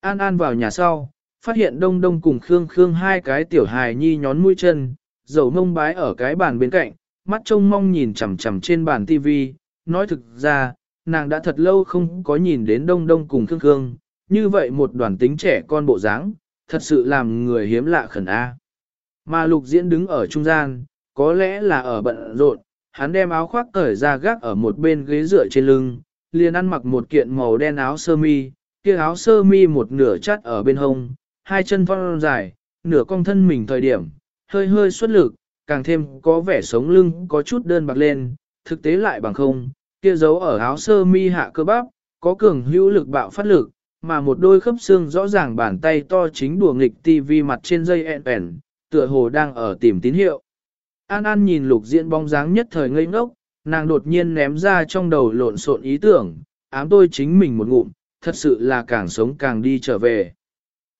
An An vào nhà sau, phát hiện Đông Đông cùng Khương Khương hai cái tiểu hài nhi nhón mũi chân, dầu mông bái ở cái bàn bên cạnh, mắt trông mong nhìn chằm chằm trên bàn tivi. nói thực ra, nàng đã thật lâu không có nhìn đến Đông Đông cùng Khương Khương, như vậy một đoàn tính trẻ con bộ dáng, thật sự làm người hiếm lạ khẩn a. Mà lục diễn đứng ở trung gian, có lẽ là ở bận rộn, hắn đem áo khoác cởi ra gác ở một bên ghế dựa trên lưng, liền ăn mặc một kiện màu đen áo sơ mi, kia áo sơ mi một nửa chắt ở bên hông, hai chân thon dài, nửa cong thân mình thời điểm, hơi hơi xuất lực, càng thêm có vẻ sống lưng có chút đơn bạc lên, thực tế lại bằng không, kia dấu ở áo sơ mi hạ cơ bắp, có cường hữu lực bạo phát lực, mà một đôi khớp xương rõ ràng bàn tay to chính đùa nghịch tivi mặt trên dây ẹn ẹn, tựa hồ đang ở tìm tín hiệu. An An nhìn lục diễn bóng dáng nhất thời ngây ngốc, nàng đột nhiên ném ra trong đầu lộn xộn ý tưởng, ám tôi chính mình một ngụm, thật sự là càng sống càng đi trở về.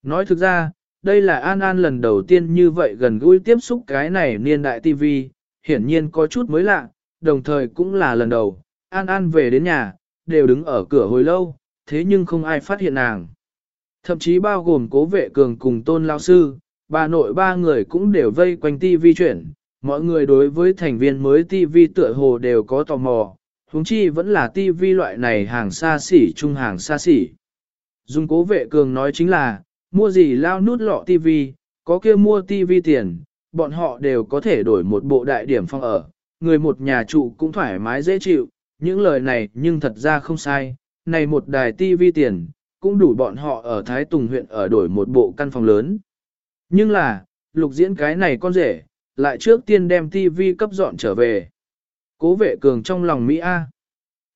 Nói thực ra, đây là An An lần đầu tiên như vậy gần gũi tiếp xúc cái này niên đại TV, hiển nhiên có chút mới lạ, đồng thời cũng là lần đầu, An An về đến nhà, đều đứng ở cửa hồi lâu, thế nhưng không ai phát hiện nàng. Thậm chí bao gồm cố vệ cường cùng tôn lao sư, bà nội ba người cũng đều vây quanh TV chuyển, mọi người đối với thành viên mới TV tựa hồ đều có tò mò, huống chi vẫn là TV loại này hàng xa xỉ trung hàng xa xỉ. Dung cố vệ cường nói chính là, mua gì lao nút lọ TV, có kia mua TV tiền, bọn họ đều có thể đổi một bộ đại điểm phong ở, người một nhà trụ cũng thoải mái dễ chịu, những lời này nhưng thật ra không sai, này một đài TV tiền, cũng đủ bọn họ ở Thái Tùng huyện ở đổi một bộ căn phòng lớn. Nhưng là, lục diễn cái này con rể, lại trước tiên đem TV cấp dọn trở về. Cố vệ cường trong lòng Mỹ A.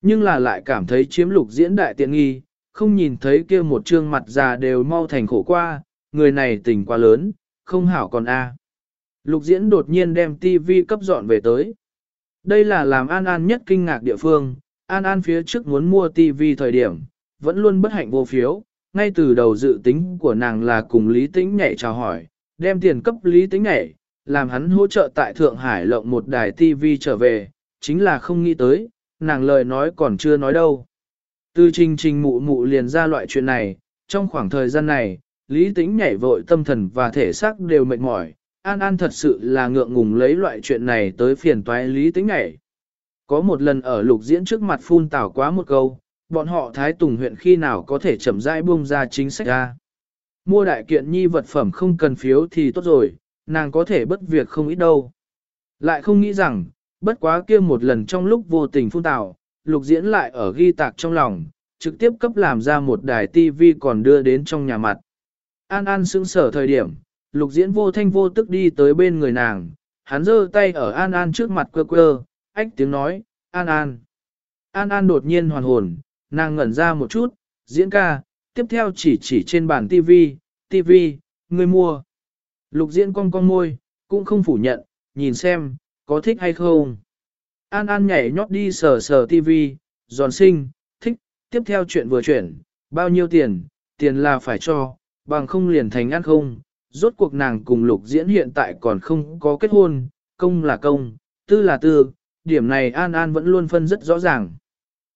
Nhưng là lại cảm thấy chiếm lục diễn đại tiện nghi, không nhìn thấy kia một trương mặt già đều mau thành khổ qua, người này tình quá lớn, không hảo còn A. Lục diễn đột nhiên đem TV cấp dọn về tới. Đây là làm An An nhất kinh ngạc địa phương, An An phía trước muốn mua TV thời điểm, vẫn luôn bất hạnh vô phiếu, ngay từ đầu dự tính của nàng là cùng Lý Tĩnh nhảy chào hỏi, đem tiền cấp Lý Tĩnh nhảy, làm hắn hỗ trợ tại Thượng Hải lộng một đài TV trở về, chính là không nghĩ tới, nàng lời nói còn chưa nói đâu. Từ trình trình mụ mụ liền ra loại chuyện này, trong khoảng thời gian này, lý tính nhảy vội tâm thần và thể xác đều mệt mỏi, An An thật sự là ngượng ngùng lấy loại chuyện này tới phiền toái lý tính nhảy. Có một lần ở lục diễn trước mặt phun tảo quá một câu, bọn họ Thái Tùng huyện khi nào có thể chậm rãi buông ra chính sách ra. Mua đại kiện nhi vật phẩm không cần phiếu thì tốt rồi, nàng có thể bất việc không ít đâu. Lại không nghĩ rằng, bất quá kia một lần trong lúc vô tình phun tạo, lục diễn lại ở ghi tạc trong lòng, trực tiếp cấp làm ra một đài tivi còn đưa đến trong nhà mặt. An An sững sở thời điểm, lục diễn vô thanh vô tức đi tới bên người nàng, hắn giơ tay ở An An trước mặt quơ quơ, ách tiếng nói, An An. An An đột nhiên hoàn hồn, nàng ngẩn ra một chút, diễn ca, tiếp theo chỉ chỉ trên bàn tivi, tivi, người mua. Lục diễn cong cong môi, cũng không phủ nhận, nhìn xem, có thích hay không. An An nhảy nhót đi sờ sờ tivi, giòn sinh, thích, tiếp theo chuyện vừa chuyển, bao nhiêu tiền, tiền là phải cho, bằng không liền thành ăn không. Rốt cuộc nàng cùng lục diễn hiện tại còn không có kết hôn, công là công, tư là tư, điểm này An An vẫn luôn phân rất rõ ràng.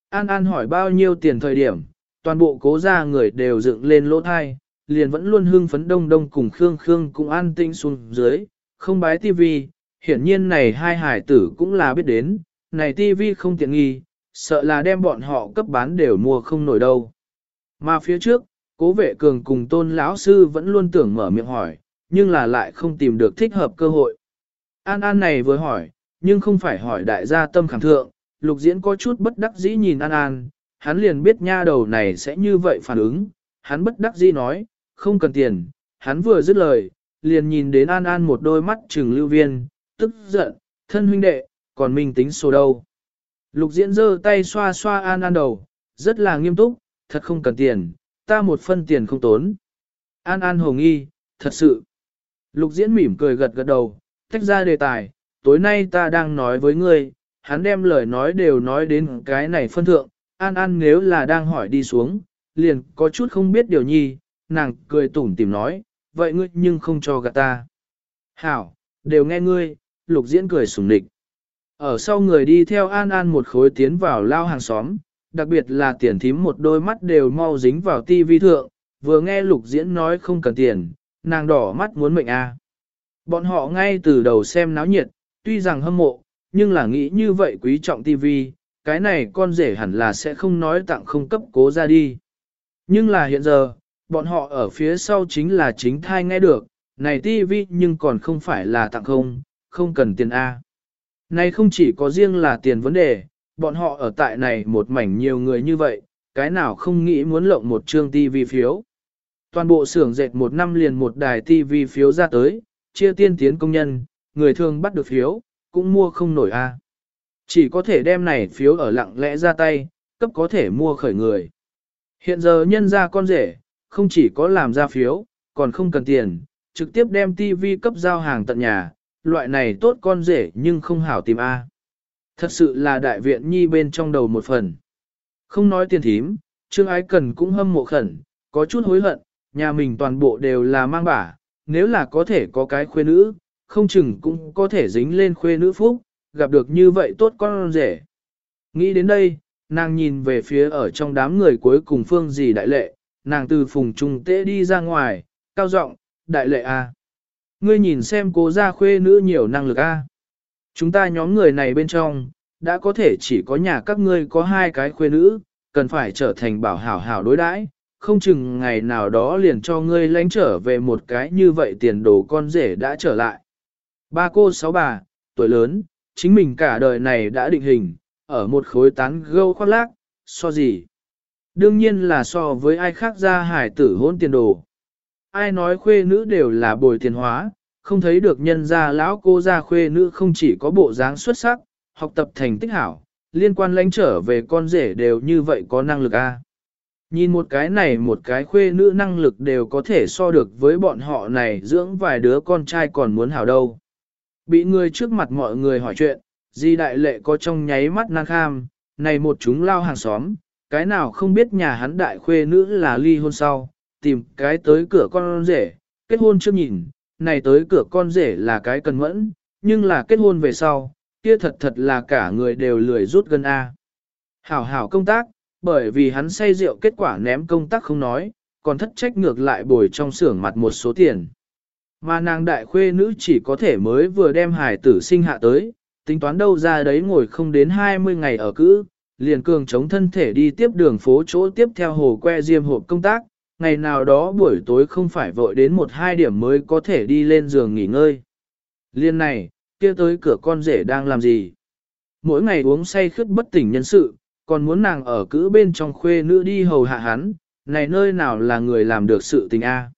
An An hỏi bao nhiêu tiền thời điểm, toàn bộ cố gia người đều dựng lên lỗ thai, liền vẫn luôn hưng phấn đông đông cùng Khương Khương cũng an tinh xuống dưới, không bái tivi, hiển nhiên này hai hải tử cũng là biết đến, này tivi không tiện nghi, sợ là đem bọn họ cấp bán đều mua không nổi đâu. Mà phía trước, cố vệ cường cùng tôn lão sư vẫn luôn tưởng mở miệng hỏi, nhưng là lại không tìm được thích hợp cơ hội. An An này vừa hỏi, nhưng không phải hỏi đại gia tâm khẳng thượng, lục diễn có chút bất đắc dĩ nhìn An An, hắn liền biết nha đầu này sẽ như vậy phản ứng, hắn bất đắc dĩ nói, không cần tiền, hắn vừa dứt lời, liền nhìn đến An An một đôi mắt trừng lưu viên, tức giận, thân huynh đệ, còn mình tính số đâu. Lục diễn giơ tay xoa xoa An An đầu, rất là nghiêm túc, thật không cần tiền, ta một phân tiền không tốn. An An hồ nghi, thật sự. Lục diễn mỉm cười gật gật đầu, tách ra đề tài, tối nay ta đang nói với ngươi, hắn đem lời nói đều nói đến cái này phân thượng, An An nếu là đang hỏi đi xuống, liền có chút không biết điều nhi, nàng cười tủm tìm nói, vậy ngươi nhưng không cho gạt ta. Hảo, đều nghe ngươi, lục diễn cười sùng nịch. Ở sau người đi theo An An một khối tiến vào lao hàng xóm, đặc biệt là tiền thím một đôi mắt đều mau dính vào ti vi thượng, vừa nghe lục diễn nói không cần tiền, nàng đỏ mắt muốn mệnh a. À. Bọn họ ngay từ đầu xem náo nhiệt, tuy rằng hâm mộ, nhưng là nghĩ như vậy quý trọng tivi, cái này con rể hẳn là sẽ không nói tặng không cấp cố ra đi. Nhưng là hiện giờ, bọn họ ở phía sau chính là chính thai nghe được, này tivi nhưng còn không phải là tặng không, không cần tiền A. Nay không chỉ có riêng là tiền vấn đề, bọn họ ở tại này một mảnh nhiều người như vậy, cái nào không nghĩ muốn lộng một chương tivi phiếu. Toàn bộ xưởng dệt một năm liền một đài tivi phiếu ra tới, chia tiên tiến công nhân, người thường bắt được phiếu, cũng mua không nổi a. Chỉ có thể đem này phiếu ở lặng lẽ ra tay, cấp có thể mua khởi người. Hiện giờ nhân ra con rể, không chỉ có làm ra phiếu, còn không cần tiền, trực tiếp đem tivi cấp giao hàng tận nhà, loại này tốt con rể nhưng không hảo tìm A. Thật sự là đại viện nhi bên trong đầu một phần. Không nói tiền thím, Trương Ái Cần cũng hâm mộ khẩn, có chút hối hận, nhà mình toàn bộ đều là mang bả, nếu là có thể có cái khuê nữ, không chừng cũng có thể dính lên khuê nữ phúc, gặp được như vậy tốt con rể. Nghĩ đến đây, nàng nhìn về phía ở trong đám người cuối cùng phương gì đại lệ, nàng từ phùng trung tế đi ra ngoài, cao giọng, đại lệ a, à. Ngươi nhìn xem cố gia khuê nữ nhiều năng lực a. À. Chúng ta nhóm người này bên trong, đã có thể chỉ có nhà các ngươi có hai cái khuê nữ, cần phải trở thành bảo hảo hảo đối đãi, không chừng ngày nào đó liền cho ngươi lánh trở về một cái như vậy tiền đồ con rể đã trở lại. Ba cô sáu bà, tuổi lớn, chính mình cả đời này đã định hình, ở một khối tán gâu khoác lác, so gì? Đương nhiên là so với ai khác ra hải tử hôn tiền đồ. Ai nói khuê nữ đều là bồi tiền hóa, không thấy được nhân gia lão cô gia khuê nữ không chỉ có bộ dáng xuất sắc, học tập thành tích hảo, liên quan lãnh trở về con rể đều như vậy có năng lực a. Nhìn một cái này một cái khuê nữ năng lực đều có thể so được với bọn họ này dưỡng vài đứa con trai còn muốn hảo đâu. Bị người trước mặt mọi người hỏi chuyện, di đại lệ có trong nháy mắt năng kham, này một chúng lao hàng xóm, cái nào không biết nhà hắn đại khuê nữ là ly hôn sau, tìm cái tới cửa con rể, kết hôn chưa nhìn, này tới cửa con rể là cái cần mẫn, nhưng là kết hôn về sau, kia thật thật là cả người đều lười rút gần A. Hảo hảo công tác, bởi vì hắn say rượu kết quả ném công tác không nói, còn thất trách ngược lại bồi trong xưởng mặt một số tiền. Mà nàng đại khuê nữ chỉ có thể mới vừa đem hải tử sinh hạ tới, tính toán đâu ra đấy ngồi không đến 20 ngày ở cữ, liền cường chống thân thể đi tiếp đường phố chỗ tiếp theo hồ que diêm hộp công tác, ngày nào đó buổi tối không phải vội đến một hai điểm mới có thể đi lên giường nghỉ ngơi. Liên này, kia tới cửa con rể đang làm gì? Mỗi ngày uống say khướt bất tỉnh nhân sự, còn muốn nàng ở cữ bên trong khuê nữ đi hầu hạ hắn, này nơi nào là người làm được sự tình a?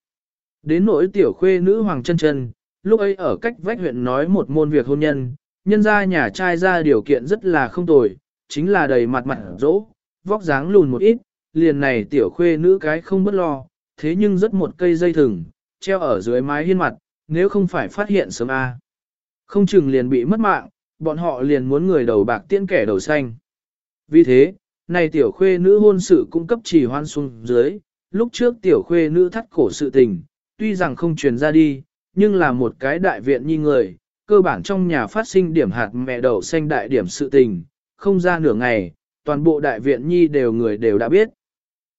Đến nỗi tiểu khuê nữ Hoàng chân chân, lúc ấy ở cách vách huyện nói một môn việc hôn nhân, nhân ra nhà trai ra điều kiện rất là không tồi, chính là đầy mặt mặt dỗ, vóc dáng lùn một ít, liền này tiểu khuê nữ cái không bất lo, thế nhưng rất một cây dây thừng, treo ở dưới mái hiên mặt, nếu không phải phát hiện sớm A. Không chừng liền bị mất mạng, bọn họ liền muốn người đầu bạc tiễn kẻ đầu xanh. Vì thế, này tiểu khuê nữ hôn sự cung cấp chỉ hoan xuống dưới, lúc trước tiểu khuê nữ thắt cổ sự tình, tuy rằng không truyền ra đi, nhưng là một cái đại viện như người, cơ bản trong nhà phát sinh điểm hạt mẹ đậu xanh đại điểm sự tình, không ra nửa ngày, toàn bộ đại viện nhi đều người đều đã biết.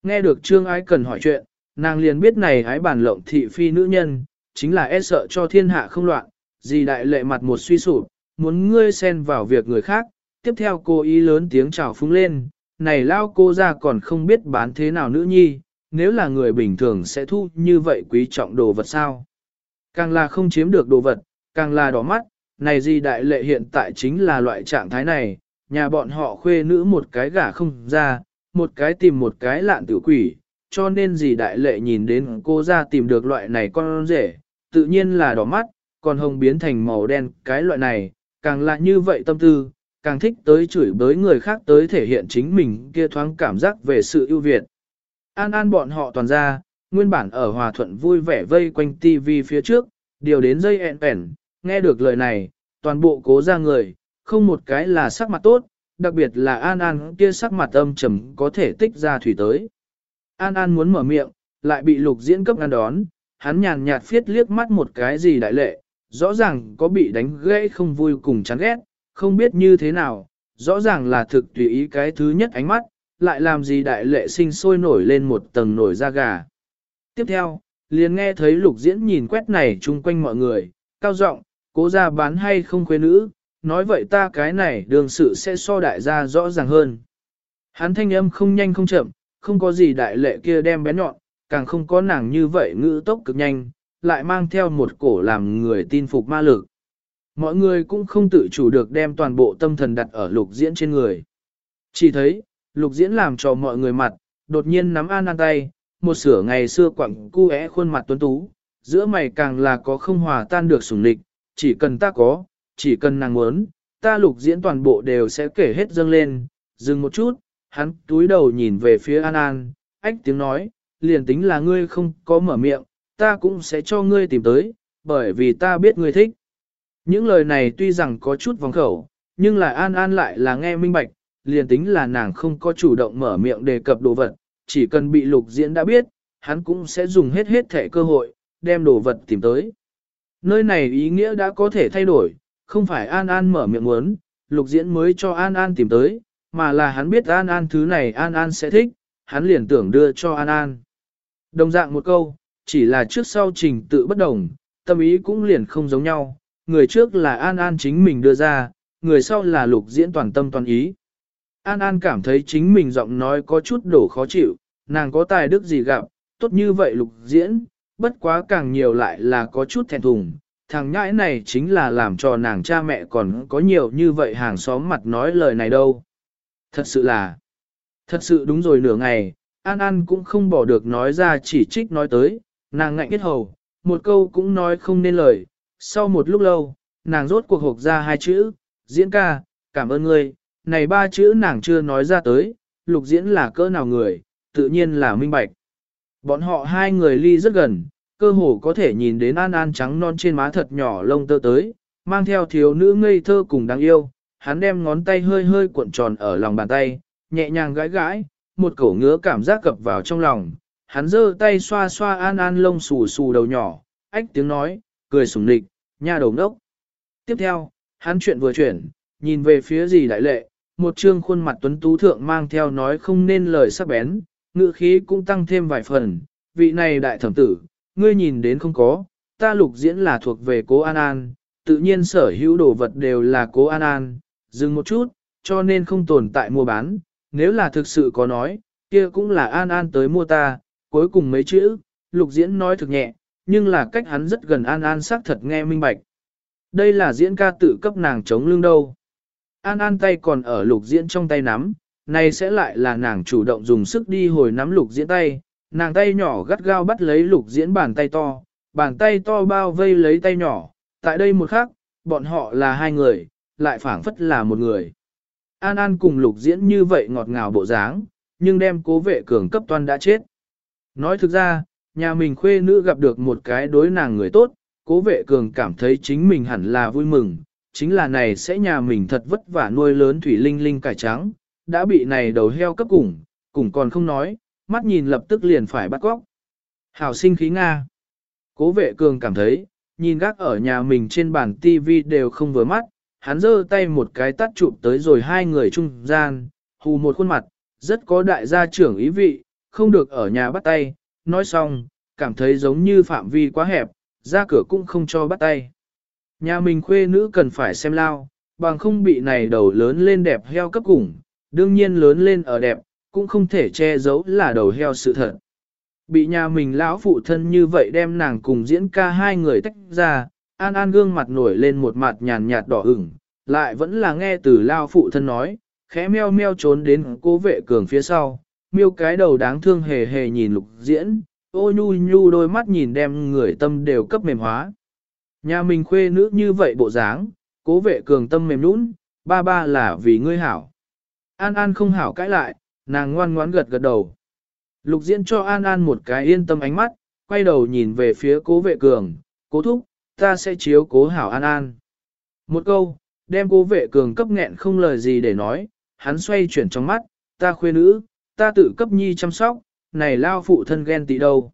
Nghe được Trương Ái cần hỏi chuyện, nàng liền biết này ái bản lộng thị phi nữ nhân, chính là e sợ cho thiên hạ không loạn, gì đại lệ mặt một suy sụp, muốn ngươi xen vào việc người khác, tiếp theo cô ý lớn tiếng chào phúng lên, này lao cô ra còn không biết bán thế nào nữ nhi, nếu là người bình thường sẽ thu như vậy quý trọng đồ vật sao. Càng là không chiếm được đồ vật, càng là đỏ mắt, này gì đại lệ hiện tại chính là loại trạng thái này, nhà bọn họ khuê nữ một cái gả không ra, một cái tìm một cái lạn tử quỷ, cho nên gì đại lệ nhìn đến cô ra tìm được loại này con rể, tự nhiên là đỏ mắt, còn hồng biến thành màu đen cái loại này, càng là như vậy tâm tư, càng thích tới chửi bới người khác tới thể hiện chính mình kia thoáng cảm giác về sự ưu việt. An an bọn họ toàn ra, nguyên bản ở hòa thuận vui vẻ vây quanh tivi phía trước, điều đến dây ẹn ẹn, nghe được lời này, toàn bộ cố ra người, không một cái là sắc mặt tốt, đặc biệt là An An kia sắc mặt âm trầm có thể tích ra thủy tới. An An muốn mở miệng, lại bị lục diễn cấp ngăn đón, hắn nhàn nhạt phiết liếc mắt một cái gì đại lệ, rõ ràng có bị đánh gãy không vui cùng chán ghét, không biết như thế nào, rõ ràng là thực tùy ý cái thứ nhất ánh mắt, lại làm gì đại lệ sinh sôi nổi lên một tầng nổi da gà. Tiếp theo, liền nghe thấy lục diễn nhìn quét này chung quanh mọi người, cao giọng, cố ra bán hay không khuê nữ, nói vậy ta cái này đường sự sẽ so đại gia rõ ràng hơn. Hắn thanh âm không nhanh không chậm, không có gì đại lệ kia đem bé nhọn, càng không có nàng như vậy ngữ tốc cực nhanh, lại mang theo một cổ làm người tin phục ma lực. Mọi người cũng không tự chủ được đem toàn bộ tâm thần đặt ở lục diễn trên người. Chỉ thấy, lục diễn làm cho mọi người mặt, đột nhiên nắm an an tay, một sửa ngày xưa quặng cu é khuôn mặt tuấn tú, giữa mày càng là có không hòa tan được sủng lịch chỉ cần ta có, chỉ cần nàng muốn, ta lục diễn toàn bộ đều sẽ kể hết dâng lên, dừng một chút, hắn túi đầu nhìn về phía An An, ách tiếng nói, liền tính là ngươi không có mở miệng, ta cũng sẽ cho ngươi tìm tới, bởi vì ta biết ngươi thích. Những lời này tuy rằng có chút vòng khẩu, nhưng lại An An lại là nghe minh bạch, liền tính là nàng không có chủ động mở miệng đề cập đồ vật, chỉ cần bị lục diễn đã biết, hắn cũng sẽ dùng hết hết thể cơ hội, đem đồ vật tìm tới. Nơi này ý nghĩa đã có thể thay đổi, không phải An An mở miệng muốn, lục diễn mới cho An An tìm tới, mà là hắn biết An An thứ này An An sẽ thích, hắn liền tưởng đưa cho An An. Đồng dạng một câu, chỉ là trước sau trình tự bất đồng, tâm ý cũng liền không giống nhau, người trước là An An chính mình đưa ra, người sau là lục diễn toàn tâm toàn ý. An An cảm thấy chính mình giọng nói có chút đổ khó chịu, nàng có tài đức gì gặp, tốt như vậy lục diễn, bất quá càng nhiều lại là có chút thẹn thùng. Thằng nhãi này chính là làm cho nàng cha mẹ còn có nhiều như vậy hàng xóm mặt nói lời này đâu. Thật sự là, thật sự đúng rồi nửa ngày, An An cũng không bỏ được nói ra chỉ trích nói tới, nàng ngạnh kết hầu, một câu cũng nói không nên lời. Sau một lúc lâu, nàng rốt cuộc hộp ra hai chữ, diễn ca, cảm ơn ngươi, này ba chữ nàng chưa nói ra tới, lục diễn là cỡ nào người, tự nhiên là minh bạch. Bọn họ hai người ly rất gần, cơ hồ có thể nhìn đến An An trắng non trên má thật nhỏ lông tơ tới, mang theo thiếu nữ ngây thơ cùng đáng yêu, hắn đem ngón tay hơi hơi cuộn tròn ở lòng bàn tay, nhẹ nhàng gãi gãi, một cổ ngứa cảm giác cập vào trong lòng, hắn giơ tay xoa xoa An An lông xù xù đầu nhỏ, ách tiếng nói, cười sủng nịch, nha đầu đốc. Tiếp theo, hắn chuyện vừa chuyển, nhìn về phía gì đại lệ, một trương khuôn mặt tuấn tú thượng mang theo nói không nên lời sắc bén, ngữ khí cũng tăng thêm vài phần, vị này đại thẩm tử, ngươi nhìn đến không có, ta lục diễn là thuộc về cố An An, tự nhiên sở hữu đồ vật đều là cố An An, dừng một chút, cho nên không tồn tại mua bán, nếu là thực sự có nói, kia cũng là An An tới mua ta, cuối cùng mấy chữ, lục diễn nói thực nhẹ, nhưng là cách hắn rất gần An An xác thật nghe minh bạch. Đây là diễn ca tự cấp nàng chống lưng đâu. An An tay còn ở lục diễn trong tay nắm, nay sẽ lại là nàng chủ động dùng sức đi hồi nắm lục diễn tay, nàng tay nhỏ gắt gao bắt lấy lục diễn bàn tay to, bàn tay to bao vây lấy tay nhỏ, tại đây một khắc, bọn họ là hai người, lại phảng phất là một người. An An cùng lục diễn như vậy ngọt ngào bộ dáng, nhưng đem cố vệ cường cấp toan đã chết. Nói thực ra, nhà mình khuê nữ gặp được một cái đối nàng người tốt, cố vệ cường cảm thấy chính mình hẳn là vui mừng, chính là này sẽ nhà mình thật vất vả nuôi lớn thủy linh linh cải trắng, đã bị này đầu heo cấp củng, củng còn không nói, mắt nhìn lập tức liền phải bắt góc. Hảo sinh khí Nga. Cố vệ cường cảm thấy, nhìn gác ở nhà mình trên bàn tivi đều không vừa mắt, hắn giơ tay một cái tắt chụp tới rồi hai người trung gian, hù một khuôn mặt, rất có đại gia trưởng ý vị, không được ở nhà bắt tay, nói xong, cảm thấy giống như phạm vi quá hẹp, ra cửa cũng không cho bắt tay. Nhà mình khuê nữ cần phải xem lao, bằng không bị này đầu lớn lên đẹp heo cấp củng, đương nhiên lớn lên ở đẹp, cũng không thể che giấu là đầu heo sự thật. Bị nhà mình lão phụ thân như vậy đem nàng cùng diễn ca hai người tách ra, An An gương mặt nổi lên một mặt nhàn nhạt đỏ ửng, lại vẫn là nghe từ lao phụ thân nói, khẽ meo meo trốn đến cố vệ cường phía sau, miêu cái đầu đáng thương hề hề nhìn lục diễn, ô nhu nhu đôi mắt nhìn đem người tâm đều cấp mềm hóa. Nhà mình khuê nữ như vậy bộ dáng, cố vệ cường tâm mềm nũng, ba ba là vì ngươi hảo. An An không hảo cãi lại, nàng ngoan ngoãn gật gật đầu. Lục diễn cho An An một cái yên tâm ánh mắt, quay đầu nhìn về phía cố vệ cường, cố thúc, ta sẽ chiếu cố hảo An An. Một câu, đem cố vệ cường cấp nghẹn không lời gì để nói, hắn xoay chuyển trong mắt, ta khuê nữ, ta tự cấp nhi chăm sóc, này lao phụ thân ghen tị đâu.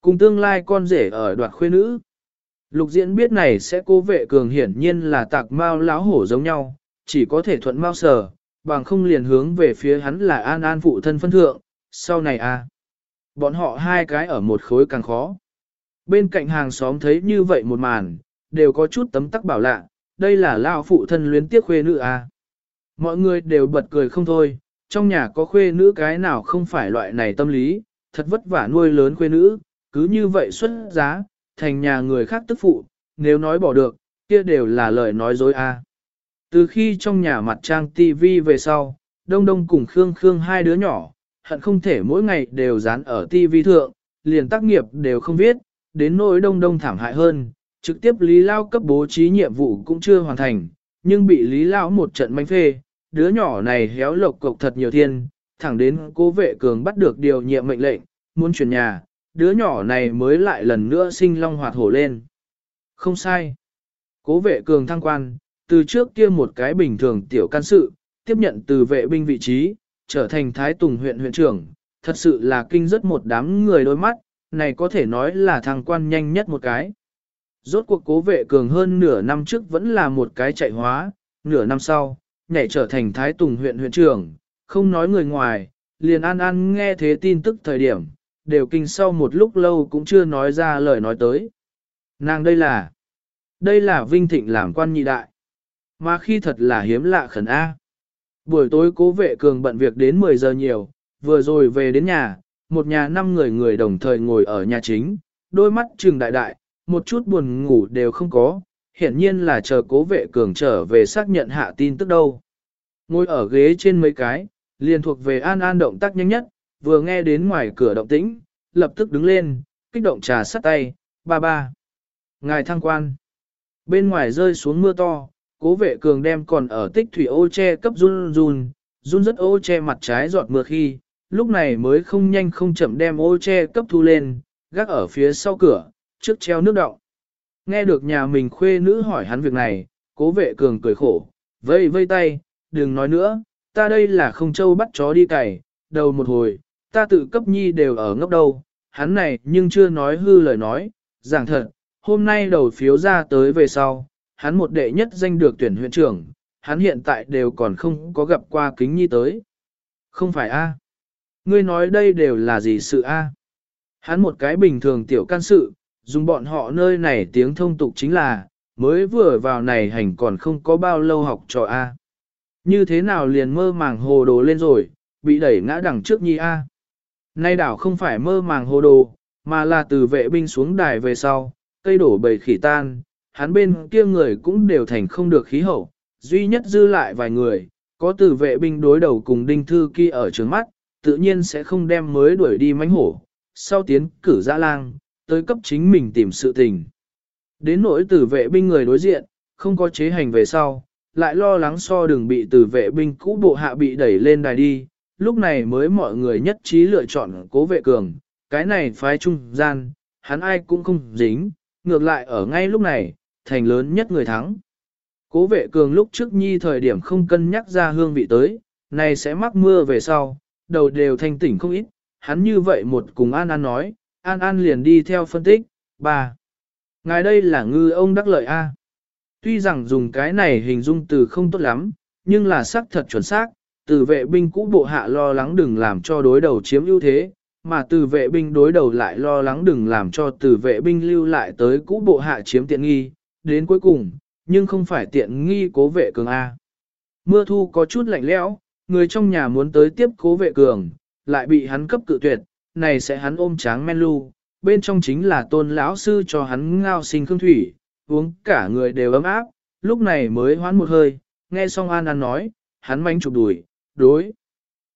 Cùng tương lai con rể ở đoạt khuê nữ. Lục diễn biết này sẽ cố vệ cường hiển nhiên là tạc mao láo hổ giống nhau, chỉ có thể thuận mao sờ, bằng không liền hướng về phía hắn là an an phụ thân phân thượng, sau này a à. Bọn họ hai cái ở một khối càng khó. Bên cạnh hàng xóm thấy như vậy một màn, đều có chút tấm tắc bảo lạ, đây là lao phụ thân luyến tiếc khuê nữ à. Mọi người đều bật cười không thôi, trong nhà có khuê nữ cái nào không phải loại này tâm lý, thật vất vả nuôi lớn khuê nữ, cứ như vậy xuất giá, thành nhà người khác tức phụ, nếu nói bỏ được, kia đều là lời nói dối a. À. Từ khi trong nhà mặt trang TV về sau, Đông Đông cùng Khương Khương hai đứa nhỏ, hận không thể mỗi ngày đều dán ở TV thượng, liền tác nghiệp đều không viết, đến nỗi Đông Đông thảm hại hơn, trực tiếp Lý Lao cấp bố trí nhiệm vụ cũng chưa hoàn thành, nhưng bị Lý Lao một trận manh phê, đứa nhỏ này héo lộc cộc thật nhiều thiên, thẳng đến cố vệ cường bắt được điều nhiệm mệnh lệnh, muốn chuyển nhà, đứa nhỏ này mới lại lần nữa sinh long hoạt hổ lên. Không sai. Cố vệ cường thăng quan, từ trước kia một cái bình thường tiểu can sự, tiếp nhận từ vệ binh vị trí, trở thành Thái Tùng huyện huyện trưởng, thật sự là kinh rất một đám người đôi mắt, này có thể nói là thằng quan nhanh nhất một cái. Rốt cuộc cố vệ cường hơn nửa năm trước vẫn là một cái chạy hóa, nửa năm sau, nhảy trở thành Thái Tùng huyện huyện trưởng, không nói người ngoài, liền an an nghe thế tin tức thời điểm, đều kinh sau một lúc lâu cũng chưa nói ra lời nói tới. Nàng đây là, đây là vinh thịnh làm quan nhị đại, mà khi thật là hiếm lạ khẩn A. Buổi tối cố vệ cường bận việc đến 10 giờ nhiều, vừa rồi về đến nhà, một nhà năm người người đồng thời ngồi ở nhà chính, đôi mắt trừng đại đại, một chút buồn ngủ đều không có, hiển nhiên là chờ cố vệ cường trở về xác nhận hạ tin tức đâu. Ngồi ở ghế trên mấy cái, liền thuộc về an an động tác nhanh nhất, vừa nghe đến ngoài cửa động tĩnh, lập tức đứng lên, kích động trà sắt tay, ba ba. Ngài thăng quan. Bên ngoài rơi xuống mưa to, cố vệ cường đem còn ở tích thủy ô che cấp run run, run rất ô che mặt trái giọt mưa khi, lúc này mới không nhanh không chậm đem ô che cấp thu lên, gác ở phía sau cửa, trước treo nước đọng. Nghe được nhà mình khuê nữ hỏi hắn việc này, cố vệ cường cười khổ, vây vây tay, đừng nói nữa, ta đây là không châu bắt chó đi cày, đầu một hồi, ta tự cấp nhi đều ở ngốc đâu, hắn này nhưng chưa nói hư lời nói, giảng thật, hôm nay đầu phiếu ra tới về sau, hắn một đệ nhất danh được tuyển huyện trưởng, hắn hiện tại đều còn không có gặp qua kính nhi tới. Không phải a? Ngươi nói đây đều là gì sự a? Hắn một cái bình thường tiểu can sự, dùng bọn họ nơi này tiếng thông tục chính là, mới vừa vào này hành còn không có bao lâu học trò a. Như thế nào liền mơ màng hồ đồ lên rồi, bị đẩy ngã đằng trước nhi a. Nay đảo không phải mơ màng hồ đồ, mà là từ vệ binh xuống đài về sau, cây đổ bầy khỉ tan, hắn bên kia người cũng đều thành không được khí hậu, duy nhất dư lại vài người, có từ vệ binh đối đầu cùng đinh thư kia ở trường mắt, tự nhiên sẽ không đem mới đuổi đi mánh hổ, sau tiến cử dã lang, tới cấp chính mình tìm sự tình. Đến nỗi tử vệ binh người đối diện, không có chế hành về sau, lại lo lắng so đừng bị tử vệ binh cũ bộ hạ bị đẩy lên đài đi, lúc này mới mọi người nhất trí lựa chọn cố vệ cường, cái này phái trung gian, hắn ai cũng không dính, ngược lại ở ngay lúc này, thành lớn nhất người thắng. Cố vệ cường lúc trước nhi thời điểm không cân nhắc ra hương vị tới, này sẽ mắc mưa về sau, đầu đều thanh tỉnh không ít, hắn như vậy một cùng An An nói, An An liền đi theo phân tích, ba. Ngài đây là ngư ông đắc lợi A. Tuy rằng dùng cái này hình dung từ không tốt lắm, nhưng là xác thật chuẩn xác, từ vệ binh cũ bộ hạ lo lắng đừng làm cho đối đầu chiếm ưu thế, mà từ vệ binh đối đầu lại lo lắng đừng làm cho từ vệ binh lưu lại tới cũ bộ hạ chiếm tiện nghi, đến cuối cùng, nhưng không phải tiện nghi cố vệ cường A. Mưa thu có chút lạnh lẽo, người trong nhà muốn tới tiếp cố vệ cường, lại bị hắn cấp cự tuyệt, này sẽ hắn ôm tráng men lu, bên trong chính là tôn lão sư cho hắn ngao sinh khương thủy, uống cả người đều ấm áp, lúc này mới hoán một hơi, nghe xong An An nói, hắn manh chụp đùi, đối.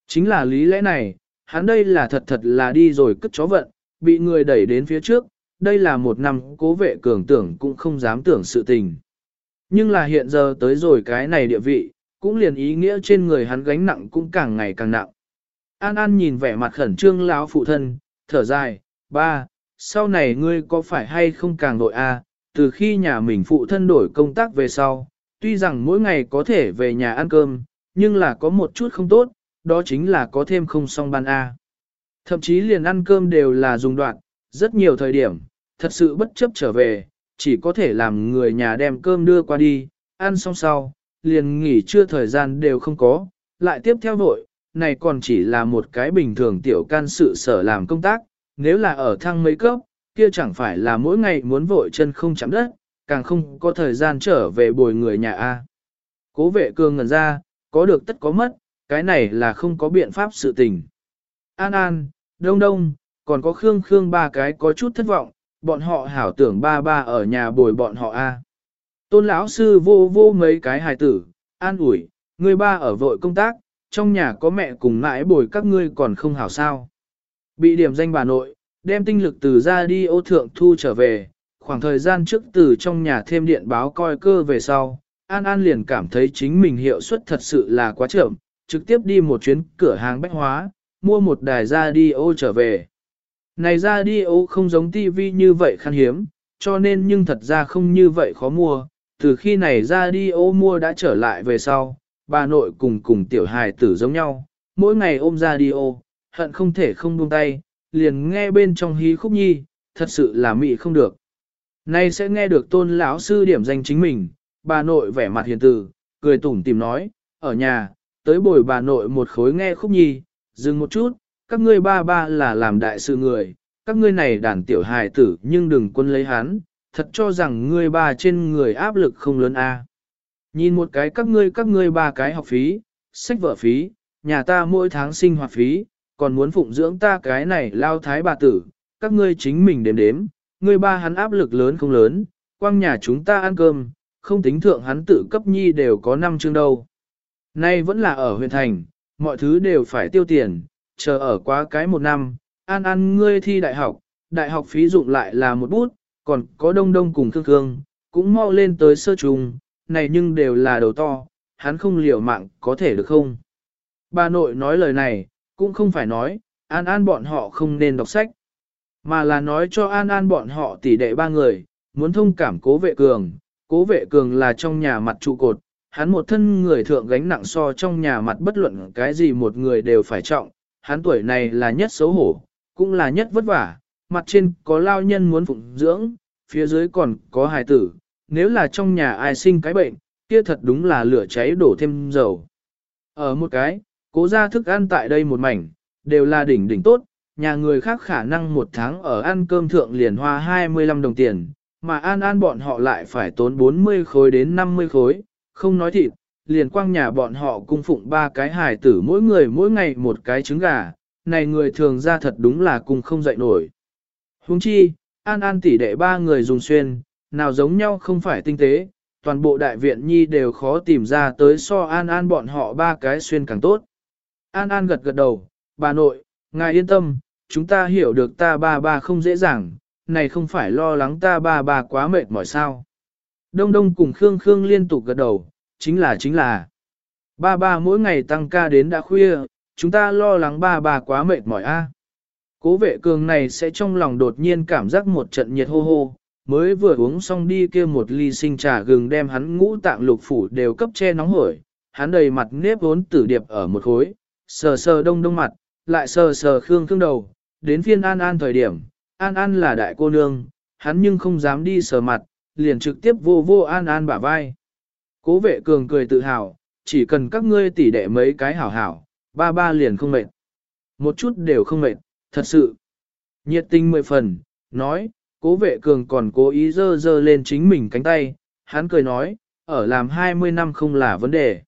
Chính là lý lẽ này, hắn đây là thật thật là đi rồi cất chó vận, bị người đẩy đến phía trước, đây là một năm cố vệ cường tưởng cũng không dám tưởng sự tình. Nhưng là hiện giờ tới rồi cái này địa vị, cũng liền ý nghĩa trên người hắn gánh nặng cũng càng ngày càng nặng. An An nhìn vẻ mặt khẩn trương lão phụ thân, thở dài, ba, sau này ngươi có phải hay không càng đội a? từ khi nhà mình phụ thân đổi công tác về sau, tuy rằng mỗi ngày có thể về nhà ăn cơm, nhưng là có một chút không tốt, đó chính là có thêm không song ban A. Thậm chí liền ăn cơm đều là dùng đoạn, rất nhiều thời điểm, thật sự bất chấp trở về, chỉ có thể làm người nhà đem cơm đưa qua đi, ăn xong sau, liền nghỉ trưa thời gian đều không có, lại tiếp theo vội, này còn chỉ là một cái bình thường tiểu can sự sở làm công tác, nếu là ở thăng mấy cấp, kia chẳng phải là mỗi ngày muốn vội chân không chạm đất, càng không có thời gian trở về bồi người nhà A. Cố vệ cường ngẩn ra, có được tất có mất, cái này là không có biện pháp sự tình. An An, Đông Đông, còn có Khương Khương ba cái có chút thất vọng, bọn họ hảo tưởng ba ba ở nhà bồi bọn họ A. Tôn lão sư vô vô mấy cái hài tử, an ủi, người ba ở vội công tác, trong nhà có mẹ cùng mãi bồi các ngươi còn không hảo sao. Bị điểm danh bà nội, đem tinh lực từ ra đi ô thượng thu trở về, khoảng thời gian trước từ trong nhà thêm điện báo coi cơ về sau, An An liền cảm thấy chính mình hiệu suất thật sự là quá chậm, trực tiếp đi một chuyến cửa hàng bách hóa, mua một đài ra đi ô trở về. Này ra điếu không giống tivi như vậy khan hiếm, cho nên nhưng thật ra không như vậy khó mua, từ khi này ra điếu mua đã trở lại về sau, bà nội cùng cùng tiểu hài tử giống nhau, mỗi ngày ôm ra điếu, hận không thể không buông tay, liền nghe bên trong hí khúc nhi, thật sự là mị không được. Nay sẽ nghe được tôn lão sư điểm danh chính mình, bà nội vẻ mặt hiền từ, cười tủm tìm nói, ở nhà, tới bồi bà nội một khối nghe khúc nhi, dừng một chút, các ngươi ba ba là làm đại sự người, các ngươi này đàn tiểu hài tử nhưng đừng quân lấy hắn, thật cho rằng ngươi ba trên người áp lực không lớn a. Nhìn một cái các ngươi các ngươi ba cái học phí, sách vở phí, nhà ta mỗi tháng sinh hoạt phí, còn muốn phụng dưỡng ta cái này lao thái bà tử, các ngươi chính mình đếm đếm, ngươi ba hắn áp lực lớn không lớn, quang nhà chúng ta ăn cơm, không tính thượng hắn tự cấp nhi đều có năm chương đâu. Nay vẫn là ở huyện thành, mọi thứ đều phải tiêu tiền, chờ ở quá cái một năm, an an ngươi thi đại học, đại học phí dụng lại là một bút, còn có đông đông cùng thương thương, cũng mau lên tới sơ trùng, này nhưng đều là đầu to, hắn không liều mạng có thể được không? Bà nội nói lời này, cũng không phải nói, an an bọn họ không nên đọc sách, mà là nói cho an an bọn họ tỷ đệ ba người, muốn thông cảm cố vệ cường, cố vệ cường là trong nhà mặt trụ cột, hắn một thân người thượng gánh nặng so trong nhà mặt bất luận cái gì một người đều phải trọng, hắn tuổi này là nhất xấu hổ, cũng là nhất vất vả, mặt trên có lao nhân muốn phụng dưỡng, phía dưới còn có hài tử, nếu là trong nhà ai sinh cái bệnh, kia thật đúng là lửa cháy đổ thêm dầu. Ở một cái, cố ra thức ăn tại đây một mảnh, đều là đỉnh đỉnh tốt, nhà người khác khả năng một tháng ở ăn cơm thượng liền hoa 25 đồng tiền, mà an an bọn họ lại phải tốn 40 khối đến 50 khối, không nói thịt, liền quang nhà bọn họ cung phụng ba cái hài tử mỗi người mỗi ngày một cái trứng gà, này người thường ra thật đúng là cùng không dậy nổi. Huống chi, an an tỷ đệ ba người dùng xuyên, nào giống nhau không phải tinh tế, toàn bộ đại viện nhi đều khó tìm ra tới so an an bọn họ ba cái xuyên càng tốt. An an gật gật đầu, bà nội, ngài yên tâm, chúng ta hiểu được ta ba ba không dễ dàng, này không phải lo lắng ta ba ba quá mệt mỏi sao. Đông Đông cùng Khương Khương liên tục gật đầu, chính là chính là. Ba ba mỗi ngày tăng ca đến đã khuya, chúng ta lo lắng ba ba quá mệt mỏi a. Cố vệ cường này sẽ trong lòng đột nhiên cảm giác một trận nhiệt hô hô, mới vừa uống xong đi kia một ly sinh trà gừng đem hắn ngũ tạng lục phủ đều cấp che nóng hổi, hắn đầy mặt nếp vốn tử điệp ở một khối, sờ sờ đông đông mặt, lại sờ sờ khương khương đầu, đến phiên an an thời điểm, an an là đại cô nương, hắn nhưng không dám đi sờ mặt, liền trực tiếp vô vô an an bả vai. Cố vệ cường cười tự hào, chỉ cần các ngươi tỉ đệ mấy cái hảo hảo, ba ba liền không mệt. Một chút đều không mệt, thật sự. Nhiệt tình mười phần, nói, cố vệ cường còn cố ý dơ dơ lên chính mình cánh tay, hắn cười nói, ở làm 20 năm không là vấn đề.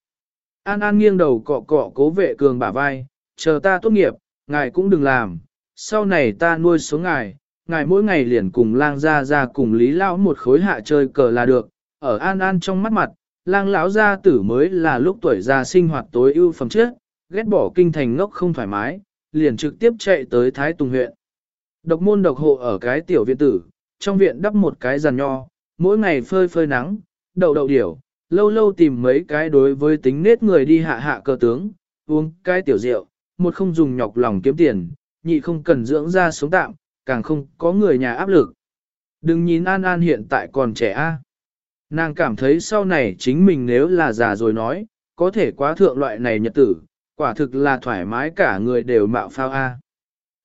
An An nghiêng đầu cọ cọ cố vệ cường bả vai, chờ ta tốt nghiệp, ngài cũng đừng làm, sau này ta nuôi số ngài, ngài mỗi ngày liền cùng lang ra ra cùng lý lão một khối hạ chơi cờ là được, ở An An trong mắt mặt, lang lão gia tử mới là lúc tuổi già sinh hoạt tối ưu phẩm trước, ghét bỏ kinh thành ngốc không thoải mái, liền trực tiếp chạy tới Thái Tùng huyện. Độc môn độc hộ ở cái tiểu viện tử, trong viện đắp một cái giàn nho, mỗi ngày phơi phơi nắng, đậu đậu điểu, lâu lâu tìm mấy cái đối với tính nết người đi hạ hạ cơ tướng, uống cái tiểu rượu, một không dùng nhọc lòng kiếm tiền, nhị không cần dưỡng ra sống tạm, càng không có người nhà áp lực. Đừng nhìn An An hiện tại còn trẻ a. Nàng cảm thấy sau này chính mình nếu là già rồi nói, có thể quá thượng loại này nhật tử, quả thực là thoải mái cả người đều mạo phao a.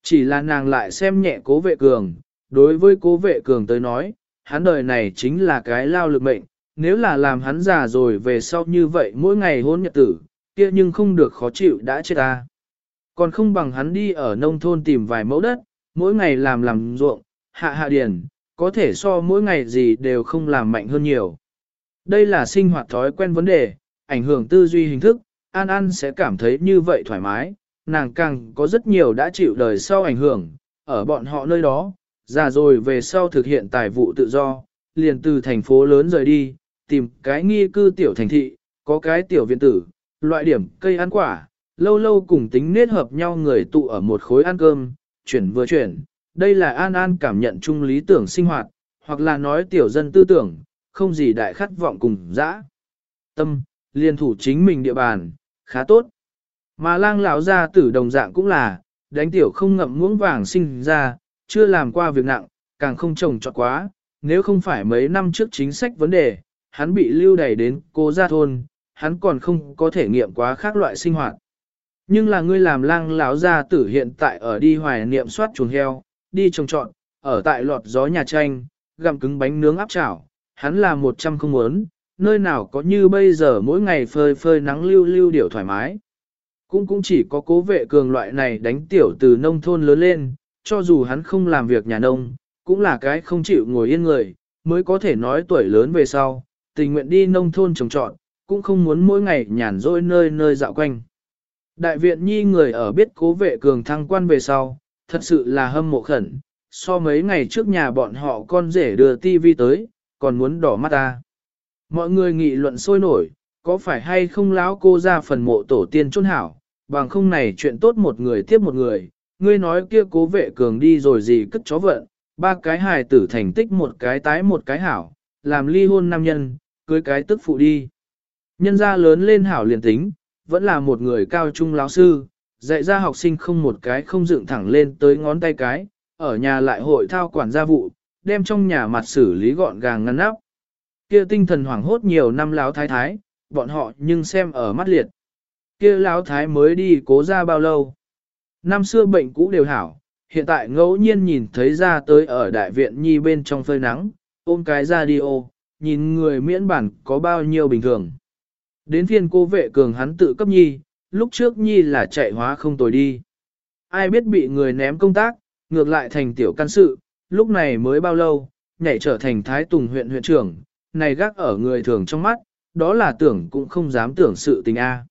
Chỉ là nàng lại xem nhẹ cố vệ cường, đối với cố vệ cường tới nói, hắn đời này chính là cái lao lực mệnh, nếu là làm hắn già rồi về sau như vậy mỗi ngày hôn nhật tử, kia nhưng không được khó chịu đã chết ta. Còn không bằng hắn đi ở nông thôn tìm vài mẫu đất, mỗi ngày làm làm ruộng, hạ hạ điền, có thể so mỗi ngày gì đều không làm mạnh hơn nhiều. Đây là sinh hoạt thói quen vấn đề, ảnh hưởng tư duy hình thức, An An sẽ cảm thấy như vậy thoải mái, nàng càng có rất nhiều đã chịu đời sau ảnh hưởng, ở bọn họ nơi đó, già rồi về sau thực hiện tài vụ tự do, liền từ thành phố lớn rời đi, tìm cái nghi cư tiểu thành thị, có cái tiểu viện tử, loại điểm cây ăn quả, lâu lâu cùng tính nết hợp nhau người tụ ở một khối ăn cơm, chuyển vừa chuyển, đây là An An cảm nhận chung lý tưởng sinh hoạt, hoặc là nói tiểu dân tư tưởng, không gì đại khát vọng cùng dã. Tâm, liên thủ chính mình địa bàn, khá tốt. Mà lang lão gia tử đồng dạng cũng là, đánh tiểu không ngậm muỗng vàng sinh ra, chưa làm qua việc nặng, càng không trồng trọt quá, nếu không phải mấy năm trước chính sách vấn đề, hắn bị lưu đày đến cô gia thôn, hắn còn không có thể nghiệm quá khác loại sinh hoạt. Nhưng là ngươi làm lang lão gia tử hiện tại ở đi hoài niệm soát chuồng heo, đi trồng trọt, ở tại lọt gió nhà tranh, gặm cứng bánh nướng áp chảo, hắn là một trăm không muốn, nơi nào có như bây giờ mỗi ngày phơi phơi nắng lưu lưu điểu thoải mái. Cũng cũng chỉ có cố vệ cường loại này đánh tiểu từ nông thôn lớn lên, cho dù hắn không làm việc nhà nông, cũng là cái không chịu ngồi yên người, mới có thể nói tuổi lớn về sau, tình nguyện đi nông thôn trồng trọt, cũng không muốn mỗi ngày nhàn rỗi nơi nơi dạo quanh. Đại viện nhi người ở biết cố vệ cường thăng quan về sau, thật sự là hâm mộ khẩn, so mấy ngày trước nhà bọn họ con rể đưa tivi tới, còn muốn đỏ mắt ta. Mọi người nghị luận sôi nổi, có phải hay không lão cô ra phần mộ tổ tiên chôn hảo, bằng không này chuyện tốt một người tiếp một người, ngươi nói kia cố vệ cường đi rồi gì cất chó vận, ba cái hài tử thành tích một cái tái một cái hảo, làm ly hôn nam nhân, cưới cái tức phụ đi. Nhân gia lớn lên hảo liền tính, vẫn là một người cao trung lão sư, dạy ra học sinh không một cái không dựng thẳng lên tới ngón tay cái, ở nhà lại hội thao quản gia vụ, đem trong nhà mặt xử lý gọn gàng ngăn nắp. Kia tinh thần hoảng hốt nhiều năm láo thái thái, bọn họ nhưng xem ở mắt liệt. Kia láo thái mới đi cố ra bao lâu. Năm xưa bệnh cũ đều hảo, hiện tại ngẫu nhiên nhìn thấy ra tới ở đại viện nhi bên trong phơi nắng, ôm cái ra đi ô, nhìn người miễn bản có bao nhiêu bình thường. Đến phiên cô vệ cường hắn tự cấp nhi, lúc trước nhi là chạy hóa không tồi đi. Ai biết bị người ném công tác, ngược lại thành tiểu căn sự, lúc này mới bao lâu, nhảy trở thành thái tùng huyện huyện trưởng, này gác ở người thường trong mắt, đó là tưởng cũng không dám tưởng sự tình a.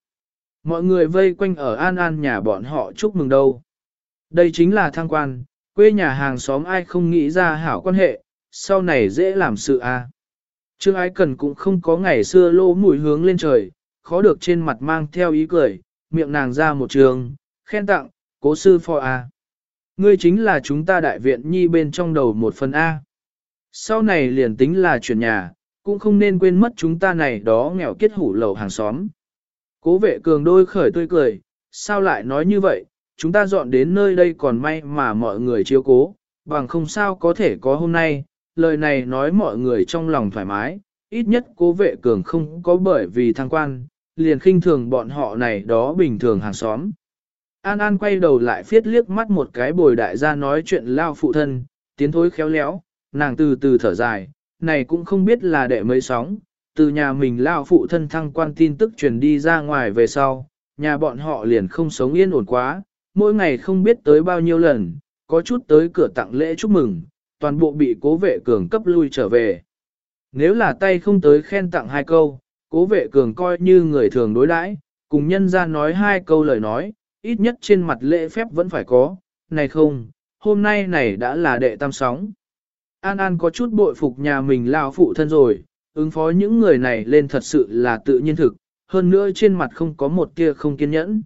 Mọi người vây quanh ở an an nhà bọn họ chúc mừng đâu. Đây chính là thăng quan, quê nhà hàng xóm ai không nghĩ ra hảo quan hệ, sau này dễ làm sự a. Trương Ái Cần cũng không có ngày xưa lô mũi hướng lên trời, khó được trên mặt mang theo ý cười, miệng nàng ra một trường, khen tặng, cố sư phò A. Ngươi chính là chúng ta đại viện nhi bên trong đầu một phần A. Sau này liền tính là chuyển nhà, cũng không nên quên mất chúng ta này đó nghèo kết hủ lầu hàng xóm. Cố vệ cường đôi khởi tươi cười, sao lại nói như vậy, chúng ta dọn đến nơi đây còn may mà mọi người chiếu cố, bằng không sao có thể có hôm nay, lời này nói mọi người trong lòng thoải mái, ít nhất cố vệ cường không có bởi vì thăng quan, liền khinh thường bọn họ này đó bình thường hàng xóm. An An quay đầu lại phiết liếc mắt một cái bồi đại gia nói chuyện lao phụ thân, tiến thối khéo léo, nàng từ từ thở dài, này cũng không biết là đệ mấy sóng, từ nhà mình lao phụ thân thăng quan tin tức truyền đi ra ngoài về sau, nhà bọn họ liền không sống yên ổn quá, mỗi ngày không biết tới bao nhiêu lần, có chút tới cửa tặng lễ chúc mừng, toàn bộ bị cố vệ cường cấp lui trở về. Nếu là tay không tới khen tặng hai câu, cố vệ cường coi như người thường đối đãi, cùng nhân ra nói hai câu lời nói, ít nhất trên mặt lễ phép vẫn phải có, này không, hôm nay này đã là đệ tam sóng. An An có chút bội phục nhà mình lao phụ thân rồi, ứng phó những người này lên thật sự là tự nhiên thực, hơn nữa trên mặt không có một tia không kiên nhẫn.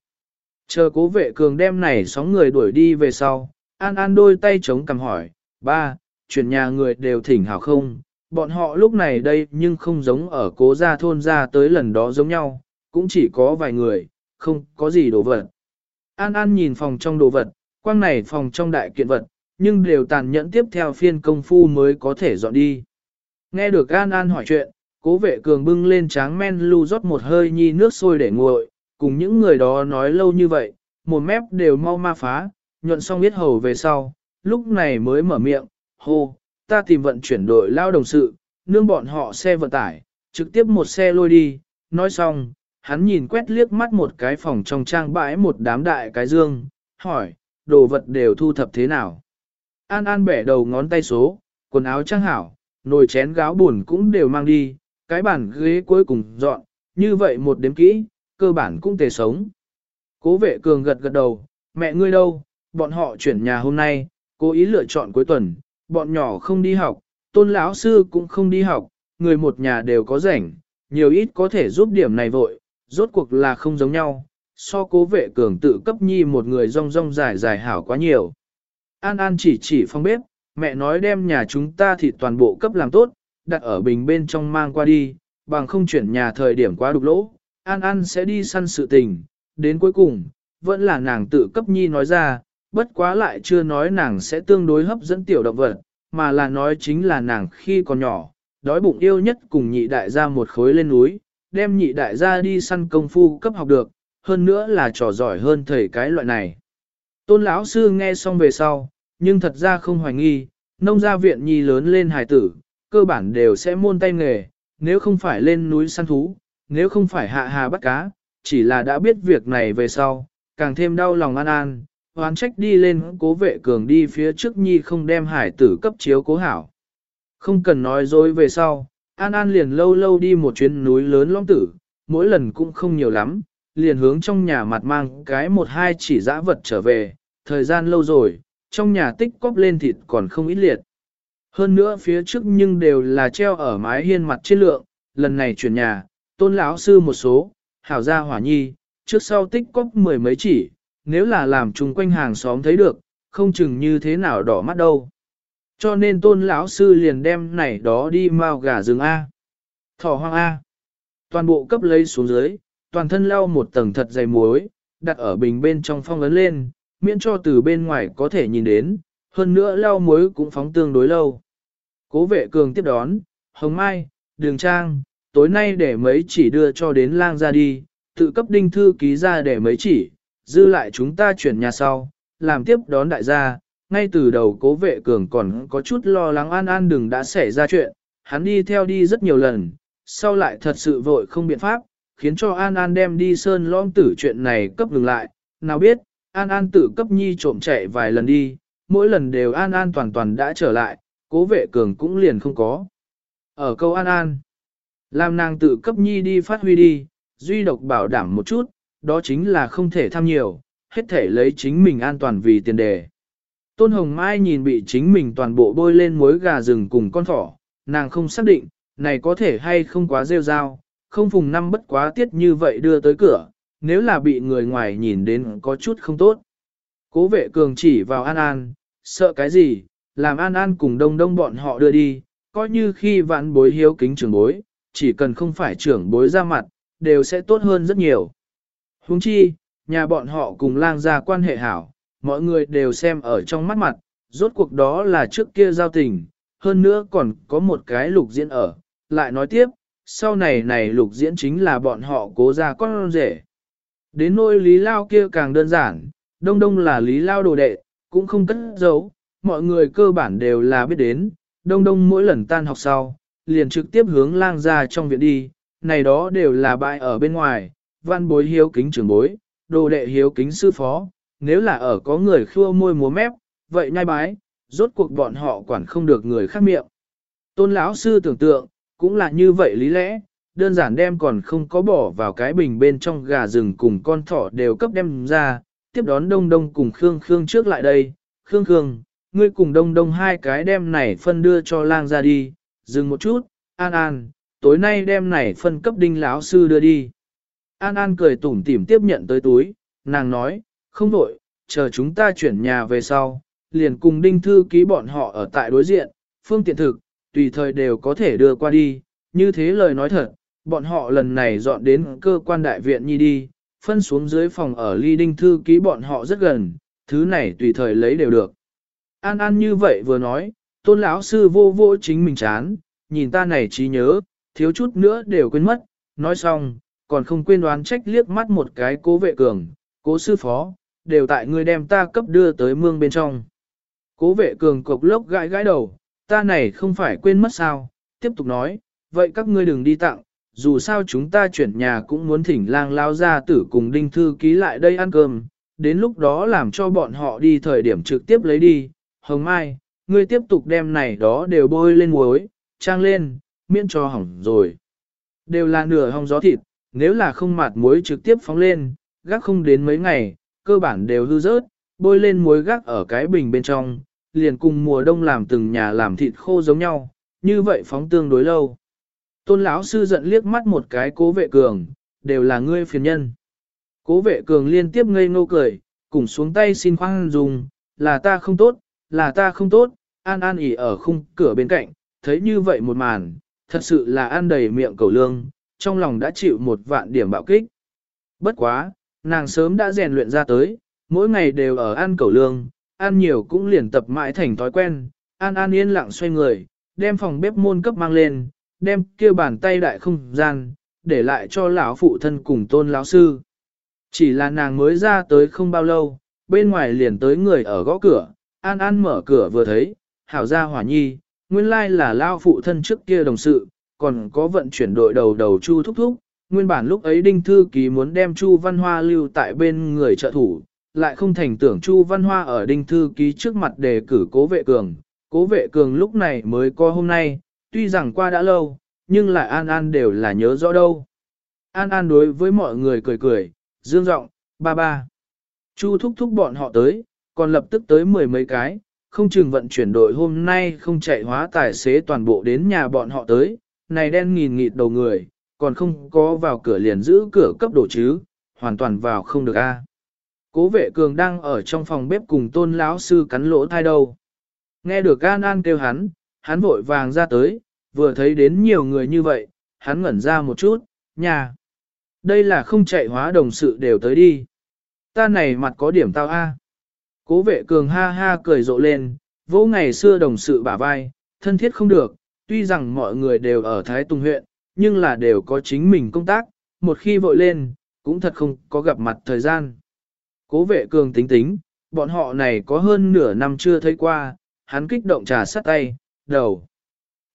Chờ cố vệ cường đem này sóng người đuổi đi về sau, An An đôi tay chống cầm hỏi, ba, chuyển nhà người đều thỉnh hảo không, bọn họ lúc này đây nhưng không giống ở cố gia thôn ra tới lần đó giống nhau, cũng chỉ có vài người, không có gì đồ vật. An An nhìn phòng trong đồ vật, quang này phòng trong đại kiện vật, nhưng đều tàn nhẫn tiếp theo phiên công phu mới có thể dọn đi. Nghe được An An hỏi chuyện, cố vệ cường bưng lên tráng men lưu rót một hơi nhi nước sôi để nguội, cùng những người đó nói lâu như vậy, một mép đều mau ma phá, nhuận xong biết hầu về sau, lúc này mới mở miệng, hô, ta tìm vận chuyển đội lao đồng sự, nương bọn họ xe vận tải, trực tiếp một xe lôi đi, nói xong, hắn nhìn quét liếc mắt một cái phòng trong trang bãi một đám đại cái dương, hỏi, đồ vật đều thu thập thế nào. An An bẻ đầu ngón tay số, quần áo trang hảo, nồi chén gáo buồn cũng đều mang đi, cái bàn ghế cuối cùng dọn, như vậy một đếm kỹ, cơ bản cũng tề sống. Cố vệ cường gật gật đầu, mẹ ngươi đâu, bọn họ chuyển nhà hôm nay, cố ý lựa chọn cuối tuần, bọn nhỏ không đi học, tôn lão sư cũng không đi học, người một nhà đều có rảnh, nhiều ít có thể giúp điểm này vội, rốt cuộc là không giống nhau, so cố vệ cường tự cấp nhi một người rong rong dài dài hảo quá nhiều. An An chỉ chỉ phong bếp, mẹ nói đem nhà chúng ta thì toàn bộ cấp làm tốt, đặt ở bình bên trong mang qua đi, bằng không chuyển nhà thời điểm quá đục lỗ, An An sẽ đi săn sự tình, đến cuối cùng, vẫn là nàng tự cấp nhi nói ra, bất quá lại chưa nói nàng sẽ tương đối hấp dẫn tiểu động vật, mà là nói chính là nàng khi còn nhỏ, đói bụng yêu nhất cùng nhị đại gia một khối lên núi, đem nhị đại gia đi săn công phu cấp học được, hơn nữa là trò giỏi hơn thầy cái loại này. Tôn lão sư nghe xong về sau, nhưng thật ra không hoài nghi, nông gia viện nhi lớn lên hài tử, cơ bản đều sẽ môn tay nghề, nếu không phải lên núi săn thú, nếu không phải hạ hà bắt cá, chỉ là đã biết việc này về sau, càng thêm đau lòng an an, hoán trách đi lên cố vệ cường đi phía trước nhi không đem hải tử cấp chiếu cố hảo. Không cần nói dối về sau, An An liền lâu lâu đi một chuyến núi lớn long tử, mỗi lần cũng không nhiều lắm, liền hướng trong nhà mặt mang cái một hai chỉ dã vật trở về, thời gian lâu rồi, trong nhà tích cóp lên thịt còn không ít liệt. Hơn nữa phía trước nhưng đều là treo ở mái hiên mặt trên lượng, lần này chuyển nhà, tôn lão sư một số, hảo gia hỏa nhi, trước sau tích cóp mười mấy chỉ, nếu là làm chung quanh hàng xóm thấy được, không chừng như thế nào đỏ mắt đâu. Cho nên tôn lão sư liền đem này đó đi mau gà rừng A. Thỏ hoang A. Toàn bộ cấp lấy xuống dưới, toàn thân lau một tầng thật dày muối, đặt ở bình bên trong phong ấn lên, miễn cho từ bên ngoài có thể nhìn đến, hơn nữa lau muối cũng phóng tương đối lâu. Cố vệ cường tiếp đón, hồng mai, đường trang, tối nay để mấy chỉ đưa cho đến lang ra đi, tự cấp đinh thư ký ra để mấy chỉ, dư lại chúng ta chuyển nhà sau, làm tiếp đón đại gia. Ngay từ đầu cố vệ cường còn có chút lo lắng an an đừng đã xảy ra chuyện, hắn đi theo đi rất nhiều lần, sau lại thật sự vội không biện pháp, khiến cho An An đem đi sơn lõm tử chuyện này cấp ngừng lại, nào biết, An An tự cấp nhi trộm chạy vài lần đi, mỗi lần đều An An toàn toàn đã trở lại, cố vệ cường cũng liền không có. Ở câu An An, làm nàng tự cấp nhi đi phát huy đi, duy độc bảo đảm một chút, đó chính là không thể tham nhiều, hết thể lấy chính mình an toàn vì tiền đề. Tôn Hồng Mai nhìn bị chính mình toàn bộ bôi lên muối gà rừng cùng con thỏ, nàng không xác định, này có thể hay không quá rêu rao, không phùng năm bất quá tiết như vậy đưa tới cửa, nếu là bị người ngoài nhìn đến có chút không tốt. Cố vệ cường chỉ vào An An, sợ cái gì, làm An An cùng đông đông bọn họ đưa đi, coi như khi vạn bối hiếu kính trưởng bối, chỉ cần không phải trưởng bối ra mặt, đều sẽ tốt hơn rất nhiều. Huống chi, nhà bọn họ cùng lang gia quan hệ hảo, mọi người đều xem ở trong mắt mặt, rốt cuộc đó là trước kia giao tình, hơn nữa còn có một cái lục diễn ở, lại nói tiếp, sau này này lục diễn chính là bọn họ cố ra con rể. Đến nỗi lý lao kia càng đơn giản, đông đông là lý lao đồ đệ, cũng không cất giấu, mọi người cơ bản đều là biết đến, đông đông mỗi lần tan học sau, liền trực tiếp hướng lang ra trong viện đi, này đó đều là bại ở bên ngoài, văn bối hiếu kính trưởng bối, đồ đệ hiếu kính sư phó, nếu là ở có người khua môi múa mép, vậy nhai bái, rốt cuộc bọn họ quản không được người khác miệng. Tôn lão sư tưởng tượng, cũng là như vậy lý lẽ, đơn giản đem còn không có bỏ vào cái bình bên trong gà rừng cùng con thỏ đều cấp đem ra, tiếp đón đông đông cùng Khương Khương trước lại đây, Khương Khương, ngươi cùng đông đông hai cái đem này phân đưa cho lang ra đi, dừng một chút, an an, tối nay đem này phân cấp đinh lão sư đưa đi. An An cười tủm tỉm tiếp nhận tới túi, nàng nói, không vội, chờ chúng ta chuyển nhà về sau, liền cùng đinh thư ký bọn họ ở tại đối diện, phương tiện thực, tùy thời đều có thể đưa qua đi, như thế lời nói thật, bọn họ lần này dọn đến cơ quan đại viện nhi đi, phân xuống dưới phòng ở ly đinh thư ký bọn họ rất gần, thứ này tùy thời lấy đều được. An An như vậy vừa nói, tôn lão sư vô vô chính mình chán, nhìn ta này trí nhớ, thiếu chút nữa đều quên mất, nói xong, còn không quên đoán trách liếc mắt một cái cố vệ cường, cố sư phó, đều tại ngươi đem ta cấp đưa tới mương bên trong. Cố vệ cường cục lốc gãi gãi đầu, ta này không phải quên mất sao, tiếp tục nói, vậy các ngươi đừng đi tặng, dù sao chúng ta chuyển nhà cũng muốn thỉnh lang lao ra tử cùng đinh thư ký lại đây ăn cơm, đến lúc đó làm cho bọn họ đi thời điểm trực tiếp lấy đi, Hồng Mai, ngươi tiếp tục đem này đó đều bôi lên muối, trang lên, miễn cho hỏng rồi. Đều là nửa hong gió thịt, nếu là không mạt muối trực tiếp phóng lên, gác không đến mấy ngày, cơ bản đều hư rớt, bôi lên muối gác ở cái bình bên trong, liền cùng mùa đông làm từng nhà làm thịt khô giống nhau, như vậy phóng tương đối lâu. Tôn lão sư giận liếc mắt một cái cố vệ cường, đều là ngươi phiền nhân. Cố vệ cường liên tiếp ngây ngô cười, cùng xuống tay xin khoan dùng, là ta không tốt, là ta không tốt, an an ỉ ở khung cửa bên cạnh, thấy như vậy một màn, thật sự là ăn đầy miệng cầu lương, trong lòng đã chịu một vạn điểm bạo kích. Bất quá, nàng sớm đã rèn luyện ra tới, mỗi ngày đều ở ăn cẩu lương, ăn nhiều cũng liền tập mãi thành thói quen, an an yên lặng xoay người, đem phòng bếp môn cấp mang lên, đem kia bàn tay đại không gian, để lại cho lão phụ thân cùng tôn lão sư. Chỉ là nàng mới ra tới không bao lâu, bên ngoài liền tới người ở gõ cửa, an an mở cửa vừa thấy, hảo ra hỏa nhi, nguyên lai là lao phụ thân trước kia đồng sự, còn có vận chuyển đội đầu đầu chu thúc thúc. Nguyên bản lúc ấy Đinh Thư Ký muốn đem Chu Văn Hoa lưu tại bên người trợ thủ, lại không thành tưởng Chu Văn Hoa ở Đinh Thư Ký trước mặt đề cử cố vệ cường. Cố vệ cường lúc này mới có hôm nay, tuy rằng qua đã lâu, nhưng lại An An đều là nhớ rõ đâu. An An đối với mọi người cười cười, dương giọng ba ba. Chu thúc thúc bọn họ tới, còn lập tức tới mười mấy cái, không chừng vận chuyển đội hôm nay không chạy hóa tài xế toàn bộ đến nhà bọn họ tới, này đen nghìn nghịt đầu người, còn không có vào cửa liền giữ cửa cấp độ chứ, hoàn toàn vào không được a. Cố vệ cường đang ở trong phòng bếp cùng tôn lão sư cắn lỗ thai đầu, Nghe được An An kêu hắn, hắn vội vàng ra tới, vừa thấy đến nhiều người như vậy, hắn ngẩn ra một chút, nhà. Đây là không chạy hóa đồng sự đều tới đi. Ta này mặt có điểm tao a. Cố vệ cường ha ha cười rộ lên, vỗ ngày xưa đồng sự bả vai, thân thiết không được, tuy rằng mọi người đều ở Thái Tùng huyện, nhưng là đều có chính mình công tác, một khi vội lên, cũng thật không có gặp mặt thời gian. Cố vệ cường tính tính, bọn họ này có hơn nửa năm chưa thấy qua, hắn kích động trà sắt tay, đầu.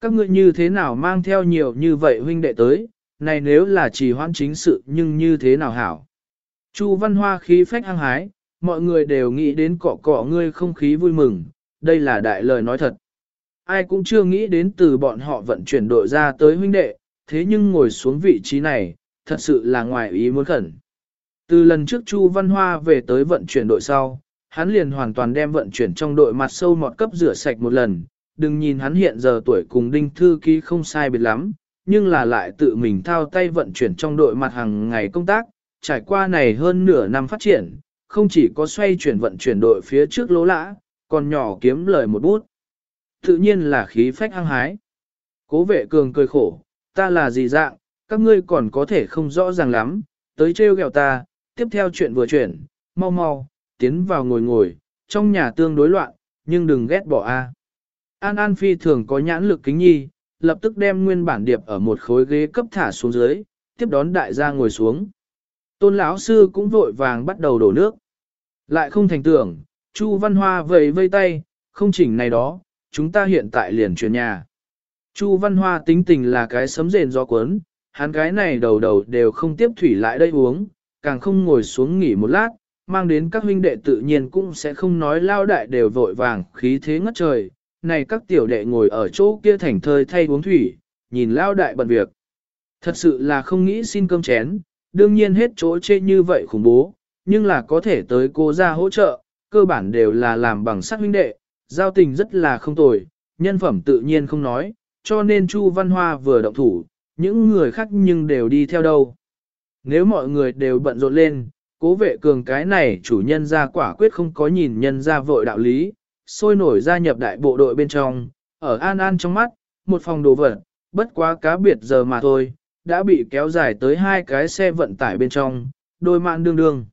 Các ngươi như thế nào mang theo nhiều như vậy huynh đệ tới, này nếu là chỉ hoãn chính sự nhưng như thế nào hảo. Chu văn hoa khí phách hăng hái, mọi người đều nghĩ đến cọ cọ ngươi không khí vui mừng, đây là đại lời nói thật. Ai cũng chưa nghĩ đến từ bọn họ vận chuyển đội ra tới huynh đệ, thế nhưng ngồi xuống vị trí này, thật sự là ngoài ý muốn khẩn. Từ lần trước Chu Văn Hoa về tới vận chuyển đội sau, hắn liền hoàn toàn đem vận chuyển trong đội mặt sâu mọt cấp rửa sạch một lần, đừng nhìn hắn hiện giờ tuổi cùng đinh thư ký không sai biệt lắm, nhưng là lại tự mình thao tay vận chuyển trong đội mặt hàng ngày công tác, trải qua này hơn nửa năm phát triển, không chỉ có xoay chuyển vận chuyển đội phía trước lỗ lã, còn nhỏ kiếm lời một bút. Tự nhiên là khí phách hăng hái. Cố vệ cường cười khổ, ta là gì dạng, các ngươi còn có thể không rõ ràng lắm, tới trêu ghẹo ta, tiếp theo chuyện vừa chuyển, mau mau, tiến vào ngồi ngồi, trong nhà tương đối loạn, nhưng đừng ghét bỏ a. An An phi thường có nhãn lực kính nhi, lập tức đem nguyên bản điệp ở một khối ghế cấp thả xuống dưới, tiếp đón đại gia ngồi xuống. Tôn lão sư cũng vội vàng bắt đầu đổ nước. Lại không thành tưởng, Chu Văn Hoa vẫy vây tay, không chỉnh này đó, chúng ta hiện tại liền chuyển nhà. Chu Văn Hoa tính tình là cái sấm rền do cuốn, hắn cái này đầu đầu đều không tiếp thủy lại đây uống, càng không ngồi xuống nghỉ một lát, mang đến các huynh đệ tự nhiên cũng sẽ không nói lao đại đều vội vàng khí thế ngất trời. Này các tiểu đệ ngồi ở chỗ kia thành thơi thay uống thủy, nhìn lao đại bận việc. Thật sự là không nghĩ xin cơm chén, đương nhiên hết chỗ chê như vậy khủng bố, nhưng là có thể tới cô ra hỗ trợ, cơ bản đều là làm bằng sắc huynh đệ, giao tình rất là không tồi, nhân phẩm tự nhiên không nói, cho nên Chu Văn Hoa vừa động thủ, những người khác nhưng đều đi theo đâu. Nếu mọi người đều bận rộn lên, cố vệ cường cái này chủ nhân ra quả quyết không có nhìn nhân ra vội đạo lý, sôi nổi gia nhập đại bộ đội bên trong, ở an an trong mắt, một phòng đồ vật, bất quá cá biệt giờ mà thôi, đã bị kéo dài tới hai cái xe vận tải bên trong, đôi mạng đương đương.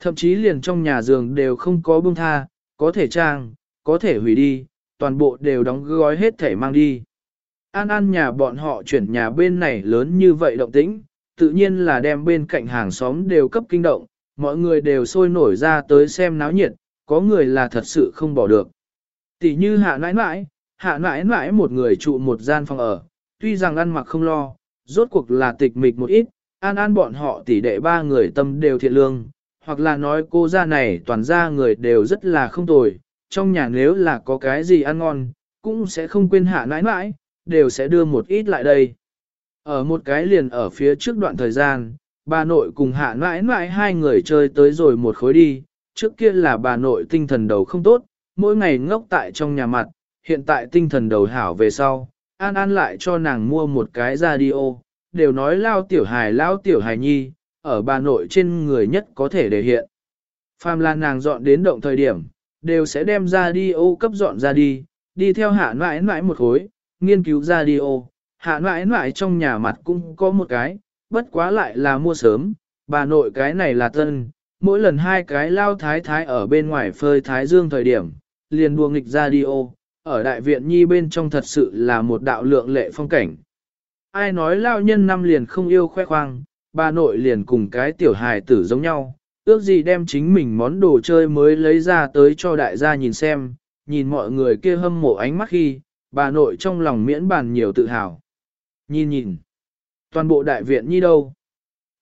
Thậm chí liền trong nhà giường đều không có bông tha, có thể trang, có thể hủy đi, toàn bộ đều đóng gói hết thể mang đi. An An nhà bọn họ chuyển nhà bên này lớn như vậy động tĩnh, tự nhiên là đem bên cạnh hàng xóm đều cấp kinh động, mọi người đều sôi nổi ra tới xem náo nhiệt, có người là thật sự không bỏ được. Tỷ như hạ nãi nãi, hạ nãi nãi một người trụ một gian phòng ở, tuy rằng ăn mặc không lo, rốt cuộc là tịch mịch một ít, an an bọn họ tỷ đệ ba người tâm đều thiện lương, hoặc là nói cô gia này toàn gia người đều rất là không tồi, trong nhà nếu là có cái gì ăn ngon, cũng sẽ không quên hạ nãi nãi, đều sẽ đưa một ít lại đây. Ở một cái liền ở phía trước đoạn thời gian, bà nội cùng hạ nãi nãi hai người chơi tới rồi một khối đi, trước kia là bà nội tinh thần đầu không tốt, mỗi ngày ngốc tại trong nhà mặt, hiện tại tinh thần đầu hảo về sau, An An lại cho nàng mua một cái radio, đều nói lao tiểu hài lao tiểu hài nhi, ở bà nội trên người nhất có thể để hiện. Phàm là nàng dọn đến động thời điểm, đều sẽ đem radio cấp dọn ra đi, đi theo hạ mãi mãi một khối, nghiên cứu radio, hạ mãi mãi trong nhà mặt cũng có một cái, bất quá lại là mua sớm, bà nội cái này là tân, mỗi lần hai cái lao thái thái ở bên ngoài phơi thái dương thời điểm, liền đua nghịch radio, ở đại viện nhi bên trong thật sự là một đạo lượng lệ phong cảnh. Ai nói lao nhân năm liền không yêu khoe khoang, bà nội liền cùng cái tiểu hài tử giống nhau, ước gì đem chính mình món đồ chơi mới lấy ra tới cho đại gia nhìn xem, nhìn mọi người kia hâm mộ ánh mắt khi, bà nội trong lòng miễn bàn nhiều tự hào. Nhìn nhìn, toàn bộ đại viện nhi đâu,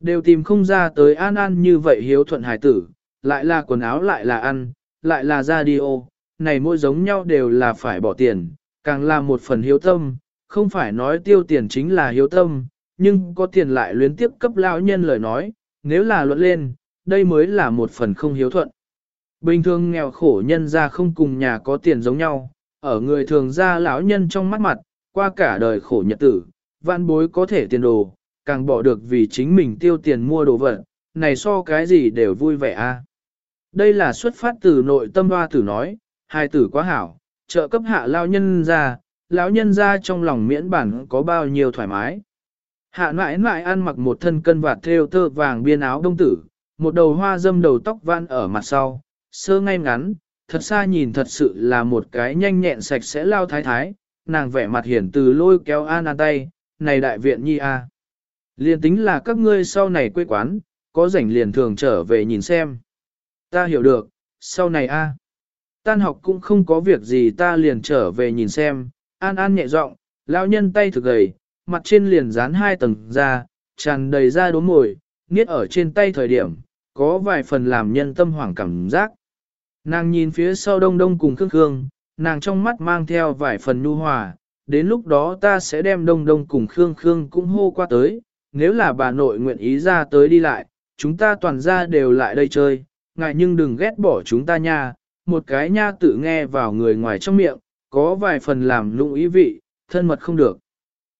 đều tìm không ra tới an an như vậy hiếu thuận hải tử, lại là quần áo lại là ăn, lại là radio, này mỗi giống nhau đều là phải bỏ tiền, càng là một phần hiếu tâm, không phải nói tiêu tiền chính là hiếu tâm, nhưng có tiền lại luyến tiếp cấp lão nhân lời nói, nếu là luận lên, đây mới là một phần không hiếu thuận. Bình thường nghèo khổ nhân ra không cùng nhà có tiền giống nhau, ở người thường ra lão nhân trong mắt mặt, qua cả đời khổ nhật tử, vạn bối có thể tiền đồ, càng bỏ được vì chính mình tiêu tiền mua đồ vật, này so cái gì đều vui vẻ a. Đây là xuất phát từ nội tâm hoa tử nói, hai tử quá hảo, trợ cấp hạ lao nhân ra, lão nhân ra trong lòng miễn bản có bao nhiêu thoải mái. Hạ nãi nãi ăn mặc một thân cân vạt theo tơ vàng biên áo đông tử, một đầu hoa dâm đầu tóc van ở mặt sau, sơ ngay ngắn, thật xa nhìn thật sự là một cái nhanh nhẹn sạch sẽ lao thái thái, nàng vẻ mặt hiển từ lôi kéo an an tay, này đại viện nhi a. Liền tính là các ngươi sau này quê quán, có rảnh liền thường trở về nhìn xem. Ta hiểu được, sau này a. Tan học cũng không có việc gì ta liền trở về nhìn xem, an an nhẹ giọng, lão nhân tay thực gầy, mặt trên liền dán hai tầng da, tràn đầy da đốm mồi, niết ở trên tay thời điểm, có vài phần làm nhân tâm hoảng cảm giác. Nàng nhìn phía sau đông đông cùng khương khương, nàng trong mắt mang theo vài phần nhu hòa, đến lúc đó ta sẽ đem đông đông cùng khương khương cũng hô qua tới, nếu là bà nội nguyện ý ra tới đi lại, chúng ta toàn ra đều lại đây chơi, ngại nhưng đừng ghét bỏ chúng ta nha, một cái nha tự nghe vào người ngoài trong miệng, có vài phần làm lụng ý vị, thân mật không được.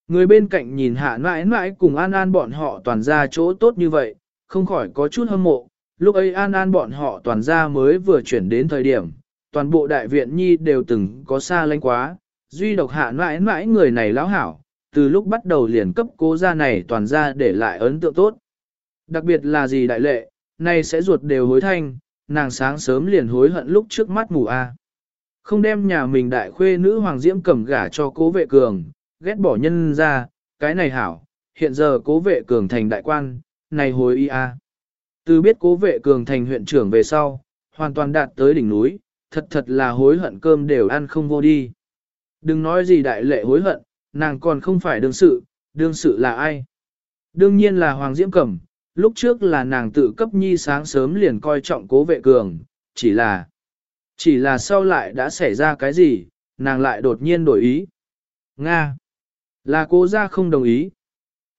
Người bên cạnh nhìn hạ mãi mãi cùng an an bọn họ toàn ra chỗ tốt như vậy, không khỏi có chút hâm mộ, lúc ấy an an bọn họ toàn ra mới vừa chuyển đến thời điểm, toàn bộ đại viện nhi đều từng có xa lánh quá, duy độc hạ mãi mãi người này lão hảo, từ lúc bắt đầu liền cấp cố gia này toàn ra để lại ấn tượng tốt. Đặc biệt là gì đại lệ, nay sẽ ruột đều hối thanh, nàng sáng sớm liền hối hận lúc trước mắt mù a. Không đem nhà mình đại khuê nữ hoàng diễm cầm gả cho cố vệ cường, ghét bỏ nhân ra, cái này hảo, hiện giờ cố vệ cường thành đại quan, này hối y a. Từ biết cố vệ cường thành huyện trưởng về sau, hoàn toàn đạt tới đỉnh núi, thật thật là hối hận cơm đều ăn không vô đi. Đừng nói gì đại lệ hối hận, nàng còn không phải đương sự, đương sự là ai? Đương nhiên là Hoàng Diễm Cẩm, lúc trước là nàng tự cấp nhi sáng sớm liền coi trọng cố vệ cường, chỉ là, chỉ là sau lại đã xảy ra cái gì, nàng lại đột nhiên đổi ý. Nga, là cố gia không đồng ý,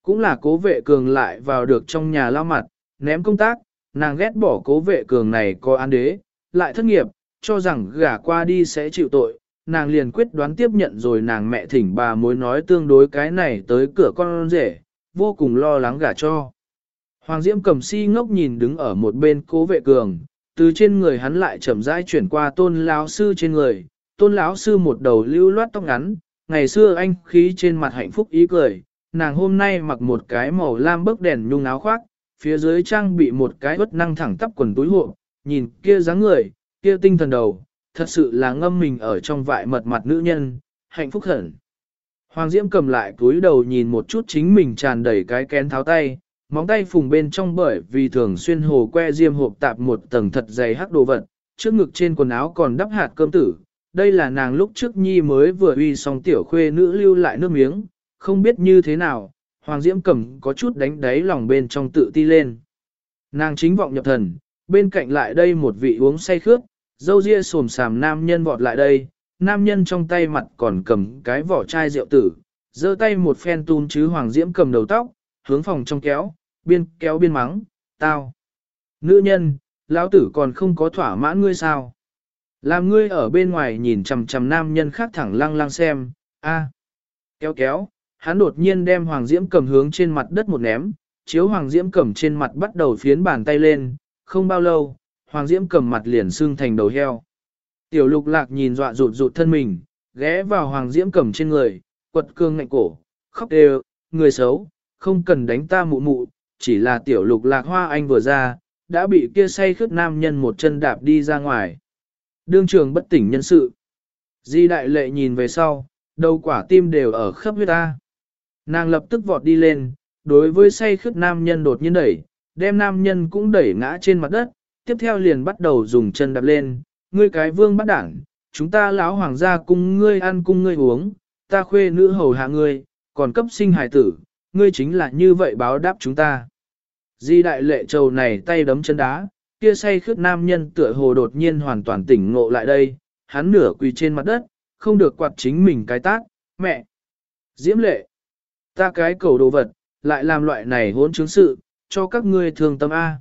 cũng là cố vệ cường lại vào được trong nhà lao mặt, ném công tác, nàng ghét bỏ cố vệ cường này có an đế, lại thất nghiệp, cho rằng gả qua đi sẽ chịu tội, nàng liền quyết đoán tiếp nhận rồi nàng mẹ thỉnh bà mối nói tương đối cái này tới cửa con rể, vô cùng lo lắng gả cho. Hoàng Diễm cầm si ngốc nhìn đứng ở một bên cố vệ cường, từ trên người hắn lại chậm rãi chuyển qua tôn lão sư trên người, tôn lão sư một đầu lưu loát tóc ngắn, ngày xưa anh khí trên mặt hạnh phúc ý cười, nàng hôm nay mặc một cái màu lam bức đèn nhung áo khoác, phía dưới trang bị một cái bất năng thẳng tắp quần túi hộ, nhìn kia dáng người, kia tinh thần đầu, thật sự là ngâm mình ở trong vại mật mặt nữ nhân, hạnh phúc hẳn. Hoàng Diễm cầm lại túi đầu nhìn một chút chính mình tràn đầy cái kén tháo tay, móng tay phùng bên trong bởi vì thường xuyên hồ que diêm hộp tạp một tầng thật dày hắc đồ vật, trước ngực trên quần áo còn đắp hạt cơm tử. Đây là nàng lúc trước nhi mới vừa uy xong tiểu khuê nữ lưu lại nước miếng, không biết như thế nào, Hoàng Diễm cẩm có chút đánh đáy lòng bên trong tự ti lên. Nàng chính vọng nhập thần, bên cạnh lại đây một vị uống say khước, dâu ria sồm sàm nam nhân vọt lại đây, nam nhân trong tay mặt còn cầm cái vỏ chai rượu tử, giơ tay một phen tun chứ Hoàng Diễm cầm đầu tóc, hướng phòng trong kéo, biên kéo biên mắng, tao. Nữ nhân, lão tử còn không có thỏa mãn ngươi sao? Làm ngươi ở bên ngoài nhìn chằm chằm nam nhân khác thẳng lăng lăng xem, a, kéo kéo, hắn đột nhiên đem Hoàng Diễm cầm hướng trên mặt đất một ném, chiếu Hoàng Diễm cầm trên mặt bắt đầu phiến bàn tay lên, không bao lâu, Hoàng Diễm cầm mặt liền xương thành đầu heo. Tiểu lục lạc nhìn dọa rụt rụt thân mình, ghé vào Hoàng Diễm cầm trên người, quật cương ngạnh cổ, khóc đều, người xấu, không cần đánh ta mụ mụ, chỉ là tiểu lục lạc hoa anh vừa ra, đã bị kia say khướt nam nhân một chân đạp đi ra ngoài. Đương trường bất tỉnh nhân sự. Di đại lệ nhìn về sau, đầu quả tim đều ở khắp huyết ta. Nàng lập tức vọt đi lên, đối với say khướt nam nhân đột nhiên đẩy, đem nam nhân cũng đẩy ngã trên mặt đất, tiếp theo liền bắt đầu dùng chân đạp lên, ngươi cái vương bắt đảng, chúng ta lão hoàng gia cung ngươi ăn cung ngươi uống, ta khuê nữ hầu hạ ngươi, còn cấp sinh hải tử, ngươi chính là như vậy báo đáp chúng ta. Di đại lệ trầu này tay đấm chân đá, kia say khướt nam nhân tựa hồ đột nhiên hoàn toàn tỉnh ngộ lại đây, hắn nửa quỳ trên mặt đất, không được quạt chính mình cái tác, mẹ. Diễm lệ, ta cái cầu đồ vật, lại làm loại này hỗn chứng sự, cho các ngươi thường tâm A.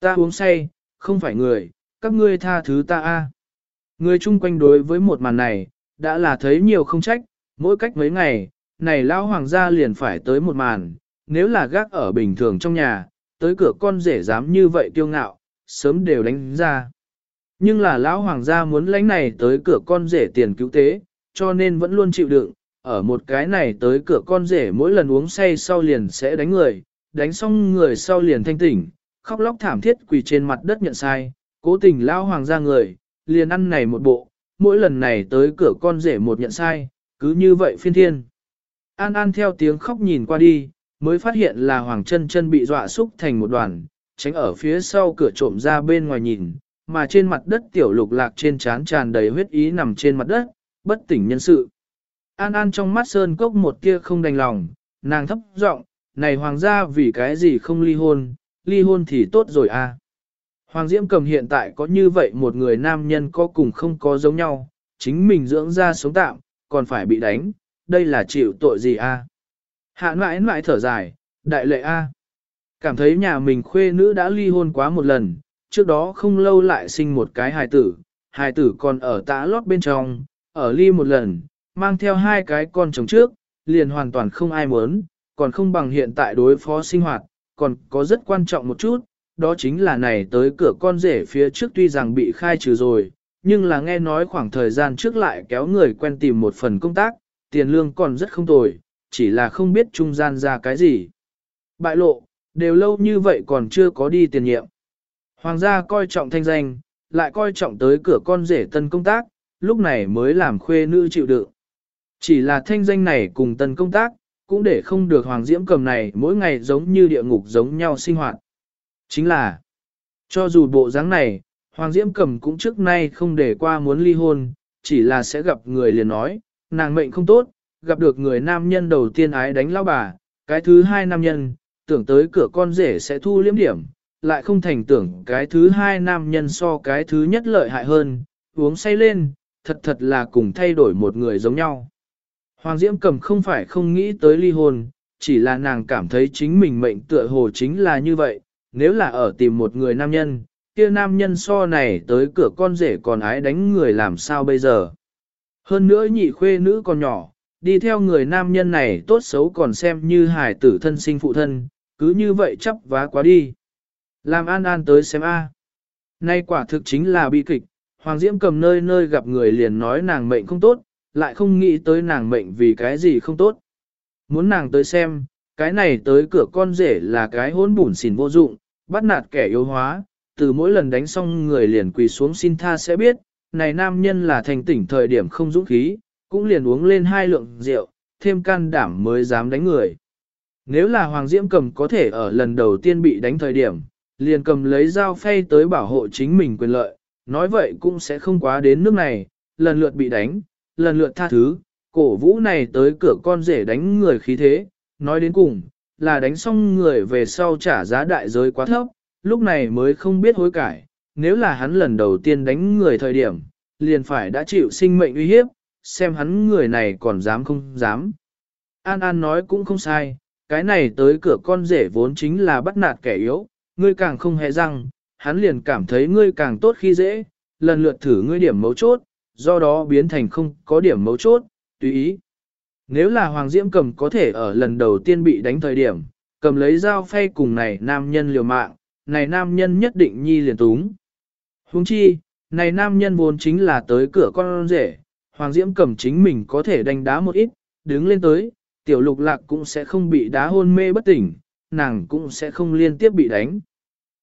Ta uống say, không phải người, các ngươi tha thứ ta A. Người chung quanh đối với một màn này, đã là thấy nhiều không trách, mỗi cách mấy ngày, này lão hoàng gia liền phải tới một màn, nếu là gác ở bình thường trong nhà, tới cửa con rể dám như vậy kiêu ngạo, sớm đều đánh ra. Nhưng là lão hoàng gia muốn lãnh này tới cửa con rể tiền cứu tế, cho nên vẫn luôn chịu đựng, ở một cái này tới cửa con rể mỗi lần uống say sau liền sẽ đánh người, đánh xong người sau liền thanh tỉnh, khóc lóc thảm thiết quỳ trên mặt đất nhận sai, cố tình lão hoàng gia người, liền ăn này một bộ, mỗi lần này tới cửa con rể một nhận sai, cứ như vậy phiên thiên. An An theo tiếng khóc nhìn qua đi, mới phát hiện là Hoàng chân chân bị dọa xúc thành một đoàn, tránh ở phía sau cửa trộm ra bên ngoài nhìn, mà trên mặt đất tiểu lục lạc trên trán tràn đầy huyết ý nằm trên mặt đất, bất tỉnh nhân sự. An An trong mắt sơn cốc một kia không đành lòng, nàng thấp giọng, này hoàng gia vì cái gì không ly hôn, ly hôn thì tốt rồi à. Hoàng Diễm cầm hiện tại có như vậy một người nam nhân có cùng không có giống nhau, chính mình dưỡng ra sống tạm, còn phải bị đánh, đây là chịu tội gì a? À? Hạ mãi mãi thở dài, đại lệ a. Cảm thấy nhà mình khuê nữ đã ly hôn quá một lần, trước đó không lâu lại sinh một cái hài tử, hài tử còn ở tã lót bên trong, ở ly một lần, mang theo hai cái con chồng trước, liền hoàn toàn không ai muốn, còn không bằng hiện tại đối phó sinh hoạt, còn có rất quan trọng một chút, đó chính là này tới cửa con rể phía trước tuy rằng bị khai trừ rồi, nhưng là nghe nói khoảng thời gian trước lại kéo người quen tìm một phần công tác, tiền lương còn rất không tồi, chỉ là không biết trung gian ra cái gì. Bại lộ, đều lâu như vậy còn chưa có đi tiền nhiệm. Hoàng gia coi trọng thanh danh, lại coi trọng tới cửa con rể tân công tác, lúc này mới làm khuê nữ chịu đựng. Chỉ là thanh danh này cùng tân công tác, cũng để không được Hoàng Diễm cầm này mỗi ngày giống như địa ngục giống nhau sinh hoạt. Chính là, cho dù bộ dáng này, Hoàng Diễm cầm cũng trước nay không để qua muốn ly hôn, chỉ là sẽ gặp người liền nói, nàng mệnh không tốt, gặp được người nam nhân đầu tiên ái đánh lao bà, cái thứ hai nam nhân, tưởng tới cửa con rể sẽ thu liếm điểm, lại không thành tưởng cái thứ hai nam nhân so cái thứ nhất lợi hại hơn, uống say lên, thật thật là cùng thay đổi một người giống nhau. Hoàng Diễm Cầm không phải không nghĩ tới ly hôn, chỉ là nàng cảm thấy chính mình mệnh tựa hồ chính là như vậy, nếu là ở tìm một người nam nhân, kia nam nhân so này tới cửa con rể còn ái đánh người làm sao bây giờ. Hơn nữa nhị khuê nữ còn nhỏ, đi theo người nam nhân này tốt xấu còn xem như hài tử thân sinh phụ thân, cứ như vậy chấp vá quá đi. Làm an an tới xem a. Nay quả thực chính là bi kịch, Hoàng Diễm cầm nơi nơi gặp người liền nói nàng mệnh không tốt, lại không nghĩ tới nàng mệnh vì cái gì không tốt. Muốn nàng tới xem, cái này tới cửa con rể là cái hỗn bùn xỉn vô dụng, bắt nạt kẻ yếu hóa, từ mỗi lần đánh xong người liền quỳ xuống xin tha sẽ biết, này nam nhân là thành tỉnh thời điểm không dũng khí, cũng liền uống lên hai lượng rượu, thêm can đảm mới dám đánh người. Nếu là Hoàng Diễm cầm có thể ở lần đầu tiên bị đánh thời điểm, liền cầm lấy dao phay tới bảo hộ chính mình quyền lợi, nói vậy cũng sẽ không quá đến nước này, lần lượt bị đánh, lần lượt tha thứ, cổ vũ này tới cửa con rể đánh người khí thế, nói đến cùng, là đánh xong người về sau trả giá đại giới quá thấp, lúc này mới không biết hối cải, nếu là hắn lần đầu tiên đánh người thời điểm, liền phải đã chịu sinh mệnh uy hiếp, xem hắn người này còn dám không dám. An An nói cũng không sai, cái này tới cửa con rể vốn chính là bắt nạt kẻ yếu, ngươi càng không hề răng, hắn liền cảm thấy ngươi càng tốt khi dễ, lần lượt thử ngươi điểm mấu chốt, do đó biến thành không có điểm mấu chốt, tùy ý. Nếu là Hoàng Diễm cầm có thể ở lần đầu tiên bị đánh thời điểm, cầm lấy dao phay cùng này nam nhân liều mạng, này nam nhân nhất định nhi liền túng. Huống chi, này nam nhân vốn chính là tới cửa con rể, Hoàng Diễm cầm chính mình có thể đánh đá một ít, đứng lên tới, tiểu lục lạc cũng sẽ không bị đá hôn mê bất tỉnh, nàng cũng sẽ không liên tiếp bị đánh.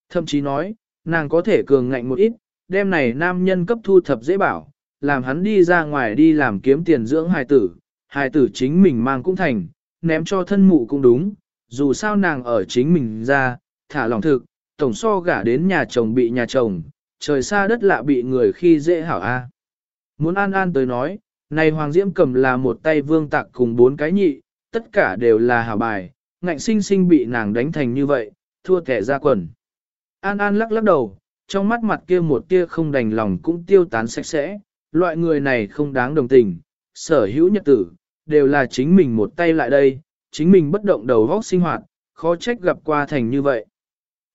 Thậm chí nói, nàng có thể cường ngạnh một ít, đem này nam nhân cấp thu thập dễ bảo, làm hắn đi ra ngoài đi làm kiếm tiền dưỡng hài tử, hài tử chính mình mang cũng thành, ném cho thân mụ cũng đúng, dù sao nàng ở chính mình ra, thả lòng thực, tổng so gả đến nhà chồng bị nhà chồng, trời xa đất lạ bị người khi dễ hảo a. Muốn an an tới nói, này Hoàng Diễm cầm là một tay vương tạc cùng bốn cái nhị, tất cả đều là hảo bài, ngạnh sinh sinh bị nàng đánh thành như vậy, thua kẻ ra quần. An An lắc lắc đầu, trong mắt mặt kia một tia không đành lòng cũng tiêu tán sạch sẽ, loại người này không đáng đồng tình, sở hữu nhật tử, đều là chính mình một tay lại đây, chính mình bất động đầu góc sinh hoạt, khó trách gặp qua thành như vậy.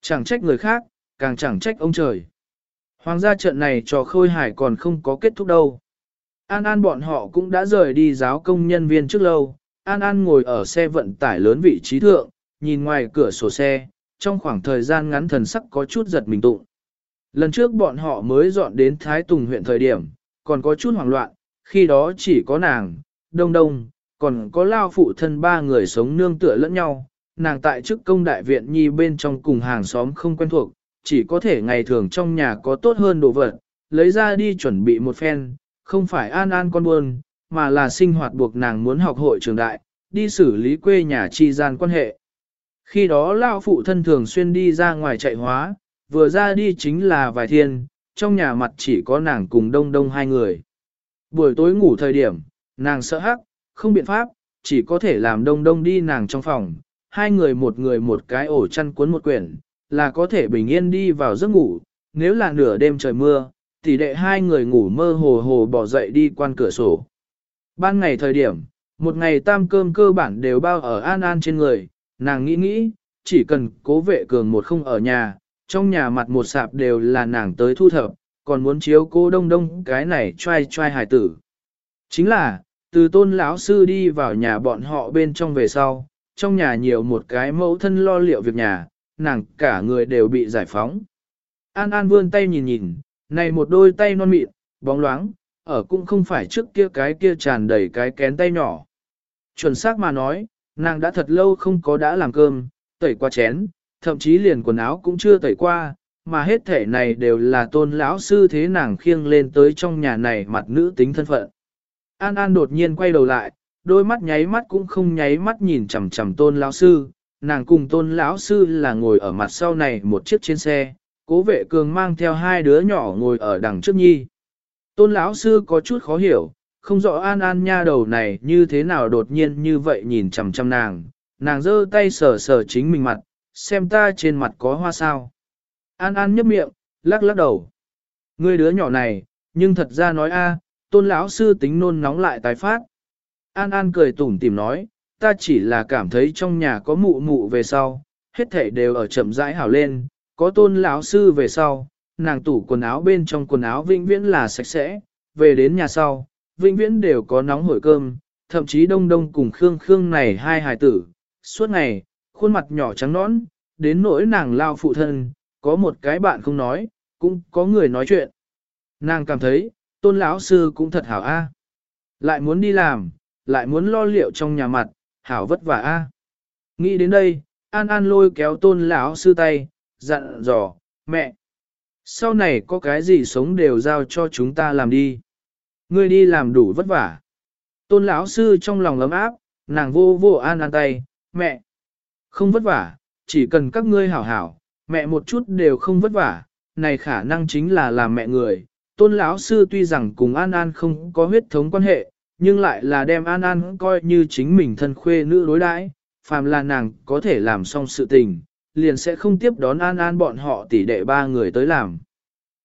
Chẳng trách người khác, càng chẳng trách ông trời. Hoàng gia trận này cho khôi hải còn không có kết thúc đâu. An An bọn họ cũng đã rời đi giáo công nhân viên trước lâu, An An ngồi ở xe vận tải lớn vị trí thượng, nhìn ngoài cửa sổ xe, trong khoảng thời gian ngắn thần sắc có chút giật mình tụng. Lần trước bọn họ mới dọn đến Thái Tùng huyện thời điểm, còn có chút hoảng loạn, khi đó chỉ có nàng, đông đông, còn có lao phụ thân ba người sống nương tựa lẫn nhau, nàng tại chức công đại viện nhi bên trong cùng hàng xóm không quen thuộc, chỉ có thể ngày thường trong nhà có tốt hơn đồ vật, lấy ra đi chuẩn bị một phen, không phải an an con buồn, mà là sinh hoạt buộc nàng muốn học hội trường đại, đi xử lý quê nhà chi gian quan hệ. Khi đó lao phụ thân thường xuyên đi ra ngoài chạy hóa, vừa ra đi chính là vài thiên, trong nhà mặt chỉ có nàng cùng đông đông hai người. Buổi tối ngủ thời điểm, nàng sợ hắc, không biện pháp, chỉ có thể làm đông đông đi nàng trong phòng, hai người một người một cái ổ chăn cuốn một quyển, là có thể bình yên đi vào giấc ngủ, nếu là nửa đêm trời mưa, tỷ đệ hai người ngủ mơ hồ hồ bỏ dậy đi quan cửa sổ. Ban ngày thời điểm, một ngày tam cơm cơ bản đều bao ở an an trên người, nàng nghĩ nghĩ, chỉ cần cố vệ cường một không ở nhà, trong nhà mặt một sạp đều là nàng tới thu thập, còn muốn chiếu cô đông đông cái này trai trai hài tử. Chính là, từ tôn lão sư đi vào nhà bọn họ bên trong về sau, trong nhà nhiều một cái mẫu thân lo liệu việc nhà, nàng cả người đều bị giải phóng. An An vươn tay nhìn nhìn, này một đôi tay non mịn, bóng loáng, ở cũng không phải trước kia cái kia tràn đầy cái kén tay nhỏ. Chuẩn xác mà nói, nàng đã thật lâu không có đã làm cơm, tẩy qua chén, thậm chí liền quần áo cũng chưa tẩy qua, mà hết thể này đều là tôn lão sư thế nàng khiêng lên tới trong nhà này mặt nữ tính thân phận. An An đột nhiên quay đầu lại, đôi mắt nháy mắt cũng không nháy mắt nhìn chằm chằm tôn lão sư, nàng cùng tôn lão sư là ngồi ở mặt sau này một chiếc trên xe, cố vệ cường mang theo hai đứa nhỏ ngồi ở đằng trước nhi. Tôn lão sư có chút khó hiểu, không rõ an an nha đầu này như thế nào đột nhiên như vậy nhìn chằm chằm nàng, nàng giơ tay sờ sờ chính mình mặt, xem ta trên mặt có hoa sao. An an nhấp miệng, lắc lắc đầu. Ngươi đứa nhỏ này, nhưng thật ra nói a, tôn lão sư tính nôn nóng lại tái phát. An an cười tủm tìm nói, ta chỉ là cảm thấy trong nhà có mụ mụ về sau, hết thảy đều ở chậm rãi hảo lên, có tôn lão sư về sau, nàng tủ quần áo bên trong quần áo vĩnh viễn là sạch sẽ, về đến nhà sau, vĩnh viễn đều có nóng hổi cơm, thậm chí đông đông cùng Khương Khương này hai hài tử, suốt ngày, khuôn mặt nhỏ trắng nõn, đến nỗi nàng lao phụ thân, có một cái bạn không nói, cũng có người nói chuyện. Nàng cảm thấy, tôn lão sư cũng thật hảo a, Lại muốn đi làm, lại muốn lo liệu trong nhà mặt, hảo vất vả a. Nghĩ đến đây, An An lôi kéo tôn lão sư tay, dặn dò, mẹ. Sau này có cái gì sống đều giao cho chúng ta làm đi. Ngươi đi làm đủ vất vả. Tôn lão sư trong lòng lấm áp, nàng vô vô an an tay, mẹ. Không vất vả, chỉ cần các ngươi hảo hảo, mẹ một chút đều không vất vả, này khả năng chính là làm mẹ người. Tôn lão sư tuy rằng cùng An An không có huyết thống quan hệ, nhưng lại là đem An An coi như chính mình thân khuê nữ đối đãi, phàm là nàng có thể làm xong sự tình, liền sẽ không tiếp đón An An bọn họ tỷ đệ ba người tới làm.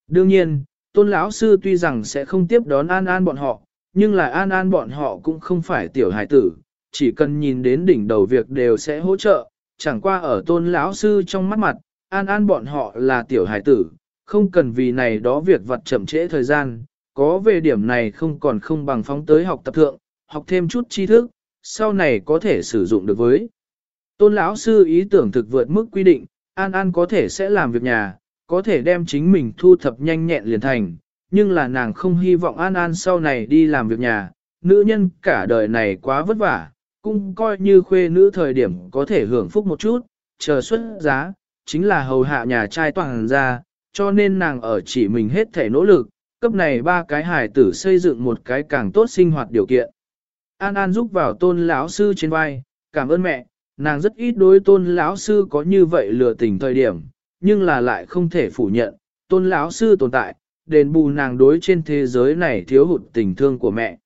Đương nhiên, tôn lão sư tuy rằng sẽ không tiếp đón An An bọn họ, nhưng là An An bọn họ cũng không phải tiểu hải tử, chỉ cần nhìn đến đỉnh đầu việc đều sẽ hỗ trợ, chẳng qua ở tôn lão sư trong mắt mặt, An An bọn họ là tiểu hải tử, không cần vì này đó việc vặt chậm trễ thời gian, có về điểm này không còn không bằng phóng tới học tập thượng, học thêm chút tri thức, sau này có thể sử dụng được với. Tôn lão sư ý tưởng thực vượt mức quy định, An An có thể sẽ làm việc nhà, có thể đem chính mình thu thập nhanh nhẹn liền thành, nhưng là nàng không hy vọng An An sau này đi làm việc nhà, nữ nhân cả đời này quá vất vả, cũng coi như khuê nữ thời điểm có thể hưởng phúc một chút, chờ xuất giá, chính là hầu hạ nhà trai toàn ra, cho nên nàng ở chỉ mình hết thể nỗ lực, cấp này ba cái hài tử xây dựng một cái càng tốt sinh hoạt điều kiện. An An giúp vào tôn lão sư trên vai, cảm ơn mẹ, nàng rất ít đối tôn lão sư có như vậy lừa tình thời điểm, nhưng là lại không thể phủ nhận, tôn lão sư tồn tại, đền bù nàng đối trên thế giới này thiếu hụt tình thương của mẹ.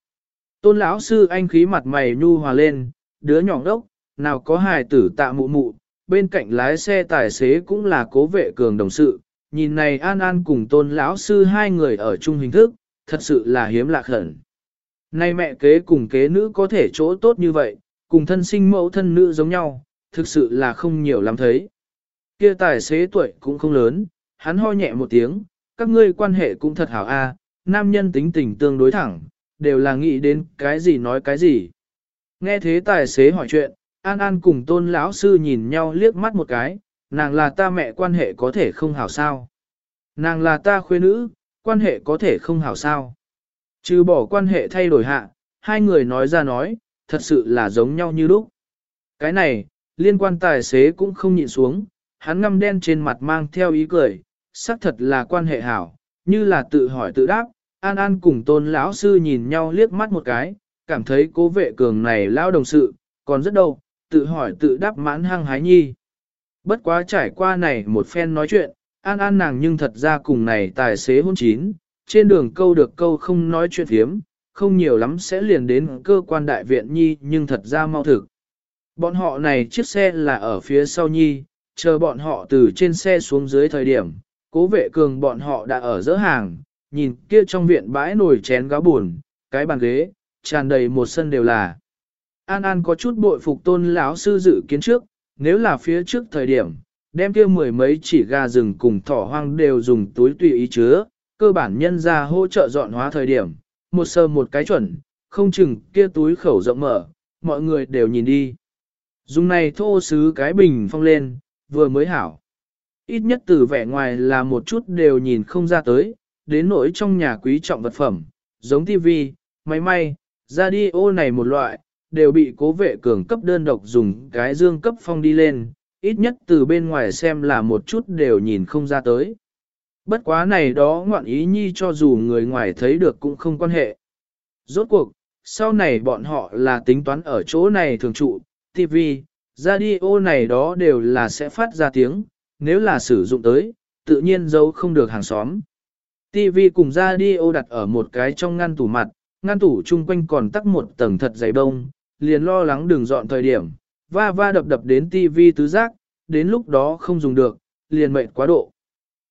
Tôn lão sư anh khí mặt mày nhu hòa lên, đứa nhỏ đốc, nào có hài tử tạ mụ mụ, bên cạnh lái xe tài xế cũng là cố vệ cường đồng sự, nhìn này An An cùng tôn lão sư hai người ở chung hình thức, thật sự là hiếm lạ khẩn. Nay mẹ kế cùng kế nữ có thể chỗ tốt như vậy, cùng thân sinh mẫu thân nữ giống nhau, thực sự là không nhiều lắm thấy. Kia tài xế tuổi cũng không lớn, hắn ho nhẹ một tiếng, các ngươi quan hệ cũng thật hảo a, nam nhân tính tình tương đối thẳng, đều là nghĩ đến cái gì nói cái gì. Nghe thế tài xế hỏi chuyện, An An cùng tôn lão sư nhìn nhau liếc mắt một cái, nàng là ta mẹ quan hệ có thể không hảo sao. Nàng là ta khuê nữ, quan hệ có thể không hảo sao. Trừ bỏ quan hệ thay đổi hạ, hai người nói ra nói, thật sự là giống nhau như lúc. Cái này, liên quan tài xế cũng không nhịn xuống, hắn ngăm đen trên mặt mang theo ý cười, xác thật là quan hệ hảo, như là tự hỏi tự đáp, An An cùng tôn lão sư nhìn nhau liếc mắt một cái, cảm thấy cố vệ cường này lao đồng sự, còn rất đâu, tự hỏi tự đáp mãn hăng hái nhi. Bất quá trải qua này một phen nói chuyện, An An nàng nhưng thật ra cùng này tài xế hôn chín, trên đường câu được câu không nói chuyện hiếm, không nhiều lắm sẽ liền đến cơ quan đại viện nhi nhưng thật ra mau thực. Bọn họ này chiếc xe là ở phía sau nhi, chờ bọn họ từ trên xe xuống dưới thời điểm, cố vệ cường bọn họ đã ở giữa hàng, nhìn kia trong viện bãi nồi chén gáo buồn, cái bàn ghế, tràn đầy một sân đều là. An An có chút bội phục tôn lão sư dự kiến trước, nếu là phía trước thời điểm, đem kia mười mấy chỉ gà rừng cùng thỏ hoang đều dùng túi tùy ý chứa, cơ bản nhân ra hỗ trợ dọn hóa thời điểm, một sơ một cái chuẩn, không chừng kia túi khẩu rộng mở, mọi người đều nhìn đi. Dùng này thô sứ cái bình phong lên, vừa mới hảo. Ít nhất từ vẻ ngoài là một chút đều nhìn không ra tới, đến nỗi trong nhà quý trọng vật phẩm, giống tivi, máy may, radio này một loại, đều bị cố vệ cường cấp đơn độc dùng cái dương cấp phong đi lên, ít nhất từ bên ngoài xem là một chút đều nhìn không ra tới. Bất quá này đó ngoạn ý nhi cho dù người ngoài thấy được cũng không quan hệ. Rốt cuộc, sau này bọn họ là tính toán ở chỗ này thường trụ, TV, radio này đó đều là sẽ phát ra tiếng, nếu là sử dụng tới, tự nhiên giấu không được hàng xóm. TV cùng radio đặt ở một cái trong ngăn tủ mặt, ngăn tủ chung quanh còn tắc một tầng thật dày đông. liền lo lắng đường dọn thời điểm, va va đập đập đến TV tứ giác, đến lúc đó không dùng được, liền mệt quá độ.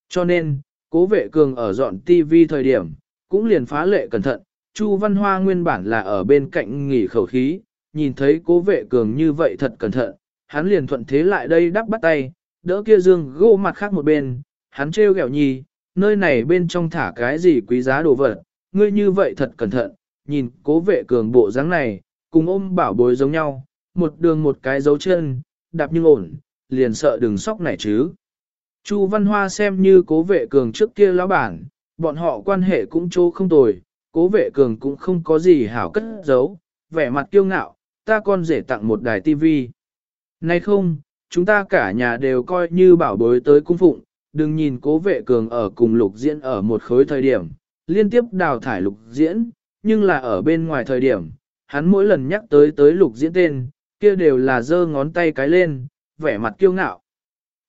Cho nên, cố vệ cường ở dọn TV thời điểm, cũng liền phá lệ cẩn thận, Chu Văn Hoa nguyên bản là ở bên cạnh nghỉ khẩu khí, nhìn thấy cố vệ cường như vậy thật cẩn thận, hắn liền thuận thế lại đây đắp bắt tay, đỡ kia dương gỗ mặt khác một bên, hắn trêu ghẹo nhì, nơi này bên trong thả cái gì quý giá đồ vật, ngươi như vậy thật cẩn thận, nhìn cố vệ cường bộ dáng này, cùng ôm bảo bối giống nhau, một đường một cái dấu chân, đạp nhưng ổn, liền sợ đừng sóc này chứ. Chu Văn Hoa xem như cố vệ cường trước kia lão bản, bọn họ quan hệ cũng chỗ không tồi, cố vệ cường cũng không có gì hảo cất giấu, vẻ mặt kiêu ngạo, ta con rể tặng một đài tivi. Nay không, chúng ta cả nhà đều coi như bảo bối tới cung phụng, đừng nhìn cố vệ cường ở cùng lục diễn ở một khối thời điểm, liên tiếp đào thải lục diễn, nhưng là ở bên ngoài thời điểm, hắn mỗi lần nhắc tới tới lục diễn tên, kia đều là giơ ngón tay cái lên, vẻ mặt kiêu ngạo.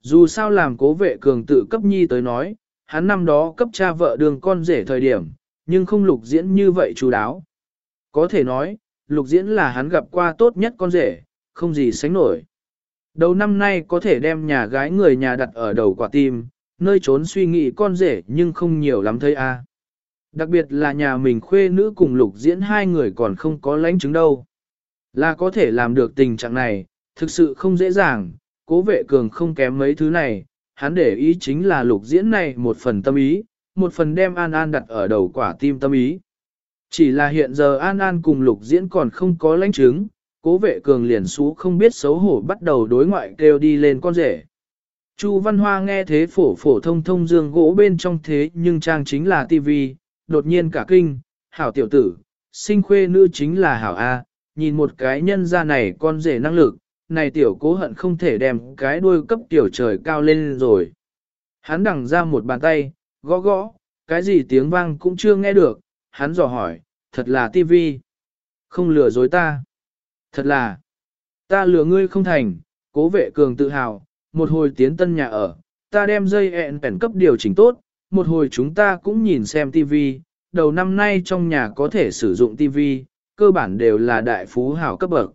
Dù sao làm cố vệ cường tự cấp nhi tới nói, hắn năm đó cấp cha vợ đường con rể thời điểm, nhưng không lục diễn như vậy chú đáo. Có thể nói, lục diễn là hắn gặp qua tốt nhất con rể, không gì sánh nổi. Đầu năm nay có thể đem nhà gái người nhà đặt ở đầu quả tim, nơi trốn suy nghĩ con rể nhưng không nhiều lắm thấy a. À. Đặc biệt là nhà mình khuê nữ cùng lục diễn hai người còn không có lãnh chứng đâu. Là có thể làm được tình trạng này, thực sự không dễ dàng, cố vệ cường không kém mấy thứ này, hắn để ý chính là lục diễn này một phần tâm ý, một phần đem An An đặt ở đầu quả tim tâm ý. Chỉ là hiện giờ An An cùng lục diễn còn không có lãnh chứng, cố vệ cường liền xú không biết xấu hổ bắt đầu đối ngoại kêu đi lên con rể. Chu Văn Hoa nghe thế phổ phổ thông thông dương gỗ bên trong thế nhưng trang chính là tivi, đột nhiên cả kinh, hảo tiểu tử, sinh khuê nữ chính là hảo A, nhìn một cái nhân ra này con rể năng lực, này tiểu cố hận không thể đem cái đuôi cấp tiểu trời cao lên rồi. Hắn đằng ra một bàn tay, gõ gõ, cái gì tiếng vang cũng chưa nghe được, hắn dò hỏi, thật là tivi. Không lừa dối ta. Thật là, ta lừa ngươi không thành, cố vệ cường tự hào, một hồi tiến tân nhà ở, ta đem dây ẹn bèn cấp điều chỉnh tốt, một hồi chúng ta cũng nhìn xem tivi, đầu năm nay trong nhà có thể sử dụng tivi, cơ bản đều là đại phú hảo cấp bậc.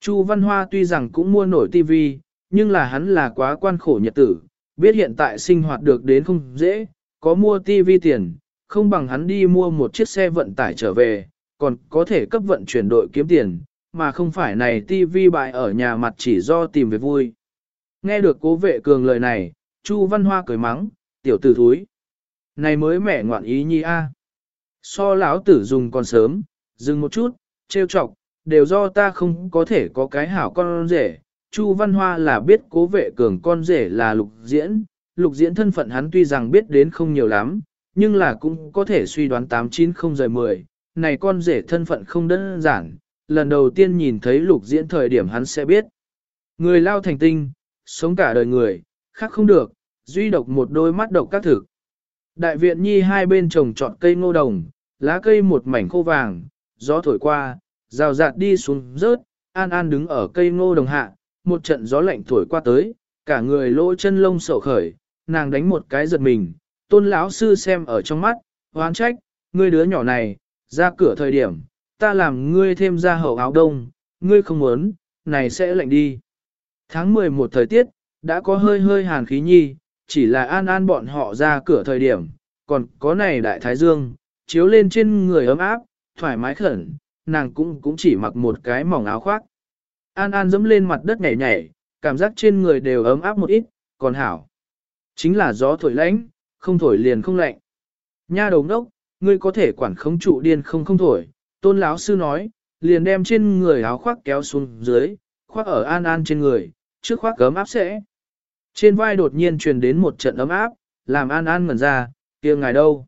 Chu Văn Hoa tuy rằng cũng mua nổi tivi, nhưng là hắn là quá quan khổ nhật tử, biết hiện tại sinh hoạt được đến không dễ, có mua tivi tiền, không bằng hắn đi mua một chiếc xe vận tải trở về, còn có thể cấp vận chuyển đội kiếm tiền, mà không phải này tivi bại ở nhà mặt chỉ do tìm về vui. Nghe được cố vệ cường lời này, Chu Văn Hoa cười mắng, tiểu tử thúi. Này mới mẻ ngoạn ý nhi a. So lão tử dùng còn sớm, dừng một chút, trêu chọc, đều do ta không có thể có cái hảo con rể. Chu Văn Hoa là biết cố vệ cường con rể là lục diễn, lục diễn thân phận hắn tuy rằng biết đến không nhiều lắm, nhưng là cũng có thể suy đoán 890 rời 10, này con rể thân phận không đơn giản, lần đầu tiên nhìn thấy lục diễn thời điểm hắn sẽ biết. Người lao thành tinh, sống cả đời người, khác không được, duy độc một đôi mắt độc các thực. Đại viện nhi hai bên trồng trọt cây ngô đồng, lá cây một mảnh khô vàng, gió thổi qua, rào rạt đi xuống rớt, an an đứng ở cây ngô đồng hạ, một trận gió lạnh thổi qua tới, cả người lỗ chân lông sầu khởi, nàng đánh một cái giật mình, tôn lão sư xem ở trong mắt, hoán trách, ngươi đứa nhỏ này, ra cửa thời điểm, ta làm ngươi thêm ra hậu áo đông, ngươi không muốn, này sẽ lạnh đi. Tháng 11 thời tiết, đã có hơi hơi hàn khí nhi, chỉ là an an bọn họ ra cửa thời điểm, còn có này đại thái dương, chiếu lên trên người ấm áp, thoải mái khẩn, nàng cũng cũng chỉ mặc một cái mỏng áo khoác. An an dẫm lên mặt đất nhảy nhảy, cảm giác trên người đều ấm áp một ít, còn hảo. Chính là gió thổi lãnh, không thổi liền không lạnh. Nha đầu đốc, ngươi có thể quản khống trụ điên không không thổi, tôn lão sư nói, liền đem trên người áo khoác kéo xuống dưới, khoác ở an an trên người, trước khoác cấm áp sẽ. Trên vai đột nhiên truyền đến một trận ấm áp, làm an an ngẩn ra, kia ngài đâu.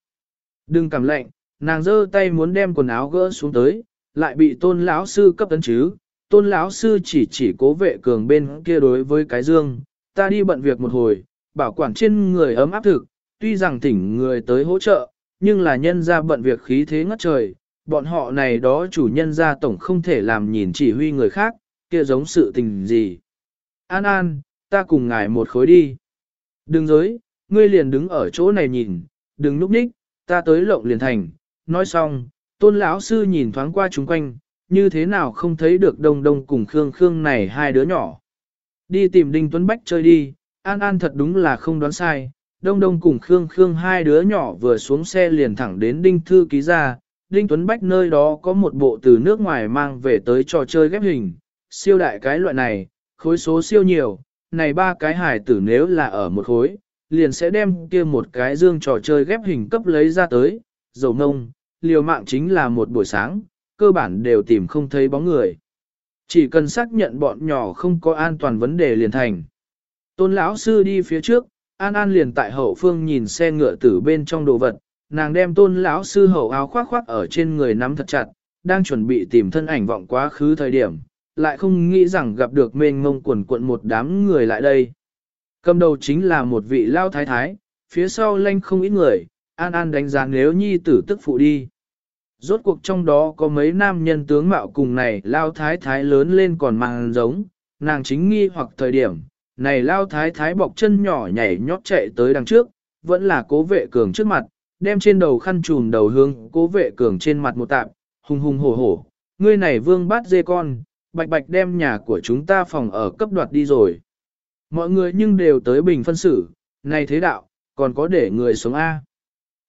Đừng cảm lạnh, nàng giơ tay muốn đem quần áo gỡ xuống tới, lại bị tôn lão sư cấp tấn chứ. Tôn lão sư chỉ chỉ cố vệ cường bên kia đối với cái dương, ta đi bận việc một hồi, bảo quản trên người ấm áp thực, tuy rằng thỉnh người tới hỗ trợ, nhưng là nhân ra bận việc khí thế ngất trời, bọn họ này đó chủ nhân ra tổng không thể làm nhìn chỉ huy người khác, kia giống sự tình gì. An An, ta cùng ngài một khối đi. Đừng dối, ngươi liền đứng ở chỗ này nhìn, đừng núp ních, ta tới lộng liền thành. Nói xong, tôn lão sư nhìn thoáng qua chúng quanh, như thế nào không thấy được đông đông cùng Khương Khương này hai đứa nhỏ. Đi tìm Đinh Tuấn Bách chơi đi, An An thật đúng là không đoán sai. Đông Đông cùng Khương Khương hai đứa nhỏ vừa xuống xe liền thẳng đến Đinh Thư Ký ra. Đinh Tuấn Bách nơi đó có một bộ từ nước ngoài mang về tới trò chơi ghép hình. Siêu đại cái loại này, khối số siêu nhiều, này ba cái hải tử nếu là ở một khối, liền sẽ đem kia một cái dương trò chơi ghép hình cấp lấy ra tới, dầu nông, liều mạng chính là một buổi sáng, cơ bản đều tìm không thấy bóng người. Chỉ cần xác nhận bọn nhỏ không có an toàn vấn đề liền thành. Tôn lão sư đi phía trước, An An liền tại hậu phương nhìn xe ngựa tử bên trong đồ vật, nàng đem tôn lão sư hậu áo khoác khoác ở trên người nắm thật chặt, đang chuẩn bị tìm thân ảnh vọng quá khứ thời điểm, lại không nghĩ rằng gặp được mênh mông quần cuộn một đám người lại đây. Cầm đầu chính là một vị lao thái thái, phía sau lanh không ít người, an an đánh giá nếu nhi tử tức phụ đi. Rốt cuộc trong đó có mấy nam nhân tướng mạo cùng này lao thái thái lớn lên còn mang giống, nàng chính nghi hoặc thời điểm, này lao thái thái bọc chân nhỏ nhảy nhót chạy tới đằng trước, vẫn là cố vệ cường trước mặt, đem trên đầu khăn trùm đầu hương cố vệ cường trên mặt một tạm, hùng hùng hổ hổ, ngươi này vương bát dê con, bạch bạch đem nhà của chúng ta phòng ở cấp đoạt đi rồi. Mọi người nhưng đều tới bình phân xử, này thế đạo, Còn có để người sống A.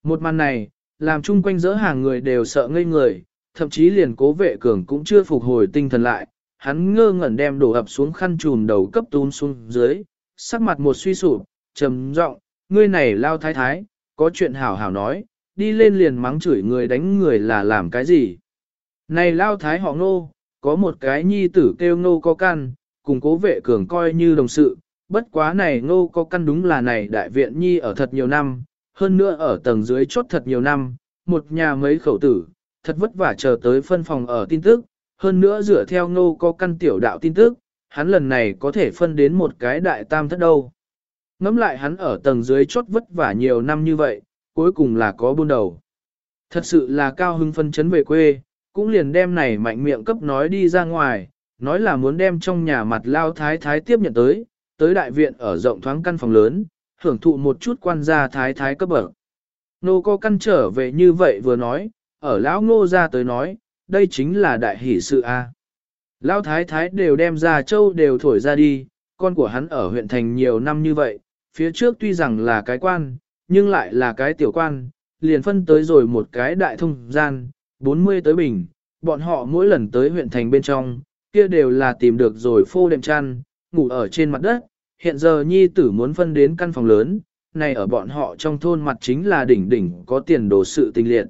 Một màn này, làm chung quanh dỡ hàng người đều sợ ngây người, thậm chí liền cố vệ cường cũng chưa phục hồi tinh thần lại, hắn ngơ ngẩn đem đổ ập xuống khăn trùm đầu cấp túm xuống dưới, sắc mặt một suy sụp, trầm giọng, ngươi này lao thái thái, có chuyện hảo hảo nói, đi lên liền mắng chửi người đánh người là làm cái gì. Này lao thái họ ngô, có một cái nhi tử kêu ngô có căn, cùng cố vệ cường coi như đồng sự, bất quá này ngô có căn đúng là này đại viện nhi ở thật nhiều năm, hơn nữa ở tầng dưới chốt thật nhiều năm, một nhà mấy khẩu tử, thật vất vả chờ tới phân phòng ở tin tức, hơn nữa dựa theo ngô có căn tiểu đạo tin tức, hắn lần này có thể phân đến một cái đại tam thất đâu. Ngắm lại hắn ở tầng dưới chốt vất vả nhiều năm như vậy, cuối cùng là có buôn đầu. Thật sự là cao hưng phân chấn về quê, cũng liền đem này mạnh miệng cấp nói đi ra ngoài, nói là muốn đem trong nhà mặt lao thái thái tiếp nhận tới, tới đại viện ở rộng thoáng căn phòng lớn, hưởng thụ một chút quan gia thái thái cấp bậc. Nô có căn trở về như vậy vừa nói, ở lão ngô ra tới nói, đây chính là đại hỷ sự a. Lão thái thái đều đem ra châu đều thổi ra đi, con của hắn ở huyện thành nhiều năm như vậy, phía trước tuy rằng là cái quan, nhưng lại là cái tiểu quan, liền phân tới rồi một cái đại thông gian, 40 tới bình, bọn họ mỗi lần tới huyện thành bên trong, kia đều là tìm được rồi phô đệm chăn, ngủ ở trên mặt đất, hiện giờ nhi tử muốn phân đến căn phòng lớn, này ở bọn họ trong thôn mặt chính là đỉnh đỉnh có tiền đồ sự tình liệt.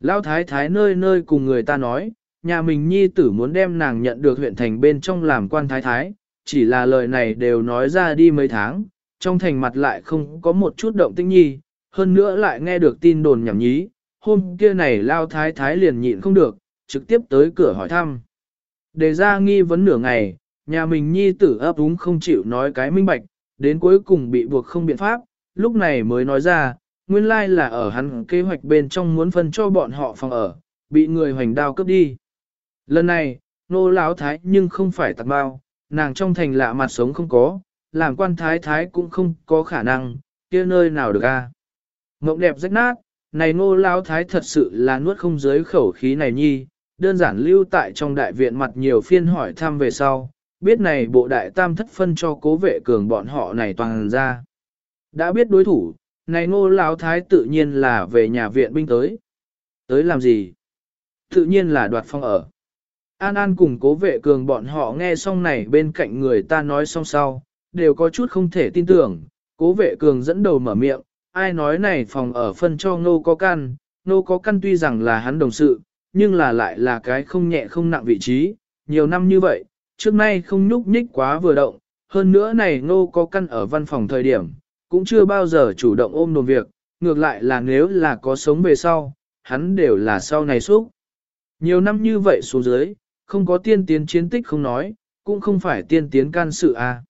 Lão thái thái nơi nơi cùng người ta nói, nhà mình nhi tử muốn đem nàng nhận được huyện thành bên trong làm quan thái thái, chỉ là lời này đều nói ra đi mấy tháng, trong thành mặt lại không có một chút động tĩnh nhi, hơn nữa lại nghe được tin đồn nhảm nhí, hôm kia này lao thái thái liền nhịn không được, trực tiếp tới cửa hỏi thăm. Đề ra nghi vấn nửa ngày, nhà mình nhi tử ấp úng không chịu nói cái minh bạch, đến cuối cùng bị buộc không biện pháp, lúc này mới nói ra, nguyên lai là ở hắn kế hoạch bên trong muốn phân cho bọn họ phòng ở, bị người hoành đao cướp đi. Lần này, nô lão thái nhưng không phải tạc bao, nàng trong thành lạ mặt sống không có, làm quan thái thái cũng không có khả năng, kia nơi nào được a? Mộng đẹp rách nát, này nô lão thái thật sự là nuốt không dưới khẩu khí này nhi, đơn giản lưu tại trong đại viện mặt nhiều phiên hỏi thăm về sau, biết này bộ đại tam thất phân cho cố vệ cường bọn họ này toàn ra. Đã biết đối thủ, này ngô lão thái tự nhiên là về nhà viện binh tới. Tới làm gì? Tự nhiên là đoạt phong ở. An An cùng cố vệ cường bọn họ nghe xong này bên cạnh người ta nói xong sau, đều có chút không thể tin tưởng. Cố vệ cường dẫn đầu mở miệng, ai nói này phòng ở phân cho ngô có căn, ngô có căn tuy rằng là hắn đồng sự, nhưng là lại là cái không nhẹ không nặng vị trí, nhiều năm như vậy, trước nay không nhúc nhích quá vừa động, hơn nữa này ngô có căn ở văn phòng thời điểm, cũng chưa bao giờ chủ động ôm đồn việc, ngược lại là nếu là có sống về sau, hắn đều là sau này xúc. Nhiều năm như vậy xuống dưới, không có tiên tiến chiến tích không nói, cũng không phải tiên tiến can sự. À.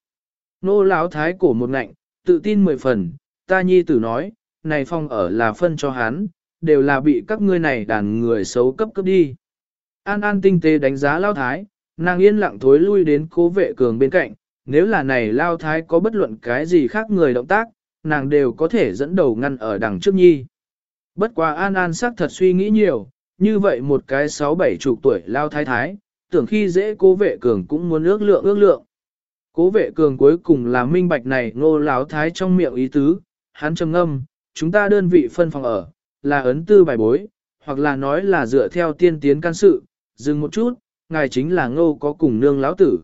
Nô lão thái cổ một ngạnh, tự tin mười phần, ta nhi tử nói, này phong ở là phân cho hắn, đều là bị các ngươi này đàn người xấu cấp cấp đi. An An tinh tế đánh giá lao thái, nàng yên lặng thối lui đến cố vệ cường bên cạnh, nếu là này lao thái có bất luận cái gì khác người động tác, nàng đều có thể dẫn đầu ngăn ở đằng trước nhi. Bất quá An An sắc thật suy nghĩ nhiều, như vậy một cái sáu bảy chục tuổi lao thái thái, tưởng khi dễ cố vệ cường cũng muốn ước lượng ước lượng. Cố vệ cường cuối cùng là minh bạch này ngô láo thái trong miệng ý tứ, hắn trầm ngâm, chúng ta đơn vị phân phòng ở, là ấn tư bài bối, hoặc là nói là dựa theo tiên tiến can sự, dừng một chút, ngài chính là ngô có cùng nương lão tử.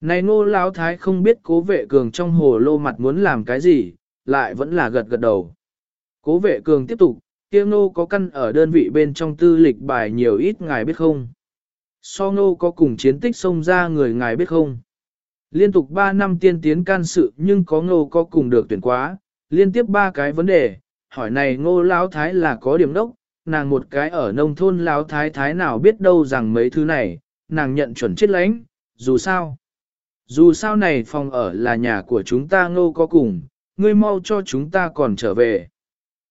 Này ngô lão thái không biết cố vệ cường trong hồ lô mặt muốn làm cái gì, lại vẫn là gật gật đầu. Cố vệ cường tiếp tục, kia ngô có căn ở đơn vị bên trong tư lịch bài nhiều ít ngài biết không? So ngô có cùng chiến tích xông ra người ngài biết không? Liên tục 3 năm tiên tiến can sự nhưng có ngô có cùng được tuyển quá, liên tiếp ba cái vấn đề, hỏi này ngô lão thái là có điểm đốc, nàng một cái ở nông thôn lão thái thái nào biết đâu rằng mấy thứ này, nàng nhận chuẩn chết lãnh, dù sao. Dù sao này phòng ở là nhà của chúng ta ngô có cùng, ngươi mau cho chúng ta còn trở về.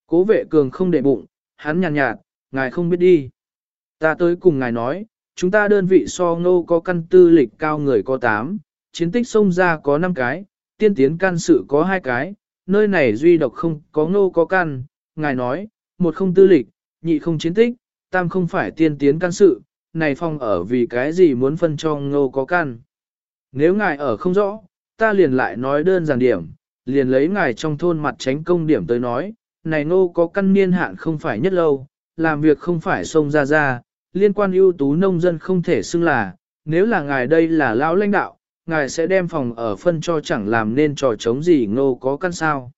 Cố vệ cường không để bụng, hắn nhàn nhạt, nhạt, ngài không biết đi. Ta tới cùng ngài nói, chúng ta đơn vị so ngô có căn tư lịch cao người có 8, chiến tích sông ra có 5 cái, tiên tiến can sự có 2 cái, nơi này duy độc không có ngô có căn, ngài nói, một không tư lịch, nhị không chiến tích, tam không phải tiên tiến can sự, này phong ở vì cái gì muốn phân cho ngô có căn. Nếu ngài ở không rõ, ta liền lại nói đơn giản điểm, liền lấy ngài trong thôn mặt tránh công điểm tới nói, này nô có căn niên hạn không phải nhất lâu, làm việc không phải xông ra ra, liên quan ưu tú nông dân không thể xưng là, nếu là ngài đây là lão lãnh đạo, ngài sẽ đem phòng ở phân cho chẳng làm nên trò chống gì ngô có căn sao.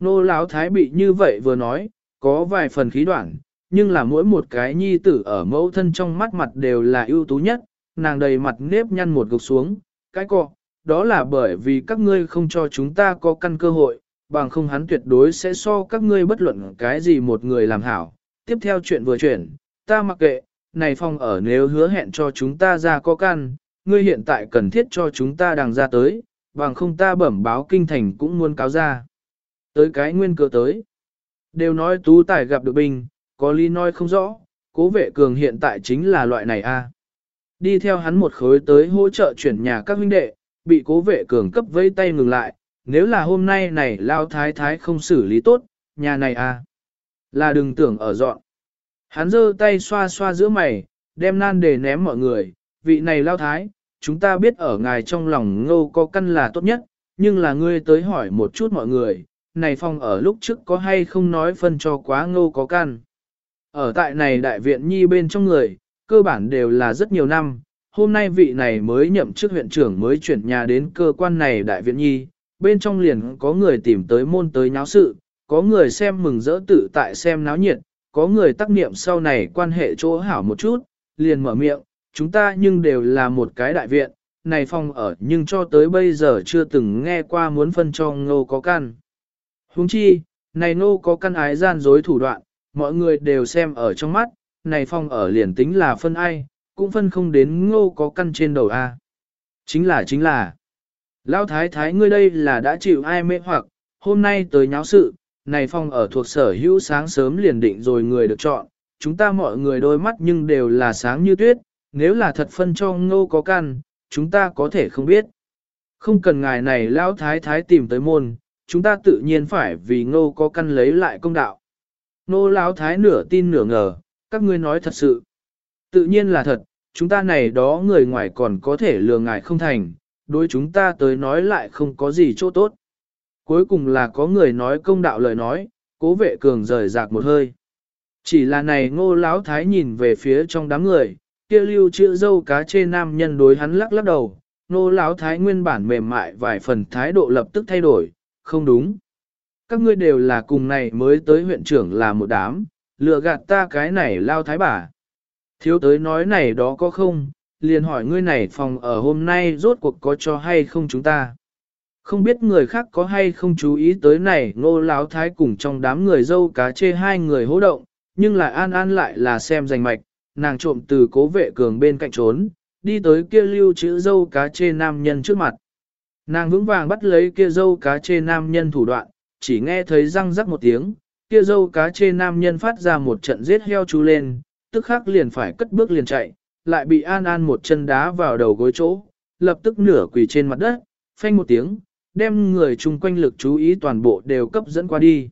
Nô lão thái bị như vậy vừa nói, có vài phần khí đoạn, nhưng là mỗi một cái nhi tử ở mẫu thân trong mắt mặt đều là ưu tú nhất, nàng đầy mặt nếp nhăn một gục xuống, cái cọ, đó là bởi vì các ngươi không cho chúng ta có căn cơ hội, bằng không hắn tuyệt đối sẽ so các ngươi bất luận cái gì một người làm hảo. Tiếp theo chuyện vừa chuyển, ta mặc kệ, này phong ở nếu hứa hẹn cho chúng ta ra có căn, ngươi hiện tại cần thiết cho chúng ta đàng ra tới, bằng không ta bẩm báo kinh thành cũng muốn cáo ra. Tới cái nguyên cơ tới. Đều nói tú tài gặp được binh, có lý nói không rõ, cố vệ cường hiện tại chính là loại này a. Đi theo hắn một khối tới hỗ trợ chuyển nhà các huynh đệ, bị cố vệ cường cấp vây tay ngừng lại, nếu là hôm nay này lao thái thái không xử lý tốt, nhà này a, là đừng tưởng ở dọn. Hắn giơ tay xoa xoa giữa mày, đem nan để ném mọi người, vị này lao thái, chúng ta biết ở ngài trong lòng ngô có căn là tốt nhất, nhưng là ngươi tới hỏi một chút mọi người, này phong ở lúc trước có hay không nói phân cho quá ngô có căn. Ở tại này đại viện nhi bên trong người, cơ bản đều là rất nhiều năm, hôm nay vị này mới nhậm chức huyện trưởng mới chuyển nhà đến cơ quan này đại viện nhi, bên trong liền có người tìm tới môn tới nháo sự, có người xem mừng rỡ tự tại xem náo nhiệt, có người tác niệm sau này quan hệ chỗ hảo một chút, liền mở miệng, chúng ta nhưng đều là một cái đại viện, này phong ở nhưng cho tới bây giờ chưa từng nghe qua muốn phân cho ngô có căn. Huống chi, này ngô có căn ái gian dối thủ đoạn, mọi người đều xem ở trong mắt, này phong ở liền tính là phân ai, cũng phân không đến ngô có căn trên đầu A. Chính là chính là, Lão thái thái ngươi đây là đã chịu ai mê hoặc, hôm nay tới nháo sự, này phong ở thuộc sở hữu sáng sớm liền định rồi người được chọn, chúng ta mọi người đôi mắt nhưng đều là sáng như tuyết, nếu là thật phân cho ngô có căn, chúng ta có thể không biết. Không cần ngài này lão thái thái tìm tới môn, chúng ta tự nhiên phải vì ngô có căn lấy lại công đạo. Ngô lão thái nửa tin nửa ngờ, các ngươi nói thật sự. Tự nhiên là thật, chúng ta này đó người ngoài còn có thể lừa ngài không thành, đối chúng ta tới nói lại không có gì chỗ tốt. Cuối cùng là có người nói công đạo lời nói, cố vệ cường rời rạc một hơi. Chỉ là này ngô lão thái nhìn về phía trong đám người, kia lưu chữ dâu cá chê nam nhân đối hắn lắc lắc đầu, Nô lão thái nguyên bản mềm mại vài phần thái độ lập tức thay đổi, không đúng. Các ngươi đều là cùng này mới tới huyện trưởng là một đám, lừa gạt ta cái này lao thái bà. Thiếu tới nói này đó có không, liền hỏi ngươi này phòng ở hôm nay rốt cuộc có cho hay không chúng ta. Không biết người khác có hay không chú ý tới này ngô láo thái cùng trong đám người dâu cá chê hai người hỗ động, nhưng lại an an lại là xem rành mạch, nàng trộm từ cố vệ cường bên cạnh trốn, đi tới kia lưu chữ dâu cá chê nam nhân trước mặt. Nàng vững vàng bắt lấy kia dâu cá chê nam nhân thủ đoạn, chỉ nghe thấy răng rắc một tiếng, kia dâu cá chê nam nhân phát ra một trận giết heo chú lên, tức khắc liền phải cất bước liền chạy, lại bị An An một chân đá vào đầu gối chỗ, lập tức nửa quỳ trên mặt đất, phanh một tiếng, đem người chung quanh lực chú ý toàn bộ đều cấp dẫn qua đi.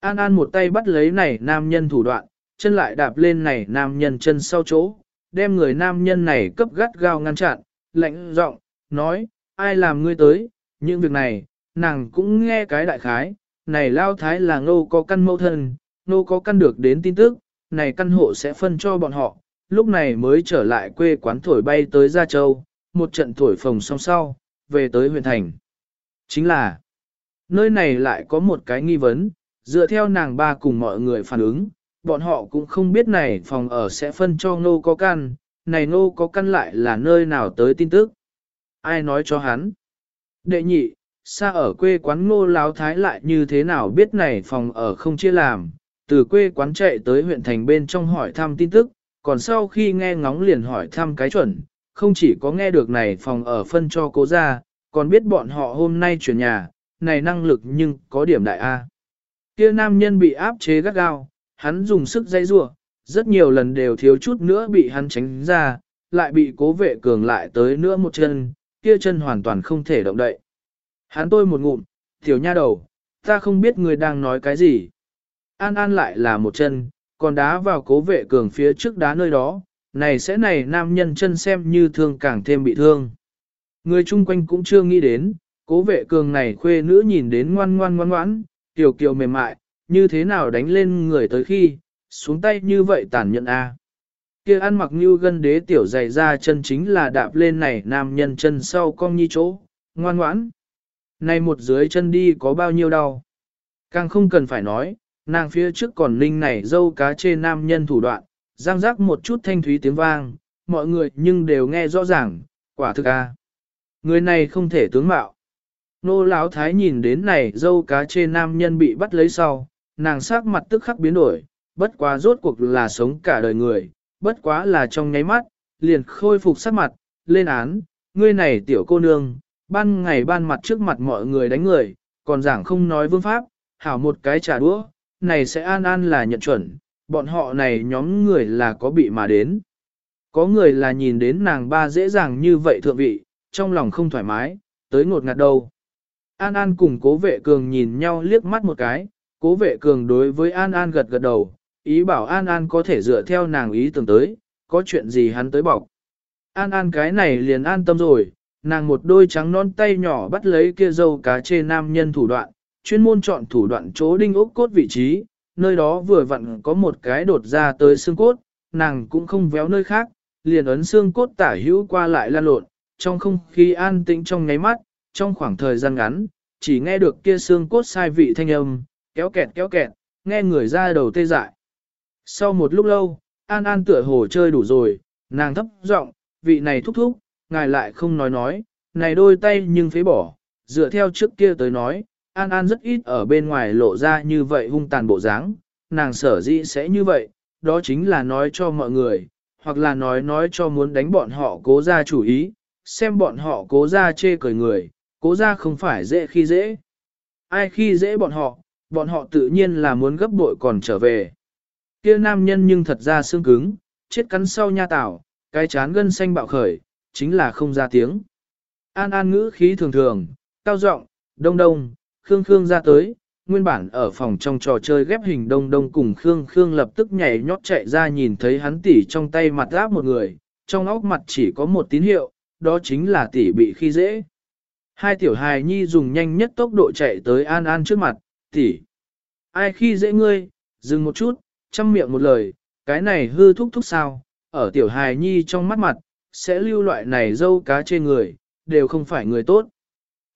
An An một tay bắt lấy này nam nhân thủ đoạn, chân lại đạp lên này nam nhân chân sau chỗ, đem người nam nhân này cấp gắt gao ngăn chặn, lạnh giọng nói, ai làm ngươi tới, những việc này, nàng cũng nghe cái đại khái, này lao thái là ngô có căn mâu thân, ngô có căn được đến tin tức, này căn hộ sẽ phân cho bọn họ, lúc này mới trở lại quê quán thổi bay tới Gia Châu, một trận thổi phồng song sau, về tới huyện thành. Chính là, nơi này lại có một cái nghi vấn, dựa theo nàng ba cùng mọi người phản ứng, bọn họ cũng không biết này phòng ở sẽ phân cho ngô có căn, này ngô có căn lại là nơi nào tới tin tức. Ai nói cho hắn? Đệ nhị, xa ở quê quán ngô láo thái lại như thế nào biết này phòng ở không chia làm, từ quê quán chạy tới huyện thành bên trong hỏi thăm tin tức, còn sau khi nghe ngóng liền hỏi thăm cái chuẩn, không chỉ có nghe được này phòng ở phân cho cố ra, còn biết bọn họ hôm nay chuyển nhà, này năng lực nhưng có điểm đại A. Kia nam nhân bị áp chế gắt gao, hắn dùng sức dây rua, rất nhiều lần đều thiếu chút nữa bị hắn tránh ra, lại bị cố vệ cường lại tới nữa một chân, kia chân hoàn toàn không thể động đậy. Hắn tôi một ngụm, tiểu nha đầu, ta không biết người đang nói cái gì. An An lại là một chân, còn đá vào cố vệ cường phía trước đá nơi đó, này sẽ này nam nhân chân xem như thương càng thêm bị thương. Người chung quanh cũng chưa nghĩ đến, cố vệ cường này khuê nữ nhìn đến ngoan ngoan ngoan ngoãn, kiều kiều mềm mại, như thế nào đánh lên người tới khi, xuống tay như vậy tàn nhẫn a. Kia ăn mặc như gân đế tiểu dày ra chân chính là đạp lên này nam nhân chân sau cong nhi chỗ, ngoan ngoãn. Này một dưới chân đi có bao nhiêu đau. Càng không cần phải nói, nàng phía trước còn ninh này dâu cá chê nam nhân thủ đoạn, giang giác một chút thanh thúy tiếng vang, mọi người nhưng đều nghe rõ ràng, quả thực a. Người này không thể tướng mạo. Nô Lão Thái nhìn đến này dâu cá chê nam nhân bị bắt lấy sau, nàng sắc mặt tức khắc biến đổi, bất quá rốt cuộc là sống cả đời người, bất quá là trong nháy mắt, liền khôi phục sắc mặt, lên án, ngươi này tiểu cô nương, ban ngày ban mặt trước mặt mọi người đánh người, còn giảng không nói vương pháp, hảo một cái trả đũa, này sẽ an an là nhận chuẩn, bọn họ này nhóm người là có bị mà đến. Có người là nhìn đến nàng ba dễ dàng như vậy thượng vị, trong lòng không thoải mái, tới ngột ngạt đâu. An An cùng cố vệ cường nhìn nhau liếc mắt một cái, cố vệ cường đối với An An gật gật đầu, ý bảo An An có thể dựa theo nàng ý tưởng tới, có chuyện gì hắn tới bọc. An An cái này liền an tâm rồi, nàng một đôi trắng non tay nhỏ bắt lấy kia dâu cá chê nam nhân thủ đoạn, chuyên môn chọn thủ đoạn chỗ đinh ốc cốt vị trí, nơi đó vừa vặn có một cái đột ra tới xương cốt, nàng cũng không véo nơi khác, liền ấn xương cốt tả hữu qua lại lan lộn, trong không khí an tĩnh trong ngáy mắt, trong khoảng thời gian ngắn, chỉ nghe được kia xương cốt sai vị thanh âm, kéo kẹt kéo kẹt, nghe người ra đầu tê dại. Sau một lúc lâu, An An tựa hồ chơi đủ rồi, nàng thấp giọng, vị này thúc thúc, ngài lại không nói nói, này đôi tay nhưng phế bỏ, dựa theo trước kia tới nói, An An rất ít ở bên ngoài lộ ra như vậy hung tàn bộ dáng, nàng sở dĩ sẽ như vậy, đó chính là nói cho mọi người, hoặc là nói nói cho muốn đánh bọn họ cố ra chủ ý, xem bọn họ cố ra chê cười người, cố ra không phải dễ khi dễ. Ai khi dễ bọn họ, bọn họ tự nhiên là muốn gấp bội còn trở về. Kia nam nhân nhưng thật ra xương cứng, chết cắn sau nha tảo, cái chán gân xanh bạo khởi, chính là không ra tiếng. An an ngữ khí thường thường, cao giọng, đông đông, khương khương ra tới, nguyên bản ở phòng trong trò chơi ghép hình đông đông cùng khương khương lập tức nhảy nhót chạy ra nhìn thấy hắn tỉ trong tay mặt áp một người, trong óc mặt chỉ có một tín hiệu, đó chính là tỷ bị khi dễ. Hai tiểu hài nhi dùng nhanh nhất tốc độ chạy tới An An trước mặt, tỷ. Ai khi dễ ngươi, dừng một chút, chăm miệng một lời, cái này hư thúc thúc sao, ở tiểu hài nhi trong mắt mặt, sẽ lưu loại này dâu cá trên người, đều không phải người tốt.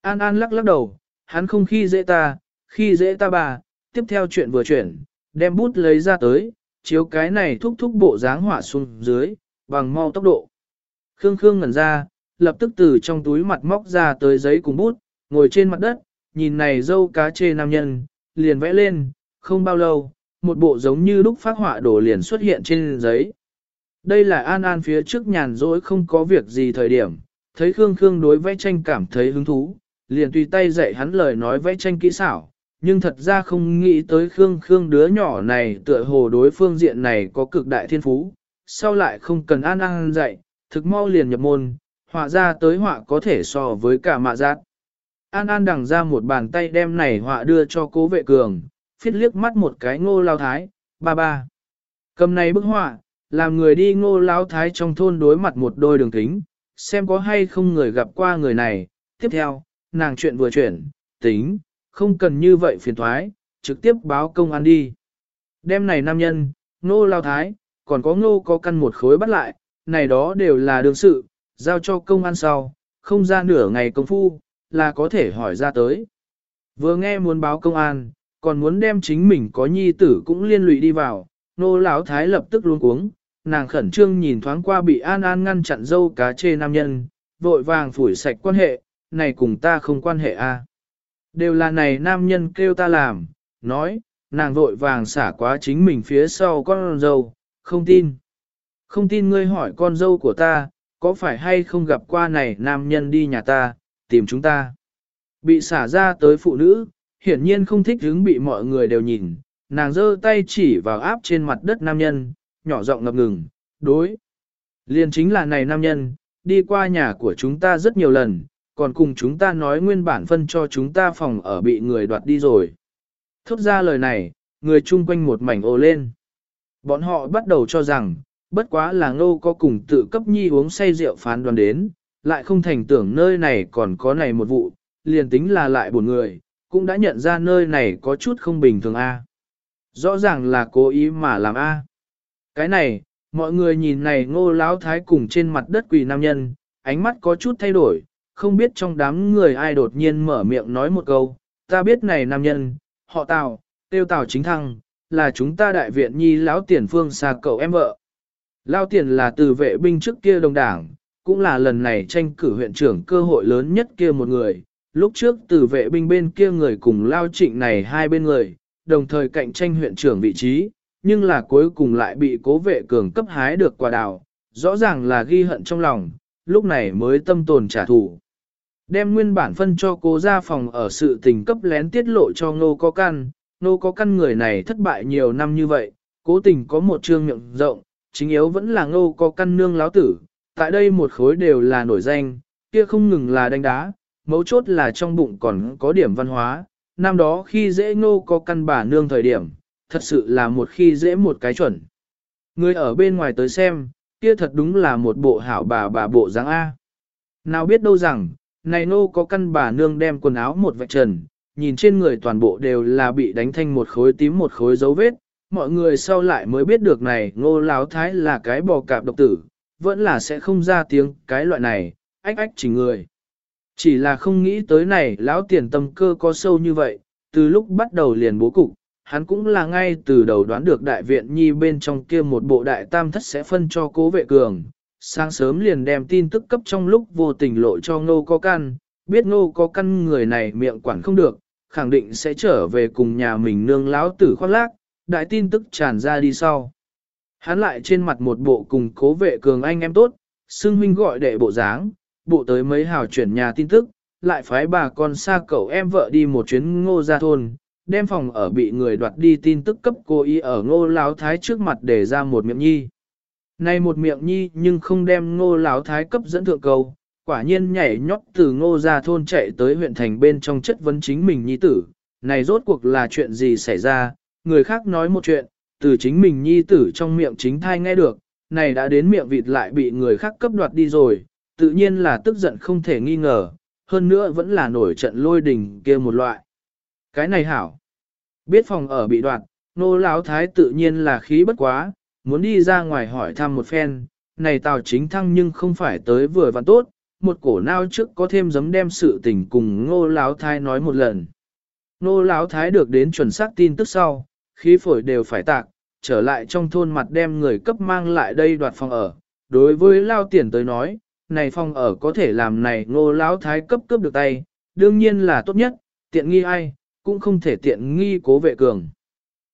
An An lắc lắc đầu, hắn không khi dễ ta, khi dễ ta bà, tiếp theo chuyện vừa chuyển, đem bút lấy ra tới, chiếu cái này thúc thúc bộ dáng hỏa xuống dưới, bằng mau tốc độ. Khương Khương ngẩn ra, lập tức từ trong túi mặt móc ra tới giấy cùng bút, ngồi trên mặt đất, nhìn này dâu cá chê nam nhân, liền vẽ lên, không bao lâu, một bộ giống như lúc phát họa đồ liền xuất hiện trên giấy. Đây là An An phía trước nhàn rỗi không có việc gì thời điểm, thấy Khương Khương đối vẽ tranh cảm thấy hứng thú, liền tùy tay dạy hắn lời nói vẽ tranh kỹ xảo, nhưng thật ra không nghĩ tới Khương Khương đứa nhỏ này tựa hồ đối phương diện này có cực đại thiên phú, sau lại không cần An An dạy, thực mau liền nhập môn, họa ra tới họa có thể so với cả mạ giác. An An đằng ra một bàn tay đem này họa đưa cho cố vệ cường, phiết liếc mắt một cái ngô lao thái, ba ba. Cầm này bức họa, làm người đi ngô lao thái trong thôn đối mặt một đôi đường kính, xem có hay không người gặp qua người này. Tiếp theo, nàng chuyện vừa chuyển, tính, không cần như vậy phiền thoái, trực tiếp báo công an đi. Đêm này nam nhân, ngô lao thái, còn có ngô có căn một khối bắt lại, này đó đều là đương sự, giao cho công an sau, không ra nửa ngày công phu, là có thể hỏi ra tới. Vừa nghe muốn báo công an, còn muốn đem chính mình có nhi tử cũng liên lụy đi vào, nô lão thái lập tức luôn cuống, nàng khẩn trương nhìn thoáng qua bị an an ngăn chặn dâu cá chê nam nhân, vội vàng phủi sạch quan hệ, này cùng ta không quan hệ a. Đều là này nam nhân kêu ta làm, nói, nàng vội vàng xả quá chính mình phía sau con dâu, không tin. Không tin ngươi hỏi con dâu của ta, có phải hay không gặp qua này nam nhân đi nhà ta, tìm chúng ta. Bị xả ra tới phụ nữ, hiển nhiên không thích hứng bị mọi người đều nhìn, nàng giơ tay chỉ vào áp trên mặt đất nam nhân, nhỏ giọng ngập ngừng, đối. Liên chính là này nam nhân, đi qua nhà của chúng ta rất nhiều lần, còn cùng chúng ta nói nguyên bản phân cho chúng ta phòng ở bị người đoạt đi rồi. Thốt ra lời này, người chung quanh một mảnh ồ lên. Bọn họ bắt đầu cho rằng, bất quá là ngô có cùng tự cấp nhi uống say rượu phán đoán đến, lại không thành tưởng nơi này còn có này một vụ, liền tính là lại buồn người, cũng đã nhận ra nơi này có chút không bình thường a. Rõ ràng là cố ý mà làm a. Cái này, mọi người nhìn này ngô lão thái cùng trên mặt đất quỳ nam nhân, ánh mắt có chút thay đổi, không biết trong đám người ai đột nhiên mở miệng nói một câu, ta biết này nam nhân, họ Tào, tiêu Tào chính thăng, là chúng ta đại viện nhi lão tiền phương xa cậu em vợ. Lao tiền là từ vệ binh trước kia đồng đảng, cũng là lần này tranh cử huyện trưởng cơ hội lớn nhất kia một người. Lúc trước từ vệ binh bên kia người cùng Lao trịnh này hai bên người, đồng thời cạnh tranh huyện trưởng vị trí, nhưng là cuối cùng lại bị cố vệ cường cấp hái được quả đào, rõ ràng là ghi hận trong lòng, lúc này mới tâm tồn trả thù. Đem nguyên bản phân cho cố ra phòng ở sự tình cấp lén tiết lộ cho ngô có căn, ngô có căn người này thất bại nhiều năm như vậy, cố tình có một trương miệng rộng, chính yếu vẫn là ngô có căn nương láo tử, tại đây một khối đều là nổi danh, kia không ngừng là đánh đá, mấu chốt là trong bụng còn có điểm văn hóa, năm đó khi dễ ngô có căn bà nương thời điểm, thật sự là một khi dễ một cái chuẩn. Người ở bên ngoài tới xem, kia thật đúng là một bộ hảo bà bà bộ dáng A. Nào biết đâu rằng, này nô có căn bà nương đem quần áo một vạch trần, nhìn trên người toàn bộ đều là bị đánh thanh một khối tím một khối dấu vết, mọi người sau lại mới biết được này ngô láo thái là cái bò cạp độc tử, vẫn là sẽ không ra tiếng cái loại này, ách ách chỉ người. Chỉ là không nghĩ tới này lão tiền tâm cơ có sâu như vậy, từ lúc bắt đầu liền bố cục, hắn cũng là ngay từ đầu đoán được đại viện nhi bên trong kia một bộ đại tam thất sẽ phân cho cố vệ cường. Sáng sớm liền đem tin tức cấp trong lúc vô tình lộ cho ngô có căn, biết ngô có căn người này miệng quản không được, khẳng định sẽ trở về cùng nhà mình nương lão tử khoác lác, đại tin tức tràn ra đi sau. Hắn lại trên mặt một bộ cùng cố vệ cường anh em tốt, xưng huynh gọi đệ bộ dáng, bộ tới mấy hào chuyển nhà tin tức, lại phái bà con xa cậu em vợ đi một chuyến ngô ra thôn, đem phòng ở bị người đoạt đi tin tức cấp cô y ở ngô láo thái trước mặt để ra một miệng nhi. Này một miệng nhi nhưng không đem ngô láo thái cấp dẫn thượng cầu, quả nhiên nhảy nhót từ ngô ra thôn chạy tới huyện thành bên trong chất vấn chính mình nhi tử. Này rốt cuộc là chuyện gì xảy ra, người khác nói một chuyện, từ chính mình nhi tử trong miệng chính thai nghe được, này đã đến miệng vịt lại bị người khác cấp đoạt đi rồi, tự nhiên là tức giận không thể nghi ngờ, hơn nữa vẫn là nổi trận lôi đình kia một loại. Cái này hảo. Biết phòng ở bị đoạt, nô lão thái tự nhiên là khí bất quá, muốn đi ra ngoài hỏi thăm một phen, này tào chính thăng nhưng không phải tới vừa và tốt, một cổ nao trước có thêm giấm đem sự tình cùng ngô lão thái nói một lần. Nô lão thái được đến chuẩn xác tin tức sau, khí phổi đều phải tạc, trở lại trong thôn mặt đem người cấp mang lại đây đoạt phòng ở. Đối với lao tiền tới nói, này phòng ở có thể làm này ngô lão thái cấp cấp được tay, đương nhiên là tốt nhất, tiện nghi ai, cũng không thể tiện nghi cố vệ cường.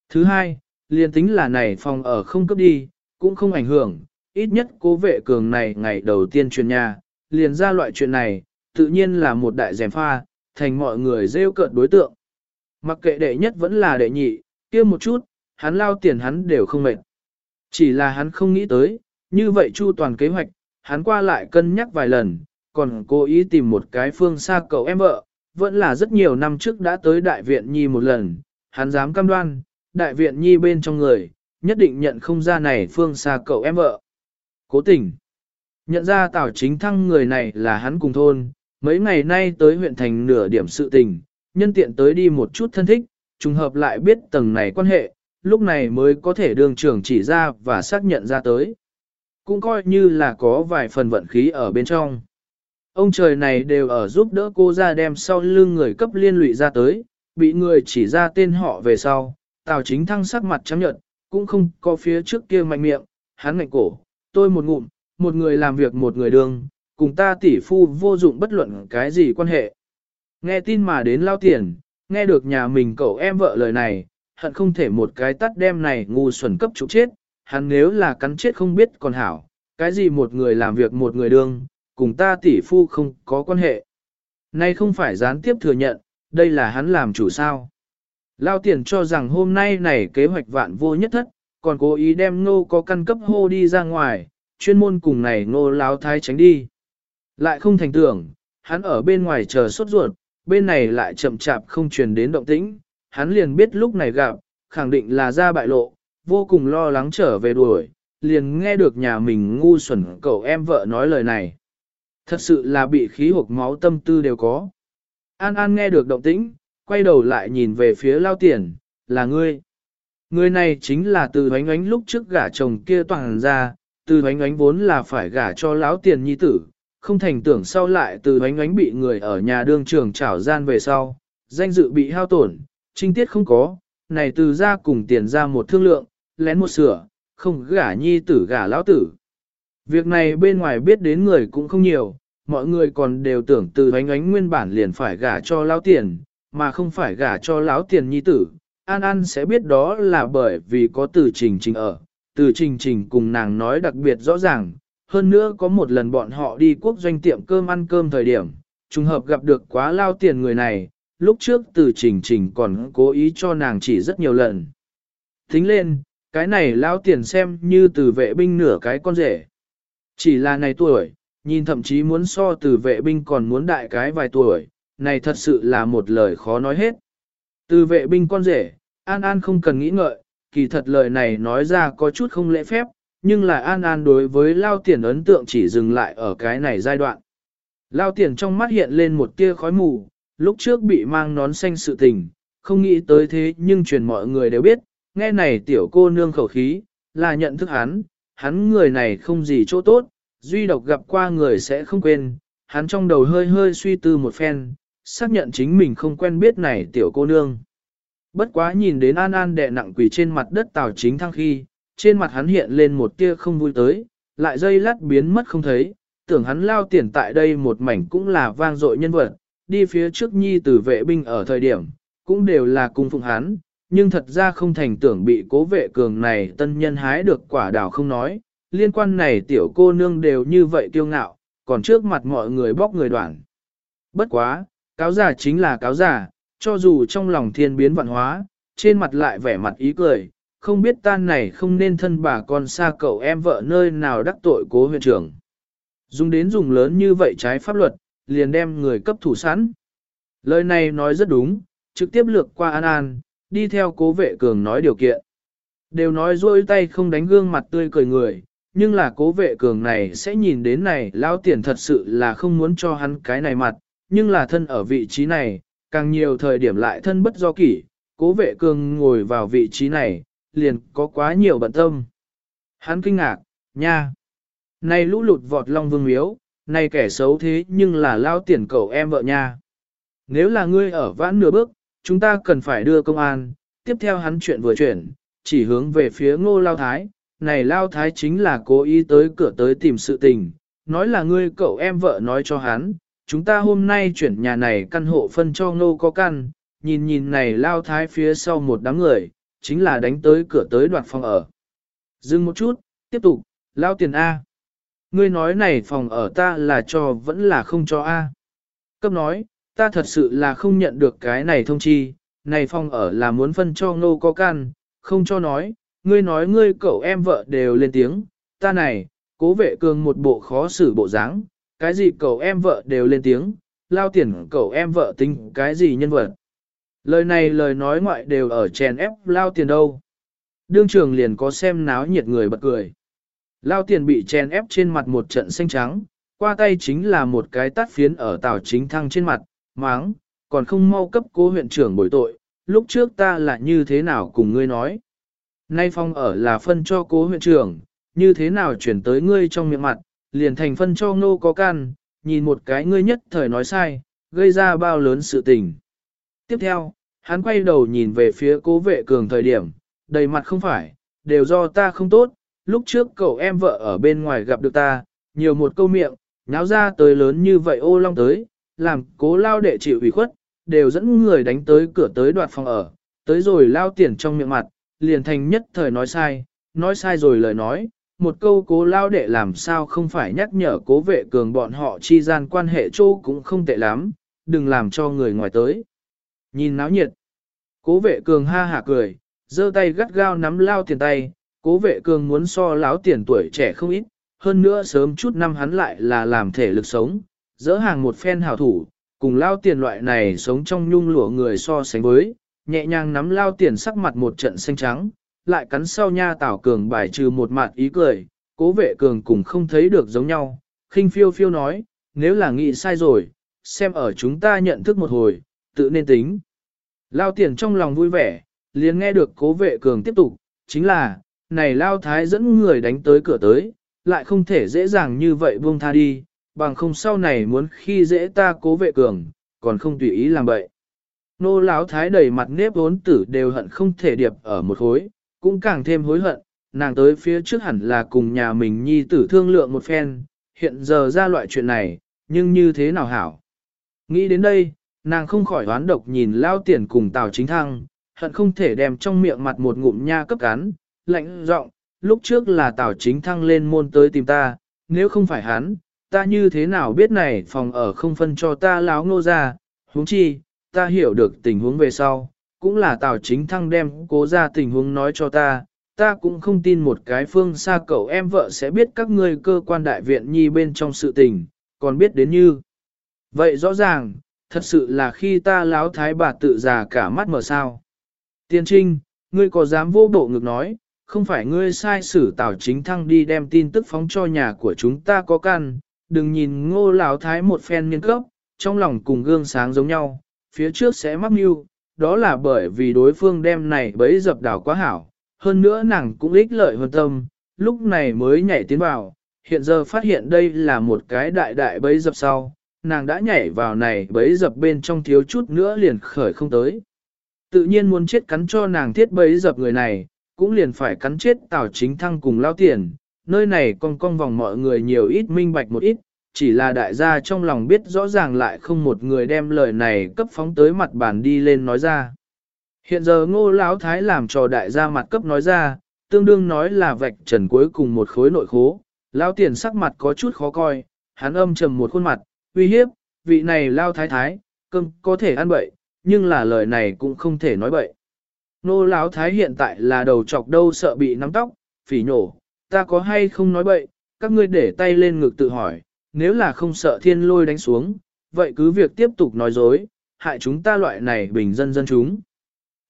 Thứ hai, liền tính là này phòng ở không cấp đi, cũng không ảnh hưởng, ít nhất cố vệ cường này ngày đầu tiên truyền nhà, liền ra loại chuyện này, tự nhiên là một đại dèm pha, thành mọi người rêu cợt đối tượng. Mặc kệ đệ nhất vẫn là đệ nhị, kia một chút, hắn lao tiền hắn đều không mệt. Chỉ là hắn không nghĩ tới, như vậy chu toàn kế hoạch, hắn qua lại cân nhắc vài lần, còn cố ý tìm một cái phương xa cậu em vợ, vẫn là rất nhiều năm trước đã tới đại viện nhi một lần, hắn dám cam đoan, đại viện nhi bên trong người, nhất định nhận không ra này phương xa cậu em vợ. Cố tình, nhận ra tảo chính thăng người này là hắn cùng thôn, mấy ngày nay tới huyện thành nửa điểm sự tình, nhân tiện tới đi một chút thân thích, trùng hợp lại biết tầng này quan hệ, lúc này mới có thể đường trưởng chỉ ra và xác nhận ra tới. Cũng coi như là có vài phần vận khí ở bên trong. Ông trời này đều ở giúp đỡ cô ra đem sau lưng người cấp liên lụy ra tới, bị người chỉ ra tên họ về sau, Tào chính thăng sắc mặt trắng nhợt, cũng không có phía trước kia mạnh miệng, hắn ngạnh cổ, tôi một ngụm, một người làm việc một người đường cùng ta tỷ phu vô dụng bất luận cái gì quan hệ. Nghe tin mà đến lao tiền, nghe được nhà mình cậu em vợ lời này, hận không thể một cái tắt đem này ngu xuẩn cấp trục chết, hắn nếu là cắn chết không biết còn hảo, cái gì một người làm việc một người đương, cùng ta tỷ phu không có quan hệ. Nay không phải gián tiếp thừa nhận, đây là hắn làm chủ sao. Lao tiền cho rằng hôm nay này kế hoạch vạn vô nhất thất, còn cố ý đem ngô có căn cấp hô đi ra ngoài, chuyên môn cùng này ngô láo thái tránh đi. Lại không thành tưởng, hắn ở bên ngoài chờ sốt ruột, bên này lại chậm chạp không truyền đến động tĩnh, hắn liền biết lúc này gặp, khẳng định là ra bại lộ, vô cùng lo lắng trở về đuổi, liền nghe được nhà mình ngu xuẩn cậu em vợ nói lời này. Thật sự là bị khí hộp máu tâm tư đều có. An An nghe được động tĩnh, quay đầu lại nhìn về phía lao tiền, là ngươi. Người này chính là từ ánh ánh lúc trước gả chồng kia toàn ra, từ ánh ánh vốn là phải gả cho lão tiền nhi tử, không thành tưởng sau lại từ ánh ánh bị người ở nhà đương trường trảo gian về sau, danh dự bị hao tổn, trinh tiết không có, này từ ra cùng tiền ra một thương lượng, lén một sửa, không gả nhi tử gả lão tử. Việc này bên ngoài biết đến người cũng không nhiều, mọi người còn đều tưởng từ ánh ánh nguyên bản liền phải gả cho lão tiền, mà không phải gả cho lão tiền nhi tử. An An sẽ biết đó là bởi vì có từ trình trình ở, từ trình trình cùng nàng nói đặc biệt rõ ràng, hơn nữa có một lần bọn họ đi quốc doanh tiệm cơm ăn cơm thời điểm, trùng hợp gặp được quá lao tiền người này, lúc trước từ trình trình còn cố ý cho nàng chỉ rất nhiều lần. Tính lên, cái này lao tiền xem như từ vệ binh nửa cái con rể. Chỉ là này tuổi, nhìn thậm chí muốn so từ vệ binh còn muốn đại cái vài tuổi, này thật sự là một lời khó nói hết. Từ vệ binh con rể, An An không cần nghĩ ngợi, kỳ thật lời này nói ra có chút không lễ phép, nhưng là An An đối với Lao Tiền ấn tượng chỉ dừng lại ở cái này giai đoạn. Lao Tiền trong mắt hiện lên một tia khói mù, lúc trước bị mang nón xanh sự tình, không nghĩ tới thế nhưng truyền mọi người đều biết, nghe này tiểu cô nương khẩu khí, là nhận thức hắn, hắn người này không gì chỗ tốt, duy độc gặp qua người sẽ không quên, hắn trong đầu hơi hơi suy tư một phen, xác nhận chính mình không quen biết này tiểu cô nương. Bất quá nhìn đến An An đè nặng quỳ trên mặt đất tào chính thăng khi, trên mặt hắn hiện lên một tia không vui tới, lại dây lát biến mất không thấy, tưởng hắn lao tiền tại đây một mảnh cũng là vang dội nhân vật, đi phía trước nhi tử vệ binh ở thời điểm, cũng đều là cung phụng hắn, nhưng thật ra không thành tưởng bị cố vệ cường này tân nhân hái được quả đào không nói, liên quan này tiểu cô nương đều như vậy tiêu ngạo, còn trước mặt mọi người bóc người đoạn. Bất quá, cáo giả chính là cáo giả, cho dù trong lòng thiên biến vạn hóa, trên mặt lại vẻ mặt ý cười, không biết tan này không nên thân bà con xa cậu em vợ nơi nào đắc tội cố huyện trưởng. Dùng đến dùng lớn như vậy trái pháp luật, liền đem người cấp thủ sẵn. Lời này nói rất đúng, trực tiếp lược qua An An, đi theo cố vệ cường nói điều kiện. Đều nói rôi tay không đánh gương mặt tươi cười người, nhưng là cố vệ cường này sẽ nhìn đến này lao tiền thật sự là không muốn cho hắn cái này mặt, nhưng là thân ở vị trí này, càng nhiều thời điểm lại thân bất do kỷ, cố vệ cường ngồi vào vị trí này, liền có quá nhiều bận tâm. Hắn kinh ngạc, nha. Này lũ lụt vọt long vương miếu, này kẻ xấu thế nhưng là lao tiền cậu em vợ nha. Nếu là ngươi ở vãn nửa bước, chúng ta cần phải đưa công an, tiếp theo hắn chuyện vừa chuyển, chỉ hướng về phía ngô lao thái. Này lao thái chính là cố ý tới cửa tới tìm sự tình, nói là ngươi cậu em vợ nói cho hắn, chúng ta hôm nay chuyển nhà này căn hộ phân cho ngô có căn, nhìn nhìn này lao thái phía sau một đám người, chính là đánh tới cửa tới đoạt phòng ở. Dừng một chút, tiếp tục, lao tiền A. Ngươi nói này phòng ở ta là cho vẫn là không cho A. Cấp nói, ta thật sự là không nhận được cái này thông chi, này phòng ở là muốn phân cho ngô có can, không cho nói, ngươi nói ngươi cậu em vợ đều lên tiếng, ta này, cố vệ cường một bộ khó xử bộ dáng, cái gì cậu em vợ đều lên tiếng, lao tiền cậu em vợ tính cái gì nhân vật. Lời này lời nói ngoại đều ở chèn ép lao tiền đâu. Đương trường liền có xem náo nhiệt người bật cười. Lao tiền bị chèn ép trên mặt một trận xanh trắng, qua tay chính là một cái tát phiến ở tàu chính thăng trên mặt, máng, còn không mau cấp cố huyện trưởng bồi tội, lúc trước ta là như thế nào cùng ngươi nói. Nay phong ở là phân cho cố huyện trưởng, như thế nào chuyển tới ngươi trong miệng mặt, liền thành phân cho ngô có can, nhìn một cái ngươi nhất thời nói sai, gây ra bao lớn sự tình. Tiếp theo, hắn quay đầu nhìn về phía cố vệ cường thời điểm, đầy mặt không phải, đều do ta không tốt, lúc trước cậu em vợ ở bên ngoài gặp được ta, nhiều một câu miệng, nháo ra tới lớn như vậy ô long tới, làm cố lao đệ chịu ủy khuất, đều dẫn người đánh tới cửa tới đoạt phòng ở, tới rồi lao tiền trong miệng mặt, liền thành nhất thời nói sai, nói sai rồi lời nói, một câu cố lao đệ làm sao không phải nhắc nhở cố vệ cường bọn họ chi gian quan hệ chỗ cũng không tệ lắm, đừng làm cho người ngoài tới. Nhìn náo nhiệt, cố vệ cường ha hả cười, giơ tay gắt gao nắm lao tiền tay, cố vệ cường muốn so láo tiền tuổi trẻ không ít, hơn nữa sớm chút năm hắn lại là làm thể lực sống, dỡ hàng một phen hào thủ, cùng lao tiền loại này sống trong nhung lụa người so sánh với, nhẹ nhàng nắm lao tiền sắc mặt một trận xanh trắng, lại cắn sau nha tảo cường bài trừ một mặt ý cười, cố vệ cường cùng không thấy được giống nhau, khinh phiêu phiêu nói, nếu là nghĩ sai rồi, xem ở chúng ta nhận thức một hồi, tự nên tính. Lao tiền trong lòng vui vẻ, liền nghe được cố vệ cường tiếp tục, chính là, này Lao Thái dẫn người đánh tới cửa tới, lại không thể dễ dàng như vậy buông tha đi, bằng không sau này muốn khi dễ ta cố vệ cường, còn không tùy ý làm vậy. Nô Lão Thái đầy mặt nếp vốn tử đều hận không thể điệp ở một hối, cũng càng thêm hối hận, nàng tới phía trước hẳn là cùng nhà mình nhi tử thương lượng một phen, hiện giờ ra loại chuyện này, nhưng như thế nào hảo. Nghĩ đến đây, nàng không khỏi oán độc nhìn lao tiền cùng Tào Chính Thăng, hận không thể đem trong miệng mặt một ngụm nha cấp cán, lạnh giọng, lúc trước là Tào Chính Thăng lên môn tới tìm ta, nếu không phải hắn, ta như thế nào biết này phòng ở không phân cho ta láo ngô ra, huống chi, ta hiểu được tình huống về sau, cũng là Tào Chính Thăng đem cố ra tình huống nói cho ta, ta cũng không tin một cái phương xa cậu em vợ sẽ biết các ngươi cơ quan đại viện nhi bên trong sự tình, còn biết đến như. Vậy rõ ràng, thật sự là khi ta láo thái bà tự già cả mắt mở sao. Tiên trinh, ngươi có dám vô bộ ngực nói, không phải ngươi sai sử tảo chính thăng đi đem tin tức phóng cho nhà của chúng ta có căn, đừng nhìn ngô lão thái một phen niên cấp, trong lòng cùng gương sáng giống nhau, phía trước sẽ mắc mưu, đó là bởi vì đối phương đem này bấy dập đảo quá hảo, hơn nữa nàng cũng ích lợi hơn tâm, lúc này mới nhảy tiến vào, hiện giờ phát hiện đây là một cái đại đại bấy dập sau, nàng đã nhảy vào này bấy dập bên trong thiếu chút nữa liền khởi không tới. Tự nhiên muốn chết cắn cho nàng thiết bấy dập người này, cũng liền phải cắn chết tào chính thăng cùng lao tiền, nơi này con con vòng mọi người nhiều ít minh bạch một ít, chỉ là đại gia trong lòng biết rõ ràng lại không một người đem lời này cấp phóng tới mặt bàn đi lên nói ra. Hiện giờ ngô lão thái làm cho đại gia mặt cấp nói ra, tương đương nói là vạch trần cuối cùng một khối nội khố, lão tiền sắc mặt có chút khó coi, hắn âm trầm một khuôn mặt, uy hiếp, vị này lao thái thái, cơm có thể ăn bậy, nhưng là lời này cũng không thể nói bậy. Nô lão thái hiện tại là đầu chọc đâu sợ bị nắm tóc, phỉ nhổ, ta có hay không nói bậy, các ngươi để tay lên ngực tự hỏi, nếu là không sợ thiên lôi đánh xuống, vậy cứ việc tiếp tục nói dối, hại chúng ta loại này bình dân dân chúng.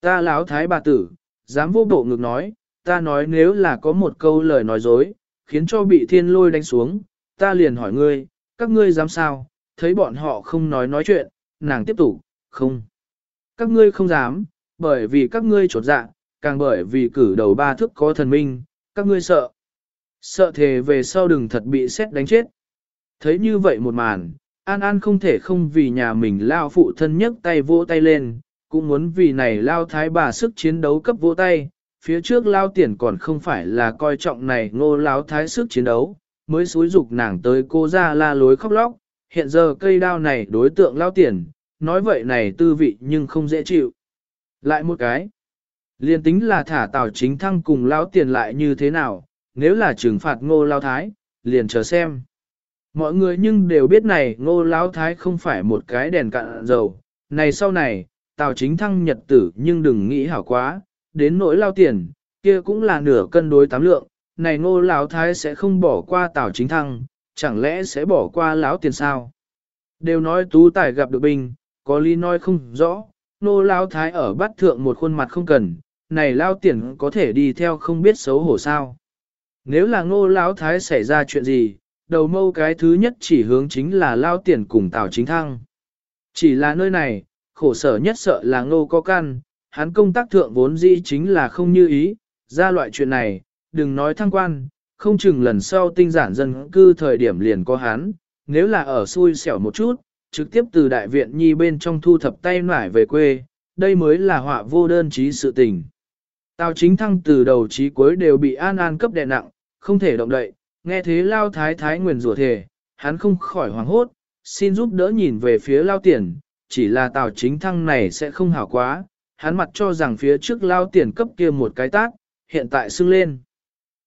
Ta lão thái bà tử, dám vô bộ ngực nói, ta nói nếu là có một câu lời nói dối, khiến cho bị thiên lôi đánh xuống, ta liền hỏi ngươi, các ngươi dám sao, thấy bọn họ không nói nói chuyện, nàng tiếp tục, không. Các ngươi không dám, bởi vì các ngươi trột dạ, càng bởi vì cử đầu ba thức có thần minh, các ngươi sợ. Sợ thề về sau đừng thật bị xét đánh chết. Thấy như vậy một màn, An An không thể không vì nhà mình lao phụ thân nhấc tay vỗ tay lên, cũng muốn vì này lao thái bà sức chiến đấu cấp vỗ tay, phía trước lao tiền còn không phải là coi trọng này ngô lao thái sức chiến đấu, mới xúi dục nàng tới cô ra la lối khóc lóc, hiện giờ cây đao này đối tượng lao tiền, nói vậy này tư vị nhưng không dễ chịu. Lại một cái, liền tính là thả tào chính thăng cùng lao tiền lại như thế nào, nếu là trừng phạt ngô lao thái, liền chờ xem. Mọi người nhưng đều biết này ngô lao thái không phải một cái đèn cạn dầu, này sau này, tào chính thăng nhật tử nhưng đừng nghĩ hảo quá, đến nỗi lao tiền, kia cũng là nửa cân đối tám lượng, này ngô lão thái sẽ không bỏ qua tào chính thăng, chẳng lẽ sẽ bỏ qua lão tiền sao? Đều nói tú tài gặp được binh, có lý nói không rõ, nô lão thái ở bắt thượng một khuôn mặt không cần, này lao tiền có thể đi theo không biết xấu hổ sao. Nếu là ngô lão thái xảy ra chuyện gì, đầu mâu cái thứ nhất chỉ hướng chính là lao tiền cùng tào chính thăng. Chỉ là nơi này, khổ sở nhất sợ là ngô có căn, hắn công tác thượng vốn dĩ chính là không như ý, ra loại chuyện này, đừng nói thăng quan, không chừng lần sau tinh giản dân cư thời điểm liền có hắn, nếu là ở xui xẻo một chút, trực tiếp từ đại viện nhi bên trong thu thập tay nải về quê, đây mới là họa vô đơn chí sự tình. Tào chính thăng từ đầu chí cuối đều bị an an cấp đè nặng, không thể động đậy, nghe thế lao thái thái nguyền rủa thề, hắn không khỏi hoảng hốt, xin giúp đỡ nhìn về phía lao tiền, chỉ là tào chính thăng này sẽ không hảo quá, hắn mặt cho rằng phía trước lao tiền cấp kia một cái tác, hiện tại sưng lên.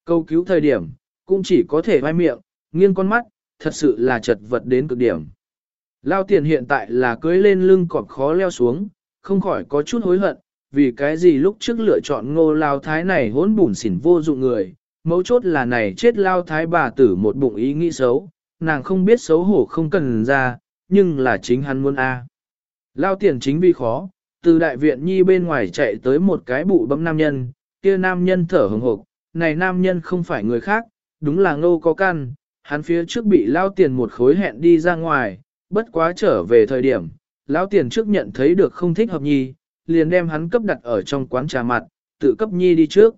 Câu cứu thời điểm, cũng chỉ có thể vai miệng, nghiêng con mắt, thật sự là chật vật đến cực điểm. Lao tiền hiện tại là cưới lên lưng cọp khó leo xuống, không khỏi có chút hối hận, vì cái gì lúc trước lựa chọn ngô lao thái này hỗn bùn xỉn vô dụng người, mấu chốt là này chết lao thái bà tử một bụng ý nghĩ xấu, nàng không biết xấu hổ không cần ra, nhưng là chính hắn muốn a. Lao tiền chính vì khó, từ đại viện nhi bên ngoài chạy tới một cái bụ bấm nam nhân, kia nam nhân thở hừng hộp, này nam nhân không phải người khác, đúng là ngô có căn, hắn phía trước bị lao tiền một khối hẹn đi ra ngoài, bất quá trở về thời điểm, lão tiền trước nhận thấy được không thích hợp nhi, liền đem hắn cấp đặt ở trong quán trà mặt, tự cấp nhi đi trước.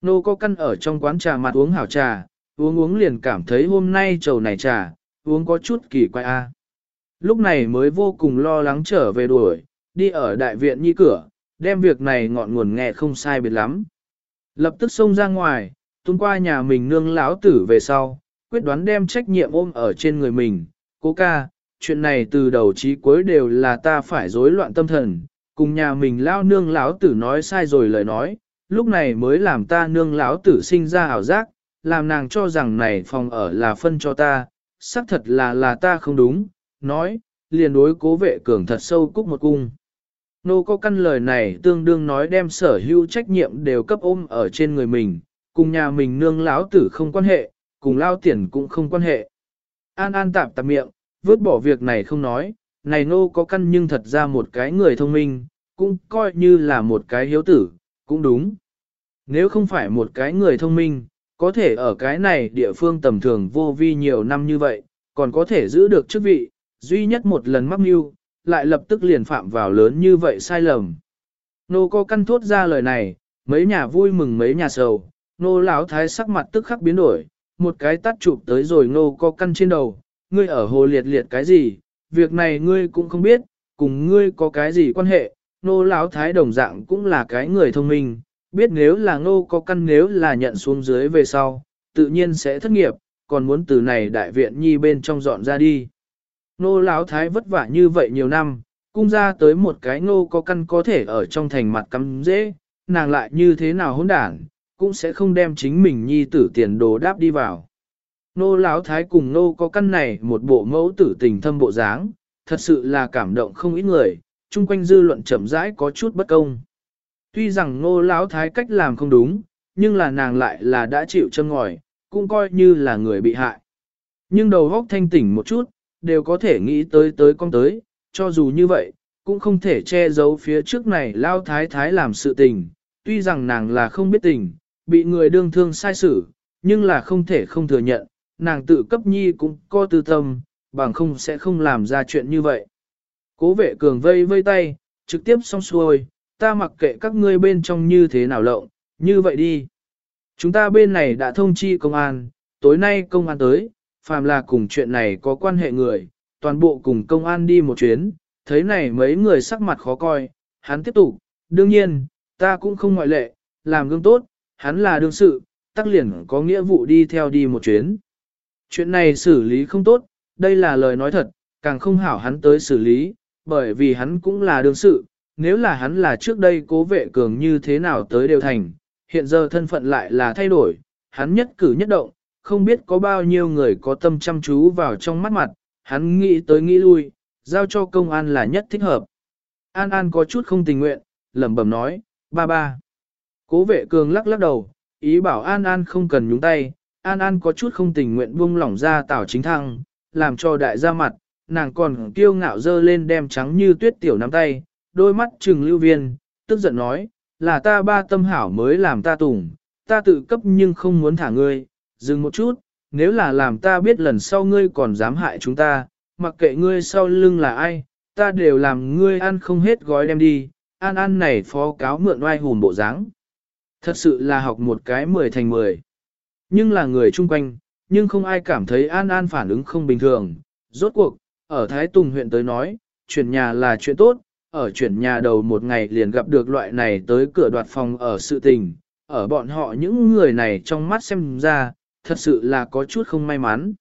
Nô có căn ở trong quán trà mặt uống hảo trà, uống uống liền cảm thấy hôm nay trầu này trà, uống có chút kỳ quái a. Lúc này mới vô cùng lo lắng trở về đuổi, đi ở đại viện nhi cửa, đem việc này ngọn nguồn nghe không sai biệt lắm. Lập tức xông ra ngoài, tuôn qua nhà mình nương lão tử về sau, quyết đoán đem trách nhiệm ôm ở trên người mình. Cố ca, chuyện này từ đầu chí cuối đều là ta phải rối loạn tâm thần, cùng nhà mình lao nương lão tử nói sai rồi lời nói, lúc này mới làm ta nương lão tử sinh ra ảo giác, làm nàng cho rằng này phòng ở là phân cho ta, xác thật là là ta không đúng, nói, liền đối cố vệ cường thật sâu cúc một cung. Nô có căn lời này tương đương nói đem sở hữu trách nhiệm đều cấp ôm ở trên người mình, cùng nhà mình nương lão tử không quan hệ, cùng lao tiền cũng không quan hệ. An an tạp tạp miệng, vứt bỏ việc này không nói, này nô có căn nhưng thật ra một cái người thông minh, cũng coi như là một cái hiếu tử, cũng đúng. Nếu không phải một cái người thông minh, có thể ở cái này địa phương tầm thường vô vi nhiều năm như vậy, còn có thể giữ được chức vị, duy nhất một lần mắc mưu, lại lập tức liền phạm vào lớn như vậy sai lầm. Nô có căn thốt ra lời này, mấy nhà vui mừng mấy nhà sầu, nô lão thái sắc mặt tức khắc biến đổi, một cái tắt chụp tới rồi nô có căn trên đầu, ngươi ở hồ liệt liệt cái gì, việc này ngươi cũng không biết, cùng ngươi có cái gì quan hệ, nô lão thái đồng dạng cũng là cái người thông minh, biết nếu là nô có căn nếu là nhận xuống dưới về sau, tự nhiên sẽ thất nghiệp, còn muốn từ này đại viện nhi bên trong dọn ra đi. Nô lão thái vất vả như vậy nhiều năm, cung ra tới một cái nô có căn có thể ở trong thành mặt cắm dễ, nàng lại như thế nào hỗn đản, cũng sẽ không đem chính mình nhi tử tiền đồ đáp đi vào. Nô lão thái cùng nô có căn này một bộ mẫu tử tình thâm bộ dáng, thật sự là cảm động không ít người, chung quanh dư luận chậm rãi có chút bất công. Tuy rằng nô lão thái cách làm không đúng, nhưng là nàng lại là đã chịu châm ngòi, cũng coi như là người bị hại. Nhưng đầu góc thanh tỉnh một chút, đều có thể nghĩ tới tới con tới, cho dù như vậy, cũng không thể che giấu phía trước này lao thái thái làm sự tình, tuy rằng nàng là không biết tình, bị người đương thương sai xử, nhưng là không thể không thừa nhận, nàng tự cấp nhi cũng có tư tâm, bằng không sẽ không làm ra chuyện như vậy. Cố vệ cường vây vây tay, trực tiếp xong xuôi, ta mặc kệ các ngươi bên trong như thế nào lộng, như vậy đi. Chúng ta bên này đã thông chi công an, tối nay công an tới, phàm là cùng chuyện này có quan hệ người, toàn bộ cùng công an đi một chuyến, thấy này mấy người sắc mặt khó coi, hắn tiếp tục, đương nhiên, ta cũng không ngoại lệ, làm gương tốt, hắn là đương sự, tắc liền có nghĩa vụ đi theo đi một chuyến. Chuyện này xử lý không tốt, đây là lời nói thật, càng không hảo hắn tới xử lý, bởi vì hắn cũng là đương sự, nếu là hắn là trước đây cố vệ cường như thế nào tới đều thành, hiện giờ thân phận lại là thay đổi, hắn nhất cử nhất động, không biết có bao nhiêu người có tâm chăm chú vào trong mắt mặt, hắn nghĩ tới nghĩ lui, giao cho công an là nhất thích hợp. An An có chút không tình nguyện, lẩm bẩm nói, ba ba. Cố vệ cường lắc lắc đầu, ý bảo An An không cần nhúng tay, An An có chút không tình nguyện buông lỏng ra tảo chính thăng, làm cho đại gia mặt, nàng còn kiêu ngạo dơ lên đem trắng như tuyết tiểu nắm tay, đôi mắt trừng lưu viên, tức giận nói, là ta ba tâm hảo mới làm ta tùng, ta tự cấp nhưng không muốn thả ngươi, dừng một chút, nếu là làm ta biết lần sau ngươi còn dám hại chúng ta, mặc kệ ngươi sau lưng là ai, ta đều làm ngươi ăn không hết gói đem đi, an ăn này phó cáo mượn oai hùn bộ dáng. Thật sự là học một cái mười thành mười. Nhưng là người chung quanh, nhưng không ai cảm thấy An An phản ứng không bình thường. Rốt cuộc, ở Thái Tùng huyện tới nói, chuyển nhà là chuyện tốt, ở chuyển nhà đầu một ngày liền gặp được loại này tới cửa đoạt phòng ở sự tình. Ở bọn họ những người này trong mắt xem ra, thật sự là có chút không may mắn.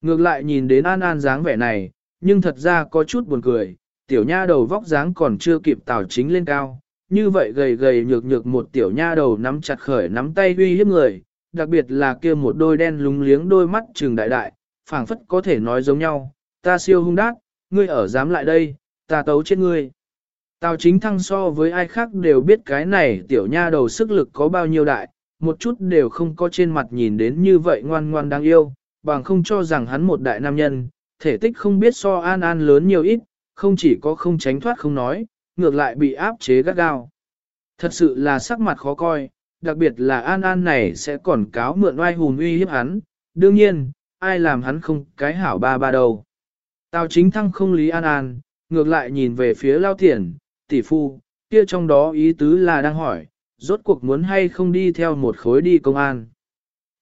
Ngược lại nhìn đến An An dáng vẻ này, nhưng thật ra có chút buồn cười, tiểu nha đầu vóc dáng còn chưa kịp tào chính lên cao. Như vậy gầy gầy nhược nhược một tiểu nha đầu nắm chặt khởi nắm tay uy hiếp người, đặc biệt là kia một đôi đen lúng liếng đôi mắt trừng đại đại, phảng phất có thể nói giống nhau, ta siêu hung đát, ngươi ở dám lại đây, ta tấu chết ngươi. Tào chính thăng so với ai khác đều biết cái này tiểu nha đầu sức lực có bao nhiêu đại, một chút đều không có trên mặt nhìn đến như vậy ngoan ngoan đáng yêu, bằng không cho rằng hắn một đại nam nhân, thể tích không biết so an an lớn nhiều ít, không chỉ có không tránh thoát không nói, ngược lại bị áp chế gắt gao. Thật sự là sắc mặt khó coi, đặc biệt là An An này sẽ còn cáo mượn oai hùng uy hiếp hắn, đương nhiên, ai làm hắn không cái hảo ba ba đầu, Tào chính thăng không lý an an, ngược lại nhìn về phía lao tiền, tỷ phu, kia trong đó ý tứ là đang hỏi, rốt cuộc muốn hay không đi theo một khối đi công an.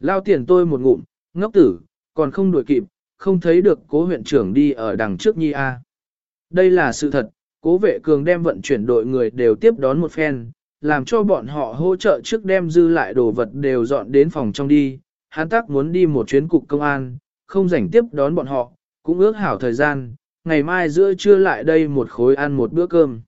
Lao tiền tôi một ngụm, ngốc tử, còn không đuổi kịp, không thấy được cố huyện trưởng đi ở đằng trước nhi A. Đây là sự thật, cố vệ cường đem vận chuyển đội người đều tiếp đón một phen, làm cho bọn họ hỗ trợ trước đem dư lại đồ vật đều dọn đến phòng trong đi. Hán tắc muốn đi một chuyến cục công an, không rảnh tiếp đón bọn họ, cũng ước hảo thời gian, ngày mai giữa trưa lại đây một khối ăn một bữa cơm.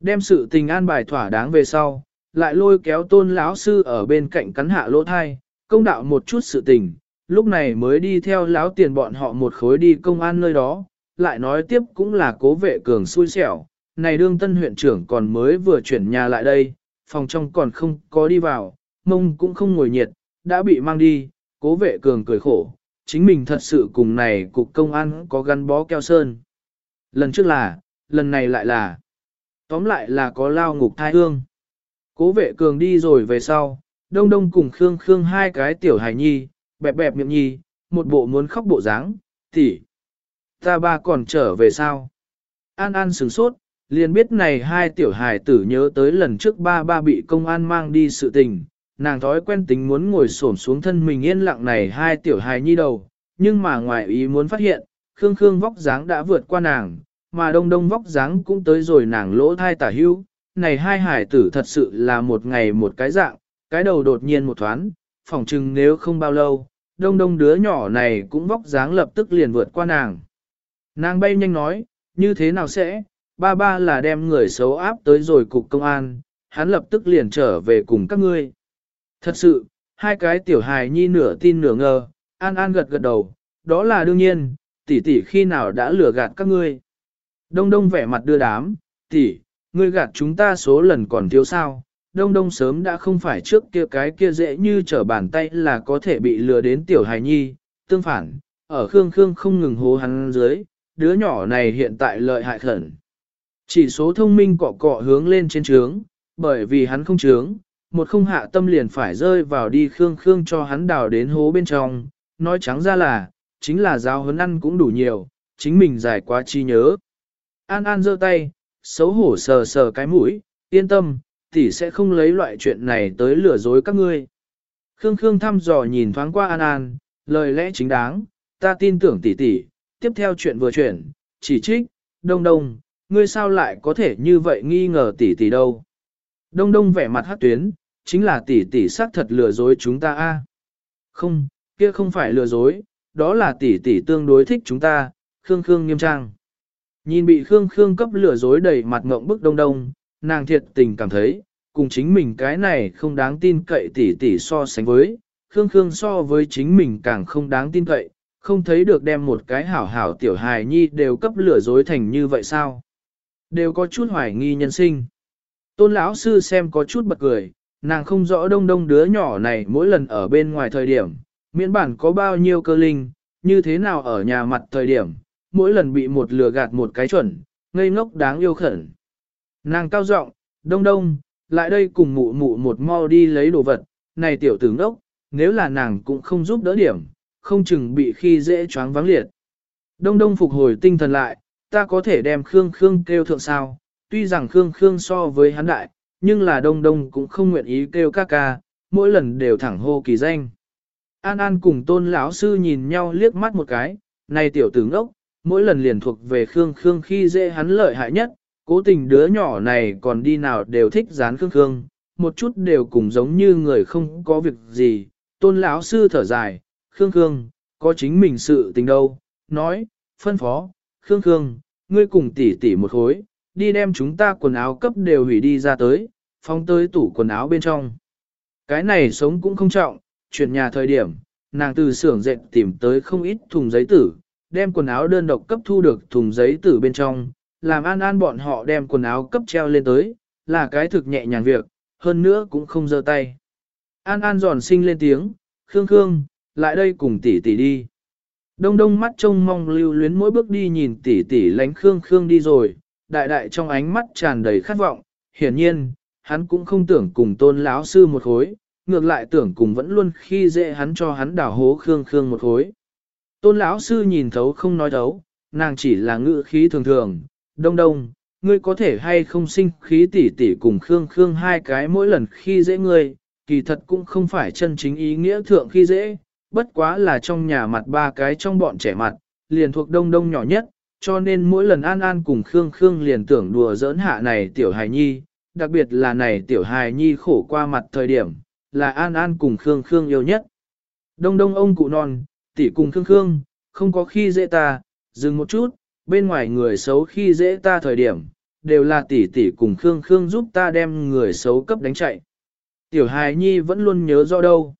Đem sự tình an bài thỏa đáng về sau, lại lôi kéo tôn lão sư ở bên cạnh cắn hạ lỗ thai, công đạo một chút sự tình, lúc này mới đi theo lão tiền bọn họ một khối đi công an nơi đó, lại nói tiếp cũng là cố vệ cường xui xẻo, này đương tân huyện trưởng còn mới vừa chuyển nhà lại đây, phòng trong còn không có đi vào, mông cũng không ngồi nhiệt, đã bị mang đi, cố vệ cường cười khổ, chính mình thật sự cùng này cục công an có gắn bó keo sơn. Lần trước là, lần này lại là, tóm lại là có lao ngục thai hương. Cố vệ cường đi rồi về sau, đông đông cùng Khương Khương hai cái tiểu hài nhi, bẹp bẹp miệng nhi, một bộ muốn khóc bộ dáng, tỷ, ta ba còn trở về sao? An An sửng sốt, liền biết này hai tiểu hài tử nhớ tới lần trước ba ba bị công an mang đi sự tình, nàng thói quen tính muốn ngồi xổm xuống thân mình yên lặng này hai tiểu hài nhi đầu, nhưng mà ngoài ý muốn phát hiện, Khương Khương vóc dáng đã vượt qua nàng, mà đông đông vóc dáng cũng tới rồi nàng lỗ thai tả hưu, này hai hải tử thật sự là một ngày một cái dạng, cái đầu đột nhiên một thoáng, phỏng chừng nếu không bao lâu, đông đông đứa nhỏ này cũng vóc dáng lập tức liền vượt qua nàng. Nàng bay nhanh nói, như thế nào sẽ, ba ba là đem người xấu áp tới rồi cục công an, hắn lập tức liền trở về cùng các ngươi. Thật sự, hai cái tiểu hài nhi nửa tin nửa ngờ, an an gật gật đầu, đó là đương nhiên, tỷ tỷ khi nào đã lừa gạt các ngươi. Đông đông vẻ mặt đưa đám, tỷ, ngươi gạt chúng ta số lần còn thiếu sao, đông đông sớm đã không phải trước kia cái kia dễ như trở bàn tay là có thể bị lừa đến tiểu hài nhi, tương phản, ở Khương Khương không ngừng hố hắn dưới, đứa nhỏ này hiện tại lợi hại khẩn. Chỉ số thông minh cọ cọ hướng lên trên trướng, bởi vì hắn không trướng, một không hạ tâm liền phải rơi vào đi Khương Khương cho hắn đào đến hố bên trong, nói trắng ra là, chính là giáo hấn ăn cũng đủ nhiều, chính mình giải quá chi nhớ. An An giơ tay, xấu hổ sờ sờ cái mũi, yên tâm, tỷ sẽ không lấy loại chuyện này tới lừa dối các ngươi. Khương Khương thăm dò nhìn thoáng qua An An, lời lẽ chính đáng, ta tin tưởng tỷ tỷ, tiếp theo chuyện vừa chuyển, chỉ trích, đông đông, ngươi sao lại có thể như vậy nghi ngờ tỷ tỷ đâu. Đông đông vẻ mặt hát tuyến, chính là tỷ tỷ xác thật lừa dối chúng ta a. Không, kia không phải lừa dối, đó là tỷ tỷ tương đối thích chúng ta, Khương Khương nghiêm trang. Nhìn bị Khương Khương cấp lửa dối đầy mặt ngộng bức đông đông, nàng thiệt tình cảm thấy, cùng chính mình cái này không đáng tin cậy tỷ tỷ so sánh với, Khương Khương so với chính mình càng không đáng tin cậy, không thấy được đem một cái hảo hảo tiểu hài nhi đều cấp lửa dối thành như vậy sao? Đều có chút hoài nghi nhân sinh. Tôn lão sư xem có chút bật cười, nàng không rõ đông đông đứa nhỏ này mỗi lần ở bên ngoài thời điểm, miễn bản có bao nhiêu cơ linh, như thế nào ở nhà mặt thời điểm, mỗi lần bị một lừa gạt một cái chuẩn, ngây ngốc đáng yêu khẩn. Nàng cao giọng, đông đông, lại đây cùng mụ mụ một mau đi lấy đồ vật, này tiểu tử ngốc, nếu là nàng cũng không giúp đỡ điểm, không chừng bị khi dễ choáng vắng liệt. Đông đông phục hồi tinh thần lại, ta có thể đem Khương Khương kêu thượng sao, tuy rằng Khương Khương so với hắn đại, nhưng là đông đông cũng không nguyện ý kêu ca ca, mỗi lần đều thẳng hô kỳ danh. An An cùng tôn lão sư nhìn nhau liếc mắt một cái, này tiểu tử ngốc, mỗi lần liền thuộc về Khương Khương khi dễ hắn lợi hại nhất, cố tình đứa nhỏ này còn đi nào đều thích dán Khương Khương, một chút đều cùng giống như người không có việc gì. Tôn lão sư thở dài, Khương Khương, có chính mình sự tình đâu, nói, phân phó, Khương Khương, ngươi cùng tỷ tỷ một khối, đi đem chúng ta quần áo cấp đều hủy đi ra tới, phong tới tủ quần áo bên trong. Cái này sống cũng không trọng, chuyển nhà thời điểm, nàng từ xưởng dệt tìm tới không ít thùng giấy tử, đem quần áo đơn độc cấp thu được thùng giấy tử bên trong, làm an an bọn họ đem quần áo cấp treo lên tới, là cái thực nhẹ nhàng việc, hơn nữa cũng không giơ tay. An an giòn sinh lên tiếng, Khương Khương, lại đây cùng tỷ tỷ đi. Đông đông mắt trông mong lưu luyến mỗi bước đi nhìn tỷ tỷ lánh Khương Khương đi rồi, đại đại trong ánh mắt tràn đầy khát vọng, hiển nhiên, hắn cũng không tưởng cùng tôn lão sư một khối, ngược lại tưởng cùng vẫn luôn khi dễ hắn cho hắn đảo hố Khương Khương một khối. Tôn lão sư nhìn thấu không nói thấu, nàng chỉ là ngữ khí thường thường, đông đông, ngươi có thể hay không sinh khí tỉ tỉ cùng Khương Khương hai cái mỗi lần khi dễ ngươi, kỳ thật cũng không phải chân chính ý nghĩa thượng khi dễ, bất quá là trong nhà mặt ba cái trong bọn trẻ mặt, liền thuộc đông đông nhỏ nhất, cho nên mỗi lần An An cùng Khương Khương liền tưởng đùa giỡn hạ này tiểu hài nhi, đặc biệt là này tiểu hài nhi khổ qua mặt thời điểm, là An An cùng Khương Khương yêu nhất. Đông đông ông cụ non, tỷ cùng Khương Khương, không có khi dễ ta, dừng một chút, bên ngoài người xấu khi dễ ta thời điểm, đều là tỷ tỷ cùng Khương Khương giúp ta đem người xấu cấp đánh chạy. Tiểu hài nhi vẫn luôn nhớ rõ đâu.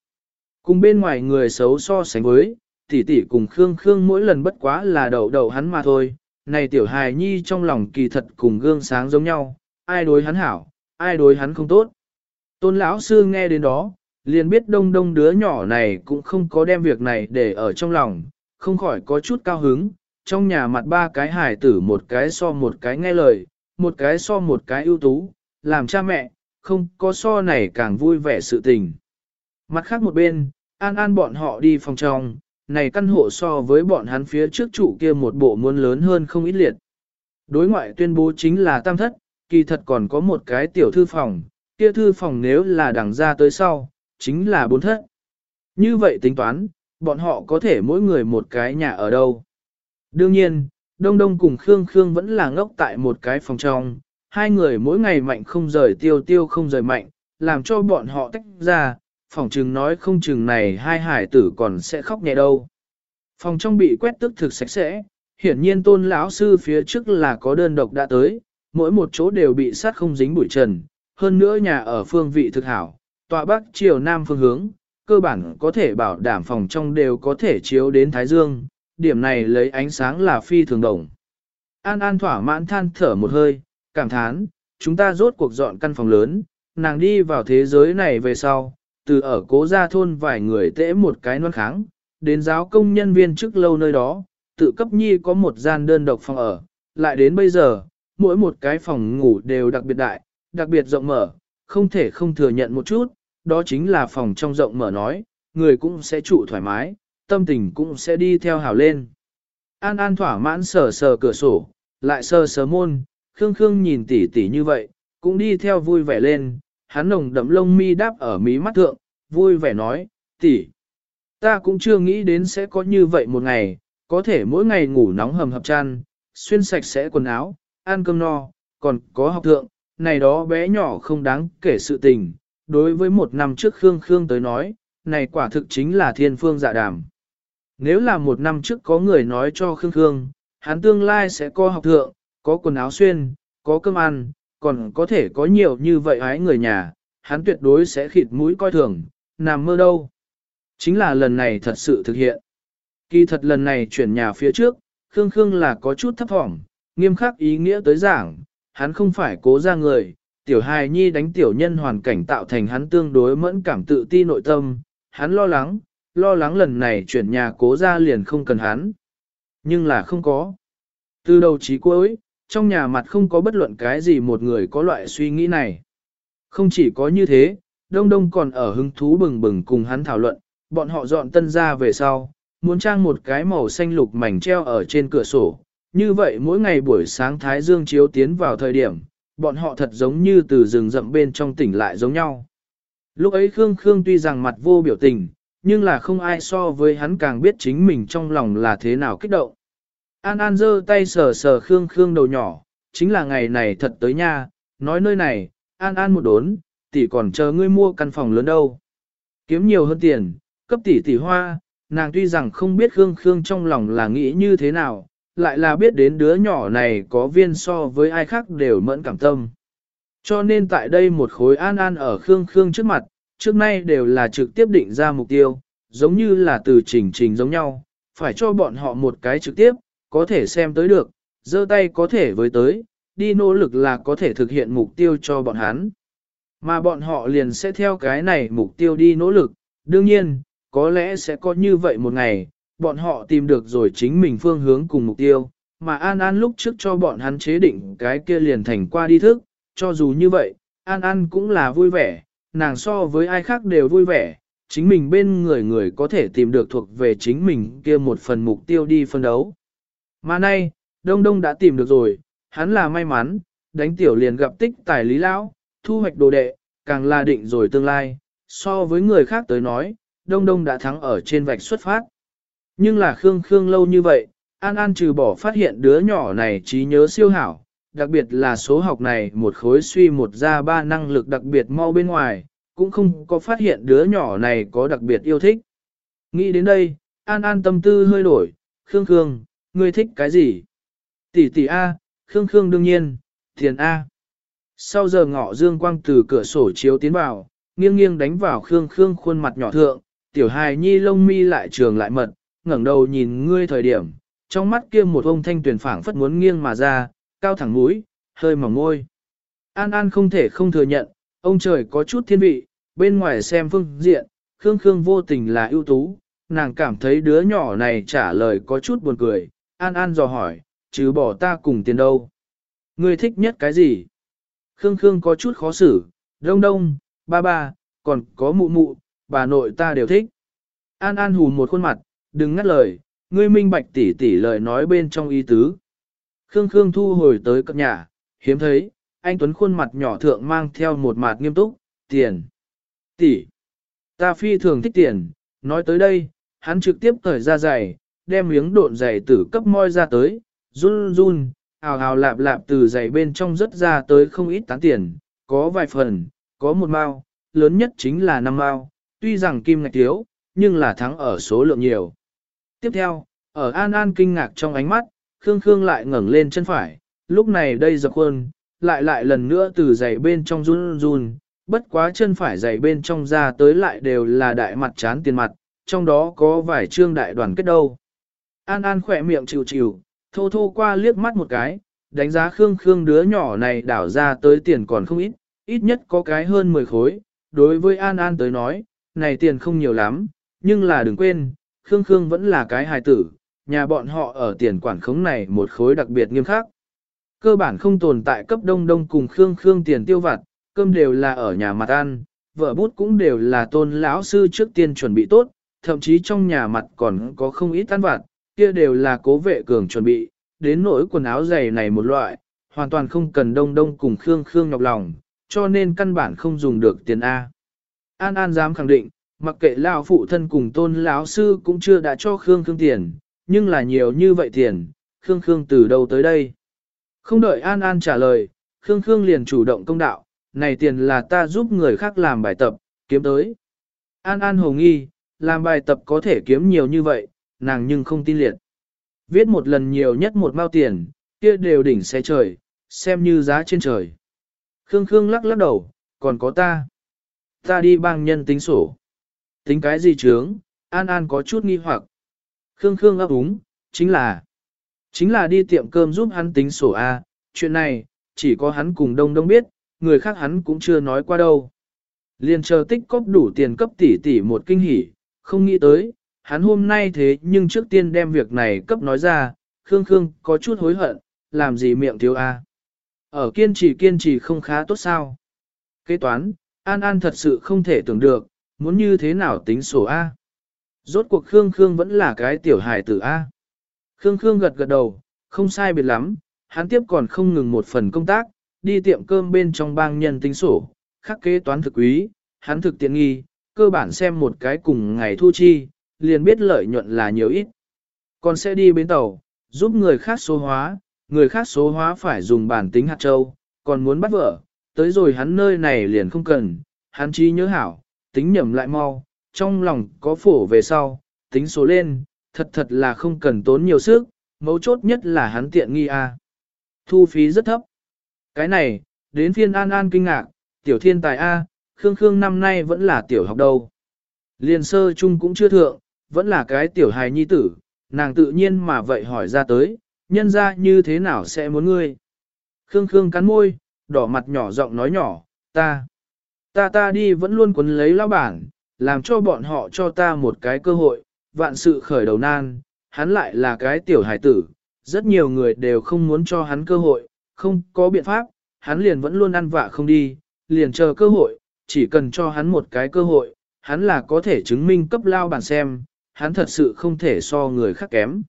Cùng bên ngoài người xấu so sánh với, tỷ tỷ cùng Khương Khương mỗi lần bất quá là đầu đầu hắn mà thôi. Này tiểu hài nhi trong lòng kỳ thật cùng gương sáng giống nhau, ai đối hắn hảo, ai đối hắn không tốt. Tôn lão sư nghe đến đó, liền biết đông đông đứa nhỏ này cũng không có đem việc này để ở trong lòng, không khỏi có chút cao hứng. Trong nhà mặt ba cái hài tử một cái so một cái nghe lời, một cái so một cái ưu tú, làm cha mẹ, không có so này càng vui vẻ sự tình. Mặt khác một bên, an an bọn họ đi phòng trong, này căn hộ so với bọn hắn phía trước trụ kia một bộ muốn lớn hơn không ít liệt. Đối ngoại tuyên bố chính là tam thất, kỳ thật còn có một cái tiểu thư phòng, kia thư phòng nếu là đằng ra tới sau, chính là bốn thất. Như vậy tính toán, bọn họ có thể mỗi người một cái nhà ở đâu. Đương nhiên, Đông Đông cùng Khương Khương vẫn là ngốc tại một cái phòng trong, hai người mỗi ngày mạnh không rời tiêu tiêu không rời mạnh, làm cho bọn họ tách ra, phòng chừng nói không chừng này hai hải tử còn sẽ khóc nhẹ đâu. Phòng trong bị quét tức thực sạch sẽ, hiển nhiên tôn lão sư phía trước là có đơn độc đã tới, mỗi một chỗ đều bị sát không dính bụi trần, hơn nữa nhà ở phương vị thực hảo, tọa bắc chiều nam phương hướng, cơ bản có thể bảo đảm phòng trong đều có thể chiếu đến Thái Dương, điểm này lấy ánh sáng là phi thường đồng. An An thỏa mãn than thở một hơi, cảm thán, chúng ta rốt cuộc dọn căn phòng lớn, nàng đi vào thế giới này về sau, từ ở cố gia thôn vài người tễ một cái non kháng, đến giáo công nhân viên trước lâu nơi đó, tự cấp nhi có một gian đơn độc phòng ở, lại đến bây giờ, mỗi một cái phòng ngủ đều đặc biệt đại, đặc biệt rộng mở, không thể không thừa nhận một chút, đó chính là phòng trong rộng mở nói, người cũng sẽ trụ thoải mái, tâm tình cũng sẽ đi theo hào lên. An An thỏa mãn sờ sờ cửa sổ, lại sờ sờ môn, Khương Khương nhìn tỉ tỉ như vậy, cũng đi theo vui vẻ lên, hắn nồng đậm lông mi đáp ở mí mắt thượng, vui vẻ nói, tỷ, ta cũng chưa nghĩ đến sẽ có như vậy một ngày, có thể mỗi ngày ngủ nóng hầm hập chăn, xuyên sạch sẽ quần áo, ăn cơm no, còn có học thượng, này đó bé nhỏ không đáng kể sự tình, đối với một năm trước Khương Khương tới nói, này quả thực chính là thiên phương dạ đàm. Nếu là một năm trước có người nói cho Khương Khương, hắn tương lai sẽ có học thượng, có quần áo xuyên, có cơm ăn, còn có thể có nhiều như vậy ái người nhà, hắn tuyệt đối sẽ khịt mũi coi thường, nằm mơ đâu. Chính là lần này thật sự thực hiện. Kỳ thật lần này chuyển nhà phía trước, Khương Khương là có chút thấp thỏm, nghiêm khắc ý nghĩa tới giảng, hắn không phải cố ra người, tiểu hài nhi đánh tiểu nhân hoàn cảnh tạo thành hắn tương đối mẫn cảm tự ti nội tâm, hắn lo lắng, lo lắng lần này chuyển nhà cố ra liền không cần hắn. Nhưng là không có. Từ đầu chí cuối, trong nhà mặt không có bất luận cái gì một người có loại suy nghĩ này. Không chỉ có như thế, Đông Đông còn ở hứng thú bừng bừng cùng hắn thảo luận, bọn họ dọn tân ra về sau, muốn trang một cái màu xanh lục mảnh treo ở trên cửa sổ. Như vậy mỗi ngày buổi sáng Thái Dương chiếu tiến vào thời điểm, bọn họ thật giống như từ rừng rậm bên trong tỉnh lại giống nhau. Lúc ấy Khương Khương tuy rằng mặt vô biểu tình, nhưng là không ai so với hắn càng biết chính mình trong lòng là thế nào kích động. An An giơ tay sờ sờ Khương Khương đầu nhỏ, chính là ngày này thật tới nha, nói nơi này, An An một đốn, tỷ còn chờ ngươi mua căn phòng lớn đâu. Kiếm nhiều hơn tiền, cấp tỷ tỷ hoa, nàng tuy rằng không biết Khương Khương trong lòng là nghĩ như thế nào, lại là biết đến đứa nhỏ này có viên so với ai khác đều mẫn cảm tâm. Cho nên tại đây một khối an an ở Khương Khương trước mặt, trước nay đều là trực tiếp định ra mục tiêu, giống như là từ trình trình giống nhau, phải cho bọn họ một cái trực tiếp, có thể xem tới được, giơ tay có thể với tới, đi nỗ lực là có thể thực hiện mục tiêu cho bọn hắn. Mà bọn họ liền sẽ theo cái này mục tiêu đi nỗ lực, đương nhiên, có lẽ sẽ có như vậy một ngày, bọn họ tìm được rồi chính mình phương hướng cùng mục tiêu, mà An An lúc trước cho bọn hắn chế định cái kia liền thành qua đi thức, cho dù như vậy, An An cũng là vui vẻ, nàng so với ai khác đều vui vẻ, chính mình bên người người có thể tìm được thuộc về chính mình kia một phần mục tiêu đi phân đấu. Mà nay, Đông Đông đã tìm được rồi, hắn là may mắn, đánh tiểu liền gặp tích tài lý lão, thu hoạch đồ đệ, càng là định rồi tương lai, so với người khác tới nói, Đông Đông đã thắng ở trên vạch xuất phát. Nhưng là Khương Khương lâu như vậy, An An trừ bỏ phát hiện đứa nhỏ này trí nhớ siêu hảo, đặc biệt là số học này một khối suy một ra ba năng lực đặc biệt mau bên ngoài, cũng không có phát hiện đứa nhỏ này có đặc biệt yêu thích. Nghĩ đến đây, An An tâm tư hơi đổi, Khương Khương, ngươi thích cái gì? Tỷ tỷ A, Khương Khương đương nhiên, thiền A. Sau giờ ngọ dương quang từ cửa sổ chiếu tiến vào, nghiêng nghiêng đánh vào Khương Khương khuôn mặt nhỏ thượng, tiểu hài nhi lông mi lại trường lại mật, ngẩng đầu nhìn ngươi thời điểm, trong mắt kia một ông thanh tuyển phảng phất muốn nghiêng mà ra, cao thẳng mũi, hơi mỏng môi. An An không thể không thừa nhận, ông trời có chút thiên vị, bên ngoài xem phương diện, Khương Khương vô tình là ưu tú, nàng cảm thấy đứa nhỏ này trả lời có chút buồn cười, An An dò hỏi, chứ bỏ ta cùng tiền đâu. Ngươi thích nhất cái gì? Khương Khương có chút khó xử, đông đông, ba ba, còn có mụ mụ, bà nội ta đều thích. An An hù một khuôn mặt, đừng ngắt lời, ngươi minh bạch tỉ tỉ lời nói bên trong ý tứ. Khương Khương thu hồi tới cập nhà, hiếm thấy, anh Tuấn khuôn mặt nhỏ thượng mang theo một mặt nghiêm túc, tiền. Tỷ, ta phi thường thích tiền, nói tới đây, hắn trực tiếp cởi ra giày, đem miếng độn giày tử cấp moi ra tới, run run, hào hào lạp lạp từ giày bên trong rất ra tới không ít tán tiền, có vài phần, có một mao, lớn nhất chính là năm mao, tuy rằng kim ngạch thiếu, nhưng là thắng ở số lượng nhiều. Tiếp theo, ở An An kinh ngạc trong ánh mắt, Khương Khương lại ngẩng lên chân phải, lúc này đây dập khuôn, lại lại lần nữa từ giày bên trong run run, bất quá chân phải giày bên trong ra tới lại đều là đại mặt chán tiền mặt, trong đó có vài trương đại đoàn kết đâu. An An khỏe miệng chịu chịu, thô thô qua liếc mắt một cái, đánh giá Khương Khương đứa nhỏ này đảo ra tới tiền còn không ít, ít nhất có cái hơn 10 khối. Đối với An An tới nói, này tiền không nhiều lắm, nhưng là đừng quên, Khương Khương vẫn là cái hài tử, nhà bọn họ ở tiền quản khống này một khối đặc biệt nghiêm khắc. Cơ bản không tồn tại cấp đông đông cùng Khương Khương tiền tiêu vặt, cơm đều là ở nhà mặt ăn, vợ bút cũng đều là tôn lão sư trước tiên chuẩn bị tốt, thậm chí trong nhà mặt còn có không ít ăn vặt, kia đều là cố vệ cường chuẩn bị, đến nỗi quần áo giày này một loại, hoàn toàn không cần đông đông cùng Khương Khương nhọc lòng, cho nên căn bản không dùng được tiền A. An An dám khẳng định, mặc kệ lão phụ thân cùng tôn lão sư cũng chưa đã cho Khương Khương tiền, nhưng là nhiều như vậy tiền, Khương Khương từ đâu tới đây? Không đợi An An trả lời, Khương Khương liền chủ động công đạo, này tiền là ta giúp người khác làm bài tập, kiếm tới. An An hồ nghi, làm bài tập có thể kiếm nhiều như vậy, nàng nhưng không tin liệt. Viết một lần nhiều nhất một mao tiền, kia đều đỉnh xe trời, xem như giá trên trời. Khương Khương lắc lắc đầu, còn có ta. Ta đi bang nhân tính sổ. Tính cái gì chướng, An An có chút nghi hoặc. Khương Khương ấp úng, chính là, chính là đi tiệm cơm giúp hắn tính sổ A, chuyện này, chỉ có hắn cùng đông đông biết, người khác hắn cũng chưa nói qua đâu. Liên chờ tích cóp đủ tiền cấp tỷ tỷ một kinh hỉ, không nghĩ tới, hắn hôm nay thế nhưng trước tiên đem việc này cấp nói ra, Khương Khương có chút hối hận, làm gì miệng thiếu A. Ở kiên trì kiên trì không khá tốt sao. Kế toán, An An thật sự không thể tưởng được, muốn như thế nào tính sổ A. Rốt cuộc Khương Khương vẫn là cái tiểu hài tử A. Khương Khương gật gật đầu, không sai biệt lắm, hắn tiếp còn không ngừng một phần công tác, đi tiệm cơm bên trong bang nhân tính sổ, khắc kế toán thực quý, hắn thực tiện nghi, cơ bản xem một cái cùng ngày thu chi, liền biết lợi nhuận là nhiều ít. Còn sẽ đi bến tàu, giúp người khác số hóa, người khác số hóa phải dùng bản tính hạt châu, còn muốn bắt vợ, tới rồi hắn nơi này liền không cần, hắn chi nhớ hảo, tính nhầm lại mau, trong lòng có phổ về sau, tính số lên, thật thật là không cần tốn nhiều sức, mấu chốt nhất là hắn tiện nghi a. Thu phí rất thấp. Cái này, đến phiên An An kinh ngạc, tiểu thiên tài A, Khương Khương năm nay vẫn là tiểu học đâu. Liên sơ chung cũng chưa thượng, vẫn là cái tiểu hài nhi tử, nàng tự nhiên mà vậy hỏi ra tới, nhân ra như thế nào sẽ muốn ngươi. Khương Khương cắn môi, đỏ mặt nhỏ giọng nói nhỏ, ta, ta ta đi vẫn luôn quấn lấy lão bản, làm cho bọn họ cho ta một cái cơ hội, vạn sự khởi đầu nan, hắn lại là cái tiểu hải tử, rất nhiều người đều không muốn cho hắn cơ hội, không có biện pháp, hắn liền vẫn luôn ăn vạ không đi, liền chờ cơ hội, chỉ cần cho hắn một cái cơ hội, hắn là có thể chứng minh cấp lao bản xem, hắn thật sự không thể so người khác kém.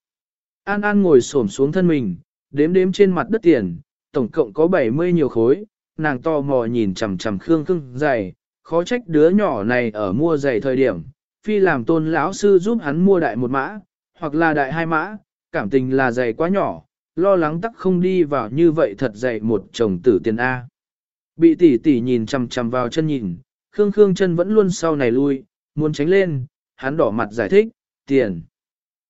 An An ngồi xổm xuống thân mình, đếm đếm trên mặt đất tiền, tổng cộng có 70 nhiều khối, nàng to mò nhìn chằm chằm Khương Khương giày, khó trách đứa nhỏ này ở mua giày thời điểm, phi làm tôn lão sư giúp hắn mua đại một mã, hoặc là đại hai mã, cảm tình là giày quá nhỏ, lo lắng tắc không đi vào như vậy thật dày một chồng tử tiền A. Bị tỷ tỷ nhìn chằm chằm vào chân nhìn, Khương Khương chân vẫn luôn sau này lui, muốn tránh lên, hắn đỏ mặt giải thích, tiền.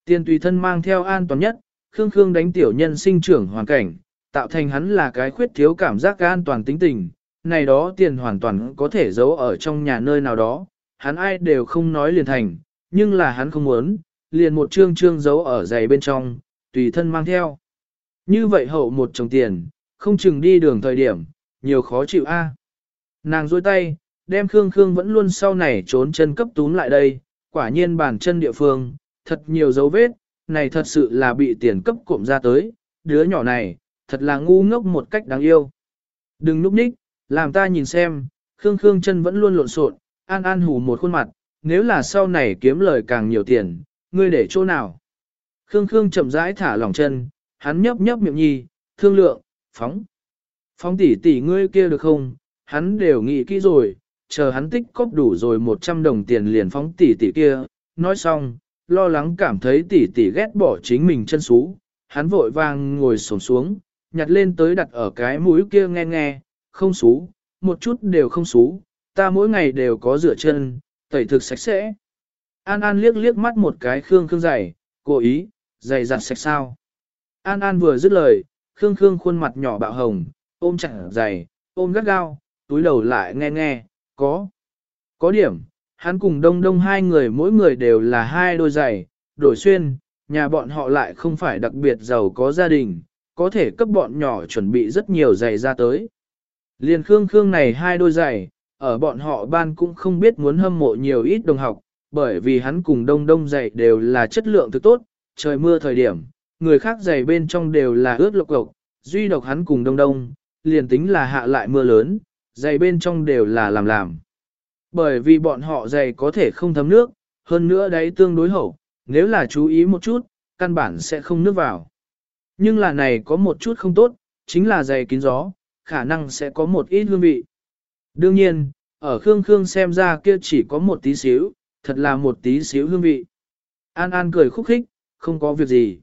Tiền tùy thân mang theo an toàn nhất, Khương Khương đánh tiểu nhân sinh trưởng hoàn cảnh, tạo thành hắn là cái khuyết thiếu cảm giác an toàn tính tình, này đó tiền hoàn toàn có thể giấu ở trong nhà nơi nào đó, hắn ai đều không nói liền thành, nhưng là hắn không muốn, liền một trương trương giấu ở giày bên trong, tùy thân mang theo. Như vậy hậu một chồng tiền, không chừng đi đường thời điểm, nhiều khó chịu a. Nàng dôi tay, đem Khương Khương vẫn luôn sau này trốn chân cấp túm lại đây, quả nhiên bàn chân địa phương, thật nhiều dấu vết, này thật sự là bị tiền cấp cụm ra tới, đứa nhỏ này, thật là ngu ngốc một cách đáng yêu. Đừng núp ních, làm ta nhìn xem, Khương Khương chân vẫn luôn lộn xộn, an an hù một khuôn mặt, nếu là sau này kiếm lời càng nhiều tiền, ngươi để chỗ nào? Khương Khương chậm rãi thả lỏng chân, hắn nhấp nhấp miệng nhi, thương lượng, phóng. Phóng tỷ tỷ ngươi kia được không? Hắn đều nghĩ kỹ rồi, chờ hắn tích cóp đủ rồi 100 đồng tiền liền phóng tỷ tỷ kia. Nói xong, lo lắng cảm thấy tỷ tỷ ghét bỏ chính mình chân xú, hắn vội vàng ngồi xổm xuống, nhặt lên tới đặt ở cái mũi kia nghe nghe, không xú, một chút đều không xú, ta mỗi ngày đều có rửa chân, tẩy thực sạch sẽ. An An liếc liếc mắt một cái Khương Khương giày, cố ý, giày giặt sạch sao. An An vừa dứt lời, Khương Khương khuôn mặt nhỏ bạo hồng, ôm chặt giày, ôm gắt gao, túi đầu lại nghe nghe, có. Có điểm, hắn cùng đông đông hai người mỗi người đều là hai đôi giày, đổi xuyên, nhà bọn họ lại không phải đặc biệt giàu có gia đình, có thể cấp bọn nhỏ chuẩn bị rất nhiều giày ra tới. Liền Khương Khương này hai đôi giày, ở bọn họ ban cũng không biết muốn hâm mộ nhiều ít đồng học, bởi vì hắn cùng đông đông giày đều là chất lượng thực tốt, trời mưa thời điểm, người khác giày bên trong đều là ướt lộc lộc, duy độc hắn cùng đông đông, liền tính là hạ lại mưa lớn, giày bên trong đều là làm làm. Bởi vì bọn họ giày có thể không thấm nước, hơn nữa đấy tương đối hậu, nếu là chú ý một chút, căn bản sẽ không nước vào. Nhưng là này có một chút không tốt, chính là dày kín gió, khả năng sẽ có một ít hương vị. Đương nhiên, ở Khương Khương xem ra kia chỉ có một tí xíu, thật là một tí xíu hương vị. An An cười khúc khích, không có việc gì.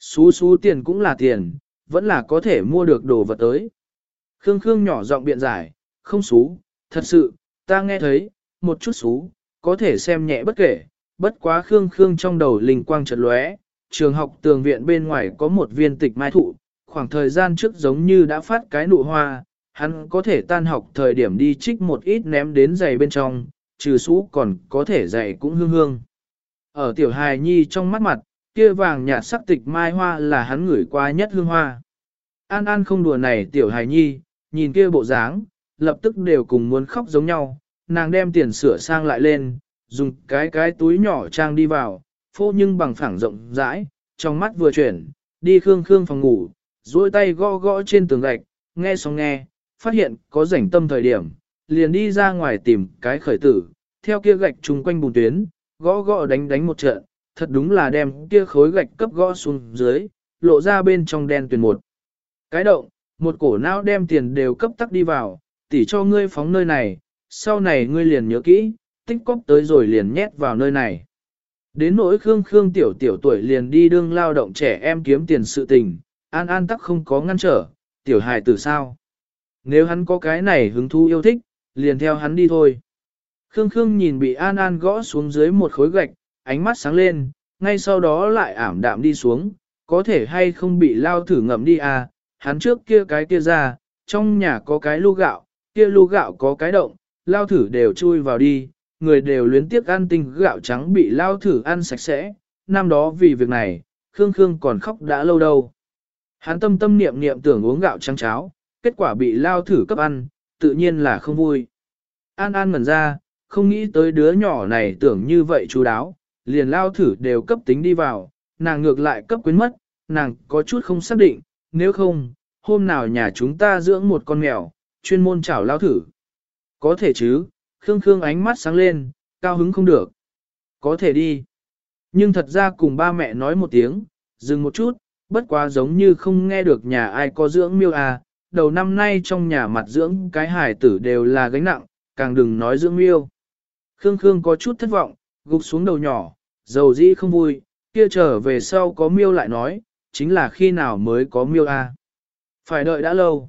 Xú xú tiền cũng là tiền, vẫn là có thể mua được đồ vật tới. Khương Khương nhỏ giọng biện giải, không xú, thật sự, ta nghe thấy, một chút xú, có thể xem nhẹ bất kể, bất quá Khương Khương trong đầu linh quang chợt lóe, trường học tường viện bên ngoài có một viên tịch mai thụ, khoảng thời gian trước giống như đã phát cái nụ hoa, hắn có thể tan học thời điểm đi trích một ít ném đến giày bên trong, trừ sũ còn có thể giày cũng hương hương. Ở tiểu hài nhi trong mắt mặt, kia vàng nhạt sắc tịch mai hoa là hắn ngửi qua nhất hương hoa. An An không đùa này tiểu hài nhi, nhìn kia bộ dáng, lập tức đều cùng muốn khóc giống nhau, nàng đem tiền sửa sang lại lên, dùng cái cái túi nhỏ trang đi vào, phô nhưng bằng phẳng rộng rãi, trong mắt vừa chuyển, đi khương khương phòng ngủ, duỗi tay gõ gõ trên tường gạch, nghe xong nghe, phát hiện có rảnh tâm thời điểm, liền đi ra ngoài tìm cái khởi tử, theo kia gạch chung quanh bùn tuyến, gõ gõ đánh đánh một trận, thật đúng là đem kia khối gạch cấp gõ xuống dưới, lộ ra bên trong đen tuyền một. Cái động, một cổ não đem tiền đều cấp tắc đi vào, tỉ cho ngươi phóng nơi này, sau này ngươi liền nhớ kỹ, tích cóp tới rồi liền nhét vào nơi này. Đến nỗi Khương Khương tiểu tiểu tuổi liền đi đương lao động trẻ em kiếm tiền sự tình, An An tắc không có ngăn trở, tiểu hài tử sao. Nếu hắn có cái này hứng thú yêu thích, liền theo hắn đi thôi. Khương Khương nhìn bị An An gõ xuống dưới một khối gạch, ánh mắt sáng lên, ngay sau đó lại ảm đạm đi xuống, có thể hay không bị lao thử ngậm đi à, hắn trước kia cái kia ra, trong nhà có cái lu gạo, kia lu gạo có cái động, lao thử đều chui vào đi, người đều luyến tiếc ăn tinh gạo trắng bị lao thử ăn sạch sẽ, năm đó vì việc này, Khương Khương còn khóc đã lâu đâu. Hắn tâm tâm niệm niệm tưởng uống gạo trắng cháo, kết quả bị lao thử cấp ăn, tự nhiên là không vui. An An ngẩn ra, không nghĩ tới đứa nhỏ này tưởng như vậy chú đáo, liền lao thử đều cấp tính đi vào, nàng ngược lại cấp quyến mất, nàng có chút không xác định, nếu không, hôm nào nhà chúng ta dưỡng một con mèo, chuyên môn chảo lao thử. Có thể chứ, Khương Khương ánh mắt sáng lên, cao hứng không được. Có thể đi. Nhưng thật ra cùng ba mẹ nói một tiếng, dừng một chút, bất quá giống như không nghe được nhà ai có dưỡng miêu à, đầu năm nay trong nhà mặt dưỡng cái hải tử đều là gánh nặng, càng đừng nói dưỡng miêu. Khương Khương có chút thất vọng, gục xuống đầu nhỏ, dầu dĩ không vui, kia trở về sau có miêu lại nói, chính là khi nào mới có miêu a? Phải đợi đã lâu.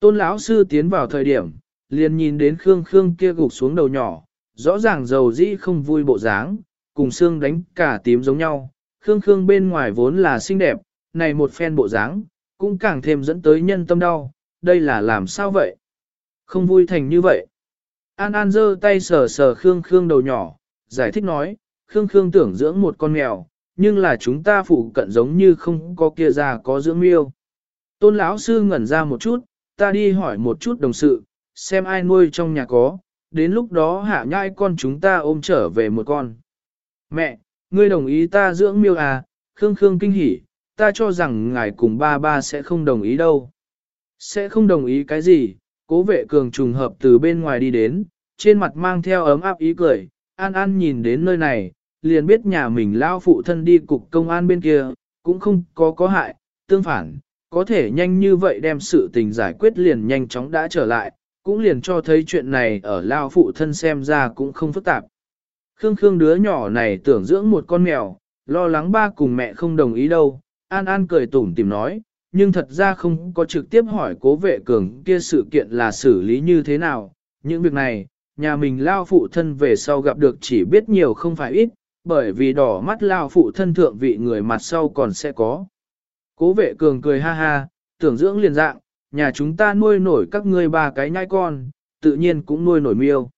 Tôn lão sư tiến vào thời điểm, liền nhìn đến Khương Khương kia gục xuống đầu nhỏ, rõ ràng dầu dĩ không vui bộ dáng, cùng xương đánh cả tím giống nhau. Khương Khương bên ngoài vốn là xinh đẹp, này một phen bộ dáng, cũng càng thêm dẫn tới nhân tâm đau, đây là làm sao vậy? Không vui thành như vậy. An An giơ tay sờ sờ Khương Khương đầu nhỏ, giải thích nói, Khương Khương tưởng dưỡng một con mèo, nhưng là chúng ta phụ cận giống như không có kia già có dưỡng miêu. Tôn lão sư ngẩn ra một chút, ta đi hỏi một chút đồng sự, xem ai nuôi trong nhà có, đến lúc đó hạ nhai con chúng ta ôm trở về một con. Mẹ, ngươi đồng ý ta dưỡng miêu à, Khương Khương kinh hỉ, ta cho rằng ngài cùng ba ba sẽ không đồng ý đâu. Sẽ không đồng ý cái gì, cố vệ cường trùng hợp từ bên ngoài đi đến, trên mặt mang theo ấm áp ý cười, an an nhìn đến nơi này, liền biết nhà mình lao phụ thân đi cục công an bên kia, cũng không có có hại, tương phản, có thể nhanh như vậy đem sự tình giải quyết liền nhanh chóng đã trở lại, cũng liền cho thấy chuyện này ở lao phụ thân xem ra cũng không phức tạp. Khương Khương đứa nhỏ này tưởng dưỡng một con mèo, lo lắng ba cùng mẹ không đồng ý đâu, An An cười tủm tìm nói, nhưng thật ra không có trực tiếp hỏi cố vệ cường kia sự kiện là xử lý như thế nào. Những việc này, nhà mình lao phụ thân về sau gặp được chỉ biết nhiều không phải ít, bởi vì đỏ mắt lao phụ thân thượng vị người mặt sau còn sẽ có. Cố vệ cường cười ha ha, tưởng dưỡng liền dạng, nhà chúng ta nuôi nổi các ngươi ba cái nhai con, tự nhiên cũng nuôi nổi miêu.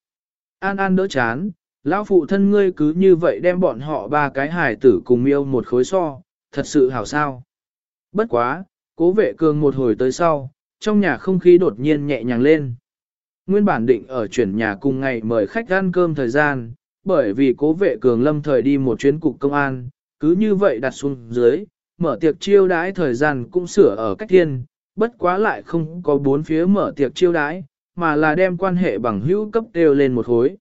An An đỡ chán, lão phụ thân ngươi cứ như vậy đem bọn họ ba cái hải tử cùng miêu một khối so, thật sự hảo sao. Bất quá, cố vệ cường một hồi tới sau, trong nhà không khí đột nhiên nhẹ nhàng lên. Nguyên bản định ở chuyển nhà cùng ngày mời khách ăn cơm thời gian, bởi vì cố vệ cường lâm thời đi một chuyến cục công an, cứ như vậy đặt xuống dưới, mở tiệc chiêu đãi thời gian cũng sửa ở cách thiên, bất quá lại không có bốn phía mở tiệc chiêu đãi, mà là đem quan hệ bằng hữu cấp đều lên một hối.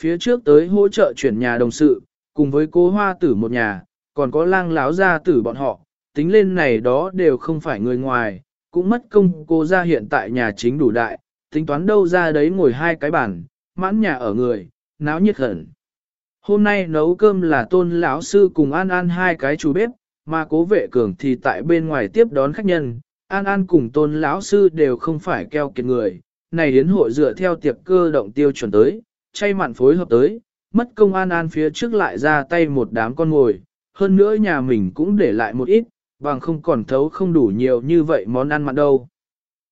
Phía trước tới hỗ trợ chuyển nhà đồng sự, cùng với cố hoa tử một nhà, còn có lang láo gia tử bọn họ, tính lên này đó đều không phải người ngoài, cũng mất công cô ra hiện tại nhà chính đủ đại, tính toán đâu ra đấy ngồi hai cái bàn, mãn nhà ở người, náo nhiệt hẳn. Hôm nay nấu cơm là tôn lão sư cùng An An hai cái chú bếp, mà cố vệ cường thì tại bên ngoài tiếp đón khách nhân, An An cùng tôn lão sư đều không phải keo kiệt người, này đến hội dựa theo tiệc cơ động tiêu chuẩn tới, chay mặn phối hợp tới, mất công An An phía trước lại ra tay một đám con ngồi, hơn nữa nhà mình cũng để lại một ít, bằng không còn thấu không đủ nhiều như vậy món ăn mặn đâu.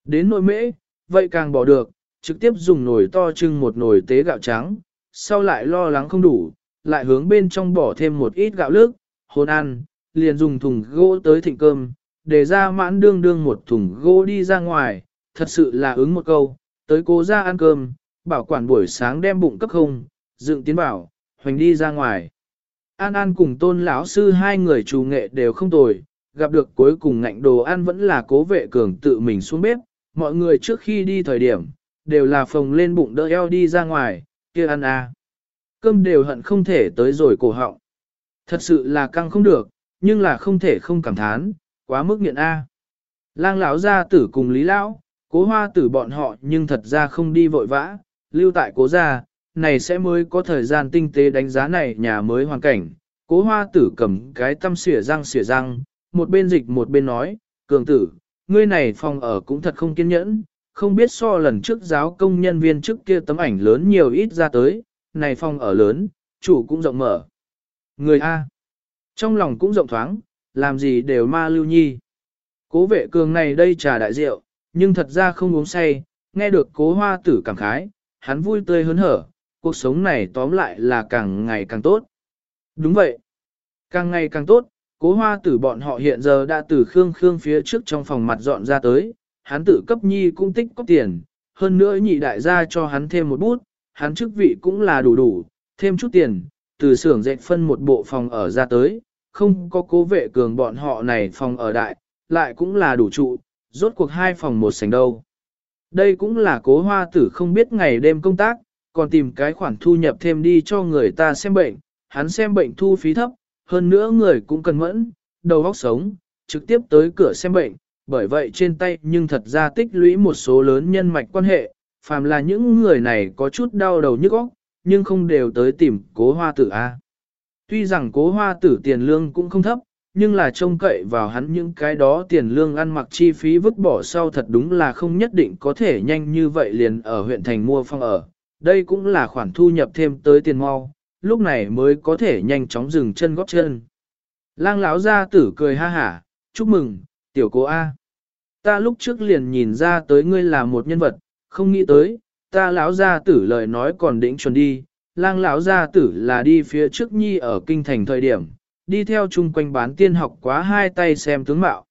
Đến nồi mễ, vậy càng bỏ được, trực tiếp dùng nồi to trưng một nồi tế gạo trắng, sau lại lo lắng không đủ, lại hướng bên trong bỏ thêm một ít gạo lức, hôn ăn, liền dùng thùng gỗ tới thịnh cơm, để ra mãn đương đương một thùng gỗ đi ra ngoài, thật sự là ứng một câu, tới cố ra ăn cơm, bảo quản buổi sáng đem bụng cấp không, dựng tiến bảo, hoành đi ra ngoài. An An cùng tôn lão sư hai người chủ nghệ đều không tồi, gặp được cuối cùng ngạnh đồ ăn vẫn là cố vệ cường tự mình xuống bếp, mọi người trước khi đi thời điểm, đều là phồng lên bụng đỡ eo đi ra ngoài, kia ăn à. Cơm đều hận không thể tới rồi cổ họng. Thật sự là căng không được, nhưng là không thể không cảm thán, quá mức nghiện A. Lang lão gia tử cùng Lý lão, cố hoa tử bọn họ nhưng thật ra không đi vội vã, lưu tại cố gia, này sẽ mới có thời gian tinh tế đánh giá này nhà mới hoàn cảnh. Cố hoa tử cầm cái tâm xỉa răng xỉa răng, một bên dịch một bên nói, cường tử, ngươi này phòng ở cũng thật không kiên nhẫn, không biết so lần trước giáo công nhân viên trước kia tấm ảnh lớn nhiều ít ra tới, này phòng ở lớn, chủ cũng rộng mở. Người A. Trong lòng cũng rộng thoáng, làm gì đều ma lưu nhi. Cố vệ cường này đây trà đại rượu, nhưng thật ra không uống say, nghe được cố hoa tử cảm khái, hắn vui tươi hớn hở, cuộc sống này tóm lại là càng ngày càng tốt. Đúng vậy, càng ngày càng tốt, cố hoa tử bọn họ hiện giờ đã từ Khương Khương phía trước trong phòng mặt dọn ra tới, hắn tự cấp nhi cũng tích có tiền, hơn nữa nhị đại gia cho hắn thêm một bút, hắn chức vị cũng là đủ đủ, thêm chút tiền, từ xưởng dệt phân một bộ phòng ở ra tới, không có cố vệ cường bọn họ này phòng ở đại, lại cũng là đủ trụ, rốt cuộc hai phòng một sảnh đâu. Đây cũng là cố hoa tử không biết ngày đêm công tác, còn tìm cái khoản thu nhập thêm đi cho người ta xem bệnh, hắn xem bệnh thu phí thấp, hơn nữa người cũng cần mẫn, đầu óc sống, trực tiếp tới cửa xem bệnh, bởi vậy trên tay nhưng thật ra tích lũy một số lớn nhân mạch quan hệ, phàm là những người này có chút đau đầu nhức óc, nhưng không đều tới tìm cố hoa tử A. Tuy rằng cố hoa tử tiền lương cũng không thấp, nhưng là trông cậy vào hắn những cái đó tiền lương ăn mặc chi phí vứt bỏ sau thật đúng là không nhất định có thể nhanh như vậy liền ở huyện thành mua phòng ở. Đây cũng là khoản thu nhập thêm tới tiền mau, lúc này mới có thể nhanh chóng dừng chân góp chân. Lang lão gia tử cười ha hả, chúc mừng, tiểu cô A. Ta lúc trước liền nhìn ra tới ngươi là một nhân vật, không nghĩ tới, ta lão gia tử lời nói còn đỉnh chuẩn đi, lang lão gia tử là đi phía trước nhi ở kinh thành thời điểm, đi theo chung quanh bán tiên học quá hai tay xem tướng mạo.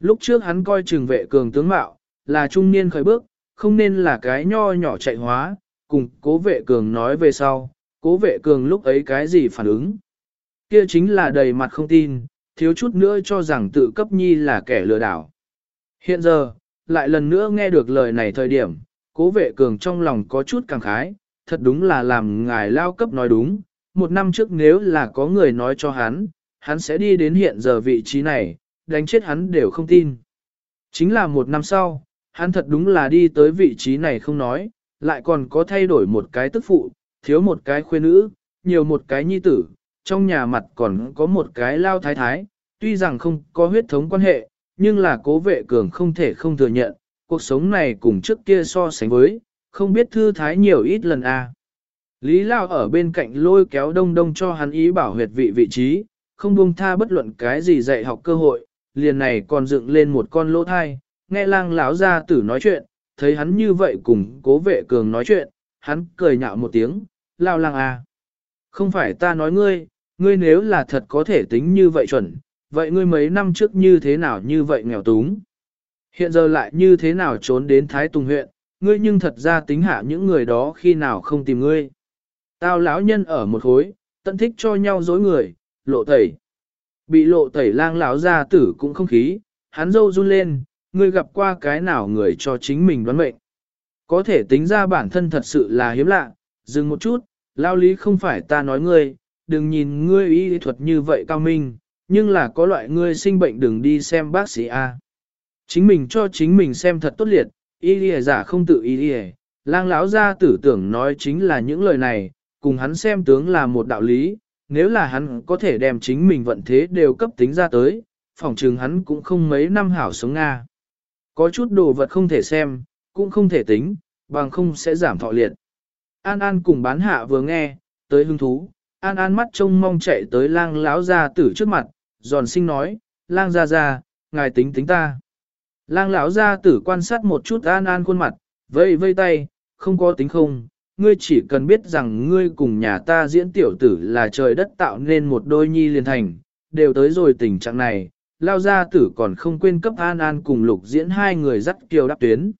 Lúc trước hắn coi trường vệ cường tướng mạo, là trung niên khởi bước, không nên là cái nho nhỏ chạy hóa, cùng cố vệ cường nói về sau, cố vệ cường lúc ấy cái gì phản ứng. Kia chính là đầy mặt không tin, thiếu chút nữa cho rằng tự cấp nhi là kẻ lừa đảo. Hiện giờ, lại lần nữa nghe được lời này thời điểm, cố vệ cường trong lòng có chút càng khái, thật đúng là làm ngài lao cấp nói đúng, một năm trước nếu là có người nói cho hắn, hắn sẽ đi đến hiện giờ vị trí này, đánh chết hắn đều không tin. Chính là một năm sau, hắn thật đúng là đi tới vị trí này không nói, lại còn có thay đổi một cái tức phụ, thiếu một cái khuê nữ, nhiều một cái nhi tử, trong nhà mặt còn có một cái lao thái thái, tuy rằng không có huyết thống quan hệ, nhưng là cố vệ cường không thể không thừa nhận, cuộc sống này cùng trước kia so sánh với, không biết thư thái nhiều ít lần a. À. Lý Lao ở bên cạnh lôi kéo đông đông cho hắn ý bảo huyệt vị vị trí, không buông tha bất luận cái gì dạy học cơ hội, liền này còn dựng lên một con lỗ thai, nghe lang lão ra tử nói chuyện, thấy hắn như vậy cùng cố vệ cường nói chuyện, hắn cười nhạo một tiếng, lao lang à. Không phải ta nói ngươi, ngươi nếu là thật có thể tính như vậy chuẩn, vậy ngươi mấy năm trước như thế nào như vậy nghèo túng? Hiện giờ lại như thế nào trốn đến Thái Tùng huyện, ngươi nhưng thật ra tính hạ những người đó khi nào không tìm ngươi. Tao lão nhân ở một khối, tận thích cho nhau dối người, lộ tẩy. Bị lộ tẩy lang lão gia tử cũng không khí, hắn dâu run lên, ngươi gặp qua cái nào người cho chính mình đoán mệnh. Có thể tính ra bản thân thật sự là hiếm lạ, dừng một chút, lao lý không phải ta nói ngươi, đừng nhìn ngươi y thuật như vậy cao minh, nhưng là có loại ngươi sinh bệnh đừng đi xem bác sĩ A. Chính mình cho chính mình xem thật tốt liệt, y lìa giả không tự y lìa, lang lão gia tử tưởng nói chính là những lời này, cùng hắn xem tướng là một đạo lý, nếu là hắn có thể đem chính mình vận thế đều cấp tính ra tới, phỏng chừng hắn cũng không mấy năm hảo sống Nga. Có chút đồ vật không thể xem, cũng không thể tính, bằng không sẽ giảm thọ liệt. An An cùng bán hạ vừa nghe, tới hứng thú, An An mắt trông mong chạy tới lang lão gia tử trước mặt, giòn sinh nói, lang gia gia, ngài tính tính ta. Lang lão gia tử quan sát một chút An An khuôn mặt, vây vây tay, không có tính không, ngươi chỉ cần biết rằng ngươi cùng nhà ta diễn tiểu tử là trời đất tạo nên một đôi nhi liền thành, đều tới rồi tình trạng này, lao gia tử còn không quên cấp An An cùng lục diễn hai người dắt kiều đáp tuyến.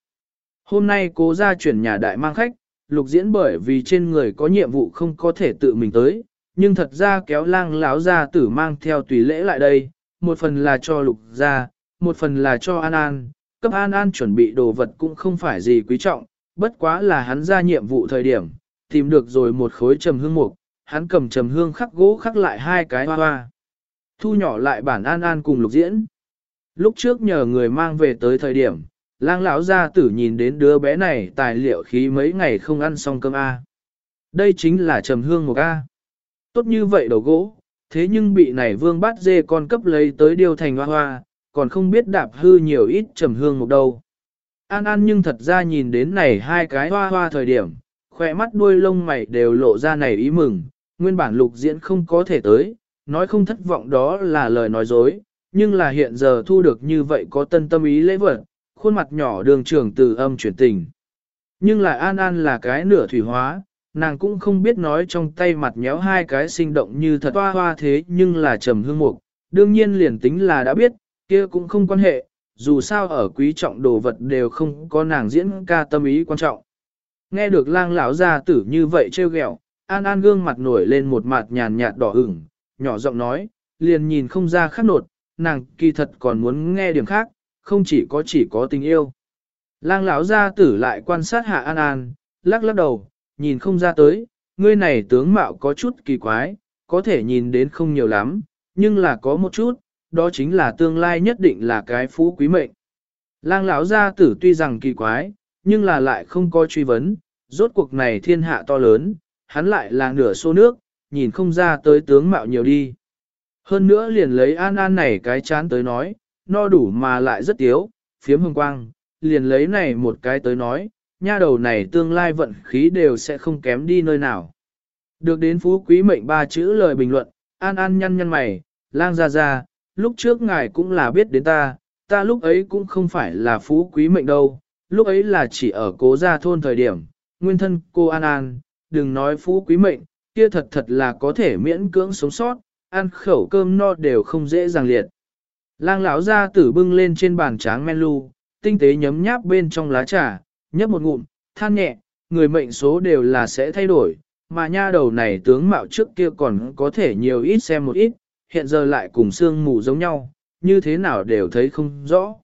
Hôm nay cố ra chuyển nhà đại mang khách, lục diễn bởi vì trên người có nhiệm vụ không có thể tự mình tới, nhưng thật ra kéo lang lão gia tử mang theo tùy lễ lại đây, một phần là cho lục gia, một phần là cho An An, cấp An An chuẩn bị đồ vật cũng không phải gì quý trọng, bất quá là hắn ra nhiệm vụ thời điểm, tìm được rồi một khối trầm hương mục, hắn cầm trầm hương khắc gỗ khắc lại hai cái hoa hoa. Thu nhỏ lại bản An An cùng lục diễn. Lúc trước nhờ người mang về tới thời điểm, lang lão gia tử nhìn đến đứa bé này tài liệu khí mấy ngày không ăn xong cơm A. Đây chính là trầm hương một A. Tốt như vậy đầu gỗ, thế nhưng bị này vương bát dê con cấp lấy tới điều thành hoa hoa, còn không biết đạp hư nhiều ít trầm hương một đâu. An An nhưng thật ra nhìn đến này hai cái hoa hoa thời điểm, khỏe mắt đuôi lông mày đều lộ ra này ý mừng, nguyên bản lục diễn không có thể tới, nói không thất vọng đó là lời nói dối, nhưng là hiện giờ thu được như vậy có tân tâm ý lễ vật, khuôn mặt nhỏ đường trưởng từ âm chuyển tình. Nhưng là An An là cái nửa thủy hóa, nàng cũng không biết nói trong tay mặt nhéo hai cái sinh động như thật hoa hoa thế nhưng là trầm hương mục, đương nhiên liền tính là đã biết, kia cũng không quan hệ, dù sao ở quý trọng đồ vật đều không có nàng diễn ca tâm ý quan trọng. Nghe được lang lão gia tử như vậy trêu ghẹo, An An gương mặt nổi lên một mặt nhàn nhạt đỏ ửng, nhỏ giọng nói, liền nhìn không ra khác nột, nàng kỳ thật còn muốn nghe điểm khác, không chỉ có chỉ có tình yêu. Lang lão gia tử lại quan sát hạ An An, lắc lắc đầu, nhìn không ra tới, ngươi này tướng mạo có chút kỳ quái, có thể nhìn đến không nhiều lắm, nhưng là có một chút, đó chính là tương lai nhất định là cái phú quý mệnh. Lang lão gia tử tuy rằng kỳ quái, nhưng là lại không có truy vấn, rốt cuộc này thiên hạ to lớn, hắn lại là nửa xô nước, nhìn không ra tới tướng mạo nhiều đi. Hơn nữa liền lấy an an này cái chán tới nói, no đủ mà lại rất tiếu, phiếm hương quang, liền lấy này một cái tới nói, nha đầu này tương lai vận khí đều sẽ không kém đi nơi nào. Được đến phú quý mệnh ba chữ lời bình luận, an an nhăn nhăn mày, lang ra ra, lúc trước ngài cũng là biết đến ta, ta lúc ấy cũng không phải là phú quý mệnh đâu, lúc ấy là chỉ ở cố gia thôn thời điểm, nguyên thân cô An An, đừng nói phú quý mệnh, kia thật thật là có thể miễn cưỡng sống sót, ăn khẩu cơm no đều không dễ dàng liệt. Lang lão gia tử bưng lên trên bàn tráng men lu, tinh tế nhấm nháp bên trong lá trà, nhấp một ngụm, than nhẹ, người mệnh số đều là sẽ thay đổi, mà nha đầu này tướng mạo trước kia còn có thể nhiều ít xem một ít, hiện giờ lại cùng sương mù giống nhau, như thế nào đều thấy không rõ.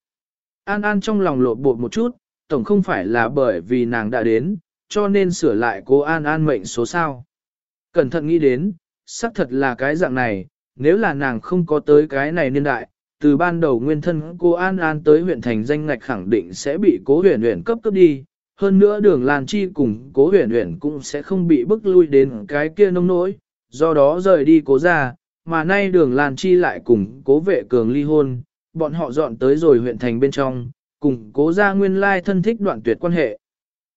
An An trong lòng lộn bột một chút, tổng không phải là bởi vì nàng đã đến, cho nên sửa lại cô An An mệnh số sao. Cẩn thận nghĩ đến, xác thật là cái dạng này, nếu là nàng không có tới cái này niên đại, từ ban đầu nguyên thân cô An An tới huyện thành danh ngạch khẳng định sẽ bị cố huyền huyền cấp cấp đi, hơn nữa đường Lan Chi cùng cố huyền huyền cũng sẽ không bị bức lui đến cái kia nông nỗi, do đó rời đi cố ra, mà nay đường Lan Chi lại cùng cố vệ cường ly hôn, bọn họ dọn tới rồi huyện thành bên trong, cùng cố ra nguyên lai thân thích đoạn tuyệt quan hệ.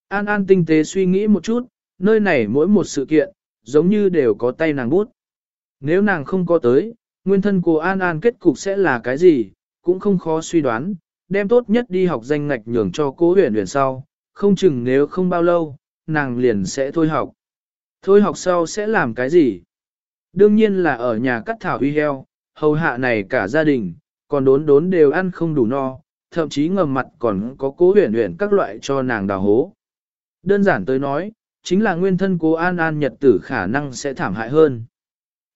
An An tinh tế suy nghĩ một chút, nơi này mỗi một sự kiện, giống như đều có tay nàng bút. Nếu nàng không có tới, nguyên thân của An An kết cục sẽ là cái gì, cũng không khó suy đoán, đem tốt nhất đi học danh ngạch nhường cho cố huyền huyền sau, không chừng nếu không bao lâu, nàng liền sẽ thôi học. Thôi học sau sẽ làm cái gì? Đương nhiên là ở nhà cắt thảo uy heo, hầu hạ này cả gia đình, còn đốn đốn đều ăn không đủ no, thậm chí ngầm mặt còn có cố huyền huyền các loại cho nàng đào hố. Đơn giản tới nói, chính là nguyên thân cố An An nhật tử khả năng sẽ thảm hại hơn.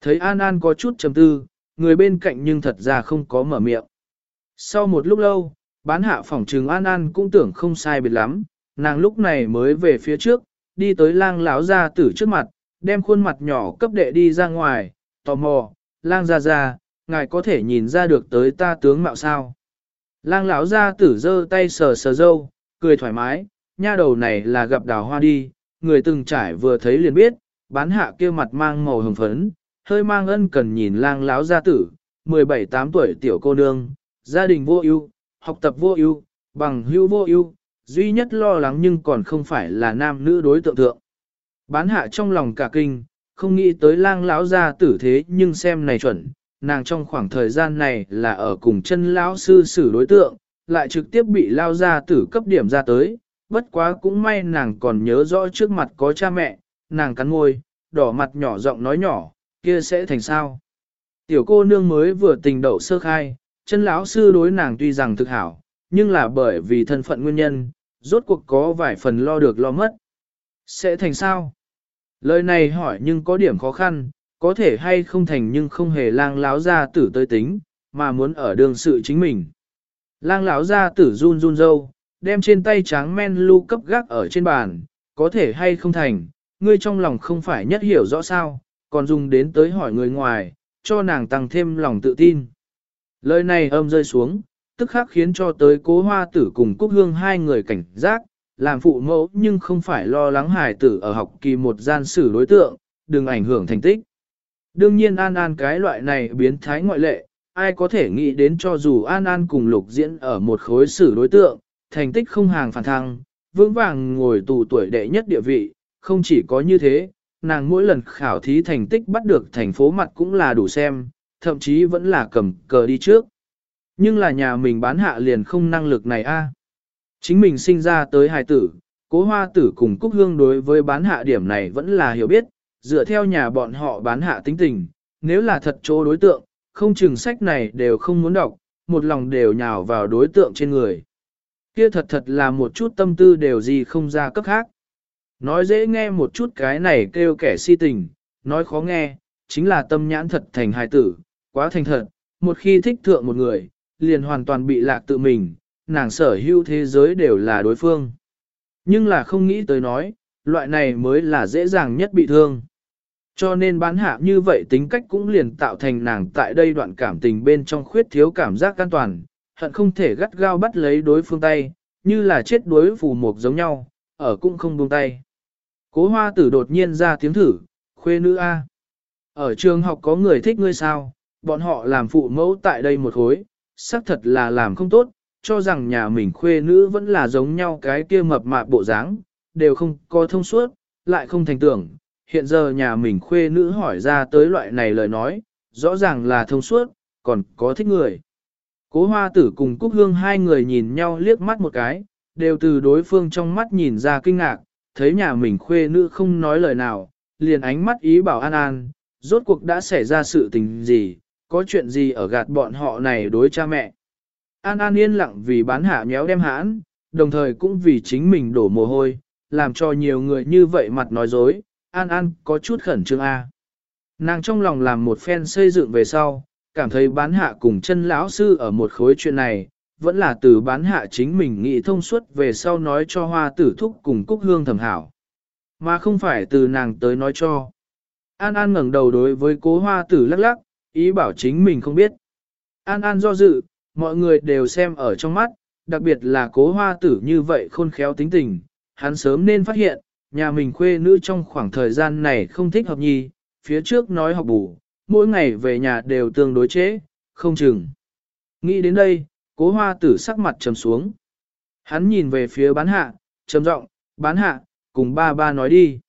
Thấy An An có chút trầm tư, người bên cạnh nhưng thật ra không có mở miệng. Sau một lúc lâu, bán hạ phòng trừng An An cũng tưởng không sai biệt lắm, nàng lúc này mới về phía trước, đi tới lang lão gia tử trước mặt, đem khuôn mặt nhỏ cấp đệ đi ra ngoài, tò mò, lang ra ra, ngài có thể nhìn ra được tới ta tướng mạo sao. Lang lão gia tử giơ tay sờ sờ dâu, cười thoải mái, nha đầu này là gặp đào hoa đi, người từng trải vừa thấy liền biết, bán hạ kia mặt mang màu hồng phấn, hơi mang ân cần nhìn lang lão gia tử, 17-8 tuổi tiểu cô nương, gia đình vô ưu, học tập vô ưu, bằng hữu vô ưu, duy nhất lo lắng nhưng còn không phải là nam nữ đối tượng thượng. Bán hạ trong lòng cả kinh, không nghĩ tới lang lão ra tử thế nhưng xem này chuẩn, nàng trong khoảng thời gian này là ở cùng chân lão sư xử đối tượng, lại trực tiếp bị lao ra tử cấp điểm ra tới, bất quá cũng may nàng còn nhớ rõ trước mặt có cha mẹ, nàng cắn môi, đỏ mặt nhỏ giọng nói nhỏ, kia sẽ thành sao. Tiểu cô nương mới vừa tình đậu sơ khai, chân lão sư đối nàng tuy rằng thực hảo, nhưng là bởi vì thân phận nguyên nhân, rốt cuộc có vài phần lo được lo mất. Sẽ thành sao? Lời này hỏi nhưng có điểm khó khăn, có thể hay không thành nhưng không hề lang láo ra tử tới tính, mà muốn ở đường sự chính mình. Lang láo ra tử run run dâu, đem trên tay tráng men lưu cấp gác ở trên bàn, có thể hay không thành, ngươi trong lòng không phải nhất hiểu rõ sao, còn dùng đến tới hỏi người ngoài, cho nàng tăng thêm lòng tự tin. Lời này âm rơi xuống, tức khắc khiến cho tới cố hoa tử cùng cúc hương hai người cảnh giác, làm phụ mẫu nhưng không phải lo lắng hài tử ở học kỳ một gian xử đối tượng, đừng ảnh hưởng thành tích. Đương nhiên An An cái loại này biến thái ngoại lệ, ai có thể nghĩ đến cho dù An An cùng lục diễn ở một khối xử đối tượng, thành tích không hàng phản thăng, vững vàng ngồi tù tuổi đệ nhất địa vị, không chỉ có như thế, nàng mỗi lần khảo thí thành tích bắt được thành phố mặt cũng là đủ xem, thậm chí vẫn là cầm cờ đi trước. Nhưng là nhà mình bán hạ liền không năng lực này a. Chính mình sinh ra tới hài tử, cố hoa tử cùng cúc hương đối với bán hạ điểm này vẫn là hiểu biết, dựa theo nhà bọn họ bán hạ tính tình, nếu là thật chỗ đối tượng, không chừng sách này đều không muốn đọc, một lòng đều nhào vào đối tượng trên người. Kia thật thật là một chút tâm tư đều gì không ra cấp khác. Nói dễ nghe một chút cái này kêu kẻ si tình, nói khó nghe, chính là tâm nhãn thật thành hài tử, quá thành thật, một khi thích thượng một người, liền hoàn toàn bị lạc tự mình, nàng sở hữu thế giới đều là đối phương. Nhưng là không nghĩ tới nói, loại này mới là dễ dàng nhất bị thương. Cho nên bán hạ như vậy tính cách cũng liền tạo thành nàng tại đây đoạn cảm tình bên trong khuyết thiếu cảm giác an toàn, hận không thể gắt gao bắt lấy đối phương tay, như là chết đối phù mục giống nhau, ở cũng không buông tay. Cố hoa tử đột nhiên ra tiếng thử, khuê nữ A. Ở trường học có người thích ngươi sao, bọn họ làm phụ mẫu tại đây một khối, xác thật là làm không tốt, cho rằng nhà mình khuê nữ vẫn là giống nhau cái kia mập mạp bộ dáng, đều không có thông suốt, lại không thành tưởng. Hiện giờ nhà mình khuê nữ hỏi ra tới loại này lời nói, rõ ràng là thông suốt, còn có thích người. Cố hoa tử cùng Cúc Hương hai người nhìn nhau liếc mắt một cái, đều từ đối phương trong mắt nhìn ra kinh ngạc, thấy nhà mình khuê nữ không nói lời nào, liền ánh mắt ý bảo an an, rốt cuộc đã xảy ra sự tình gì, có chuyện gì ở gạt bọn họ này đối cha mẹ. An An yên lặng vì bán hạ nhéo đem hãn, đồng thời cũng vì chính mình đổ mồ hôi, làm cho nhiều người như vậy mặt nói dối, An An có chút khẩn trương A. Nàng trong lòng làm một phen xây dựng về sau, cảm thấy bán hạ cùng chân lão sư ở một khối chuyện này, vẫn là từ bán hạ chính mình nghĩ thông suốt về sau nói cho hoa tử thúc cùng cúc hương thẩm hảo. Mà không phải từ nàng tới nói cho. An An ngẩng đầu đối với cố hoa tử lắc lắc, ý bảo chính mình không biết. An An do dự, mọi người đều xem ở trong mắt, đặc biệt là cố hoa tử như vậy khôn khéo tính tình, hắn sớm nên phát hiện, nhà mình khuê nữ trong khoảng thời gian này không thích hợp nhi, phía trước nói học bù, mỗi ngày về nhà đều tương đối chế, không chừng. Nghĩ đến đây, cố hoa tử sắc mặt trầm xuống. Hắn nhìn về phía bán hạ, trầm giọng, bán hạ, cùng ba ba nói đi.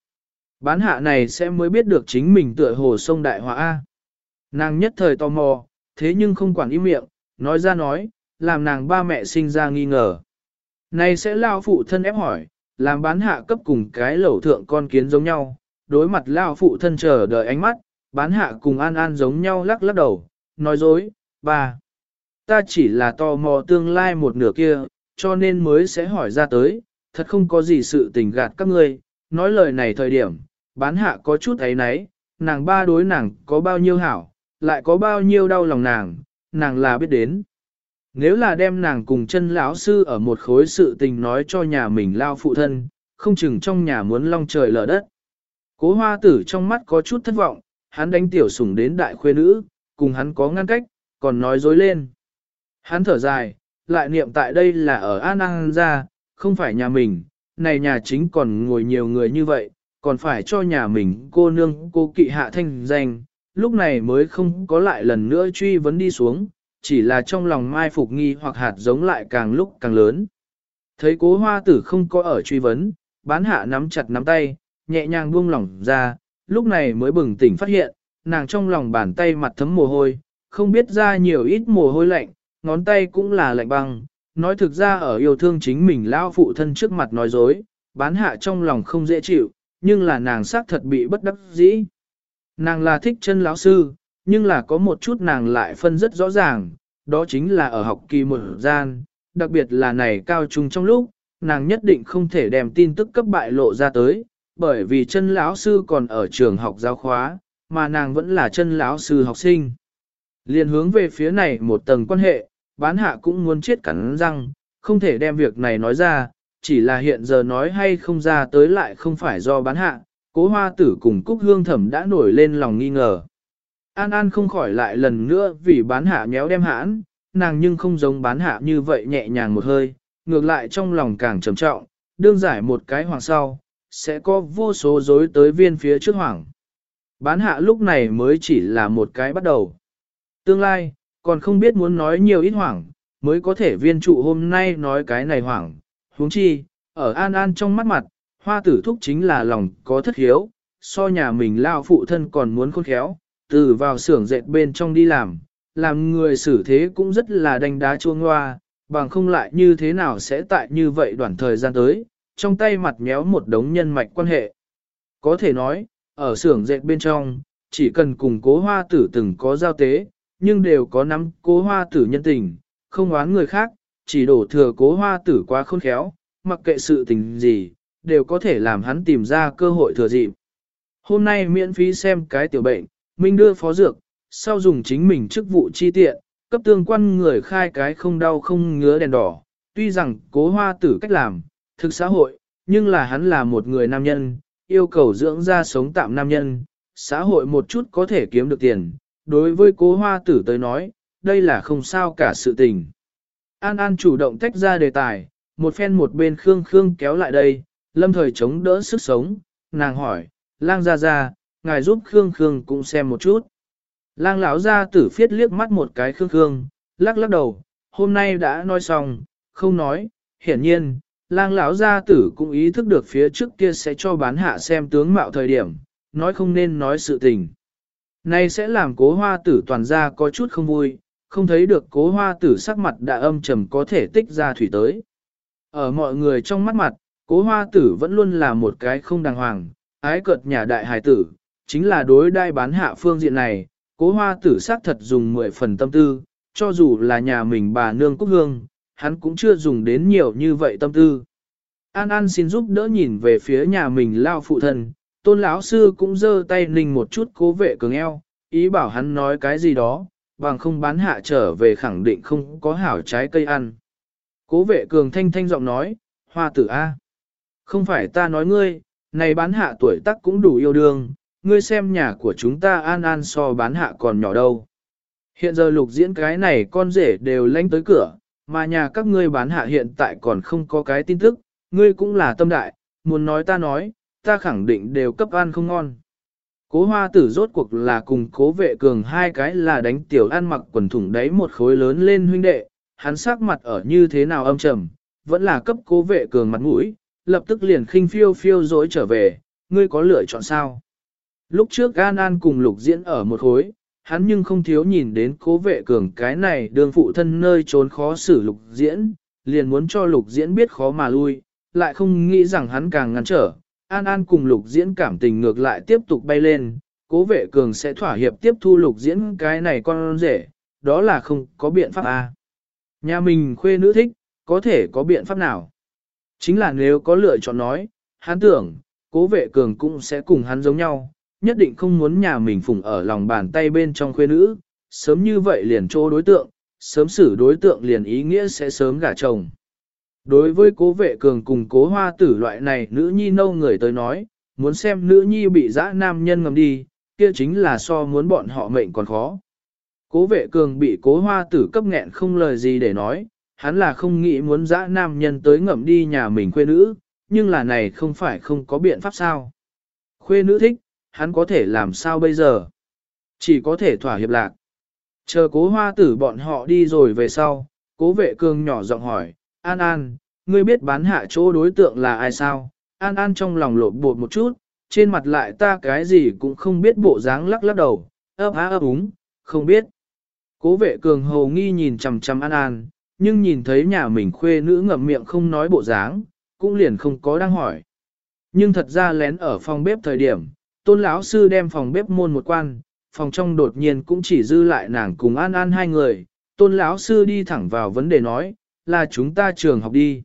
Bán hạ này sẽ mới biết được chính mình tựa hồ sông đại họa A. Nàng nhất thời tò mò, thế nhưng không quản im miệng, nói ra nói, làm nàng ba mẹ sinh ra nghi ngờ. Này sẽ lao phụ thân ép hỏi, làm bán hạ cấp cùng cái lẩu thượng con kiến giống nhau, đối mặt lao phụ thân chờ đợi ánh mắt, bán hạ cùng an an giống nhau lắc lắc đầu, nói dối, ba. Ta chỉ là tò mò tương lai một nửa kia, cho nên mới sẽ hỏi ra tới, thật không có gì sự tình gạt các ngươi, nói lời này thời điểm, bán hạ có chút ấy nấy, nàng ba đối nàng có bao nhiêu hảo, lại có bao nhiêu đau lòng nàng, nàng là biết đến. Nếu là đem nàng cùng chân lão sư ở một khối sự tình nói cho nhà mình lao phụ thân, không chừng trong nhà muốn long trời lở đất. Cố hoa tử trong mắt có chút thất vọng, hắn đánh tiểu sủng đến đại khuê nữ, cùng hắn có ngăn cách, còn nói dối lên. Hắn thở dài, lại niệm tại đây là ở An An ra, không phải nhà mình, này nhà chính còn ngồi nhiều người như vậy, còn phải cho nhà mình cô nương cô kỵ hạ thanh danh, lúc này mới không có lại lần nữa truy vấn đi xuống, chỉ là trong lòng mai phục nghi hoặc hạt giống lại càng lúc càng lớn. Thấy cố hoa tử không có ở truy vấn, bán hạ nắm chặt nắm tay, nhẹ nhàng buông lỏng ra, lúc này mới bừng tỉnh phát hiện, nàng trong lòng bàn tay mặt thấm mồ hôi, không biết ra nhiều ít mồ hôi lạnh, ngón tay cũng là lạnh băng, nói thực ra ở yêu thương chính mình lao phụ thân trước mặt nói dối, bán hạ trong lòng không dễ chịu, nhưng là nàng xác thật bị bất đắc dĩ. Nàng là thích chân lão sư, nhưng là có một chút nàng lại phân rất rõ ràng, đó chính là ở học kỳ một gian, đặc biệt là này cao trung trong lúc, nàng nhất định không thể đem tin tức cấp bại lộ ra tới, bởi vì chân lão sư còn ở trường học giáo khóa, mà nàng vẫn là chân lão sư học sinh. Liên hướng về phía này một tầng quan hệ, bán hạ cũng muốn chết cắn răng, không thể đem việc này nói ra, chỉ là hiện giờ nói hay không ra tới lại không phải do bán hạ, cố hoa tử cùng cúc hương thẩm đã nổi lên lòng nghi ngờ. An An không khỏi lại lần nữa vì bán hạ méo đem hãn, nàng nhưng không giống bán hạ như vậy nhẹ nhàng một hơi, ngược lại trong lòng càng trầm trọng, đương giải một cái hoàng sau, sẽ có vô số dối tới viên phía trước hoàng. Bán hạ lúc này mới chỉ là một cái bắt đầu. Tương lai, còn không biết muốn nói nhiều ít hoảng, mới có thể viên trụ hôm nay nói cái này hoảng. huống chi, ở An An trong mắt mặt, hoa tử thúc chính là lòng có thất hiếu, so nhà mình lao phụ thân còn muốn khôn khéo, từ vào xưởng dệt bên trong đi làm, làm người xử thế cũng rất là đánh đá chuông hoa, bằng không lại như thế nào sẽ tại như vậy đoạn thời gian tới, trong tay mặt méo một đống nhân mạch quan hệ. Có thể nói, ở xưởng dệt bên trong, chỉ cần cùng cố hoa tử từng có giao tế, nhưng đều có nắm cố hoa tử nhân tình, không oán người khác, chỉ đổ thừa cố hoa tử quá khôn khéo, mặc kệ sự tình gì, đều có thể làm hắn tìm ra cơ hội thừa dịp. Hôm nay miễn phí xem cái tiểu bệnh, Minh đưa phó dược, sau dùng chính mình chức vụ chi tiện, cấp tương quan người khai cái không đau không ngứa đèn đỏ. Tuy rằng cố hoa tử cách làm, thực xã hội, nhưng là hắn là một người nam nhân, yêu cầu dưỡng ra sống tạm nam nhân, xã hội một chút có thể kiếm được tiền, đối với cố hoa tử tới nói, đây là không sao cả sự tình. An An chủ động tách ra đề tài, một phen một bên Khương Khương kéo lại đây, lâm thời chống đỡ sức sống, nàng hỏi, lang ra ra, ngài giúp Khương Khương cũng xem một chút. Lang lão ra tử phiết liếc mắt một cái Khương Khương, lắc lắc đầu, hôm nay đã nói xong, không nói, hiển nhiên, lang lão gia tử cũng ý thức được phía trước kia sẽ cho bán hạ xem tướng mạo thời điểm, nói không nên nói sự tình. Này sẽ làm cố hoa tử toàn ra có chút không vui, không thấy được cố hoa tử sắc mặt đã âm trầm có thể tích ra thủy tới. Ở mọi người trong mắt mặt, cố hoa tử vẫn luôn là một cái không đàng hoàng, ái cợt nhà đại hài tử, chính là đối đai bán hạ phương diện này, cố hoa tử xác thật dùng 10 phần tâm tư, cho dù là nhà mình bà nương cúc hương, hắn cũng chưa dùng đến nhiều như vậy tâm tư. An An xin giúp đỡ nhìn về phía nhà mình lao phụ thân, tôn lão sư cũng giơ tay ninh một chút cố vệ cường eo, ý bảo hắn nói cái gì đó, bằng không bán hạ trở về khẳng định không có hảo trái cây ăn. Cố vệ cường thanh thanh giọng nói, hoa tử A. Không phải ta nói ngươi, này bán hạ tuổi tác cũng đủ yêu đương, ngươi xem nhà của chúng ta an an so bán hạ còn nhỏ đâu. Hiện giờ lục diễn cái này con rể đều lánh tới cửa, mà nhà các ngươi bán hạ hiện tại còn không có cái tin tức, ngươi cũng là tâm đại, muốn nói ta nói, ta khẳng định đều cấp ăn không ngon. Cố hoa tử rốt cuộc là cùng cố vệ cường hai cái là đánh tiểu ăn mặc quần thủng đấy một khối lớn lên huynh đệ, hắn sắc mặt ở như thế nào âm trầm, vẫn là cấp cố vệ cường mặt mũi, lập tức liền khinh phiêu phiêu dối trở về, ngươi có lựa chọn sao? Lúc trước An An cùng lục diễn ở một khối, hắn nhưng không thiếu nhìn đến cố vệ cường cái này đường phụ thân nơi trốn khó xử lục diễn, liền muốn cho lục diễn biết khó mà lui, lại không nghĩ rằng hắn càng ngăn trở. An An cùng lục diễn cảm tình ngược lại tiếp tục bay lên, cố vệ cường sẽ thỏa hiệp tiếp thu lục diễn cái này con rể, đó là không có biện pháp à. Nhà mình khuê nữ thích, có thể có biện pháp nào? Chính là nếu có lựa chọn nói, hắn tưởng, cố vệ cường cũng sẽ cùng hắn giống nhau, nhất định không muốn nhà mình phụng ở lòng bàn tay bên trong khuê nữ, sớm như vậy liền trô đối tượng, sớm xử đối tượng liền ý nghĩa sẽ sớm gả chồng. Đối với cố vệ cường cùng cố hoa tử loại này nữ nhi nâu người tới nói, muốn xem nữ nhi bị dã nam nhân ngầm đi, kia chính là so muốn bọn họ mệnh còn khó. Cố vệ cường bị cố hoa tử cấp nghẹn không lời gì để nói, hắn là không nghĩ muốn dã nam nhân tới ngậm đi nhà mình khuê nữ, nhưng là này không phải không có biện pháp sao. Khuê nữ thích, hắn có thể làm sao bây giờ? Chỉ có thể thỏa hiệp lạc. Chờ cố hoa tử bọn họ đi rồi về sau, cố vệ cường nhỏ giọng hỏi, An An, ngươi biết bán hạ chỗ đối tượng là ai sao? An An trong lòng lộn bột một chút, trên mặt lại ta cái gì cũng không biết bộ dáng lắc lắc đầu, ấp há ấp úng, không biết. Cố vệ cường hầu nghi nhìn chằm chằm An An, nhưng nhìn thấy nhà mình khuê nữ ngậm miệng không nói bộ dáng, cũng liền không có đang hỏi. Nhưng thật ra lén ở phòng bếp thời điểm, tôn lão sư đem phòng bếp môn một quan, phòng trong đột nhiên cũng chỉ dư lại nàng cùng An An hai người, tôn lão sư đi thẳng vào vấn đề nói, là chúng ta trường học đi.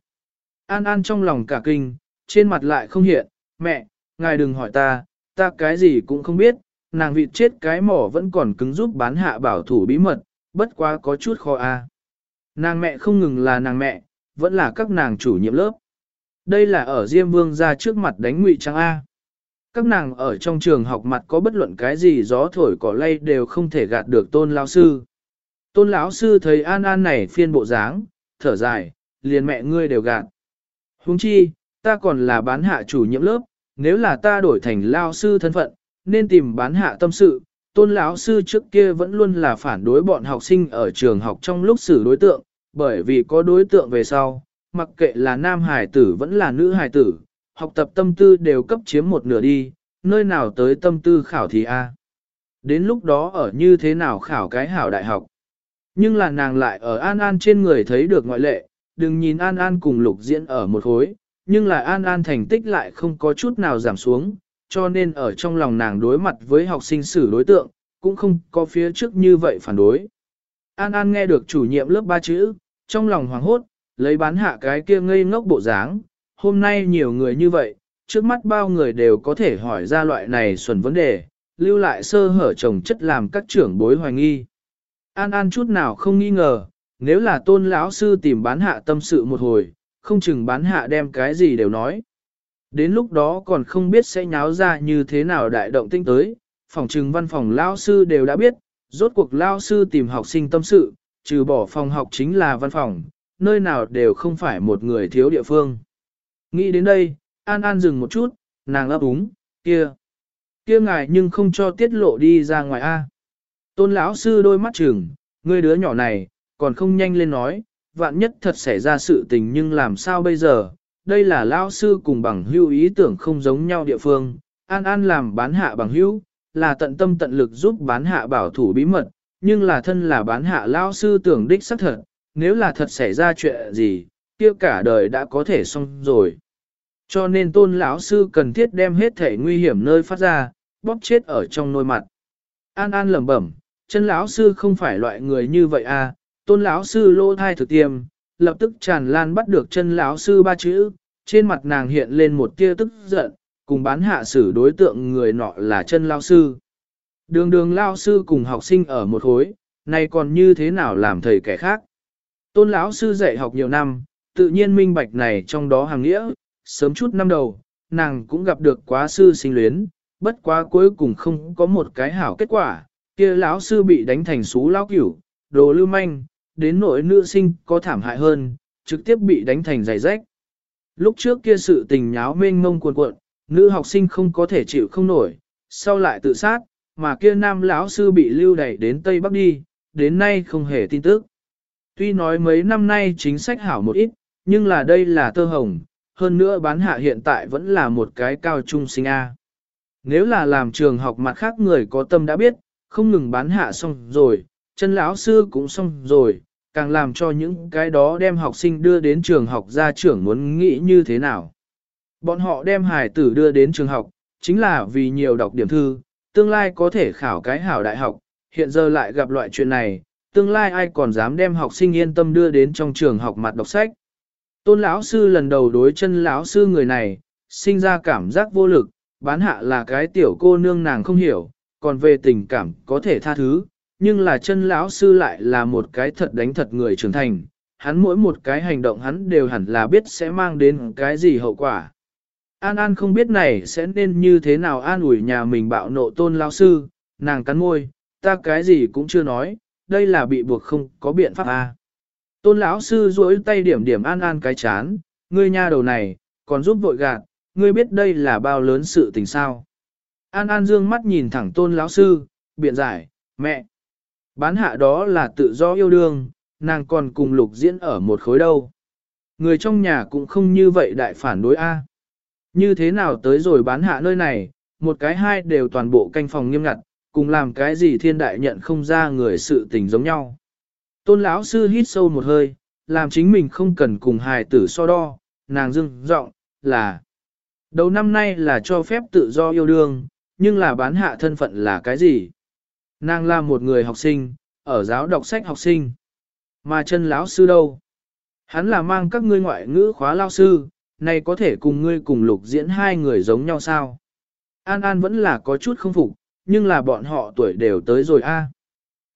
An An trong lòng cả kinh, trên mặt lại không hiện, mẹ, ngài đừng hỏi ta, ta cái gì cũng không biết, nàng vịt chết cái mỏ vẫn còn cứng giúp bán hạ bảo thủ bí mật, bất quá có chút khó a. Nàng mẹ không ngừng là nàng mẹ, vẫn là các nàng chủ nhiệm lớp. Đây là ở Diêm Vương ra trước mặt đánh ngụy trang A. Các nàng ở trong trường học mặt có bất luận cái gì gió thổi cỏ lay đều không thể gạt được tôn lão sư. Tôn lão sư thấy An An này phiên bộ dáng, thở dài, liền mẹ ngươi đều gạt. Huống chi, ta còn là bán hạ chủ nhiệm lớp, nếu là ta đổi thành lao sư thân phận, nên tìm bán hạ tâm sự. Tôn lão sư trước kia vẫn luôn là phản đối bọn học sinh ở trường học trong lúc xử đối tượng, bởi vì có đối tượng về sau, mặc kệ là nam hải tử vẫn là nữ hải tử, học tập tâm tư đều cấp chiếm một nửa đi, nơi nào tới tâm tư khảo thì a. Đến lúc đó ở như thế nào khảo cái hảo đại học. Nhưng là nàng lại ở An An trên người thấy được ngoại lệ, đừng nhìn An An cùng lục diễn ở một khối, nhưng là An An thành tích lại không có chút nào giảm xuống, cho nên ở trong lòng nàng đối mặt với học sinh xử đối tượng, cũng không có phía trước như vậy phản đối. An An nghe được chủ nhiệm lớp ba chữ, trong lòng hoảng hốt, lấy bán hạ cái kia ngây ngốc bộ dáng, hôm nay nhiều người như vậy, trước mắt bao người đều có thể hỏi ra loại này xuẩn vấn đề, lưu lại sơ hở chồng chất làm các trưởng bối hoài nghi. An An chút nào không nghi ngờ, nếu là tôn lão sư tìm bán hạ tâm sự một hồi, không chừng bán hạ đem cái gì đều nói. Đến lúc đó còn không biết sẽ nháo ra như thế nào đại động tinh tới, phòng trừng văn phòng lao sư đều đã biết, rốt cuộc lao sư tìm học sinh tâm sự, trừ bỏ phòng học chính là văn phòng, nơi nào đều không phải một người thiếu địa phương. Nghĩ đến đây, An An dừng một chút, nàng ấp úng, kia, kia ngài nhưng không cho tiết lộ đi ra ngoài A. Tôn lão sư đôi mắt trừng, ngươi đứa nhỏ này, còn không nhanh lên nói, vạn nhất thật xảy ra sự tình nhưng làm sao bây giờ, đây là lão sư cùng bằng hữu ý tưởng không giống nhau địa phương, An An làm bán hạ bằng hữu, là tận tâm tận lực giúp bán hạ bảo thủ bí mật, nhưng là thân là bán hạ lão sư tưởng đích xác thật, nếu là thật xảy ra chuyện gì, kia cả đời đã có thể xong rồi. Cho nên tôn lão sư cần thiết đem hết thể nguy hiểm nơi phát ra, bóp chết ở trong nôi mặt. An An lẩm bẩm, chân lão sư không phải loại người như vậy à, tôn lão sư lô thai thực tiêm, lập tức tràn lan bắt được chân lão sư ba chữ, trên mặt nàng hiện lên một tia tức giận, cùng bán hạ xử đối tượng người nọ là chân lão sư. Đường đường lão sư cùng học sinh ở một khối, này còn như thế nào làm thầy kẻ khác. Tôn lão sư dạy học nhiều năm, tự nhiên minh bạch này trong đó hàng nghĩa, sớm chút năm đầu, nàng cũng gặp được quá sư sinh luyến, bất quá cuối cùng không có một cái hảo kết quả, kia lão sư bị đánh thành xú lão cửu, đồ lưu manh, đến nỗi nữ sinh có thảm hại hơn, trực tiếp bị đánh thành giày rách. Lúc trước kia sự tình nháo mênh mông cuồn cuộn, nữ học sinh không có thể chịu không nổi, sau lại tự sát, mà kia nam lão sư bị lưu đẩy đến Tây Bắc đi, đến nay không hề tin tức. Tuy nói mấy năm nay chính sách hảo một ít, nhưng là đây là tơ hồng, hơn nữa bán hạ hiện tại vẫn là một cái cao trung sinh A. Nếu là làm trường học mặt khác người có tâm đã biết, không ngừng bán hạ xong rồi, chân lão sư cũng xong rồi, càng làm cho những cái đó đem học sinh đưa đến trường học ra trưởng muốn nghĩ như thế nào. Bọn họ đem hài tử đưa đến trường học, chính là vì nhiều đọc điểm thư, tương lai có thể khảo cái hảo đại học, hiện giờ lại gặp loại chuyện này, tương lai ai còn dám đem học sinh yên tâm đưa đến trong trường học mặt đọc sách. Tôn lão sư lần đầu đối chân lão sư người này, sinh ra cảm giác vô lực, bán hạ là cái tiểu cô nương nàng không hiểu, còn về tình cảm có thể tha thứ, nhưng là chân lão sư lại là một cái thật đánh thật người trưởng thành, hắn mỗi một cái hành động hắn đều hẳn là biết sẽ mang đến cái gì hậu quả. An An không biết này sẽ nên như thế nào an ủi nhà mình bạo nộ tôn lão sư, nàng cắn môi, ta cái gì cũng chưa nói, đây là bị buộc không có biện pháp à. Tôn lão sư duỗi tay điểm điểm An An cái chán, ngươi nha đầu này, còn giúp vội gạt, ngươi biết đây là bao lớn sự tình sao. An An dương mắt nhìn thẳng tôn lão sư, biện giải, mẹ. Bán hạ đó là tự do yêu đương, nàng còn cùng lục diễn ở một khối đâu. Người trong nhà cũng không như vậy đại phản đối A. Như thế nào tới rồi bán hạ nơi này, một cái hai đều toàn bộ canh phòng nghiêm ngặt, cùng làm cái gì thiên đại nhận không ra người sự tình giống nhau. Tôn lão sư hít sâu một hơi, làm chính mình không cần cùng hài tử so đo, nàng dưng giọng là đầu năm nay là cho phép tự do yêu đương, nhưng là bán hạ thân phận là cái gì? Nàng là một người học sinh, ở giáo đọc sách học sinh. Mà chân lão sư đâu? Hắn là mang các ngươi ngoại ngữ khóa lao sư, này có thể cùng ngươi cùng lục diễn hai người giống nhau sao? An An vẫn là có chút không phục, nhưng là bọn họ tuổi đều tới rồi a.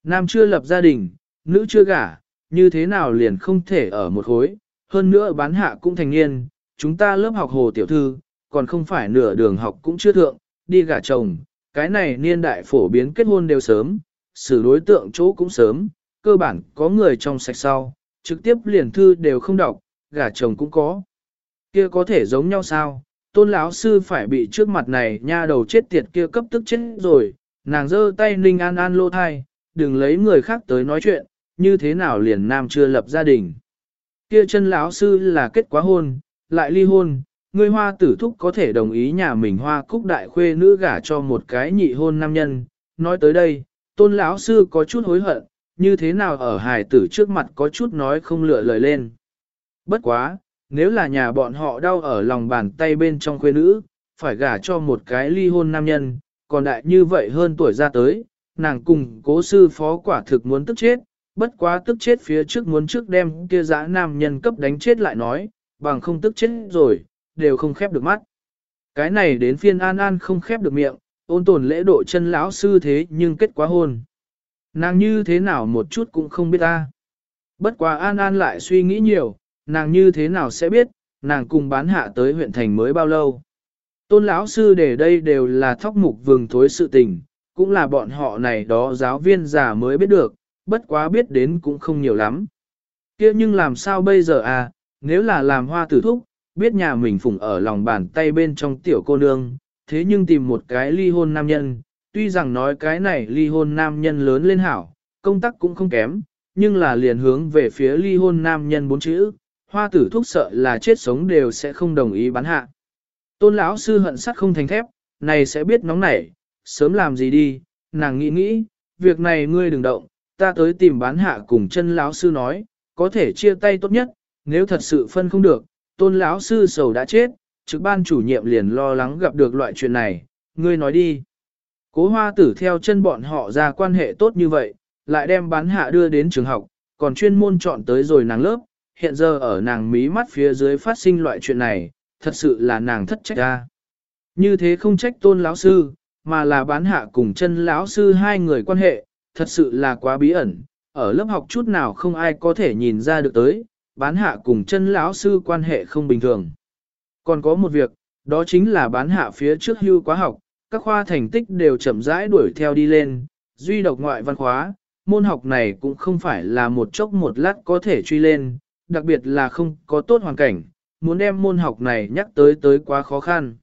Nam chưa lập gia đình, nữ chưa gả, như thế nào liền không thể ở một khối, hơn nữa bán hạ cũng thành niên, chúng ta lớp học hồ tiểu thư, còn không phải nửa đường học cũng chưa thượng, đi gả chồng, cái này niên đại phổ biến kết hôn đều sớm, xử đối tượng chỗ cũng sớm, cơ bản có người trong sạch sau, trực tiếp liền thư đều không đọc, gả chồng cũng có. Kia có thể giống nhau sao? Tôn lão sư phải bị trước mặt này nha đầu chết tiệt kia cấp tức chết rồi, nàng giơ tay ninh an an lô thai, đừng lấy người khác tới nói chuyện, như thế nào liền nam chưa lập gia đình. Kia chân lão sư là kết quá hôn, lại ly hôn, người hoa tử thúc có thể đồng ý nhà mình hoa cúc đại khuê nữ gả cho một cái nhị hôn nam nhân. Nói tới đây, tôn lão sư có chút hối hận, như thế nào ở hài tử trước mặt có chút nói không lựa lời lên. Bất quá, nếu là nhà bọn họ đau ở lòng bàn tay bên trong khuê nữ, phải gả cho một cái ly hôn nam nhân, còn đại như vậy hơn tuổi ra tới, nàng cùng cố sư phó quả thực muốn tức chết, bất quá tức chết phía trước muốn trước đem kia dã nam nhân cấp đánh chết lại nói, bằng không tức chết rồi, đều không khép được mắt. Cái này đến phiên An An không khép được miệng, ôn tồn lễ độ chân lão sư thế nhưng kết quá hôn. Nàng như thế nào một chút cũng không biết ta. Bất quá An An lại suy nghĩ nhiều, nàng như thế nào sẽ biết, nàng cùng bán hạ tới huyện thành mới bao lâu. Tôn lão sư để đây đều là thóc mục vừng thối sự tình, cũng là bọn họ này đó giáo viên già mới biết được, bất quá biết đến cũng không nhiều lắm. kia nhưng làm sao bây giờ à, nếu là làm hoa tử thúc, biết nhà mình phụng ở lòng bàn tay bên trong tiểu cô nương, thế nhưng tìm một cái ly hôn nam nhân, tuy rằng nói cái này ly hôn nam nhân lớn lên hảo, công tác cũng không kém, nhưng là liền hướng về phía ly hôn nam nhân bốn chữ, hoa tử thúc sợ là chết sống đều sẽ không đồng ý bán hạ. Tôn lão sư hận sắt không thành thép, này sẽ biết nóng nảy, sớm làm gì đi, nàng nghĩ nghĩ, việc này ngươi đừng động, ta tới tìm bán hạ cùng chân lão sư nói, có thể chia tay tốt nhất, nếu thật sự phân không được, tôn lão sư sầu đã chết, trực ban chủ nhiệm liền lo lắng gặp được loại chuyện này, ngươi nói đi. Cố hoa tử theo chân bọn họ ra quan hệ tốt như vậy, lại đem bán hạ đưa đến trường học, còn chuyên môn chọn tới rồi nàng lớp, hiện giờ ở nàng mí mắt phía dưới phát sinh loại chuyện này, thật sự là nàng thất trách ra. Như thế không trách tôn lão sư, mà là bán hạ cùng chân lão sư hai người quan hệ, thật sự là quá bí ẩn, ở lớp học chút nào không ai có thể nhìn ra được tới, bán hạ cùng chân lão sư quan hệ không bình thường. Còn có một việc, đó chính là bán hạ phía trước hưu quá học, các khoa thành tích đều chậm rãi đuổi theo đi lên, duy độc ngoại văn khóa, môn học này cũng không phải là một chốc một lát có thể truy lên, đặc biệt là không có tốt hoàn cảnh, muốn đem môn học này nhắc tới tới quá khó khăn.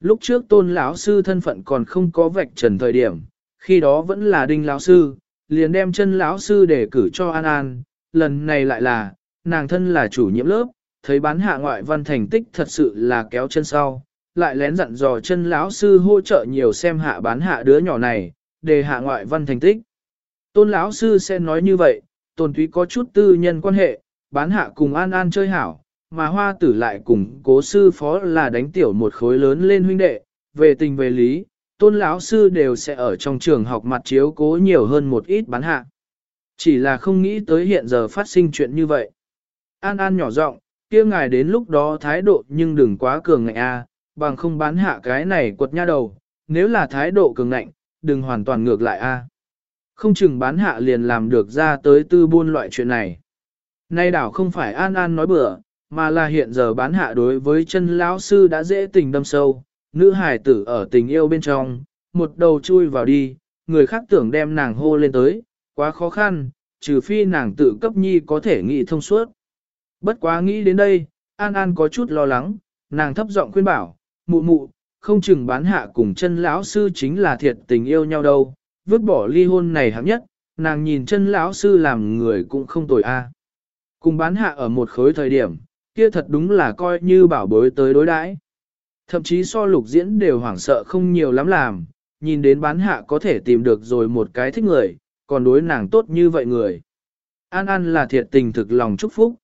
Lúc trước tôn lão sư thân phận còn không có vạch trần thời điểm, khi đó vẫn là đinh lão sư, liền đem chân lão sư để cử cho An An, lần này lại là, nàng thân là chủ nhiệm lớp, thấy bán hạ ngoại văn thành tích thật sự là kéo chân sau, lại lén dặn dò chân lão sư hỗ trợ nhiều xem hạ bán hạ đứa nhỏ này, để hạ ngoại văn thành tích. Tôn lão sư sẽ nói như vậy, tôn túy có chút tư nhân quan hệ, bán hạ cùng an an chơi hảo, mà hoa tử lại cùng cố sư phó là đánh tiểu một khối lớn lên huynh đệ, về tình về lý, tôn lão sư đều sẽ ở trong trường học mặt chiếu cố nhiều hơn một ít bán hạ. Chỉ là không nghĩ tới hiện giờ phát sinh chuyện như vậy. An An nhỏ giọng, kia ngài đến lúc đó thái độ nhưng đừng quá cường ngạnh a, bằng không bán hạ cái này quật nha đầu, nếu là thái độ cường ngạnh, đừng hoàn toàn ngược lại a. Không chừng bán hạ liền làm được ra tới tư buôn loại chuyện này. Nay đảo không phải An An nói bừa, mà là hiện giờ bán hạ đối với chân lão sư đã dễ tình đâm sâu, nữ hài tử ở tình yêu bên trong, một đầu chui vào đi, người khác tưởng đem nàng hô lên tới, quá khó khăn, trừ phi nàng tự cấp nhi có thể nghĩ thông suốt. Bất quá nghĩ đến đây, An An có chút lo lắng, nàng thấp giọng khuyên bảo, mụ mụ, không chừng bán hạ cùng chân lão sư chính là thiệt tình yêu nhau đâu, vứt bỏ ly hôn này hạng nhất, nàng nhìn chân lão sư làm người cũng không tồi a. Cùng bán hạ ở một khối thời điểm, kia thật đúng là coi như bảo bối tới đối đãi. Thậm chí so lục diễn đều hoảng sợ không nhiều lắm làm, nhìn đến bán hạ có thể tìm được rồi một cái thích người, còn đối nàng tốt như vậy người. An An là thiệt tình thực lòng chúc phúc.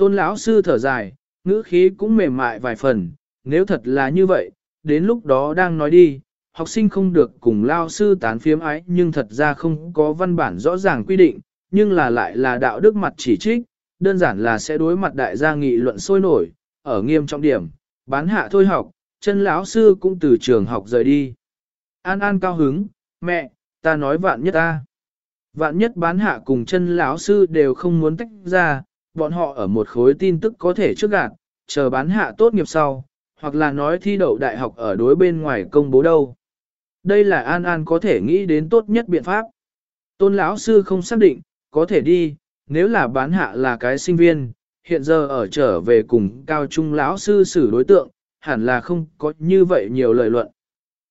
Tôn lão sư thở dài, ngữ khí cũng mềm mại vài phần, nếu thật là như vậy, đến lúc đó đang nói đi, học sinh không được cùng lao sư tán phiếm ái nhưng thật ra không có văn bản rõ ràng quy định, nhưng là lại là đạo đức mặt chỉ trích, đơn giản là sẽ đối mặt đại gia nghị luận sôi nổi, ở nghiêm trọng điểm, bán hạ thôi học, chân lão sư cũng từ trường học rời đi. An An cao hứng, mẹ, ta nói vạn nhất ta. Vạn nhất bán hạ cùng chân lão sư đều không muốn tách ra, bọn họ ở một khối tin tức có thể trước gạt, chờ bán hạ tốt nghiệp sau, hoặc là nói thi đậu đại học ở đối bên ngoài công bố đâu. Đây là An An có thể nghĩ đến tốt nhất biện pháp. Tôn lão sư không xác định, có thể đi, nếu là bán hạ là cái sinh viên, hiện giờ ở trở về cùng cao trung lão sư xử đối tượng, hẳn là không có như vậy nhiều lời luận.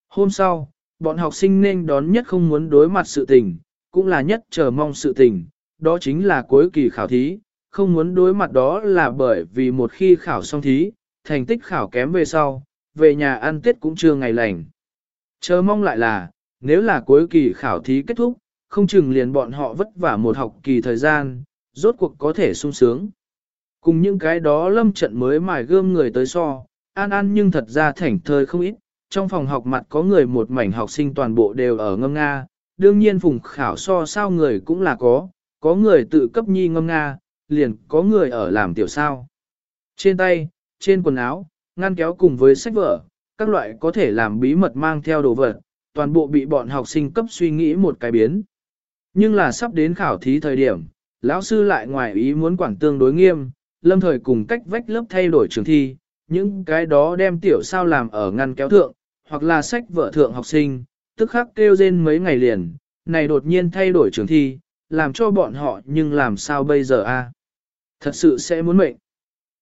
Hôm sau, bọn học sinh nên đón nhất không muốn đối mặt sự tình, cũng là nhất chờ mong sự tình, đó chính là cuối kỳ khảo thí, không muốn đối mặt đó là bởi vì một khi khảo xong thí, thành tích khảo kém về sau, về nhà ăn tết cũng chưa ngày lành. Chờ mong lại là, nếu là cuối kỳ khảo thí kết thúc, không chừng liền bọn họ vất vả một học kỳ thời gian, rốt cuộc có thể sung sướng. Cùng những cái đó lâm trận mới mài gươm người tới so, an an nhưng thật ra thảnh thơi không ít, trong phòng học mặt có người một mảnh học sinh toàn bộ đều ở ngâm Nga, đương nhiên vùng khảo so sao người cũng là có, có người tự cấp nhi ngâm Nga, liền có người ở làm tiểu sao. Trên tay, trên quần áo, ngăn kéo cùng với sách vở, các loại có thể làm bí mật mang theo đồ vật, toàn bộ bị bọn học sinh cấp suy nghĩ một cái biến. Nhưng là sắp đến khảo thí thời điểm, lão sư lại ngoài ý muốn quản tương đối nghiêm, lâm thời cùng cách vách lớp thay đổi trường thi, những cái đó đem tiểu sao làm ở ngăn kéo thượng, hoặc là sách vợ thượng học sinh, tức khắc kêu rên mấy ngày liền, này đột nhiên thay đổi trường thi, làm cho bọn họ nhưng làm sao bây giờ a? Thật sự sẽ muốn mệnh.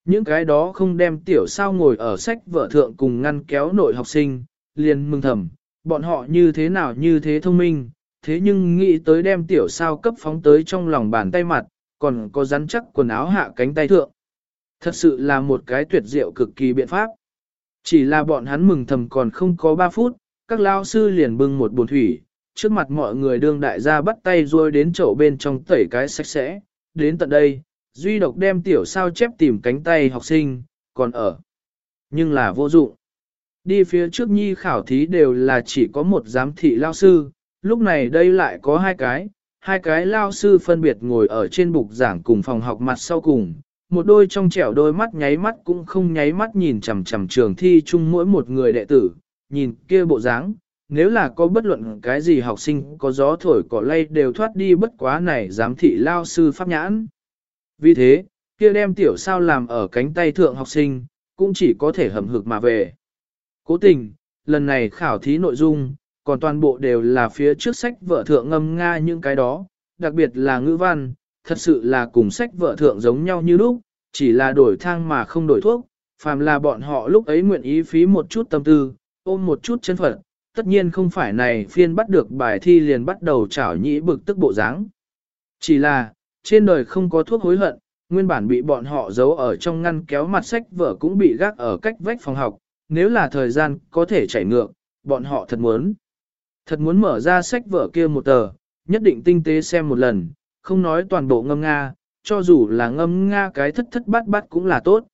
Những cái đó không đem tiểu sao ngồi ở sách vợ thượng cùng ngăn kéo nội học sinh, liền mừng thầm, bọn họ như thế nào như thế thông minh, thế nhưng nghĩ tới đem tiểu sao cấp phóng tới trong lòng bàn tay mặt, còn có rắn chắc quần áo hạ cánh tay thượng. Thật sự là một cái tuyệt diệu cực kỳ biện pháp. Chỉ là bọn hắn mừng thầm còn không có 3 phút, các lao sư liền bưng một bồn thủy, trước mặt mọi người đương đại gia bắt tay rồi đến chậu bên trong tẩy cái sạch sẽ, đến tận đây, duy độc đem tiểu sao chép tìm cánh tay học sinh, còn ở. Nhưng là vô dụng. Đi phía trước nhi khảo thí đều là chỉ có một giám thị lao sư, lúc này đây lại có hai cái, hai cái lao sư phân biệt ngồi ở trên bục giảng cùng phòng học mặt sau cùng, một đôi trong trẻo đôi mắt nháy mắt cũng không nháy mắt nhìn chằm chằm trường thi chung mỗi một người đệ tử, nhìn kia bộ dáng, nếu là có bất luận cái gì học sinh có gió thổi cỏ lay đều thoát đi bất quá này giám thị lao sư pháp nhãn. Vì thế, kia đem tiểu sao làm ở cánh tay thượng học sinh, cũng chỉ có thể hầm hực mà về. Cố tình, lần này khảo thí nội dung, còn toàn bộ đều là phía trước sách vợ thượng ngâm nga những cái đó, đặc biệt là ngữ văn, thật sự là cùng sách vợ thượng giống nhau như lúc, chỉ là đổi thang mà không đổi thuốc, phàm là bọn họ lúc ấy nguyện ý phí một chút tâm tư, ôm một chút chân phận, tất nhiên không phải này phiên bắt được bài thi liền bắt đầu chảo nhĩ bực tức bộ dáng. Chỉ là, trên đời không có thuốc hối hận, nguyên bản bị bọn họ giấu ở trong ngăn kéo mặt sách vở cũng bị gác ở cách vách phòng học, nếu là thời gian có thể chảy ngược, bọn họ thật muốn. Thật muốn mở ra sách vở kia một tờ, nhất định tinh tế xem một lần, không nói toàn bộ ngâm Nga, cho dù là ngâm Nga cái thất thất bát bát cũng là tốt.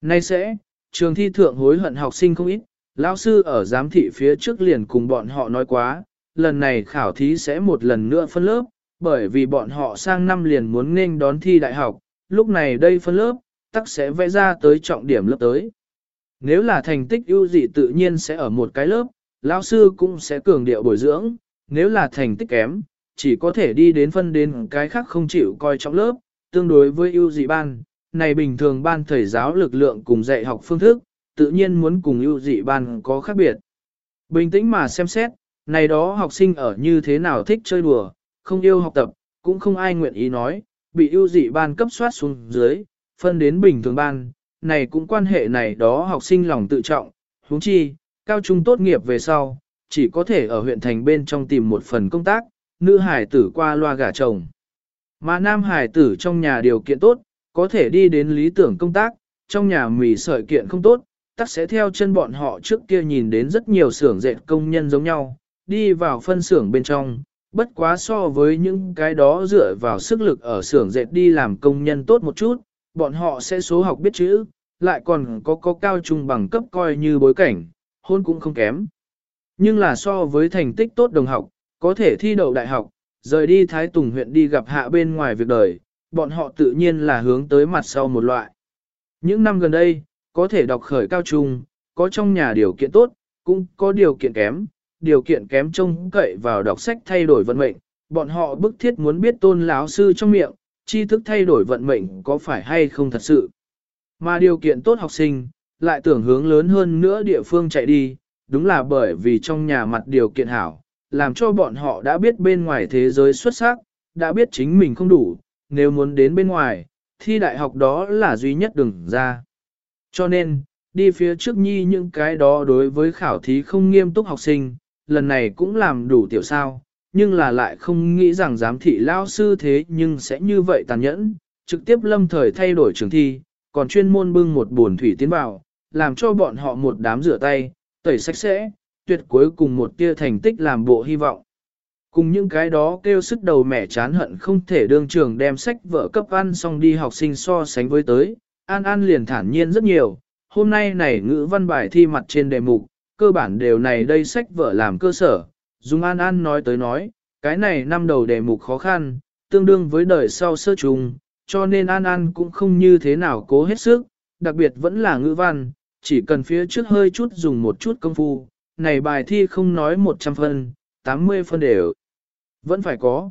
Nay sẽ, trường thi thượng hối hận học sinh không ít, lão sư ở giám thị phía trước liền cùng bọn họ nói quá, lần này khảo thí sẽ một lần nữa phân lớp, bởi vì bọn họ sang năm liền muốn nên đón thi đại học, lúc này đây phân lớp, tắc sẽ vẽ ra tới trọng điểm lớp tới. Nếu là thành tích ưu dị tự nhiên sẽ ở một cái lớp, lão sư cũng sẽ cường điệu bồi dưỡng, nếu là thành tích kém, chỉ có thể đi đến phân đến cái khác không chịu coi trọng lớp, tương đối với ưu dị ban, này bình thường ban thầy giáo lực lượng cùng dạy học phương thức, tự nhiên muốn cùng ưu dị ban có khác biệt. Bình tĩnh mà xem xét, này đó học sinh ở như thế nào thích chơi đùa, không yêu học tập, cũng không ai nguyện ý nói, bị ưu dị ban cấp soát xuống dưới, phân đến bình thường ban, này cũng quan hệ này đó học sinh lòng tự trọng, huống chi, cao trung tốt nghiệp về sau, chỉ có thể ở huyện thành bên trong tìm một phần công tác, nữ hải tử qua loa gả chồng. Mà nam hải tử trong nhà điều kiện tốt, có thể đi đến lý tưởng công tác, trong nhà mì sợi kiện không tốt, tắc sẽ theo chân bọn họ trước kia nhìn đến rất nhiều xưởng dệt công nhân giống nhau, đi vào phân xưởng bên trong, bất quá so với những cái đó dựa vào sức lực ở xưởng dệt đi làm công nhân tốt một chút, bọn họ sẽ số học biết chữ, lại còn có có cao trung bằng cấp coi như bối cảnh, hôn cũng không kém. Nhưng là so với thành tích tốt đồng học, có thể thi đậu đại học, rời đi Thái Tùng huyện đi gặp hạ bên ngoài việc đời, bọn họ tự nhiên là hướng tới mặt sau một loại. Những năm gần đây, có thể đọc khởi cao trung, có trong nhà điều kiện tốt, cũng có điều kiện kém, điều kiện kém trông cậy vào đọc sách thay đổi vận mệnh, bọn họ bức thiết muốn biết tôn lão sư trong miệng, tri thức thay đổi vận mệnh có phải hay không thật sự. Mà điều kiện tốt học sinh, lại tưởng hướng lớn hơn nữa địa phương chạy đi, đúng là bởi vì trong nhà mặt điều kiện hảo, làm cho bọn họ đã biết bên ngoài thế giới xuất sắc, đã biết chính mình không đủ, nếu muốn đến bên ngoài, thi đại học đó là duy nhất đường ra. Cho nên, đi phía trước nhi những cái đó đối với khảo thí không nghiêm túc học sinh, lần này cũng làm đủ tiểu sao, nhưng là lại không nghĩ rằng giám thị lao sư thế nhưng sẽ như vậy tàn nhẫn, trực tiếp lâm thời thay đổi trường thi, còn chuyên môn bưng một buồn thủy tiến vào, làm cho bọn họ một đám rửa tay, tẩy sạch sẽ, tuyệt cuối cùng một tia thành tích làm bộ hy vọng. Cùng những cái đó kêu sức đầu mẻ chán hận không thể đương trường đem sách vợ cấp ăn xong đi học sinh so sánh với tới, An An liền thản nhiên rất nhiều, hôm nay này ngữ văn bài thi mặt trên đề mục, cơ bản đều này đây sách vợ làm cơ sở, Dung An An nói tới nói, cái này năm đầu đề mục khó khăn, tương đương với đời sau sơ trùng, cho nên An An cũng không như thế nào cố hết sức, đặc biệt vẫn là ngữ văn, chỉ cần phía trước hơi chút dùng một chút công phu, này bài thi không nói 100 phân, 80 phân đều vẫn phải có.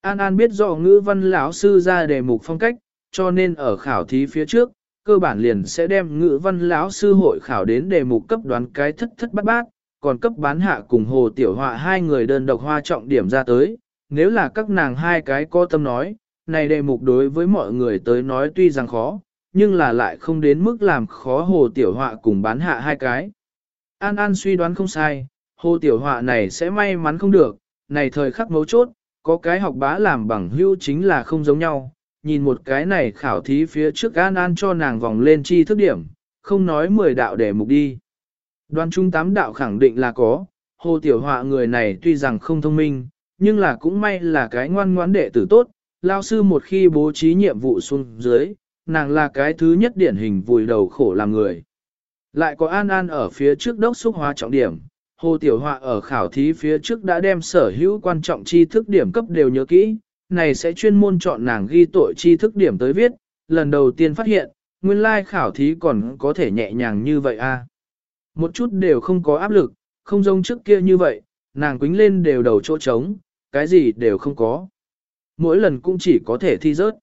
An An biết rõ ngữ văn lão sư ra đề mục phong cách, cho nên ở khảo thí phía trước, cơ bản liền sẽ đem ngữ văn lão sư hội khảo đến đề mục cấp đoán cái thất thất bát bát, còn cấp bán hạ cùng hồ tiểu họa hai người đơn độc hoa trọng điểm ra tới, nếu là các nàng hai cái có tâm nói, này đề mục đối với mọi người tới nói tuy rằng khó, nhưng là lại không đến mức làm khó hồ tiểu họa cùng bán hạ hai cái. An An suy đoán không sai, hồ tiểu họa này sẽ may mắn không được, này thời khắc mấu chốt, có cái học bá làm bằng hưu chính là không giống nhau, nhìn một cái này khảo thí phía trước An An cho nàng vòng lên chi thức điểm, không nói 10 đạo để mục đi. Đoan trung tám đạo khẳng định là có, hồ tiểu họa người này tuy rằng không thông minh, nhưng là cũng may là cái ngoan ngoãn đệ tử tốt, lao sư một khi bố trí nhiệm vụ xuống dưới, nàng là cái thứ nhất điển hình vùi đầu khổ làm người. Lại có An An ở phía trước đốc xúc hóa trọng điểm, Hồ Tiểu Họa ở khảo thí phía trước đã đem sở hữu quan trọng tri thức điểm cấp đều nhớ kỹ, này sẽ chuyên môn chọn nàng ghi tội tri thức điểm tới viết, lần đầu tiên phát hiện, nguyên lai khảo thí còn có thể nhẹ nhàng như vậy a. À. Một chút đều không có áp lực, không giống trước kia như vậy, nàng quính lên đều đầu chỗ trống, cái gì đều không có. Mỗi lần cũng chỉ có thể thi rớt.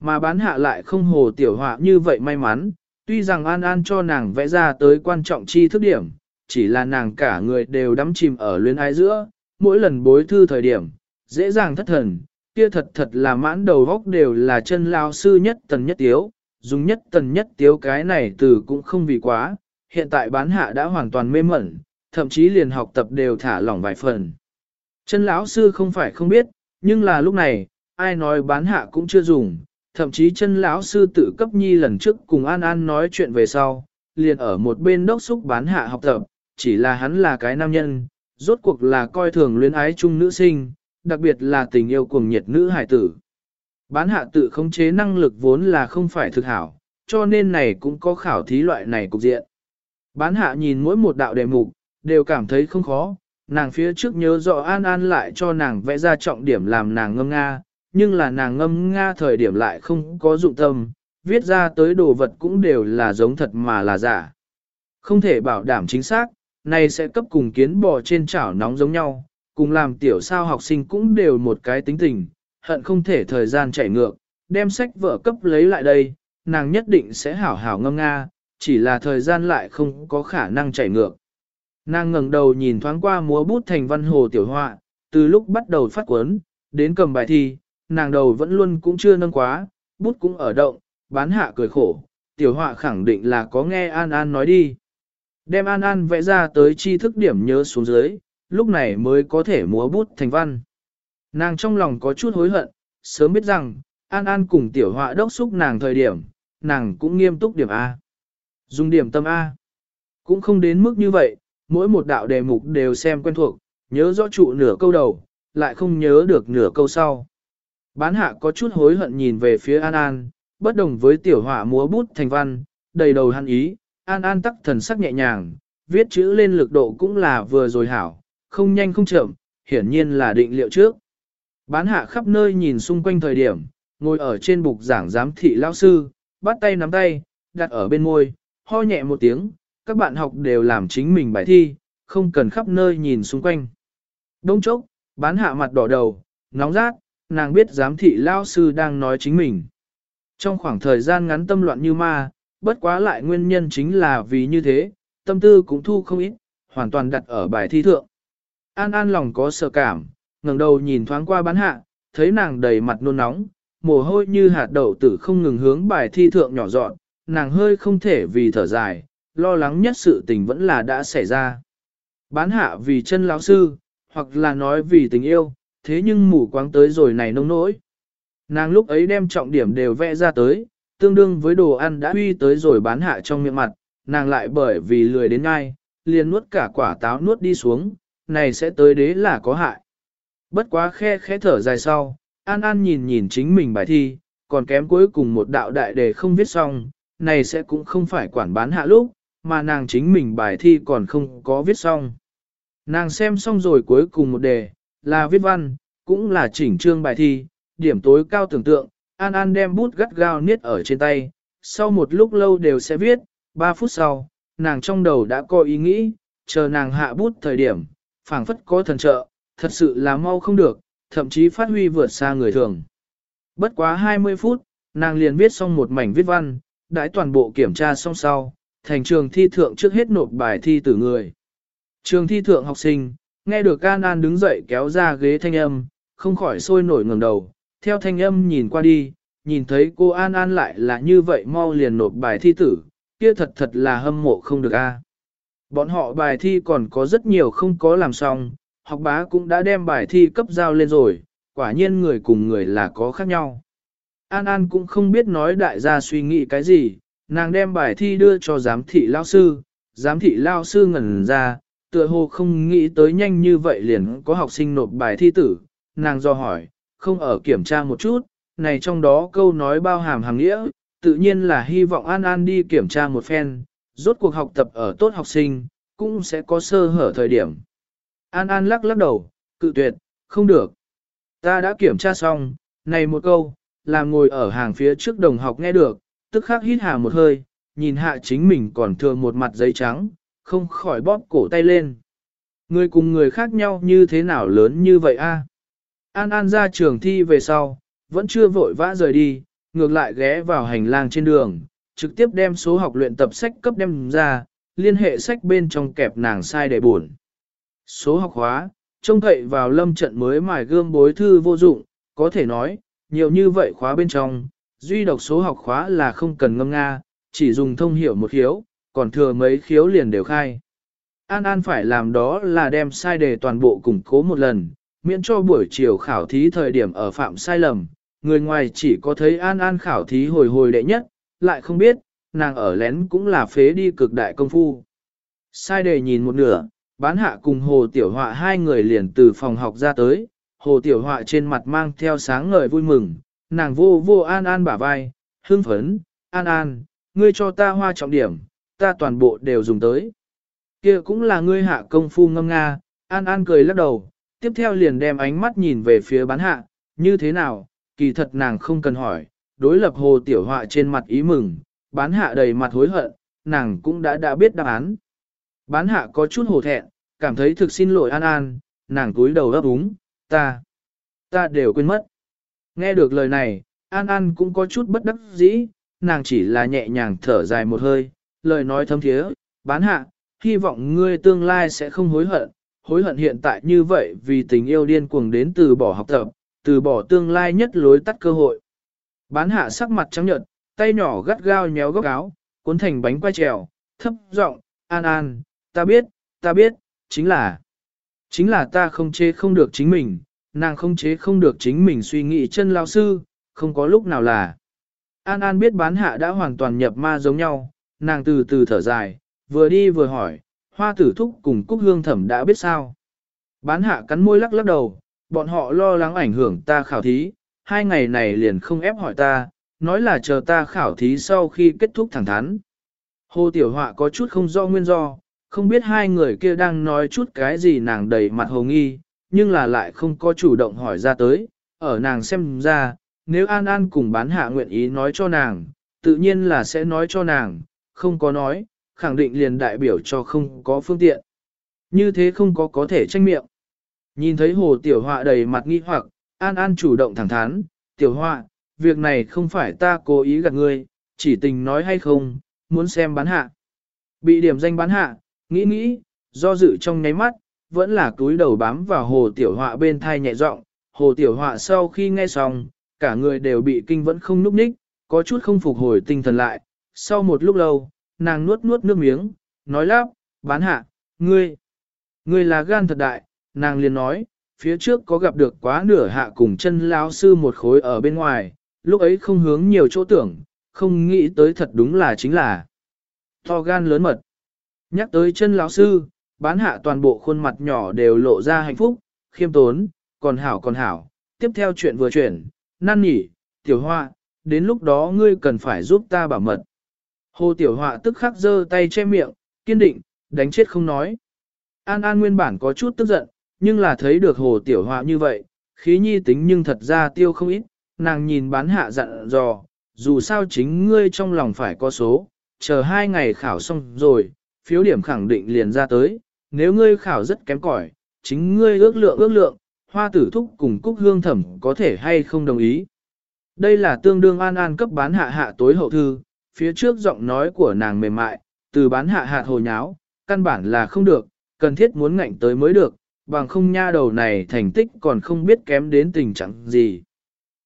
Mà bán hạ lại không hồ tiểu họa như vậy may mắn, tuy rằng An An cho nàng vẽ ra tới quan trọng chi thức điểm, chỉ là nàng cả người đều đắm chìm ở luyến ái giữa, mỗi lần bối thư thời điểm, dễ dàng thất thần, kia thật thật là mãn đầu góc đều là chân lao sư nhất tần nhất tiếu, dùng nhất tần nhất tiếu cái này từ cũng không vì quá, hiện tại bán hạ đã hoàn toàn mê mẩn, thậm chí liền học tập đều thả lỏng vài phần. Chân lão sư không phải không biết, nhưng là lúc này, ai nói bán hạ cũng chưa dùng, thậm chí chân lão sư tự cấp nhi lần trước cùng An An nói chuyện về sau, liền ở một bên đốc xúc bán hạ học tập, chỉ là hắn là cái nam nhân, rốt cuộc là coi thường luyến ái chung nữ sinh, đặc biệt là tình yêu cuồng nhiệt nữ hải tử. Bán hạ tự khống chế năng lực vốn là không phải thực hảo, cho nên này cũng có khảo thí loại này cục diện. Bán hạ nhìn mỗi một đạo đề mục, đều cảm thấy không khó, nàng phía trước nhớ rõ An An lại cho nàng vẽ ra trọng điểm làm nàng ngâm nga, nhưng là nàng ngâm nga thời điểm lại không có dụng tâm, viết ra tới đồ vật cũng đều là giống thật mà là giả. Không thể bảo đảm chính xác, này sẽ cấp cùng kiến bò trên chảo nóng giống nhau, cùng làm tiểu sao học sinh cũng đều một cái tính tình, hận không thể thời gian chạy ngược, đem sách vở cấp lấy lại đây, nàng nhất định sẽ hảo hảo ngâm nga, chỉ là thời gian lại không có khả năng chạy ngược. Nàng ngẩng đầu nhìn thoáng qua múa bút thành văn hồ tiểu họa, từ lúc bắt đầu phát cuốn, đến cầm bài thi, nàng đầu vẫn luôn cũng chưa nâng quá, bút cũng ở động, bán hạ cười khổ, tiểu họa khẳng định là có nghe An An nói đi. Đem An An vẽ ra tới tri thức điểm nhớ xuống dưới, lúc này mới có thể múa bút thành văn. Nàng trong lòng có chút hối hận, sớm biết rằng, An An cùng tiểu họa đốc xúc nàng thời điểm, nàng cũng nghiêm túc điểm A. Dùng điểm tâm A. Cũng không đến mức như vậy, mỗi một đạo đề mục đều xem quen thuộc, nhớ rõ trụ nửa câu đầu, lại không nhớ được nửa câu sau. Bán hạ có chút hối hận nhìn về phía An An, bất đồng với tiểu họa múa bút thành văn, đầy đầu hắn ý, An An tắc thần sắc nhẹ nhàng, viết chữ lên lực độ cũng là vừa rồi hảo, không nhanh không chậm, hiển nhiên là định liệu trước. Bán hạ khắp nơi nhìn xung quanh thời điểm, ngồi ở trên bục giảng giám thị lao sư, bắt tay nắm tay, đặt ở bên môi, ho nhẹ một tiếng, các bạn học đều làm chính mình bài thi, không cần khắp nơi nhìn xung quanh. Đông chốc, bán hạ mặt đỏ đầu, nóng rát, nàng biết giám thị lao sư đang nói chính mình. Trong khoảng thời gian ngắn tâm loạn như ma, bất quá lại nguyên nhân chính là vì như thế, tâm tư cũng thu không ít, hoàn toàn đặt ở bài thi thượng. An An lòng có sợ cảm, ngẩng đầu nhìn thoáng qua bán hạ, thấy nàng đầy mặt nôn nóng, mồ hôi như hạt đậu tử không ngừng hướng bài thi thượng nhỏ dọn, nàng hơi không thể vì thở dài, lo lắng nhất sự tình vẫn là đã xảy ra. Bán hạ vì chân lão sư, hoặc là nói vì tình yêu, thế nhưng mù quáng tới rồi này nông nỗi. Nàng lúc ấy đem trọng điểm đều vẽ ra tới, tương đương với đồ ăn đã uy tới rồi bán hạ trong miệng mặt, nàng lại bởi vì lười đến ngay, liền nuốt cả quả táo nuốt đi xuống, này sẽ tới đế là có hại. Bất quá khe khẽ thở dài sau, An An nhìn nhìn chính mình bài thi, còn kém cuối cùng một đạo đại đề không viết xong, này sẽ cũng không phải quản bán hạ lúc, mà nàng chính mình bài thi còn không có viết xong. Nàng xem xong rồi cuối cùng một đề, là viết văn, cũng là chỉnh trương bài thi, điểm tối cao tưởng tượng, An An đem bút gắt gao niết ở trên tay, sau một lúc lâu đều sẽ viết, 3 phút sau, nàng trong đầu đã có ý nghĩ, chờ nàng hạ bút thời điểm, phảng phất có thần trợ, thật sự là mau không được, thậm chí phát huy vượt xa người thường. Bất quá 20 phút, nàng liền viết xong một mảnh viết văn, đãi toàn bộ kiểm tra xong sau, thành trường thi thượng trước hết nộp bài thi từ người. Trường thi thượng học sinh, nghe được An An đứng dậy kéo ra ghế thanh âm, không khỏi sôi nổi ngẩng đầu, theo thanh âm nhìn qua đi, nhìn thấy cô An An lại là như vậy mau liền nộp bài thi tử, kia thật thật là hâm mộ không được a. Bọn họ bài thi còn có rất nhiều không có làm xong, học bá cũng đã đem bài thi cấp giao lên rồi, quả nhiên người cùng người là có khác nhau. An An cũng không biết nói đại gia suy nghĩ cái gì, nàng đem bài thi đưa cho giám thị lao sư, giám thị lao sư ngẩn ra, tựa hồ không nghĩ tới nhanh như vậy liền có học sinh nộp bài thi tử, nàng do hỏi, không ở kiểm tra một chút, này trong đó câu nói bao hàm hàng nghĩa, tự nhiên là hy vọng An An đi kiểm tra một phen, rốt cuộc học tập ở tốt học sinh, cũng sẽ có sơ hở thời điểm. An An lắc lắc đầu, cự tuyệt, không được. Ta đã kiểm tra xong, này một câu, là ngồi ở hàng phía trước đồng học nghe được, tức khắc hít hà một hơi, nhìn hạ chính mình còn thừa một mặt giấy trắng, không khỏi bóp cổ tay lên. Người cùng người khác nhau như thế nào lớn như vậy a? An An ra trường thi về sau, vẫn chưa vội vã rời đi, ngược lại ghé vào hành lang trên đường, trực tiếp đem số học luyện tập sách cấp đem ra, liên hệ sách bên trong kẹp nàng sai để buồn. Số học hóa, trông cậy vào lâm trận mới mài gươm bối thư vô dụng, có thể nói, nhiều như vậy khóa bên trong, duy độc số học khóa là không cần ngâm nga, chỉ dùng thông hiểu một khiếu, còn thừa mấy khiếu liền đều khai. An An phải làm đó là đem sai đề toàn bộ củng cố một lần, miễn cho buổi chiều khảo thí thời điểm ở phạm sai lầm, người ngoài chỉ có thấy An An khảo thí hồi hồi đệ nhất, lại không biết, nàng ở lén cũng là phế đi cực đại công phu. Sai đề nhìn một nửa, bán hạ cùng Hồ Tiểu Họa hai người liền từ phòng học ra tới, Hồ Tiểu Họa trên mặt mang theo sáng ngời vui mừng, nàng vô vô An An bả vai, hưng phấn, An An, ngươi cho ta hoa trọng điểm, ta toàn bộ đều dùng tới. kia cũng là ngươi hạ công phu ngâm nga, An An cười lắc đầu, tiếp theo liền đem ánh mắt nhìn về phía bán hạ, như thế nào, kỳ thật nàng không cần hỏi, đối lập hồ tiểu họa trên mặt ý mừng, bán hạ đầy mặt hối hận, nàng cũng đã đã biết đáp án. Bán hạ có chút hổ thẹn, cảm thấy thực xin lỗi An An, nàng cúi đầu ấp úng, ta, ta đều quên mất. Nghe được lời này, An An cũng có chút bất đắc dĩ, nàng chỉ là nhẹ nhàng thở dài một hơi, lời nói thâm thiế, bán hạ, hy vọng ngươi tương lai sẽ không hối hận, hối hận hiện tại như vậy vì tình yêu điên cuồng đến từ bỏ học tập, từ bỏ tương lai nhất lối tắt cơ hội. Bán hạ sắc mặt trắng nhợt, tay nhỏ gắt gao nhéo góc áo, cuốn thành bánh quay trèo, thấp giọng, an an, ta biết, ta biết, chính là, chính là ta không chế không được chính mình, nàng không chế không được chính mình suy nghĩ chân lao sư, không có lúc nào là. An An biết bán hạ đã hoàn toàn nhập ma giống nhau, nàng từ từ thở dài, vừa đi vừa hỏi, hoa tử thúc cùng cúc hương thẩm đã biết sao. Bán hạ cắn môi lắc lắc đầu, bọn họ lo lắng ảnh hưởng ta khảo thí, hai ngày này liền không ép hỏi ta, nói là chờ ta khảo thí sau khi kết thúc thẳng thắn. Hồ Tiểu Họa có chút không do nguyên do, không biết hai người kia đang nói chút cái gì nàng đầy mặt hồ nghi, nhưng là lại không có chủ động hỏi ra tới, ở nàng xem ra, nếu An An cùng bán hạ nguyện ý nói cho nàng, tự nhiên là sẽ nói cho nàng, không có nói, khẳng định liền đại biểu cho không có phương tiện. Như thế không có có thể tranh miệng. Nhìn thấy hồ tiểu họa đầy mặt nghi hoặc, An An chủ động thẳng thắn, tiểu họa, việc này không phải ta cố ý gạt ngươi, chỉ tình nói hay không, muốn xem bán hạ. Bị điểm danh bán hạ, nghĩ nghĩ, do dự trong nháy mắt, vẫn là túi đầu bám vào hồ tiểu họa bên thai nhẹ giọng. Hồ tiểu họa sau khi nghe xong, cả người đều bị kinh vẫn không núp ních, có chút không phục hồi tinh thần lại. Sau một lúc lâu, nàng nuốt nuốt nước miếng, nói lắp, bán hạ, ngươi, ngươi là gan thật đại, nàng liền nói, phía trước có gặp được quá nửa hạ cùng chân lão sư một khối ở bên ngoài, lúc ấy không hướng nhiều chỗ tưởng, không nghĩ tới thật đúng là chính là to gan lớn mật. Nhắc tới chân lão sư, bán hạ toàn bộ khuôn mặt nhỏ đều lộ ra hạnh phúc, khiêm tốn, còn hảo còn hảo, tiếp theo chuyện vừa chuyển, năn nỉ, tiểu hoa, đến lúc đó ngươi cần phải giúp ta bảo mật. Hồ tiểu họa tức khắc giơ tay che miệng, kiên định, đánh chết không nói. An An nguyên bản có chút tức giận, nhưng là thấy được hồ tiểu họa như vậy, khí nhi tính nhưng thật ra tiêu không ít, nàng nhìn bán hạ dặn dò, dù sao chính ngươi trong lòng phải có số, chờ hai ngày khảo xong rồi, phiếu điểm khẳng định liền ra tới, nếu ngươi khảo rất kém cỏi, chính ngươi ước lượng ước lượng, hoa tử thúc cùng cúc hương thẩm có thể hay không đồng ý. Đây là tương đương an an cấp bán hạ hạ tối hậu thư, phía trước giọng nói của nàng mềm mại, từ bán hạ hạ hồ nháo, căn bản là không được, cần thiết muốn ngạnh tới mới được, bằng không nha đầu này thành tích còn không biết kém đến tình trạng gì.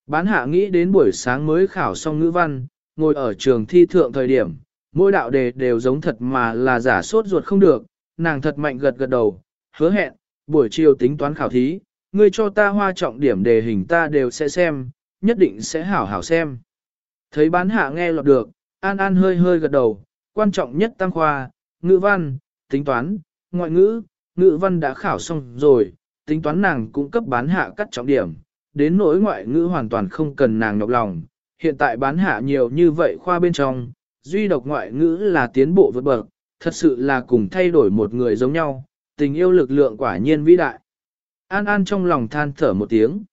Bán hạ nghĩ đến buổi sáng mới khảo xong ngữ văn, ngồi ở trường thi thượng thời điểm, mỗi đạo đề đều giống thật mà là giả sốt ruột không được, nàng thật mạnh gật gật đầu, hứa hẹn, buổi chiều tính toán khảo thí, ngươi cho ta hoa trọng điểm đề hình ta đều sẽ xem, nhất định sẽ hảo hảo xem. Thấy bán hạ nghe lọt được, An An hơi hơi gật đầu, quan trọng nhất tăng khoa, ngữ văn, tính toán, ngoại ngữ, ngữ văn đã khảo xong rồi, tính toán nàng cũng cấp bán hạ cắt trọng điểm, đến nỗi ngoại ngữ hoàn toàn không cần nàng nhọc lòng. Hiện tại bán hạ nhiều như vậy khoa bên trong, duy độc ngoại ngữ là tiến bộ vượt bậc, thật sự là cùng thay đổi một người giống nhau, tình yêu lực lượng quả nhiên vĩ đại. An An trong lòng than thở một tiếng.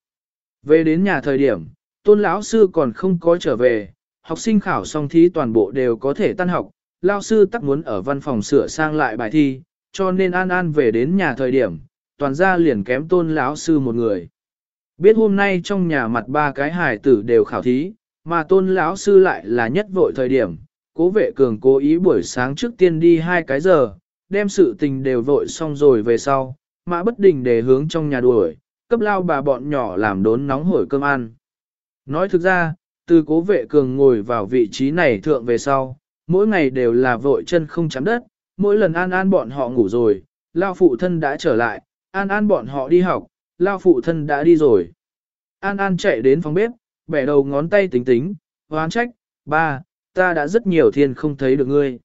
Về đến nhà thời điểm, tôn lão sư còn không có trở về, học sinh khảo xong thí toàn bộ đều có thể tan học, lao sư tắc muốn ở văn phòng sửa sang lại bài thi, cho nên An An về đến nhà thời điểm, toàn ra liền kém tôn lão sư một người. Biết hôm nay trong nhà mặt ba cái hài tử đều khảo thí, mà tôn lão sư lại là nhất vội thời điểm, cố vệ cường cố ý buổi sáng trước tiên đi hai cái giờ, đem sự tình đều vội xong rồi về sau, mã bất đình để hướng trong nhà đuổi, cấp lao bà bọn nhỏ làm đốn nóng hổi cơm ăn. Nói thực ra, từ cố vệ cường ngồi vào vị trí này thượng về sau, mỗi ngày đều là vội chân không chạm đất, mỗi lần an an bọn họ ngủ rồi, lao phụ thân đã trở lại, an an bọn họ đi học, lao phụ thân đã đi rồi. An an chạy đến phòng bếp, bẻ đầu ngón tay tính tính, hoán trách, ba, ta đã rất nhiều thiên không thấy được ngươi.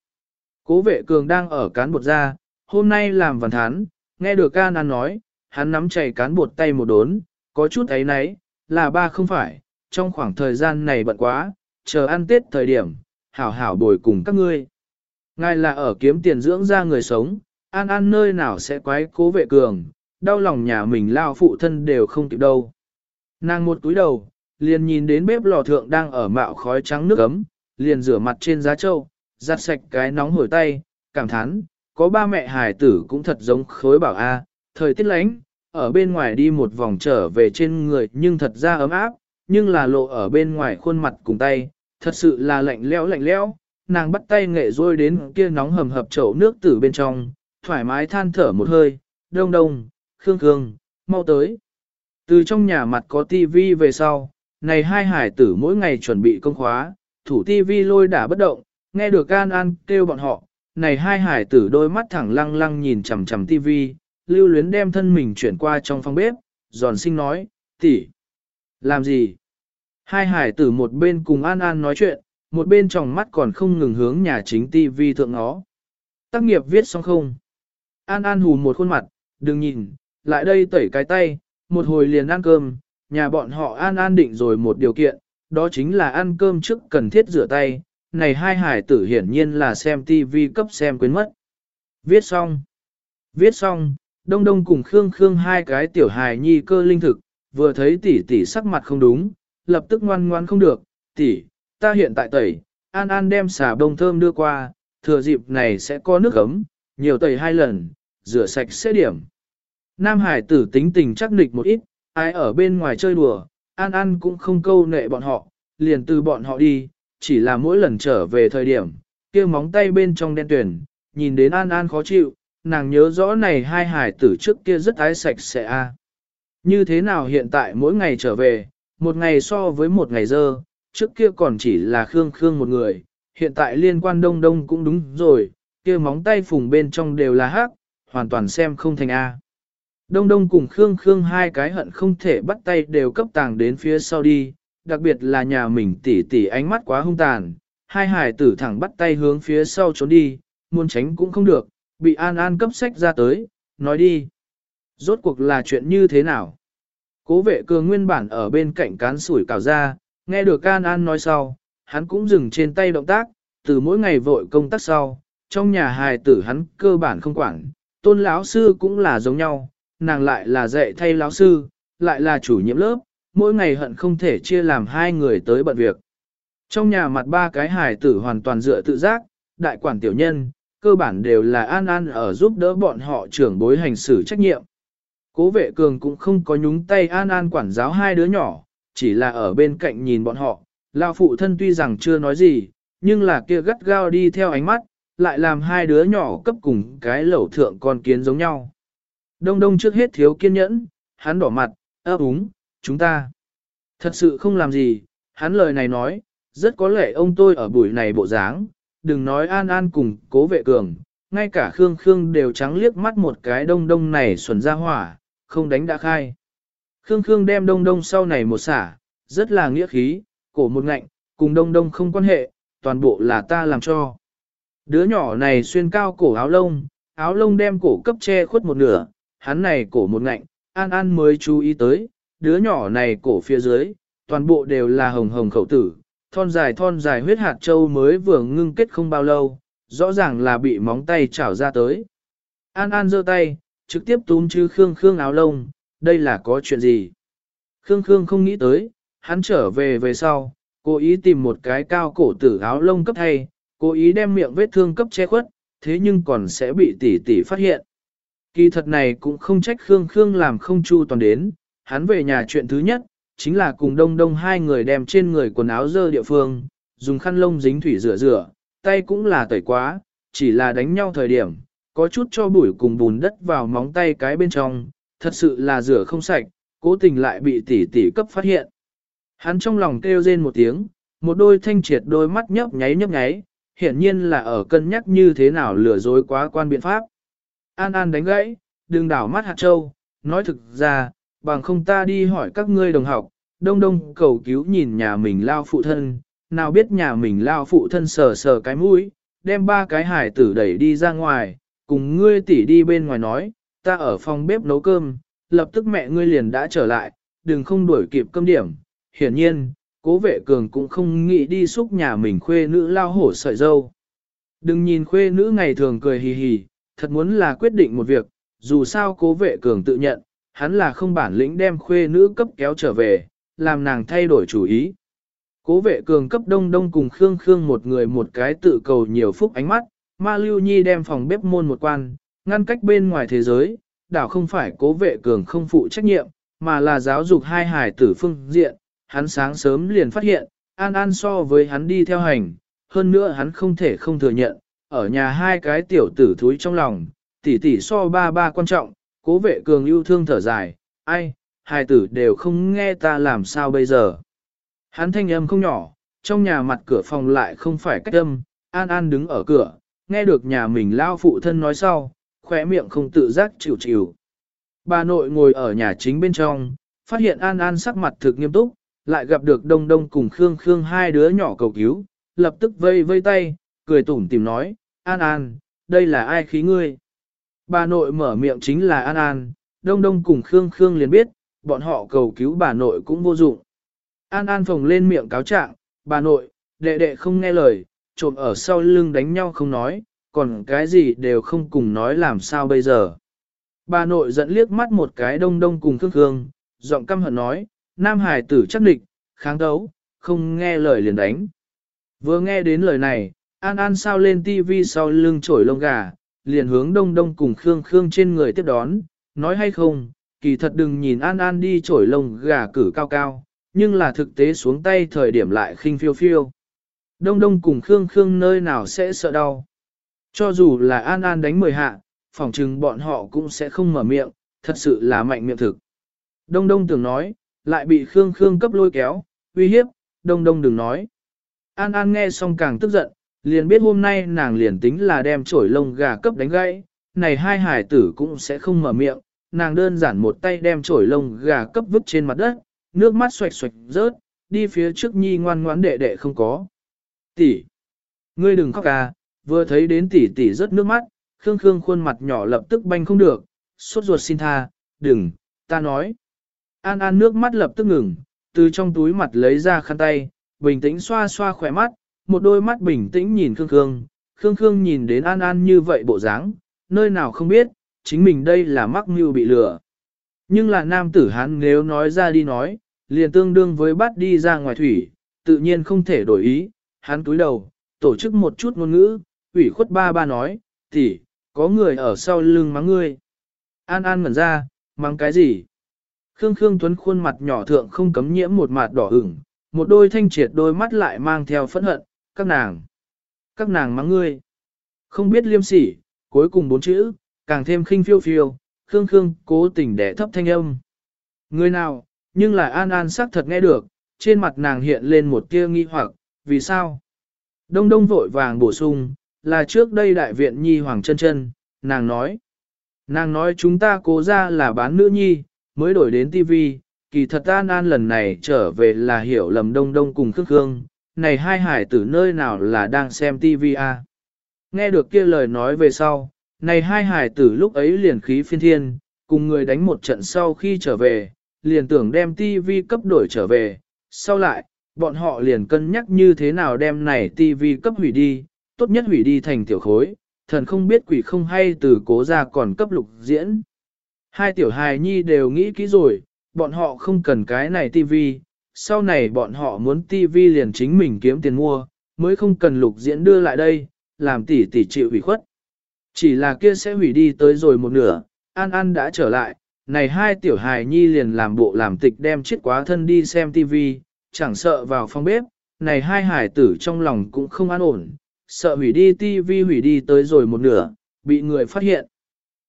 Cố vệ cường đang ở cán bột ra, hôm nay làm văn thán, nghe được An An nói, hắn nắm chảy cán bột tay một đốn, có chút ấy nấy, là ba không phải, trong khoảng thời gian này bận quá, chờ ăn tết thời điểm, hảo hảo bồi cùng các ngươi. Ngài là ở kiếm tiền dưỡng ra người sống, An An nơi nào sẽ quái cố vệ cường, đau lòng nhà mình lao phụ thân đều không kịp đâu. Nàng một túi đầu, liền nhìn đến bếp lò thượng đang ở mạo khói trắng nước ấm, liền rửa mặt trên giá trâu, giặt sạch cái nóng hổi tay, cảm thán, có ba mẹ hài tử cũng thật giống khối bảo A, thời tiết lánh, ở bên ngoài đi một vòng trở về trên người nhưng thật ra ấm áp, nhưng là lộ ở bên ngoài khuôn mặt cùng tay, thật sự là lạnh lẽo lạnh lẽo nàng bắt tay nghệ rôi đến kia nóng hầm hập chậu nước từ bên trong, thoải mái than thở một hơi, đông đông, khương khương, mau tới. Từ trong nhà mặt có tivi về sau, này hai hải tử mỗi ngày chuẩn bị công khóa, thủ tivi lôi đã bất động, nghe được An An kêu bọn họ, này hai hải tử đôi mắt thẳng lăng lăng nhìn chằm chằm tivi, lưu luyến đem thân mình chuyển qua trong phòng bếp, giòn sinh nói, tỷ, làm gì? Hai hải tử một bên cùng An An nói chuyện, một bên tròng mắt còn không ngừng hướng nhà chính tivi thượng nó. Tác nghiệp viết xong không? An An hù một khuôn mặt, đừng nhìn, lại đây tẩy cái tay, một hồi liền ăn cơm, nhà bọn họ An An định rồi một điều kiện, đó chính là ăn cơm trước cần thiết rửa tay, này hai hải tử hiển nhiên là xem tivi cấp xem quên mất. Viết xong. Viết xong, Đông Đông cùng Khương Khương hai cái tiểu hài nhi cơ linh thực, vừa thấy tỷ tỷ sắc mặt không đúng, lập tức ngoan ngoan không được, tỷ, ta hiện tại tẩy, An An đem xà bông thơm đưa qua, thừa dịp này sẽ có nước ấm, nhiều tẩy hai lần, rửa sạch sẽ điểm. Nam Hải tử tính tình chắc nịch một ít, ai ở bên ngoài chơi đùa, An An cũng không câu nệ bọn họ, liền từ bọn họ đi, chỉ là mỗi lần trở về thời điểm, kia móng tay bên trong đen tuyển, nhìn đến An An khó chịu, nàng nhớ rõ này hai hải tử trước kia rất ái sạch sẽ a. Như thế nào hiện tại mỗi ngày trở về, một ngày so với một ngày dơ, trước kia còn chỉ là Khương Khương một người, hiện tại liên quan đông đông cũng đúng rồi, kia móng tay phùng bên trong đều là hắc, hoàn toàn xem không thành A. Đông đông cùng Khương Khương hai cái hận không thể bắt tay đều cấp tàng đến phía sau đi, đặc biệt là nhà mình tỉ tỉ ánh mắt quá hung tàn, hai hải tử thẳng bắt tay hướng phía sau trốn đi, muốn tránh cũng không được, bị An An cấp sách ra tới, nói đi. Rốt cuộc là chuyện như thế nào? Cố vệ cường nguyên bản ở bên cạnh cán sủi cào ra, nghe được An An nói sau, hắn cũng dừng trên tay động tác, từ mỗi ngày vội công tác sau, trong nhà hài tử hắn cơ bản không quản, tôn lão sư cũng là giống nhau, nàng lại là dạy thay lão sư, lại là chủ nhiệm lớp, mỗi ngày hận không thể chia làm hai người tới bận việc. Trong nhà mặt ba cái hài tử hoàn toàn dựa tự giác, đại quản tiểu nhân, cơ bản đều là An An ở giúp đỡ bọn họ trưởng bối hành xử trách nhiệm. Cố vệ cường cũng không có nhúng tay An An quản giáo hai đứa nhỏ, chỉ là ở bên cạnh nhìn bọn họ, lao phụ thân tuy rằng chưa nói gì, nhưng là kia gắt gao đi theo ánh mắt, lại làm hai đứa nhỏ cấp cùng cái lẩu thượng con kiến giống nhau. Đông đông trước hết thiếu kiên nhẫn, hắn đỏ mặt, ấp úng, chúng ta. Thật sự không làm gì, hắn lời này nói, rất có lẽ ông tôi ở buổi này bộ dáng, đừng nói an an cùng cố vệ cường, ngay cả Khương Khương đều trắng liếc mắt một cái đông đông này xuẩn ra hỏa, không đánh đã khai. Khương Khương đem đông đông sau này một xả, rất là nghĩa khí, cổ một ngạnh, cùng đông đông không quan hệ, toàn bộ là ta làm cho. Đứa nhỏ này xuyên cao cổ áo lông, áo lông đem cổ cấp che khuất một nửa, hắn này cổ một ngạnh, an an mới chú ý tới, đứa nhỏ này cổ phía dưới, toàn bộ đều là hồng hồng khẩu tử, thon dài thon dài huyết hạt châu mới vừa ngưng kết không bao lâu, rõ ràng là bị móng tay chảo ra tới. An An giơ tay, trực tiếp túm chứ Khương Khương áo lông, đây là có chuyện gì? Khương Khương không nghĩ tới, hắn trở về về sau, cố ý tìm một cái cao cổ tử áo lông cấp thay, cố ý đem miệng vết thương cấp che khuất, thế nhưng còn sẽ bị tỷ tỷ phát hiện. Kỳ thật này cũng không trách Khương Khương làm không chu toàn đến, hắn về nhà chuyện thứ nhất, chính là cùng đông đông hai người đem trên người quần áo dơ địa phương, dùng khăn lông dính thủy rửa rửa, tay cũng là tẩy quá, chỉ là đánh nhau thời điểm, có chút cho bụi cùng bùn đất vào móng tay cái bên trong, thật sự là rửa không sạch, cố tình lại bị tỷ tỷ cấp phát hiện. Hắn trong lòng kêu rên một tiếng, một đôi thanh triệt đôi mắt nhấp nháy nhấp nháy, hiển nhiên là ở cân nhắc như thế nào lừa dối quá quan biện pháp. An An đánh gãy, đừng đảo mắt hạt châu, nói thực ra, bằng không ta đi hỏi các ngươi đồng học, đông đông cầu cứu nhìn nhà mình lao phụ thân, nào biết nhà mình lao phụ thân sờ sờ cái mũi, đem ba cái hải tử đẩy đi ra ngoài, cùng ngươi tỷ đi bên ngoài nói, ta ở phòng bếp nấu cơm, lập tức mẹ ngươi liền đã trở lại, đừng không đuổi kịp cơm điểm. Hiển nhiên, cố vệ cường cũng không nghĩ đi xúc nhà mình khuê nữ lao hổ sợi dâu. Đừng nhìn khuê nữ ngày thường cười hì hì, thật muốn là quyết định một việc, dù sao cố vệ cường tự nhận, hắn là không bản lĩnh đem khuê nữ cấp kéo trở về, làm nàng thay đổi chủ ý. Cố vệ cường cấp đông đông cùng Khương Khương một người một cái tự cầu nhiều phúc ánh mắt, ma lưu nhi đem phòng bếp môn một quan, ngăn cách bên ngoài thế giới, đảo không phải cố vệ cường không phụ trách nhiệm, mà là giáo dục hai hải tử phương diện, hắn sáng sớm liền phát hiện, an an so với hắn đi theo hành, hơn nữa hắn không thể không thừa nhận, ở nhà hai cái tiểu tử thúi trong lòng, tỷ tỷ so ba ba quan trọng, cố vệ cường yêu thương thở dài, ai, hai tử đều không nghe ta làm sao bây giờ. Hắn thanh âm không nhỏ, trong nhà mặt cửa phòng lại không phải cách âm, An An đứng ở cửa, nghe được nhà mình lao phụ thân nói sau, khóe miệng không tự giác chịu chịu. Bà nội ngồi ở nhà chính bên trong, phát hiện An An sắc mặt thực nghiêm túc, lại gặp được Đông Đông cùng Khương Khương hai đứa nhỏ cầu cứu, lập tức vây vây tay, cười tủm tìm nói, An An, đây là ai khí ngươi? Bà nội mở miệng chính là An An, Đông Đông cùng Khương Khương liền biết, bọn họ cầu cứu bà nội cũng vô dụng. An An phồng lên miệng cáo trạng, bà nội, đệ đệ không nghe lời, trộm ở sau lưng đánh nhau không nói, còn cái gì đều không cùng nói làm sao bây giờ. Bà nội giận liếc mắt một cái đông đông cùng Khương Khương, giọng căm hận nói, Nam Hải tử chắc địch, kháng đấu, không nghe lời liền đánh. Vừa nghe đến lời này, An An sao lên tivi sau lưng trổi lông gà, liền hướng đông đông cùng Khương Khương trên người tiếp đón, nói hay không, kỳ thật đừng nhìn An An đi trổi lông gà cử cao cao, nhưng là thực tế xuống tay thời điểm lại khinh phiêu phiêu. Đông đông cùng Khương Khương nơi nào sẽ sợ đau. Cho dù là An An đánh mười hạ, phỏng chừng bọn họ cũng sẽ không mở miệng, thật sự là mạnh miệng thực. Đông đông tưởng nói, lại bị Khương Khương cấp lôi kéo, uy hiếp, đông đông đừng nói. An An nghe xong càng tức giận, liền biết hôm nay nàng liền tính là đem chổi lông gà cấp đánh gãy, này hai hải tử cũng sẽ không mở miệng, nàng đơn giản một tay đem chổi lông gà cấp vứt trên mặt đất, nước mắt xoạch xoạch rớt, đi phía trước nhi ngoan ngoãn đệ đệ không có. Tỷ, ngươi đừng khóc à, vừa thấy đến tỷ tỷ rớt nước mắt, Khương Khương khuôn mặt nhỏ lập tức banh không được, sốt ruột xin tha, đừng, ta nói. An An nước mắt lập tức ngừng, từ trong túi mặt lấy ra khăn tay, bình tĩnh xoa xoa khỏe mắt, một đôi mắt bình tĩnh nhìn Khương Khương. Khương Khương nhìn đến An An như vậy bộ dáng, nơi nào không biết, chính mình đây là mắc mưu bị lừa. Nhưng là nam tử hắn nếu nói ra đi nói, liền tương đương với bắt đi ra ngoài thủy, tự nhiên không thể đổi ý, hắn túi đầu, tổ chức một chút ngôn ngữ, ủy khuất ba ba nói, tỷ, có người ở sau lưng mắng ngươi. An An ngẩn ra, mắng cái gì? Khương Khương Tuấn khuôn mặt nhỏ thượng không cấm nhiễm một mặt đỏ ửng, một đôi thanh triệt đôi mắt lại mang theo phẫn hận, các nàng. Các nàng mắng ngươi. Không biết liêm sỉ, cuối cùng bốn chữ, càng thêm khinh phiêu phiêu, Khương Khương cố tình đẻ thấp thanh âm. Người nào, nhưng lại an an sắc thật nghe được, trên mặt nàng hiện lên một tia nghi hoặc, vì sao? Đông đông vội vàng bổ sung, là trước đây đại viện nhi hoàng chân chân, nàng nói. Nàng nói chúng ta cố ra là bán nữ nhi, mới đổi đến tivi, kỳ thật an an lần này trở về là hiểu lầm đông đông cùng khương khương, này hai hải tử nơi nào là đang xem tivi à? Nghe được kia lời nói về sau, này hai hải tử lúc ấy liền khí phiên thiên, cùng người đánh một trận sau khi trở về, liền tưởng đem tivi cấp đổi trở về, sau lại, bọn họ liền cân nhắc như thế nào đem này tivi cấp hủy đi, tốt nhất hủy đi thành tiểu khối, thần không biết quỷ không hay từ cố ra còn cấp lục diễn. Hai tiểu hài nhi đều nghĩ kỹ rồi, bọn họ không cần cái này tivi, sau này bọn họ muốn tivi liền chính mình kiếm tiền mua, mới không cần lục diễn đưa lại đây, làm tỷ tỷ chịu hủy khuất. Chỉ là kia sẽ hủy đi tới rồi một nửa, An An đã trở lại, này hai tiểu hài nhi liền làm bộ làm tịch đem chiếc quá thân đi xem tivi, chẳng sợ vào phòng bếp, này hai hải tử trong lòng cũng không an ổn, sợ hủy đi tivi hủy đi tới rồi một nửa, bị người phát hiện.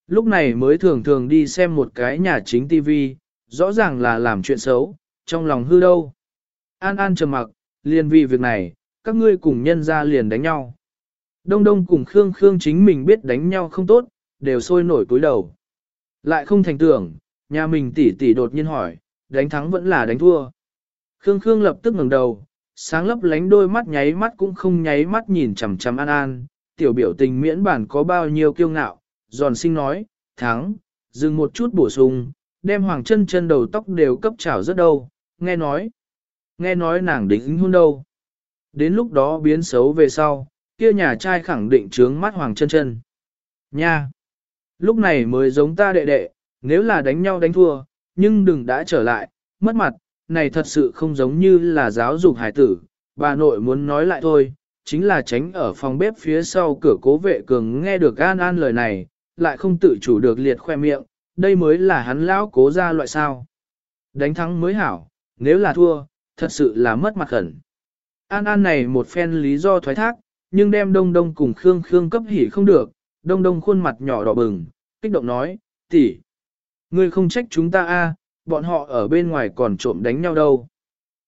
Lúc này mới thường thường đi xem một cái nhà chính tivi, rõ ràng là làm chuyện xấu, trong lòng hư đâu. An An trầm mặc, liền vì việc này, các ngươi cùng nhân ra liền đánh nhau. Đông Đông cùng Khương Khương chính mình biết đánh nhau không tốt, đều sôi nổi cúi đầu. Lại không thành tưởng, nhà mình tỷ tỷ đột nhiên hỏi, đánh thắng vẫn là đánh thua. Khương Khương lập tức ngẩng đầu, sáng lấp lánh đôi mắt nháy mắt cũng không nháy mắt nhìn chằm chằm An An, tiểu biểu tình miễn bản có bao nhiêu kiêu ngạo, giòn sinh nói, thắng, dừng một chút bổ sung, đem hoàng chân chân đầu tóc đều cấp chảo rất đâu, nghe nói, nghe nói nàng đính hôn đâu. Đến lúc đó biến xấu về sau, kia nhà trai khẳng định trướng mắt hoàng chân chân. Nha! Lúc này mới giống ta đệ đệ, nếu là đánh nhau đánh thua, nhưng đừng đã trở lại, mất mặt, này thật sự không giống như là giáo dục hải tử, bà nội muốn nói lại thôi, chính là tránh ở phòng bếp phía sau cửa cố vệ cường nghe được an an lời này, lại không tự chủ được liệt khoe miệng, đây mới là hắn lão cố ra loại sao. Đánh thắng mới hảo, nếu là thua, thật sự là mất mặt khẩn. An An này một phen lý do thoái thác, nhưng đem Đông Đông cùng Khương Khương cấp hỉ không được, Đông Đông khuôn mặt nhỏ đỏ bừng, kích động nói, tỷ, ngươi không trách chúng ta a, bọn họ ở bên ngoài còn trộm đánh nhau đâu.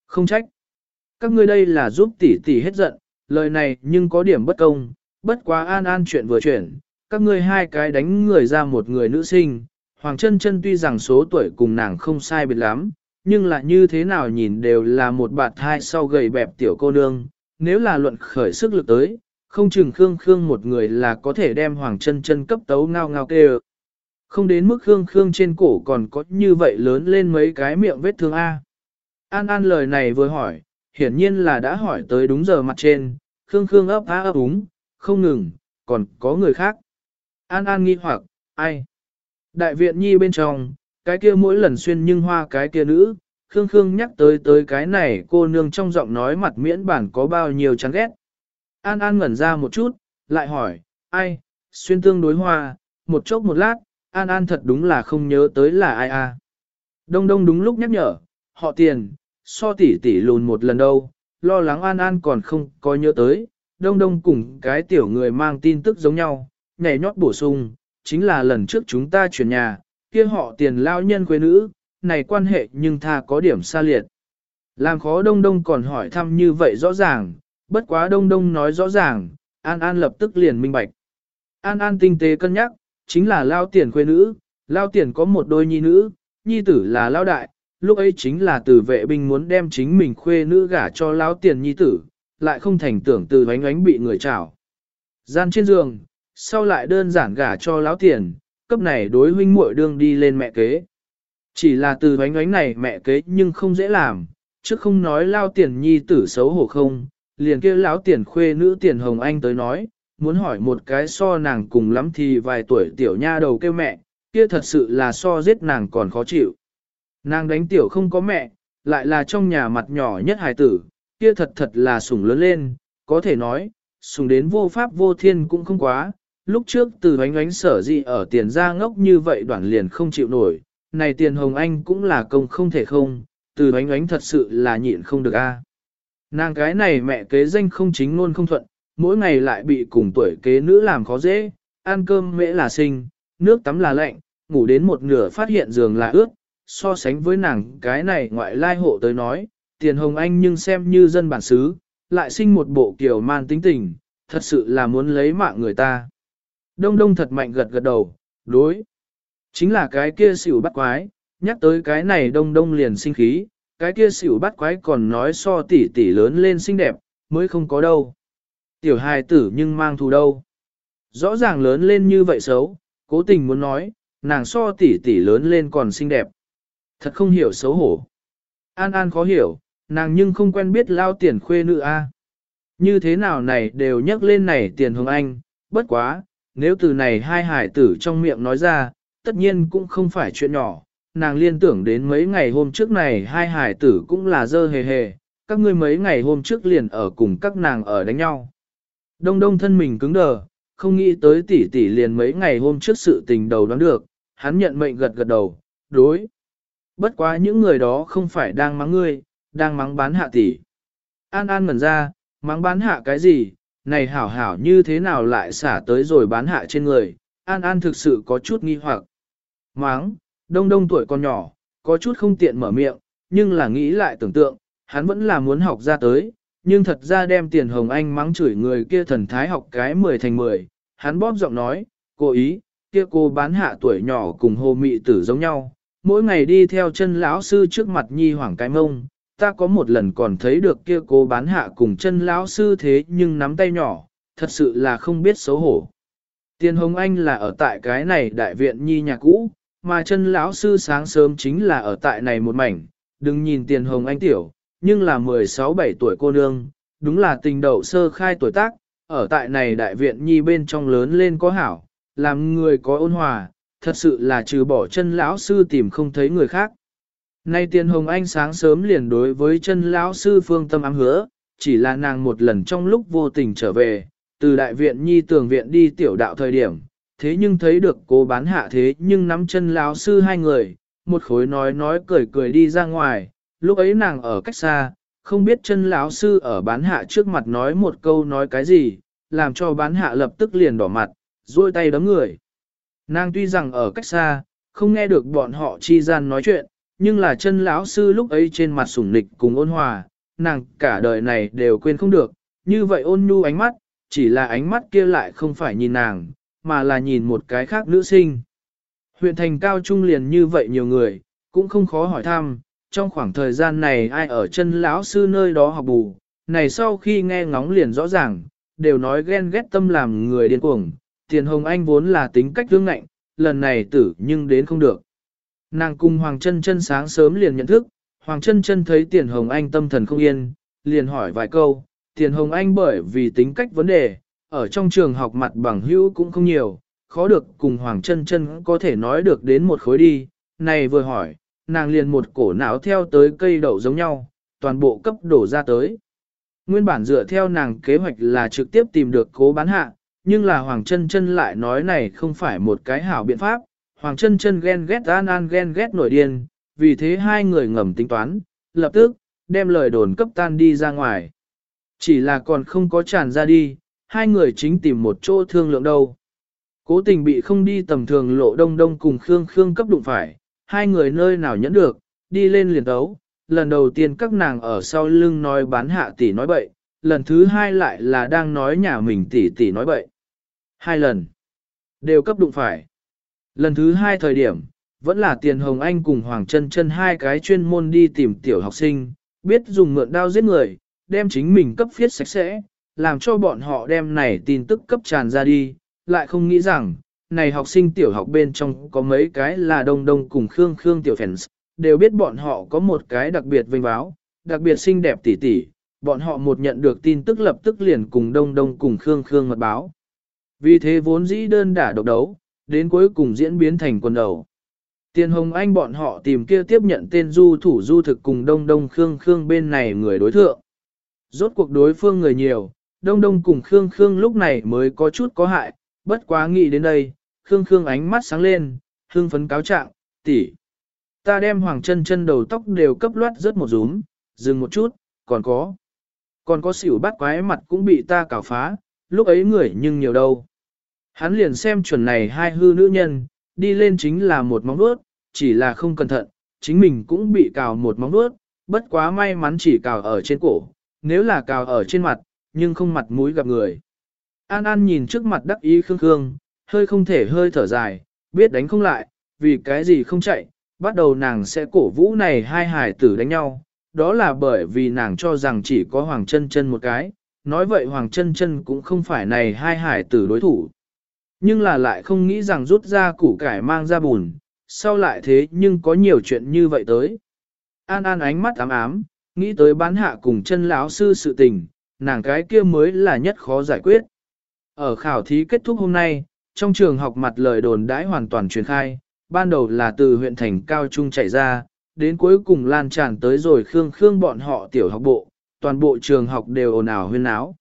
Không trách. Các ngươi đây là giúp tỷ tỷ hết giận, lời này nhưng có điểm bất công, bất quá an an chuyện vừa chuyển, các ngươi hai cái đánh người ra một người nữ sinh, Hoàng chân chân tuy rằng số tuổi cùng nàng không sai biệt lắm, nhưng là như thế nào nhìn đều là một bạt thai sau gầy bẹp tiểu cô nương, nếu là luận khởi sức lực tới, không chừng Khương Khương một người là có thể đem Hoàng chân chân cấp tấu ngao ngao kêu. Không đến mức Khương Khương trên cổ còn có như vậy lớn lên mấy cái miệng vết thương A. An An lời này vừa hỏi, hiển nhiên là đã hỏi tới đúng giờ mặt trên, Khương Khương ấp á ấp úng, không ngừng, còn có người khác. An An nghi hoặc, ai? Đại viện nhi bên trong, cái kia mỗi lần xuyên nhưng hoa cái kia nữ, Khương Khương nhắc tới tới cái này cô nương trong giọng nói mặt miễn bản có bao nhiêu chán ghét. An An ngẩn ra một chút, lại hỏi, ai, xuyên tương đối hoa, một chốc một lát, An An thật đúng là không nhớ tới là ai à. Đông đông đúng lúc nhắc nhở, họ tiền, so tỷ tỷ lùn một lần đâu, lo lắng An An còn không có nhớ tới, đông đông cùng cái tiểu người mang tin tức giống nhau, nhảy nhót bổ sung, chính là lần trước chúng ta chuyển nhà, kia họ tiền lao nhân quê nữ, này quan hệ nhưng tha có điểm xa liệt. Làm khó đông đông còn hỏi thăm như vậy rõ ràng, bất quá đông đông nói rõ ràng, An An lập tức liền minh bạch. An An tinh tế cân nhắc, chính là lao tiền quê nữ, lao tiền có một đôi nhi nữ, nhi tử là lao đại, lúc ấy chính là từ vệ binh muốn đem chính mình khuê nữ gả cho lao tiền nhi tử, lại không thành tưởng từ ánh ánh bị người chảo, Gian trên giường, sau lại đơn giản gả cho lão tiền, cấp này đối huynh muội đương đi lên mẹ kế. Chỉ là từ ánh ánh này mẹ kế nhưng không dễ làm, chứ không nói lao tiền nhi tử xấu hổ không, liền kia lão tiền khuê nữ tiền hồng anh tới nói, muốn hỏi một cái so nàng cùng lắm thì vài tuổi tiểu nha đầu kêu mẹ, kia thật sự là so giết nàng còn khó chịu. Nàng đánh tiểu không có mẹ, lại là trong nhà mặt nhỏ nhất hài tử, kia thật thật là sủng lớn lên, có thể nói, sủng đến vô pháp vô thiên cũng không quá. Lúc trước từ ánh ánh sở dị ở tiền gia ngốc như vậy đoạn liền không chịu nổi, này tiền hồng anh cũng là công không thể không, từ ánh ánh thật sự là nhịn không được a. Nàng cái này mẹ kế danh không chính luôn không thuận, mỗi ngày lại bị cùng tuổi kế nữ làm khó dễ, ăn cơm mễ là sinh, nước tắm là lạnh, ngủ đến một nửa phát hiện giường là ướt, so sánh với nàng cái này ngoại lai hộ tới nói, tiền hồng anh nhưng xem như dân bản xứ, lại sinh một bộ kiểu man tính tình, thật sự là muốn lấy mạng người ta. Đông đông thật mạnh gật gật đầu, đối. Chính là cái kia xỉu bắt quái, nhắc tới cái này đông đông liền sinh khí, cái kia xỉu bắt quái còn nói so tỷ tỷ lớn lên xinh đẹp, mới không có đâu. Tiểu hài tử nhưng mang thù đâu. Rõ ràng lớn lên như vậy xấu, cố tình muốn nói, nàng so tỷ tỷ lớn lên còn xinh đẹp. Thật không hiểu xấu hổ. An An khó hiểu, nàng nhưng không quen biết lao tiền khuê nữ a. Như thế nào này đều nhắc lên này tiền hương anh, bất quá, nếu từ này hai hải tử trong miệng nói ra, tất nhiên cũng không phải chuyện nhỏ. Nàng liên tưởng đến mấy ngày hôm trước này hai hải tử cũng là dơ hề hề, các ngươi mấy ngày hôm trước liền ở cùng các nàng ở đánh nhau. Đông đông thân mình cứng đờ, không nghĩ tới tỷ tỷ liền mấy ngày hôm trước sự tình đầu đoán được, hắn nhận mệnh gật gật đầu, đối. Bất quá những người đó không phải đang mắng ngươi, đang mắng bán hạ tỷ. An An ngẩn ra, mắng bán hạ cái gì, này hảo hảo như thế nào lại xả tới rồi bán hạ trên người, An An thực sự có chút nghi hoặc. Mắng, đông đông tuổi còn nhỏ, có chút không tiện mở miệng, nhưng là nghĩ lại tưởng tượng, hắn vẫn là muốn học ra tới, nhưng thật ra đem tiền hồng anh mắng chửi người kia thần thái học cái 10 thành 10, hắn bóp giọng nói, cô ý, kia cô bán hạ tuổi nhỏ cùng hồ mị tử giống nhau, mỗi ngày đi theo chân lão sư trước mặt nhi hoảng cái mông, ta có một lần còn thấy được kia cô bán hạ cùng chân lão sư thế nhưng nắm tay nhỏ, thật sự là không biết xấu hổ. Tiền Hồng Anh là ở tại cái này đại viện nhi nhà cũ, mà chân lão sư sáng sớm chính là ở tại này một mảnh, đừng nhìn Tiền Hồng Anh tiểu, nhưng là 16-17 tuổi cô nương, đúng là tình đậu sơ khai tuổi tác, ở tại này đại viện nhi bên trong lớn lên có hảo, làm người có ôn hòa, thật sự là trừ bỏ chân lão sư tìm không thấy người khác. Nay tiền hồng anh sáng sớm liền đối với chân lão sư phương tâm ám hứa, chỉ là nàng một lần trong lúc vô tình trở về, từ đại viện nhi tường viện đi tiểu đạo thời điểm, thế nhưng thấy được cô bán hạ thế nhưng nắm chân lão sư hai người, một khối nói nói cười cười đi ra ngoài, lúc ấy nàng ở cách xa, không biết chân lão sư ở bán hạ trước mặt nói một câu nói cái gì, làm cho bán hạ lập tức liền đỏ mặt, duỗi tay đấm người. Nàng tuy rằng ở cách xa, không nghe được bọn họ chi gian nói chuyện, nhưng là chân lão sư lúc ấy trên mặt sủng nịch cùng ôn hòa, nàng cả đời này đều quên không được, như vậy ôn nhu ánh mắt, chỉ là ánh mắt kia lại không phải nhìn nàng, mà là nhìn một cái khác nữ sinh. Huyện thành cao trung liền như vậy nhiều người, cũng không khó hỏi thăm, trong khoảng thời gian này ai ở chân lão sư nơi đó học bù, này sau khi nghe ngóng liền rõ ràng, đều nói ghen ghét tâm làm người điên cuồng, tiền hồng anh vốn là tính cách thương ngạnh, lần này tử nhưng đến không được. Nàng cùng Hoàng chân chân sáng sớm liền nhận thức, Hoàng chân chân thấy tiền hồng anh tâm thần không yên, liền hỏi vài câu, tiền hồng anh bởi vì tính cách vấn đề, ở trong trường học mặt bằng hữu cũng không nhiều, khó được cùng Hoàng chân chân có thể nói được đến một khối đi, này vừa hỏi, nàng liền một cổ não theo tới cây đậu giống nhau, toàn bộ cấp đổ ra tới. Nguyên bản dựa theo nàng kế hoạch là trực tiếp tìm được cố bán hạ, nhưng là Hoàng chân chân lại nói này không phải một cái hảo biện pháp, Hoàng chân chân ghen ghét An An ghen ghét nổi điên, vì thế hai người ngầm tính toán, lập tức, đem lời đồn cấp tan đi ra ngoài. Chỉ là còn không có tràn ra đi, hai người chính tìm một chỗ thương lượng đâu. Cố tình bị không đi tầm thường lộ đông đông cùng Khương Khương cấp đụng phải, hai người nơi nào nhẫn được, đi lên liền đấu. Lần đầu tiên các nàng ở sau lưng nói bán hạ tỷ nói bậy, lần thứ hai lại là đang nói nhà mình tỷ tỷ nói bậy. Hai lần, đều cấp đụng phải. Lần thứ hai thời điểm, vẫn là tiền hồng anh cùng Hoàng chân chân hai cái chuyên môn đi tìm tiểu học sinh, biết dùng mượn đao giết người, đem chính mình cấp phiết sạch sẽ, làm cho bọn họ đem này tin tức cấp tràn ra đi, lại không nghĩ rằng, này học sinh tiểu học bên trong có mấy cái là đông đông cùng Khương Khương tiểu fans, đều biết bọn họ có một cái đặc biệt vinh báo, đặc biệt xinh đẹp tỉ tỉ, bọn họ một nhận được tin tức lập tức liền cùng đông đông cùng Khương Khương mật báo. Vì thế vốn dĩ đơn đả độc đấu, đến cuối cùng diễn biến thành quần đầu. Tiền Hồng Anh bọn họ tìm kia tiếp nhận tên du thủ du thực cùng Đông Đông Khương Khương bên này người đối thượng. Rốt cuộc đối phương người nhiều, Đông Đông cùng Khương Khương lúc này mới có chút có hại, bất quá nghĩ đến đây, Khương Khương ánh mắt sáng lên, hương phấn cáo trạng, tỷ, Ta đem hoàng chân chân đầu tóc đều cấp loát rớt một rúm, dừng một chút, còn có. Còn có xỉu bắt quái mặt cũng bị ta cào phá, lúc ấy người nhưng nhiều đâu. Hắn liền xem chuẩn này hai hư nữ nhân, đi lên chính là một móng vuốt, chỉ là không cẩn thận, chính mình cũng bị cào một móng vuốt, bất quá may mắn chỉ cào ở trên cổ, nếu là cào ở trên mặt, nhưng không mặt mũi gặp người. An An nhìn trước mặt đắc ý khương khương, hơi không thể hơi thở dài, biết đánh không lại, vì cái gì không chạy, bắt đầu nàng sẽ cổ vũ này hai hải tử đánh nhau, đó là bởi vì nàng cho rằng chỉ có Hoàng chân chân một cái, nói vậy Hoàng chân chân cũng không phải này hai hải tử đối thủ. Nhưng là lại không nghĩ rằng rút ra củ cải mang ra bùn, sau lại thế nhưng có nhiều chuyện như vậy tới. An An ánh mắt ám ám, nghĩ tới bán hạ cùng chân lão sư sự tình, nàng cái kia mới là nhất khó giải quyết. Ở khảo thí kết thúc hôm nay, trong trường học mặt lời đồn đãi hoàn toàn truyền khai, ban đầu là từ huyện thành cao trung chạy ra, đến cuối cùng lan tràn tới rồi khương khương bọn họ tiểu học bộ, toàn bộ trường học đều ồn ào huyên náo.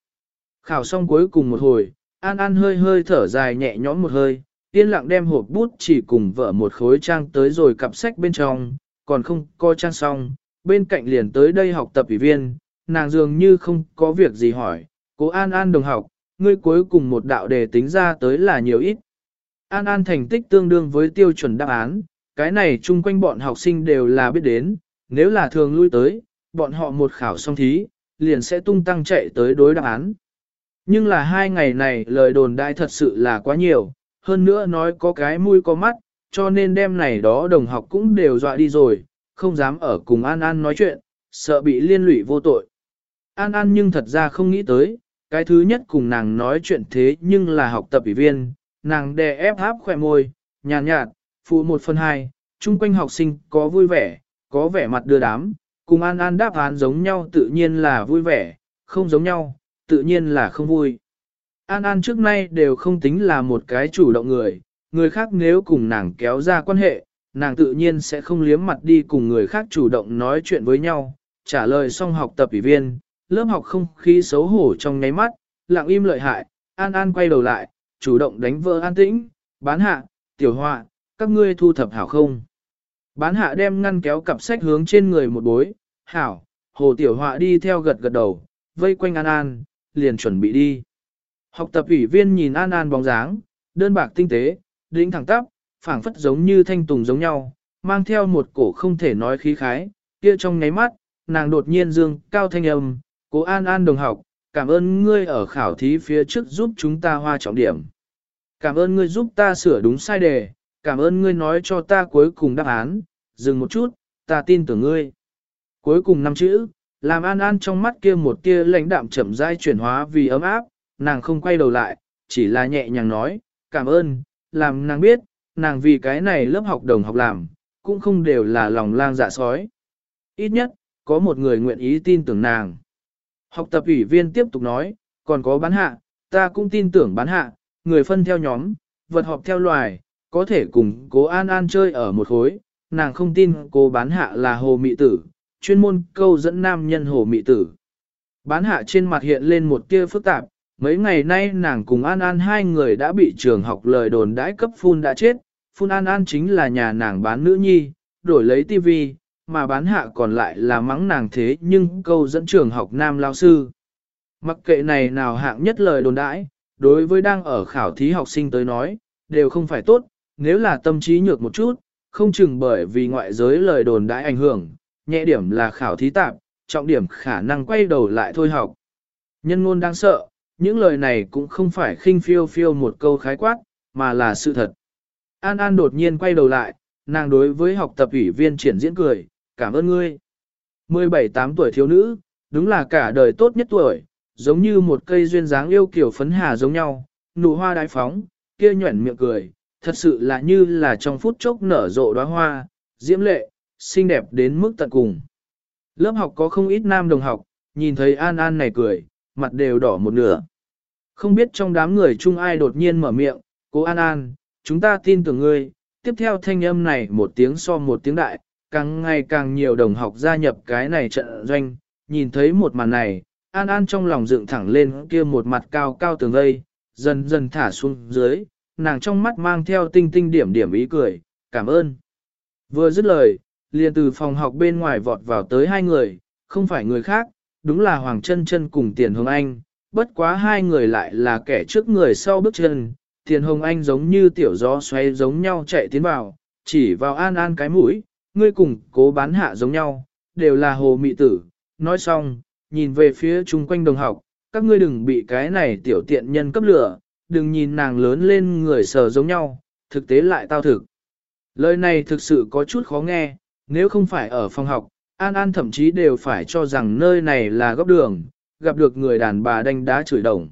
Khảo xong cuối cùng một hồi, An An hơi hơi thở dài nhẹ nhõm một hơi, yên lặng đem hộp bút chỉ cùng vợ một khối trang tới rồi cặp sách bên trong, còn không co trang xong, bên cạnh liền tới đây học tập ủy viên, nàng dường như không có việc gì hỏi, cố An An đồng học, ngươi cuối cùng một đạo đề tính ra tới là nhiều ít. An An thành tích tương đương với tiêu chuẩn đáp án, cái này chung quanh bọn học sinh đều là biết đến, nếu là thường lui tới, bọn họ một khảo xong thí, liền sẽ tung tăng chạy tới đối đáp án. Nhưng là hai ngày này lời đồn đại thật sự là quá nhiều, hơn nữa nói có cái mũi có mắt, cho nên đêm này đó đồng học cũng đều dọa đi rồi, không dám ở cùng An An nói chuyện, sợ bị liên lụy vô tội. An An nhưng thật ra không nghĩ tới, cái thứ nhất cùng nàng nói chuyện thế nhưng là học tập ủy viên, nàng đè ép áp khỏe môi, nhàn nhạt, nhạt, phụ một phần hai, chung quanh học sinh có vui vẻ, có vẻ mặt đưa đám, cùng An An đáp án giống nhau tự nhiên là vui vẻ, không giống nhau, tự nhiên là không vui. An An trước nay đều không tính là một cái chủ động người, người khác nếu cùng nàng kéo ra quan hệ, nàng tự nhiên sẽ không liếm mặt đi cùng người khác chủ động nói chuyện với nhau, trả lời xong học tập ủy viên, lớp học không khí xấu hổ trong nháy mắt, lặng im lợi hại, An An quay đầu lại, chủ động đánh vỡ an tĩnh, bán hạ, tiểu họa, các ngươi thu thập hảo không? Bán hạ đem ngăn kéo cặp sách hướng trên người một bối, hảo, hồ tiểu họa đi theo gật gật đầu, vây quanh An An, liền chuẩn bị đi. Học tập ủy viên nhìn An An bóng dáng, đơn bạc tinh tế, đĩnh thẳng tắp, phảng phất giống như thanh tùng giống nhau, mang theo một cổ không thể nói khí khái, kia trong nháy mắt, nàng đột nhiên dương cao thanh âm, cố An An đồng học, cảm ơn ngươi ở khảo thí phía trước giúp chúng ta hoa trọng điểm. Cảm ơn ngươi giúp ta sửa đúng sai đề, cảm ơn ngươi nói cho ta cuối cùng đáp án, dừng một chút, ta tin tưởng ngươi. Cuối cùng năm chữ, làm An An trong mắt kia một tia lãnh đạm chậm rãi chuyển hóa vì ấm áp, nàng không quay đầu lại, chỉ là nhẹ nhàng nói, cảm ơn, làm nàng biết, nàng vì cái này lớp học đồng học làm, cũng không đều là lòng lang dạ sói. Ít nhất, có một người nguyện ý tin tưởng nàng. Học tập ủy viên tiếp tục nói, còn có bán hạ, ta cũng tin tưởng bán hạ, người phân theo nhóm, vật họp theo loài, có thể cùng cố An An chơi ở một khối, nàng không tin cô bán hạ là hồ mị tử, chuyên môn câu dẫn nam nhân hồ mị tử. Bán hạ trên mặt hiện lên một tia phức tạp, mấy ngày nay nàng cùng An An hai người đã bị trường học lời đồn đãi cấp phun đã chết, phun An An chính là nhà nàng bán nữ nhi, đổi lấy tivi, mà bán hạ còn lại là mắng nàng thế nhưng câu dẫn trường học nam lao sư. Mặc kệ này nào hạng nhất lời đồn đãi, đối với đang ở khảo thí học sinh tới nói, đều không phải tốt, nếu là tâm trí nhược một chút, không chừng bởi vì ngoại giới lời đồn đãi ảnh hưởng, nhẹ điểm là khảo thí tạm, trọng điểm khả năng quay đầu lại thôi học. Nhân ngôn đang sợ, những lời này cũng không phải khinh phiêu phiêu một câu khái quát, mà là sự thật. An An đột nhiên quay đầu lại, nàng đối với học tập ủy viên triển diễn cười, cảm ơn ngươi. 17-8 tuổi thiếu nữ, đúng là cả đời tốt nhất tuổi, giống như một cây duyên dáng yêu kiểu phấn hà giống nhau, nụ hoa đái phóng, kia nhuẩn miệng cười, thật sự là như là trong phút chốc nở rộ đóa hoa, diễm lệ, xinh đẹp đến mức tận cùng. Lớp học có không ít nam đồng học, nhìn thấy An An này cười, mặt đều đỏ một nửa. Không biết trong đám người chung ai đột nhiên mở miệng, cố An An, chúng ta tin tưởng ngươi, tiếp theo thanh âm này một tiếng so một tiếng đại, càng ngày càng nhiều đồng học gia nhập cái này trận doanh, nhìn thấy một màn này, An An trong lòng dựng thẳng lên kia một mặt cao cao tường vây, dần dần thả xuống dưới, nàng trong mắt mang theo tinh tinh điểm điểm ý cười, cảm ơn. Vừa dứt lời, liền từ phòng học bên ngoài vọt vào tới hai người, không phải người khác, đúng là Hoàng Trân Trân cùng Tiền hồng Anh, bất quá hai người lại là kẻ trước người sau bước chân, Tiền Hồng Anh giống như tiểu gió xoay giống nhau chạy tiến vào, chỉ vào an an cái mũi, ngươi cùng cố bán hạ giống nhau, đều là hồ mị tử. Nói xong, nhìn về phía chung quanh đồng học, các ngươi đừng bị cái này tiểu tiện nhân cấp lửa, đừng nhìn nàng lớn lên người sờ giống nhau, thực tế lại tao thực. Lời này thực sự có chút khó nghe, nếu không phải ở phòng học, An An thậm chí đều phải cho rằng nơi này là góc đường, gặp được người đàn bà đánh đá chửi đồng.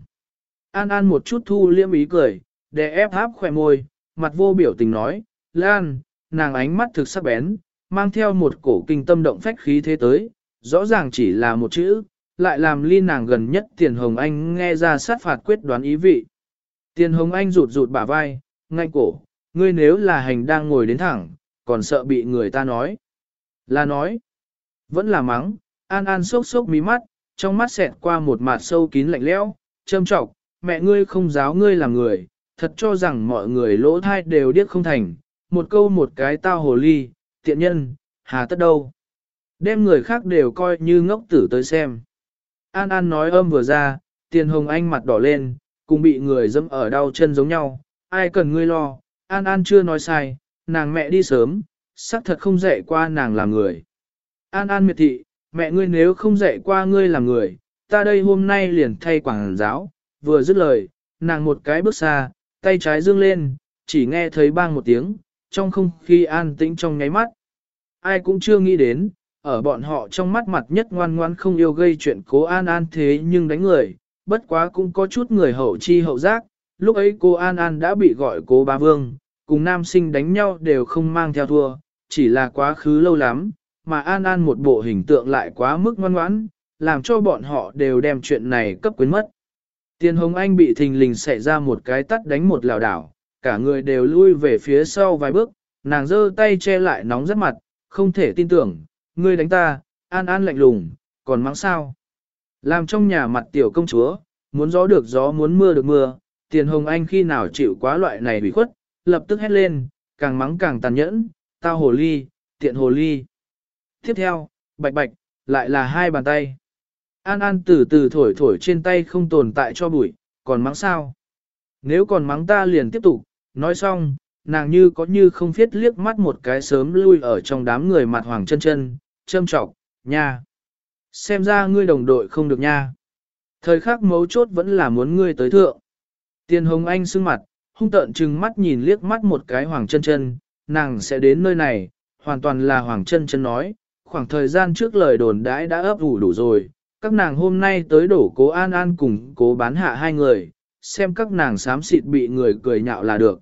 An An một chút thu liêm ý cười, để ép áp khỏe môi, mặt vô biểu tình nói, Lan, nàng ánh mắt thực sắc bén, mang theo một cổ kinh tâm động phách khí thế tới, rõ ràng chỉ là một chữ, lại làm ly nàng gần nhất Tiền Hồng Anh nghe ra sát phạt quyết đoán ý vị. Tiền Hồng Anh rụt rụt bả vai, ngay cổ, ngươi nếu là hành đang ngồi đến thẳng, còn sợ bị người ta nói. Là nói, vẫn là mắng, An An sốc sốc mí mắt, trong mắt xẹt qua một mặt sâu kín lạnh lẽo, châm trọc, mẹ ngươi không giáo ngươi làm người, thật cho rằng mọi người lỗ thai đều điếc không thành, một câu một cái tao hồ ly, tiện nhân, hà tất đâu. Đem người khác đều coi như ngốc tử tới xem. An An nói âm vừa ra, tiền hồng anh mặt đỏ lên, cùng bị người dẫm ở đau chân giống nhau, ai cần ngươi lo, An An chưa nói sai, nàng mẹ đi sớm, xác thật không dạy qua nàng làm người. An An miệt thị, mẹ ngươi nếu không dạy qua ngươi làm người, ta đây hôm nay liền thay quảng giáo, vừa dứt lời, nàng một cái bước xa, tay trái dương lên, chỉ nghe thấy bang một tiếng, trong không khí an tĩnh trong nháy mắt. Ai cũng chưa nghĩ đến, ở bọn họ trong mắt mặt nhất ngoan ngoan không yêu gây chuyện cố an an thế nhưng đánh người, bất quá cũng có chút người hậu chi hậu giác, lúc ấy cô An An đã bị gọi cố ba vương, cùng nam sinh đánh nhau đều không mang theo thua, chỉ là quá khứ lâu lắm, mà An An một bộ hình tượng lại quá mức ngoan ngoãn, làm cho bọn họ đều đem chuyện này cấp quyến mất. Tiền Hồng Anh bị thình lình xảy ra một cái tắt đánh một lào đảo, cả người đều lui về phía sau vài bước, nàng giơ tay che lại nóng rất mặt, không thể tin tưởng, ngươi đánh ta, An An lạnh lùng, còn mắng sao. Làm trong nhà mặt tiểu công chúa, muốn gió được gió muốn mưa được mưa, tiền hồng anh khi nào chịu quá loại này bị khuất, lập tức hét lên, càng mắng càng tàn nhẫn, tao hồ ly, tiện hồ ly. Tiếp theo, bạch bạch, lại là hai bàn tay. An An từ từ thổi thổi trên tay không tồn tại cho bụi, còn mắng sao? Nếu còn mắng ta liền tiếp tục, nói xong, nàng như có như không phiết liếc mắt một cái sớm lui ở trong đám người mặt hoàng chân chân, châm trọc, nha. Xem ra ngươi đồng đội không được nha. Thời khắc mấu chốt vẫn là muốn ngươi tới thượng. Tiền hồng anh sưng mặt, hung tợn chừng mắt nhìn liếc mắt một cái hoàng chân chân, nàng sẽ đến nơi này, hoàn toàn là hoàng chân chân nói, khoảng thời gian trước lời đồn đãi đã ấp ủ đủ rồi, các nàng hôm nay tới đổ cố an an cùng cố bán hạ hai người, xem các nàng xám xịt bị người cười nhạo là được.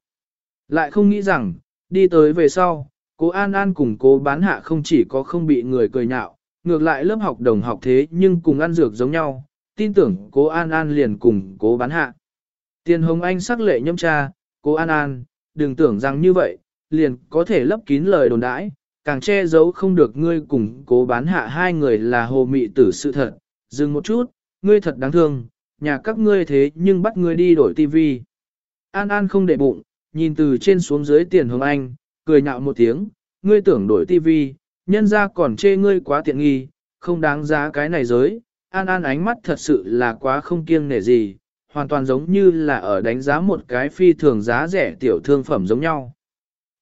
Lại không nghĩ rằng, đi tới về sau, cố an an cùng cố bán hạ không chỉ có không bị người cười nhạo, ngược lại lớp học đồng học thế nhưng cùng ăn dược giống nhau, tin tưởng cố an an liền cùng cố bán hạ. Tiền Hồng Anh sắc lệ nhâm cha, cố An An, đừng tưởng rằng như vậy, liền có thể lấp kín lời đồn đãi, càng che giấu không được ngươi cùng cố bán hạ hai người là hồ mị tử sự thật. Dừng một chút, ngươi thật đáng thương, nhà các ngươi thế nhưng bắt ngươi đi đổi tivi. An An không để bụng, nhìn từ trên xuống dưới tiền Hồng Anh, cười nhạo một tiếng, ngươi tưởng đổi tivi, nhân ra còn chê ngươi quá tiện nghi, không đáng giá cái này giới. An An ánh mắt thật sự là quá không kiêng nể gì, hoàn toàn giống như là ở đánh giá một cái phi thường giá rẻ tiểu thương phẩm giống nhau.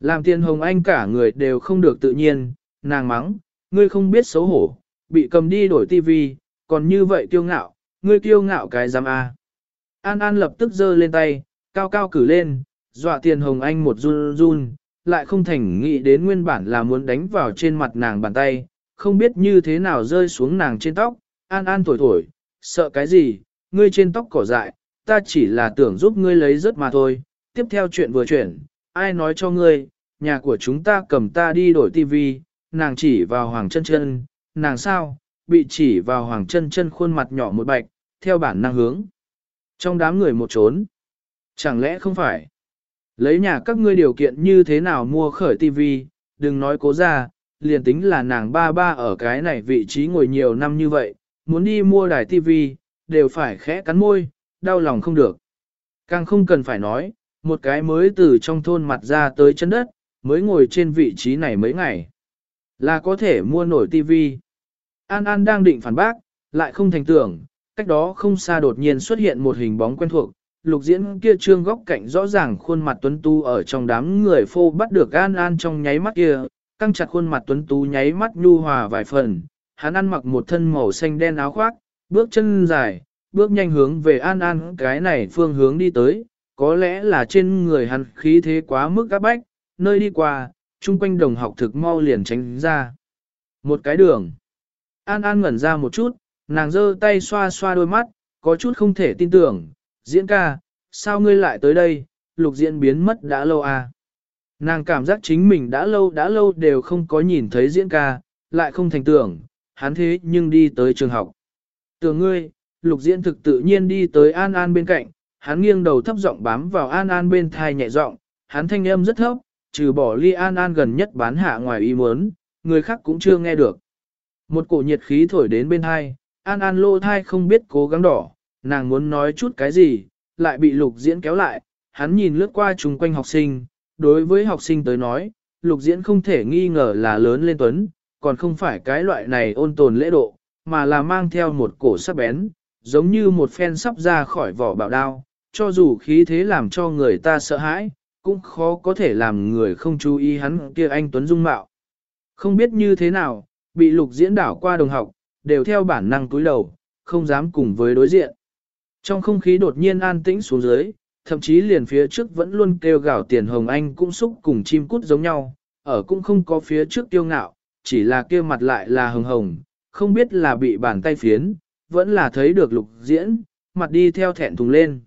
Làm tiền hồng anh cả người đều không được tự nhiên, nàng mắng, ngươi không biết xấu hổ, bị cầm đi đổi tivi, còn như vậy kiêu ngạo, ngươi kiêu ngạo cái giám A. An An lập tức giơ lên tay, cao cao cử lên, dọa tiền hồng anh một run run, lại không thành nghĩ đến nguyên bản là muốn đánh vào trên mặt nàng bàn tay, không biết như thế nào rơi xuống nàng trên tóc, An An thổi thổi, sợ cái gì, ngươi trên tóc cỏ dại, ta chỉ là tưởng giúp ngươi lấy rớt mà thôi. Tiếp theo chuyện vừa chuyển, ai nói cho ngươi, nhà của chúng ta cầm ta đi đổi tivi, nàng chỉ vào hoàng chân chân, nàng sao, bị chỉ vào hoàng chân chân khuôn mặt nhỏ một bạch, theo bản năng hướng. Trong đám người một trốn, chẳng lẽ không phải? Lấy nhà các ngươi điều kiện như thế nào mua khởi tivi, đừng nói cố ra, liền tính là nàng ba ba ở cái này vị trí ngồi nhiều năm như vậy, muốn đi mua đài tivi, đều phải khẽ cắn môi, đau lòng không được. Càng không cần phải nói, một cái mới từ trong thôn mặt ra tới chân đất, mới ngồi trên vị trí này mấy ngày. Là có thể mua nổi tivi. An An đang định phản bác, lại không thành tưởng, cách đó không xa đột nhiên xuất hiện một hình bóng quen thuộc, lục diễn kia trương góc cạnh rõ ràng khuôn mặt tuấn tu ở trong đám người phô bắt được An An trong nháy mắt kia, căng chặt khuôn mặt tuấn tú nháy mắt nhu hòa vài phần, hắn ăn mặc một thân màu xanh đen áo khoác, bước chân dài, bước nhanh hướng về An An cái này phương hướng đi tới, có lẽ là trên người hắn khí thế quá mức áp bách, nơi đi qua, chung quanh đồng học thực mau liền tránh ra. Một cái đường. An An ngẩn ra một chút, nàng giơ tay xoa xoa đôi mắt, có chút không thể tin tưởng, diễn ca, sao ngươi lại tới đây, lục diễn biến mất đã lâu à. Nàng cảm giác chính mình đã lâu đã lâu đều không có nhìn thấy diễn ca, lại không thành tưởng, hắn thế nhưng đi tới trường học. Tưởng ngươi, lục diễn thực tự nhiên đi tới An An bên cạnh, hắn nghiêng đầu thấp giọng bám vào An An bên thai nhẹ giọng, hắn thanh âm rất thấp, trừ bỏ ly An An gần nhất bán hạ ngoài ý muốn, người khác cũng chưa nghe được. Một cổ nhiệt khí thổi đến bên hai, An An lô thai không biết cố gắng đỏ, nàng muốn nói chút cái gì, lại bị lục diễn kéo lại, hắn nhìn lướt qua chung quanh học sinh, đối với học sinh tới nói, lục diễn không thể nghi ngờ là lớn lên tuấn, còn không phải cái loại này ôn tồn lễ độ, mà là mang theo một cổ sắc bén, giống như một phen sắp ra khỏi vỏ bảo đao, cho dù khí thế làm cho người ta sợ hãi, cũng khó có thể làm người không chú ý hắn kia anh Tuấn Dung Mạo. Không biết như thế nào, bị lục diễn đảo qua đồng học, đều theo bản năng túi đầu, không dám cùng với đối diện. Trong không khí đột nhiên an tĩnh xuống dưới, thậm chí liền phía trước vẫn luôn kêu gào tiền hồng anh cũng xúc cùng chim cút giống nhau, ở cũng không có phía trước tiêu ngạo, chỉ là kêu mặt lại là hồng hồng, không biết là bị bàn tay phiến, vẫn là thấy được lục diễn, mặt đi theo thẹn thùng lên.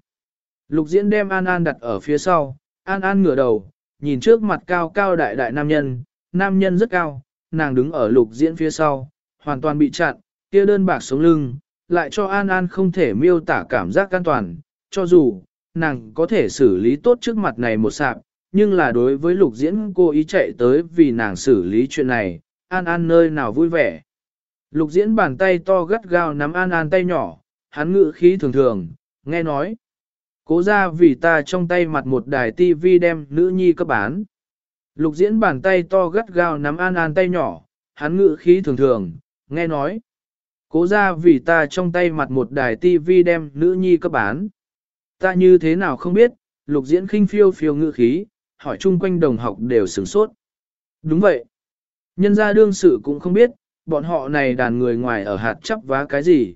Lục diễn đem An An đặt ở phía sau, An An ngửa đầu, nhìn trước mặt cao cao đại đại nam nhân, nam nhân rất cao, nàng đứng ở lục diễn phía sau, hoàn toàn bị chặn, kia đơn bạc sống lưng, lại cho An An không thể miêu tả cảm giác an toàn, cho dù, nàng có thể xử lý tốt trước mặt này một sạp, nhưng là đối với lục diễn cô ý chạy tới vì nàng xử lý chuyện này, An An nơi nào vui vẻ. Lục diễn bàn tay to gắt gao nắm An An tay nhỏ, hắn ngự khí thường thường, nghe nói. Cố ra vì ta trong tay mặt một đài tivi đem nữ nhi cấp bán. Lục diễn bàn tay to gắt gao nắm An An tay nhỏ, hắn ngự khí thường thường, nghe nói. Cố ra vì ta trong tay mặt một đài tivi đem nữ nhi cấp bán. Ta như thế nào không biết, lục diễn khinh phiêu phiêu ngự khí, hỏi chung quanh đồng học đều sửng sốt. Đúng vậy. Nhân gia đương sự cũng không biết, bọn họ này đàn người ngoài ở hạt chắp vá cái gì.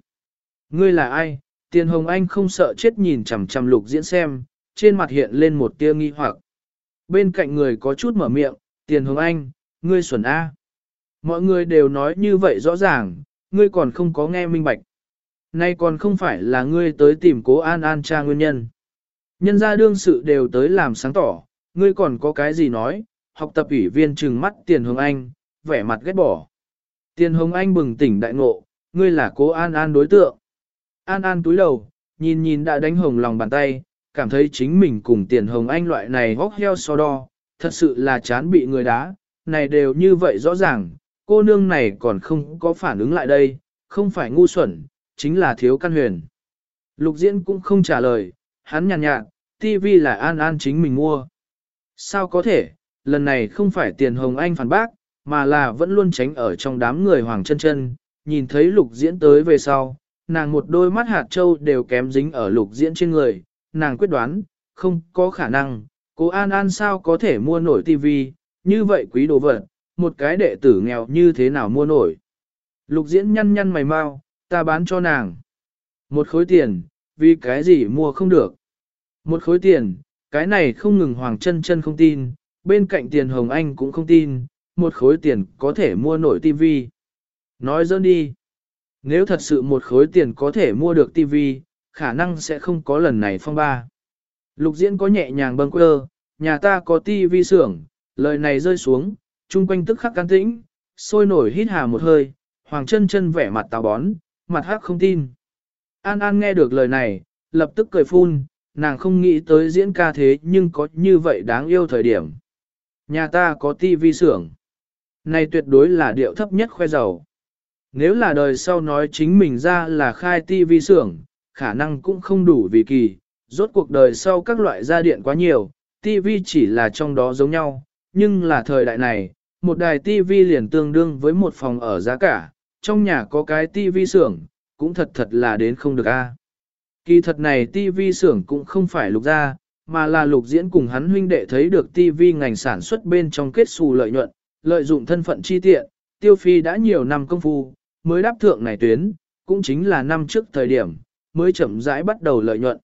Ngươi là ai? Tiền Hồng Anh không sợ chết nhìn chằm chằm lục diễn xem, trên mặt hiện lên một tia nghi hoặc. Bên cạnh người có chút mở miệng, Tiền hướng Anh, ngươi xuẩn A. Mọi người đều nói như vậy rõ ràng, ngươi còn không có nghe minh bạch. Nay còn không phải là ngươi tới tìm cố an an cha nguyên nhân. Nhân gia đương sự đều tới làm sáng tỏ, ngươi còn có cái gì nói, học tập ủy viên trừng mắt Tiền hướng Anh, vẻ mặt ghét bỏ. Tiền Hồng Anh bừng tỉnh đại ngộ, ngươi là cố An An đối tượng. An An túi đầu, nhìn nhìn đã đánh hồng lòng bàn tay, cảm thấy chính mình cùng Tiền Hồng Anh loại này hóc heo so đo, thật sự là chán bị người đá, này đều như vậy rõ ràng, cô nương này còn không có phản ứng lại đây, không phải ngu xuẩn, chính là thiếu căn huyền. Lục diễn cũng không trả lời, hắn nhàn nhạt, nhạt, TV là An An chính mình mua. Sao có thể, lần này không phải Tiền Hồng Anh phản bác, mà là vẫn luôn tránh ở trong đám người hoàng chân chân, nhìn thấy lục diễn tới về sau, nàng một đôi mắt hạt trâu đều kém dính ở lục diễn trên người, nàng quyết đoán, không có khả năng, cô An An sao có thể mua nổi tivi, như vậy quý đồ vật, một cái đệ tử nghèo như thế nào mua nổi. Lục diễn nhăn nhăn mày mau, ta bán cho nàng. Một khối tiền, vì cái gì mua không được. Một khối tiền, cái này không ngừng Hoàng chân chân không tin, bên cạnh tiền Hồng Anh cũng không tin, một khối tiền có thể mua nổi tivi. Nói dơn đi. Nếu thật sự một khối tiền có thể mua được tivi, khả năng sẽ không có lần này phong ba. Lục diễn có nhẹ nhàng bâng quơ, nhà ta có tivi xưởng, lời này rơi xuống, chung quanh tức khắc can tĩnh, sôi nổi hít hà một hơi, hoàng chân chân vẻ mặt tào bón, mặt hắc không tin. An An nghe được lời này, lập tức cười phun, nàng không nghĩ tới diễn ca thế nhưng có như vậy đáng yêu thời điểm. Nhà ta có tivi xưởng. Này tuyệt đối là điệu thấp nhất khoe giàu. Nếu là đời sau nói chính mình ra là khai tivi xưởng, khả năng cũng không đủ vì kỳ, rốt cuộc đời sau các loại gia điện quá nhiều, tivi chỉ là trong đó giống nhau, nhưng là thời đại này, một đài tivi liền tương đương với một phòng ở giá cả, trong nhà có cái tivi xưởng, cũng thật thật là đến không được a. Kỳ thật này TV xưởng cũng không phải lục ra, mà là lục diễn cùng hắn huynh đệ thấy được TV ngành sản xuất bên trong kết xù lợi nhuận, lợi dụng thân phận chi tiện, tiêu phi đã nhiều năm công phu, mới đáp thượng này tuyến, cũng chính là năm trước thời điểm, mới chậm rãi bắt đầu lợi nhuận.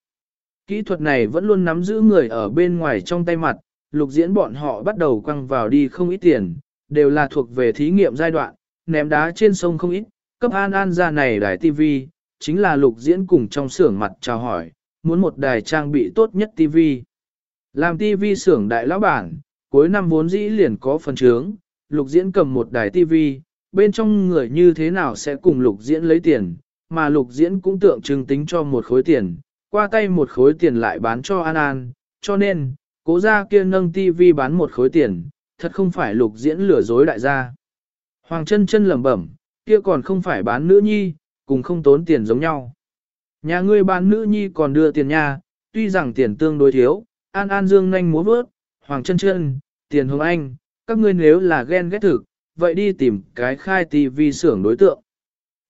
Kỹ thuật này vẫn luôn nắm giữ người ở bên ngoài trong tay mặt, lục diễn bọn họ bắt đầu quăng vào đi không ít tiền, đều là thuộc về thí nghiệm giai đoạn, ném đá trên sông không ít, cấp an an ra này đài TV, chính là lục diễn cùng trong xưởng mặt chào hỏi, muốn một đài trang bị tốt nhất TV. Làm TV xưởng đại lão bản, cuối năm vốn dĩ liền có phần trướng, lục diễn cầm một đài TV, bên trong người như thế nào sẽ cùng lục diễn lấy tiền, mà lục diễn cũng tượng trưng tính cho một khối tiền, qua tay một khối tiền lại bán cho An An, cho nên, cố gia kia nâng tivi bán một khối tiền, thật không phải lục diễn lừa dối đại gia. Hoàng chân chân lẩm bẩm, kia còn không phải bán nữ nhi, cùng không tốn tiền giống nhau. Nhà ngươi bán nữ nhi còn đưa tiền nha, tuy rằng tiền tương đối thiếu, An An Dương nhanh múa vớt, Hoàng chân chân, tiền hồng anh, các ngươi nếu là ghen ghét thực, vậy đi tìm cái khai tivi xưởng đối tượng.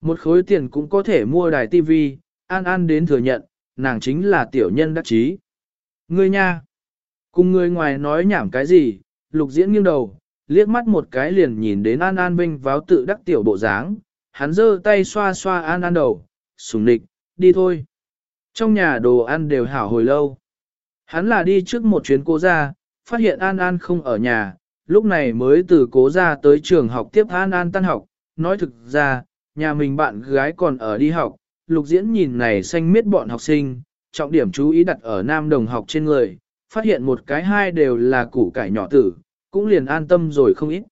Một khối tiền cũng có thể mua đài tivi, An An đến thừa nhận, nàng chính là tiểu nhân đắc chí. Ngươi nha, cùng người ngoài nói nhảm cái gì, lục diễn nghiêng đầu, liếc mắt một cái liền nhìn đến An An vinh váo tự đắc tiểu bộ dáng, hắn giơ tay xoa xoa An An đầu, sùng nịch, đi thôi. Trong nhà đồ ăn đều hảo hồi lâu. Hắn là đi trước một chuyến cố ra, phát hiện An An không ở nhà, lúc này mới từ cố ra tới trường học tiếp An An tan học, nói thực ra, nhà mình bạn gái còn ở đi học, lục diễn nhìn này xanh miết bọn học sinh, trọng điểm chú ý đặt ở nam đồng học trên người, phát hiện một cái hai đều là củ cải nhỏ tử, cũng liền an tâm rồi không ít.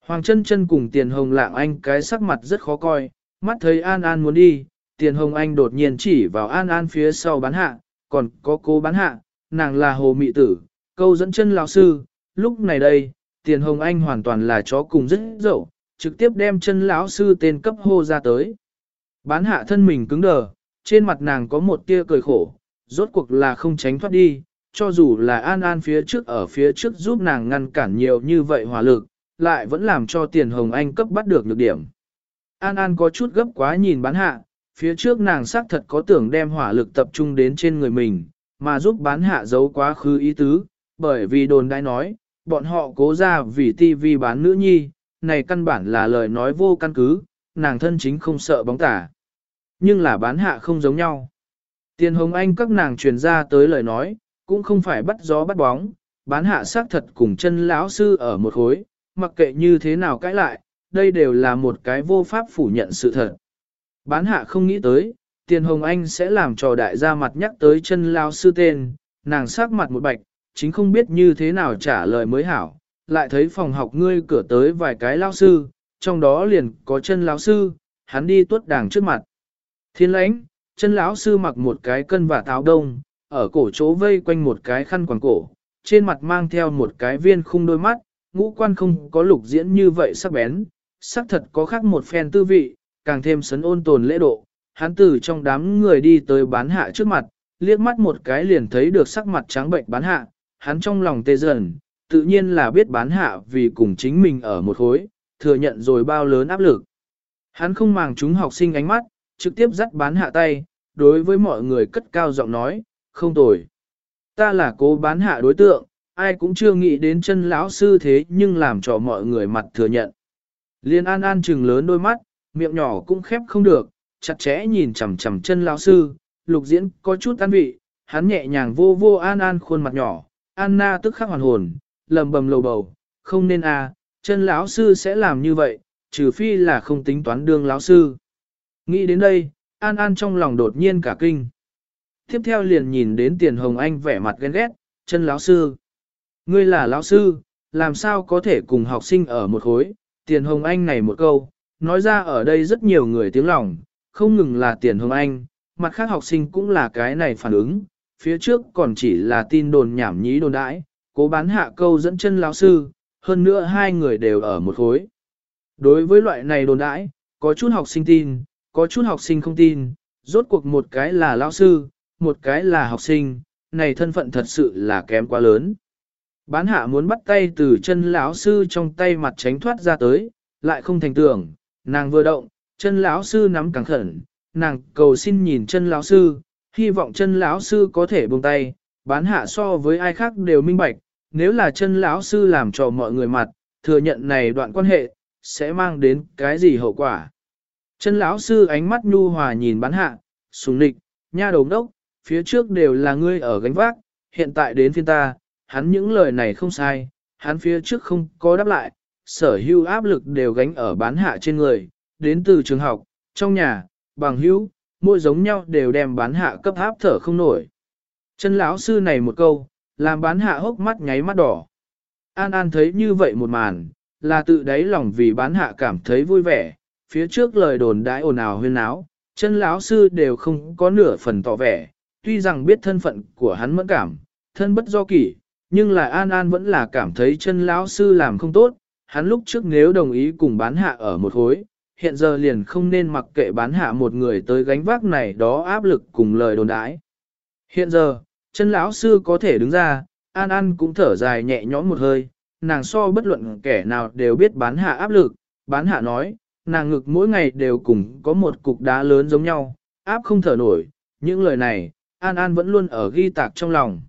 Hoàng chân chân cùng tiền hồng lạng anh cái sắc mặt rất khó coi, mắt thấy An An muốn đi, tiền hồng anh đột nhiên chỉ vào An An phía sau bán hạ, còn có cô bán hạ, nàng là hồ mị tử, câu dẫn chân lão sư, lúc này đây, tiền hồng anh hoàn toàn là chó cùng rất dậu, trực tiếp đem chân lão sư tên cấp hô ra tới. Bán hạ thân mình cứng đờ, trên mặt nàng có một tia cười khổ, rốt cuộc là không tránh thoát đi, cho dù là An An phía trước ở phía trước giúp nàng ngăn cản nhiều như vậy hỏa lực, lại vẫn làm cho tiền hồng anh cấp bắt được lực điểm. An An có chút gấp quá nhìn bán hạ, phía trước nàng xác thật có tưởng đem hỏa lực tập trung đến trên người mình, mà giúp bán hạ giấu quá khứ ý tứ, bởi vì đồn đại nói, bọn họ cố ra vì tivi bán nữ nhi, này căn bản là lời nói vô căn cứ, nàng thân chính không sợ bóng tả. Nhưng là bán hạ không giống nhau. Tiền hồng anh các nàng truyền ra tới lời nói, cũng không phải bắt gió bắt bóng, bán hạ xác thật cùng chân lão sư ở một khối, mặc kệ như thế nào cãi lại, đây đều là một cái vô pháp phủ nhận sự thật. Bán hạ không nghĩ tới, tiền hồng anh sẽ làm trò đại gia mặt nhắc tới chân lão sư tên, nàng sắc mặt một bạch, chính không biết như thế nào trả lời mới hảo, lại thấy phòng học ngươi cửa tới vài cái lao sư, trong đó liền có chân lão sư, hắn đi tuốt đàng trước mặt. Thiên lãnh, chân lão sư mặc một cái cân và táo đông, ở cổ chỗ vây quanh một cái khăn quàng cổ, trên mặt mang theo một cái viên khung đôi mắt, ngũ quan không có lục diễn như vậy sắc bén, sắc thật có khác một phen tư vị, càng thêm sấn ôn tồn lễ độ. Hắn từ trong đám người đi tới bán hạ trước mặt, liếc mắt một cái liền thấy được sắc mặt trắng bệnh bán hạ, hắn trong lòng tê dần, tự nhiên là biết bán hạ vì cùng chính mình ở một khối, thừa nhận rồi bao lớn áp lực. Hắn không màng chúng học sinh ánh mắt, trực tiếp dắt bán hạ tay, đối với mọi người cất cao giọng nói, không tồi. Ta là cố bán hạ đối tượng, ai cũng chưa nghĩ đến chân lão sư thế nhưng làm cho mọi người mặt thừa nhận. Liên an an trừng lớn đôi mắt, miệng nhỏ cũng khép không được, chặt chẽ nhìn chằm chằm chân lão sư, lục diễn có chút an vị, hắn nhẹ nhàng vô vô an an khuôn mặt nhỏ, Anna tức khắc hoàn hồn, lầm bầm lầu bầu, không nên à, chân lão sư sẽ làm như vậy, trừ phi là không tính toán đương lão sư. Nghĩ đến đây, An An trong lòng đột nhiên cả kinh. Tiếp theo liền nhìn đến Tiền Hồng Anh vẻ mặt ghen ghét, chân lão sư. Ngươi là lão sư, làm sao có thể cùng học sinh ở một khối, Tiền Hồng Anh này một câu, nói ra ở đây rất nhiều người tiếng lòng, không ngừng là Tiền Hồng Anh, mặt khác học sinh cũng là cái này phản ứng, phía trước còn chỉ là tin đồn nhảm nhí đồn đãi, cố bán hạ câu dẫn chân lão sư, hơn nữa hai người đều ở một khối. Đối với loại này đồn đãi, có chút học sinh tin, có chút học sinh không tin, rốt cuộc một cái là lão sư, một cái là học sinh, này thân phận thật sự là kém quá lớn. Bán hạ muốn bắt tay từ chân lão sư trong tay mặt tránh thoát ra tới, lại không thành tưởng, nàng vừa động, chân lão sư nắm càng khẩn, nàng cầu xin nhìn chân lão sư, hy vọng chân lão sư có thể buông tay, bán hạ so với ai khác đều minh bạch, nếu là chân lão sư làm cho mọi người mặt, thừa nhận này đoạn quan hệ, sẽ mang đến cái gì hậu quả. Chân lão sư ánh mắt nhu hòa nhìn bán hạ, sùng nịch, nha đầu đốc, phía trước đều là ngươi ở gánh vác, hiện tại đến phiên ta, hắn những lời này không sai, hắn phía trước không có đáp lại, sở hữu áp lực đều gánh ở bán hạ trên người, đến từ trường học, trong nhà, bằng hữu, mỗi giống nhau đều đem bán hạ cấp áp thở không nổi. Chân lão sư này một câu, làm bán hạ hốc mắt nháy mắt đỏ. An An thấy như vậy một màn, là tự đáy lòng vì bán hạ cảm thấy vui vẻ, phía trước lời đồn đãi ồn ào huyên áo, chân lão sư đều không có nửa phần tỏ vẻ, tuy rằng biết thân phận của hắn mẫn cảm, thân bất do kỷ, nhưng là An An vẫn là cảm thấy chân lão sư làm không tốt, hắn lúc trước nếu đồng ý cùng bán hạ ở một hối, hiện giờ liền không nên mặc kệ bán hạ một người tới gánh vác này đó áp lực cùng lời đồn đãi. Hiện giờ, chân lão sư có thể đứng ra, An An cũng thở dài nhẹ nhõm một hơi, nàng so bất luận kẻ nào đều biết bán hạ áp lực, bán hạ nói, nàng ngực mỗi ngày đều cùng có một cục đá lớn giống nhau, áp không thở nổi, những lời này, An An vẫn luôn ở ghi tạc trong lòng.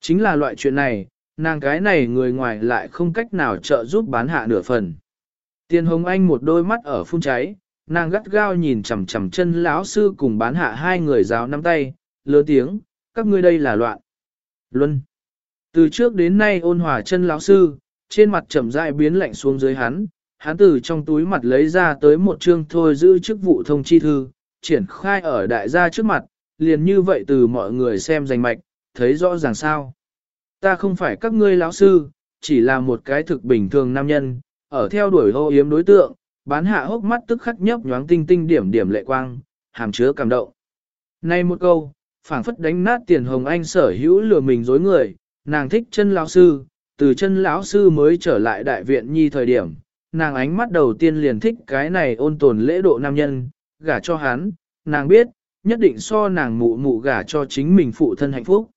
Chính là loại chuyện này, nàng cái này người ngoài lại không cách nào trợ giúp bán hạ nửa phần. Tiền Hồng Anh một đôi mắt ở phun cháy, nàng gắt gao nhìn chằm chằm chân lão sư cùng bán hạ hai người giáo nắm tay, lớn tiếng, các ngươi đây là loạn. Luân. Từ trước đến nay ôn hòa chân lão sư, trên mặt trầm rãi biến lạnh xuống dưới hắn, hắn từ trong túi mặt lấy ra tới một chương thôi giữ chức vụ thông chi thư, triển khai ở đại gia trước mặt, liền như vậy từ mọi người xem danh mạch, thấy rõ ràng sao. Ta không phải các ngươi lão sư, chỉ là một cái thực bình thường nam nhân, ở theo đuổi hô yếm đối tượng, bán hạ hốc mắt tức khắc nhấp nhoáng tinh tinh điểm điểm lệ quang, hàm chứa cảm động. Nay một câu, phảng phất đánh nát tiền hồng anh sở hữu lừa mình dối người, nàng thích chân lão sư, từ chân lão sư mới trở lại đại viện nhi thời điểm, nàng ánh mắt đầu tiên liền thích cái này ôn tồn lễ độ nam nhân, gả cho hắn, nàng biết, nhất định so nàng mụ mụ gả cho chính mình phụ thân hạnh phúc.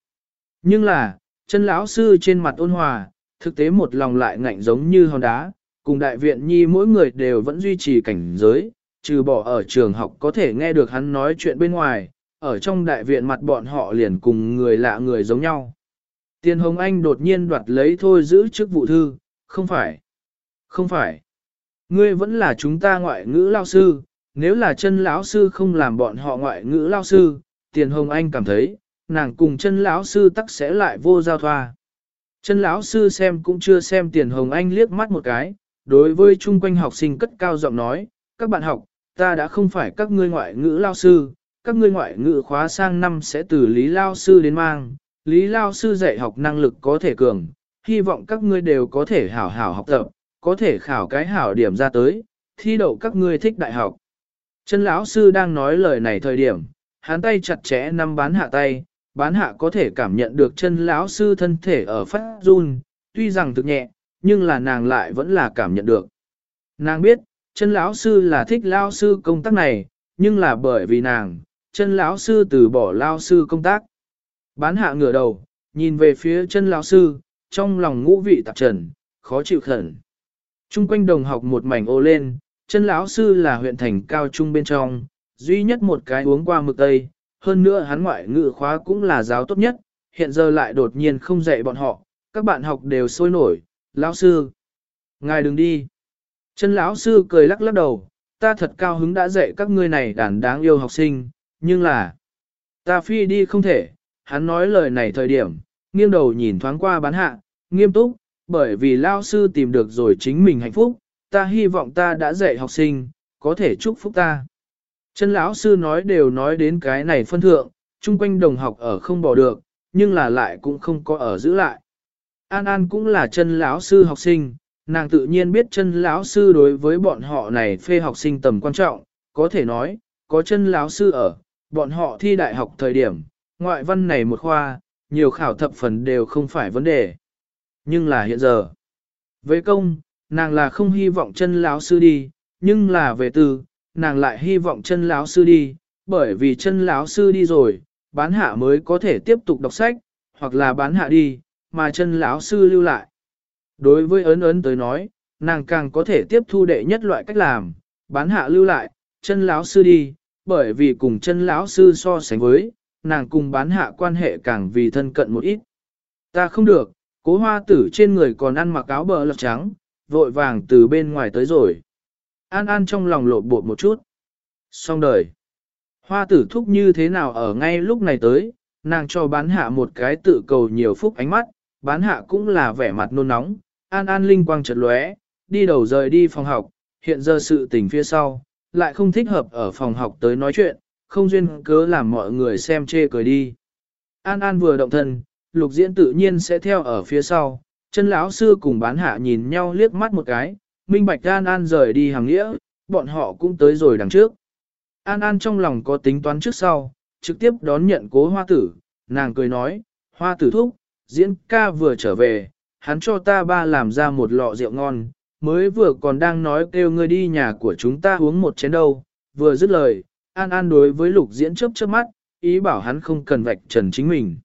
Nhưng là, chân lão sư trên mặt ôn hòa, thực tế một lòng lại ngạnh giống như hòn đá, cùng đại viện nhi mỗi người đều vẫn duy trì cảnh giới, trừ bỏ ở trường học có thể nghe được hắn nói chuyện bên ngoài, ở trong đại viện mặt bọn họ liền cùng người lạ người giống nhau. Tiền Hồng Anh đột nhiên đoạt lấy thôi giữ chức vụ thư, không phải, không phải. Ngươi vẫn là chúng ta ngoại ngữ lao sư, nếu là chân lão sư không làm bọn họ ngoại ngữ lao sư, Tiền Hồng Anh cảm thấy, nàng cùng chân lão sư tắc sẽ lại vô giao thoa. Chân lão sư xem cũng chưa xem Tiền Hồng Anh liếc mắt một cái, đối với chung quanh học sinh cất cao giọng nói, các bạn học, ta đã không phải các ngươi ngoại ngữ lao sư, các ngươi ngoại ngữ khóa sang năm sẽ từ Lý Lao Sư đến mang, Lý Lao Sư dạy học năng lực có thể cường, hy vọng các ngươi đều có thể hảo hảo học tập, có thể khảo cái hảo điểm ra tới, thi đậu các ngươi thích đại học. Chân lão sư đang nói lời này thời điểm, hắn tay chặt chẽ nắm bán hạ tay, bán hạ có thể cảm nhận được chân lão sư thân thể ở phát run, tuy rằng thực nhẹ, nhưng là nàng lại vẫn là cảm nhận được. Nàng biết, chân lão sư là thích lão sư công tác này, nhưng là bởi vì nàng, chân lão sư từ bỏ lão sư công tác. Bán hạ ngửa đầu, nhìn về phía chân lão sư, trong lòng ngũ vị tạp trần, khó chịu khẩn. Trung quanh đồng học một mảnh ô lên, chân lão sư là huyện thành cao trung bên trong, duy nhất một cái uống qua mực tây, hơn nữa hắn ngoại ngữ khóa cũng là giáo tốt nhất, hiện giờ lại đột nhiên không dạy bọn họ, các bạn học đều sôi nổi, lão sư. Ngài đừng đi. Chân lão sư cười lắc lắc đầu, ta thật cao hứng đã dạy các ngươi này đàn đáng yêu học sinh, nhưng là, ta phi đi không thể, hắn nói lời này thời điểm, nghiêng đầu nhìn thoáng qua bán hạ, nghiêm túc, bởi vì lao sư tìm được rồi chính mình hạnh phúc, ta hy vọng ta đã dạy học sinh, có thể chúc phúc ta. Chân lão sư nói đều nói đến cái này phân thượng, chung quanh đồng học ở không bỏ được, nhưng là lại cũng không có ở giữ lại. An An cũng là chân lão sư học sinh, nàng tự nhiên biết chân lão sư đối với bọn họ này phê học sinh tầm quan trọng, có thể nói, có chân lão sư ở, bọn họ thi đại học thời điểm, ngoại văn này một khoa, nhiều khảo thập phần đều không phải vấn đề. Nhưng là hiện giờ, với công, nàng là không hy vọng chân lão sư đi, nhưng là về từ, nàng lại hy vọng chân lão sư đi, bởi vì chân lão sư đi rồi, bán hạ mới có thể tiếp tục đọc sách, hoặc là bán hạ đi, mà chân lão sư lưu lại. Đối với ấn ấn tới nói, nàng càng có thể tiếp thu đệ nhất loại cách làm, bán hạ lưu lại, chân lão sư đi, bởi vì cùng chân lão sư so sánh với, nàng cùng bán hạ quan hệ càng vì thân cận một ít. Ta không được, cố hoa tử trên người còn ăn mặc áo bờ lọc trắng, vội vàng từ bên ngoài tới rồi. An An trong lòng lộn bột một chút. Xong đời. Hoa tử thúc như thế nào ở ngay lúc này tới, nàng cho bán hạ một cái tự cầu nhiều phúc ánh mắt, bán hạ cũng là vẻ mặt nôn nóng, An An linh quang chợt lóe, đi đầu rời đi phòng học, hiện giờ sự tình phía sau, lại không thích hợp ở phòng học tới nói chuyện, không duyên cớ làm mọi người xem chê cười đi. An An vừa động thân, lục diễn tự nhiên sẽ theo ở phía sau, chân lão sư cùng bán hạ nhìn nhau liếc mắt một cái, minh bạch An An rời đi hàng nghĩa, bọn họ cũng tới rồi đằng trước. An An trong lòng có tính toán trước sau, trực tiếp đón nhận cố hoa tử, nàng cười nói, hoa tử thúc, diễn ca vừa trở về, hắn cho ta ba làm ra một lọ rượu ngon, mới vừa còn đang nói kêu ngươi đi nhà của chúng ta uống một chén đâu, vừa dứt lời, An An đối với lục diễn chớp chớp mắt, ý bảo hắn không cần vạch trần chính mình.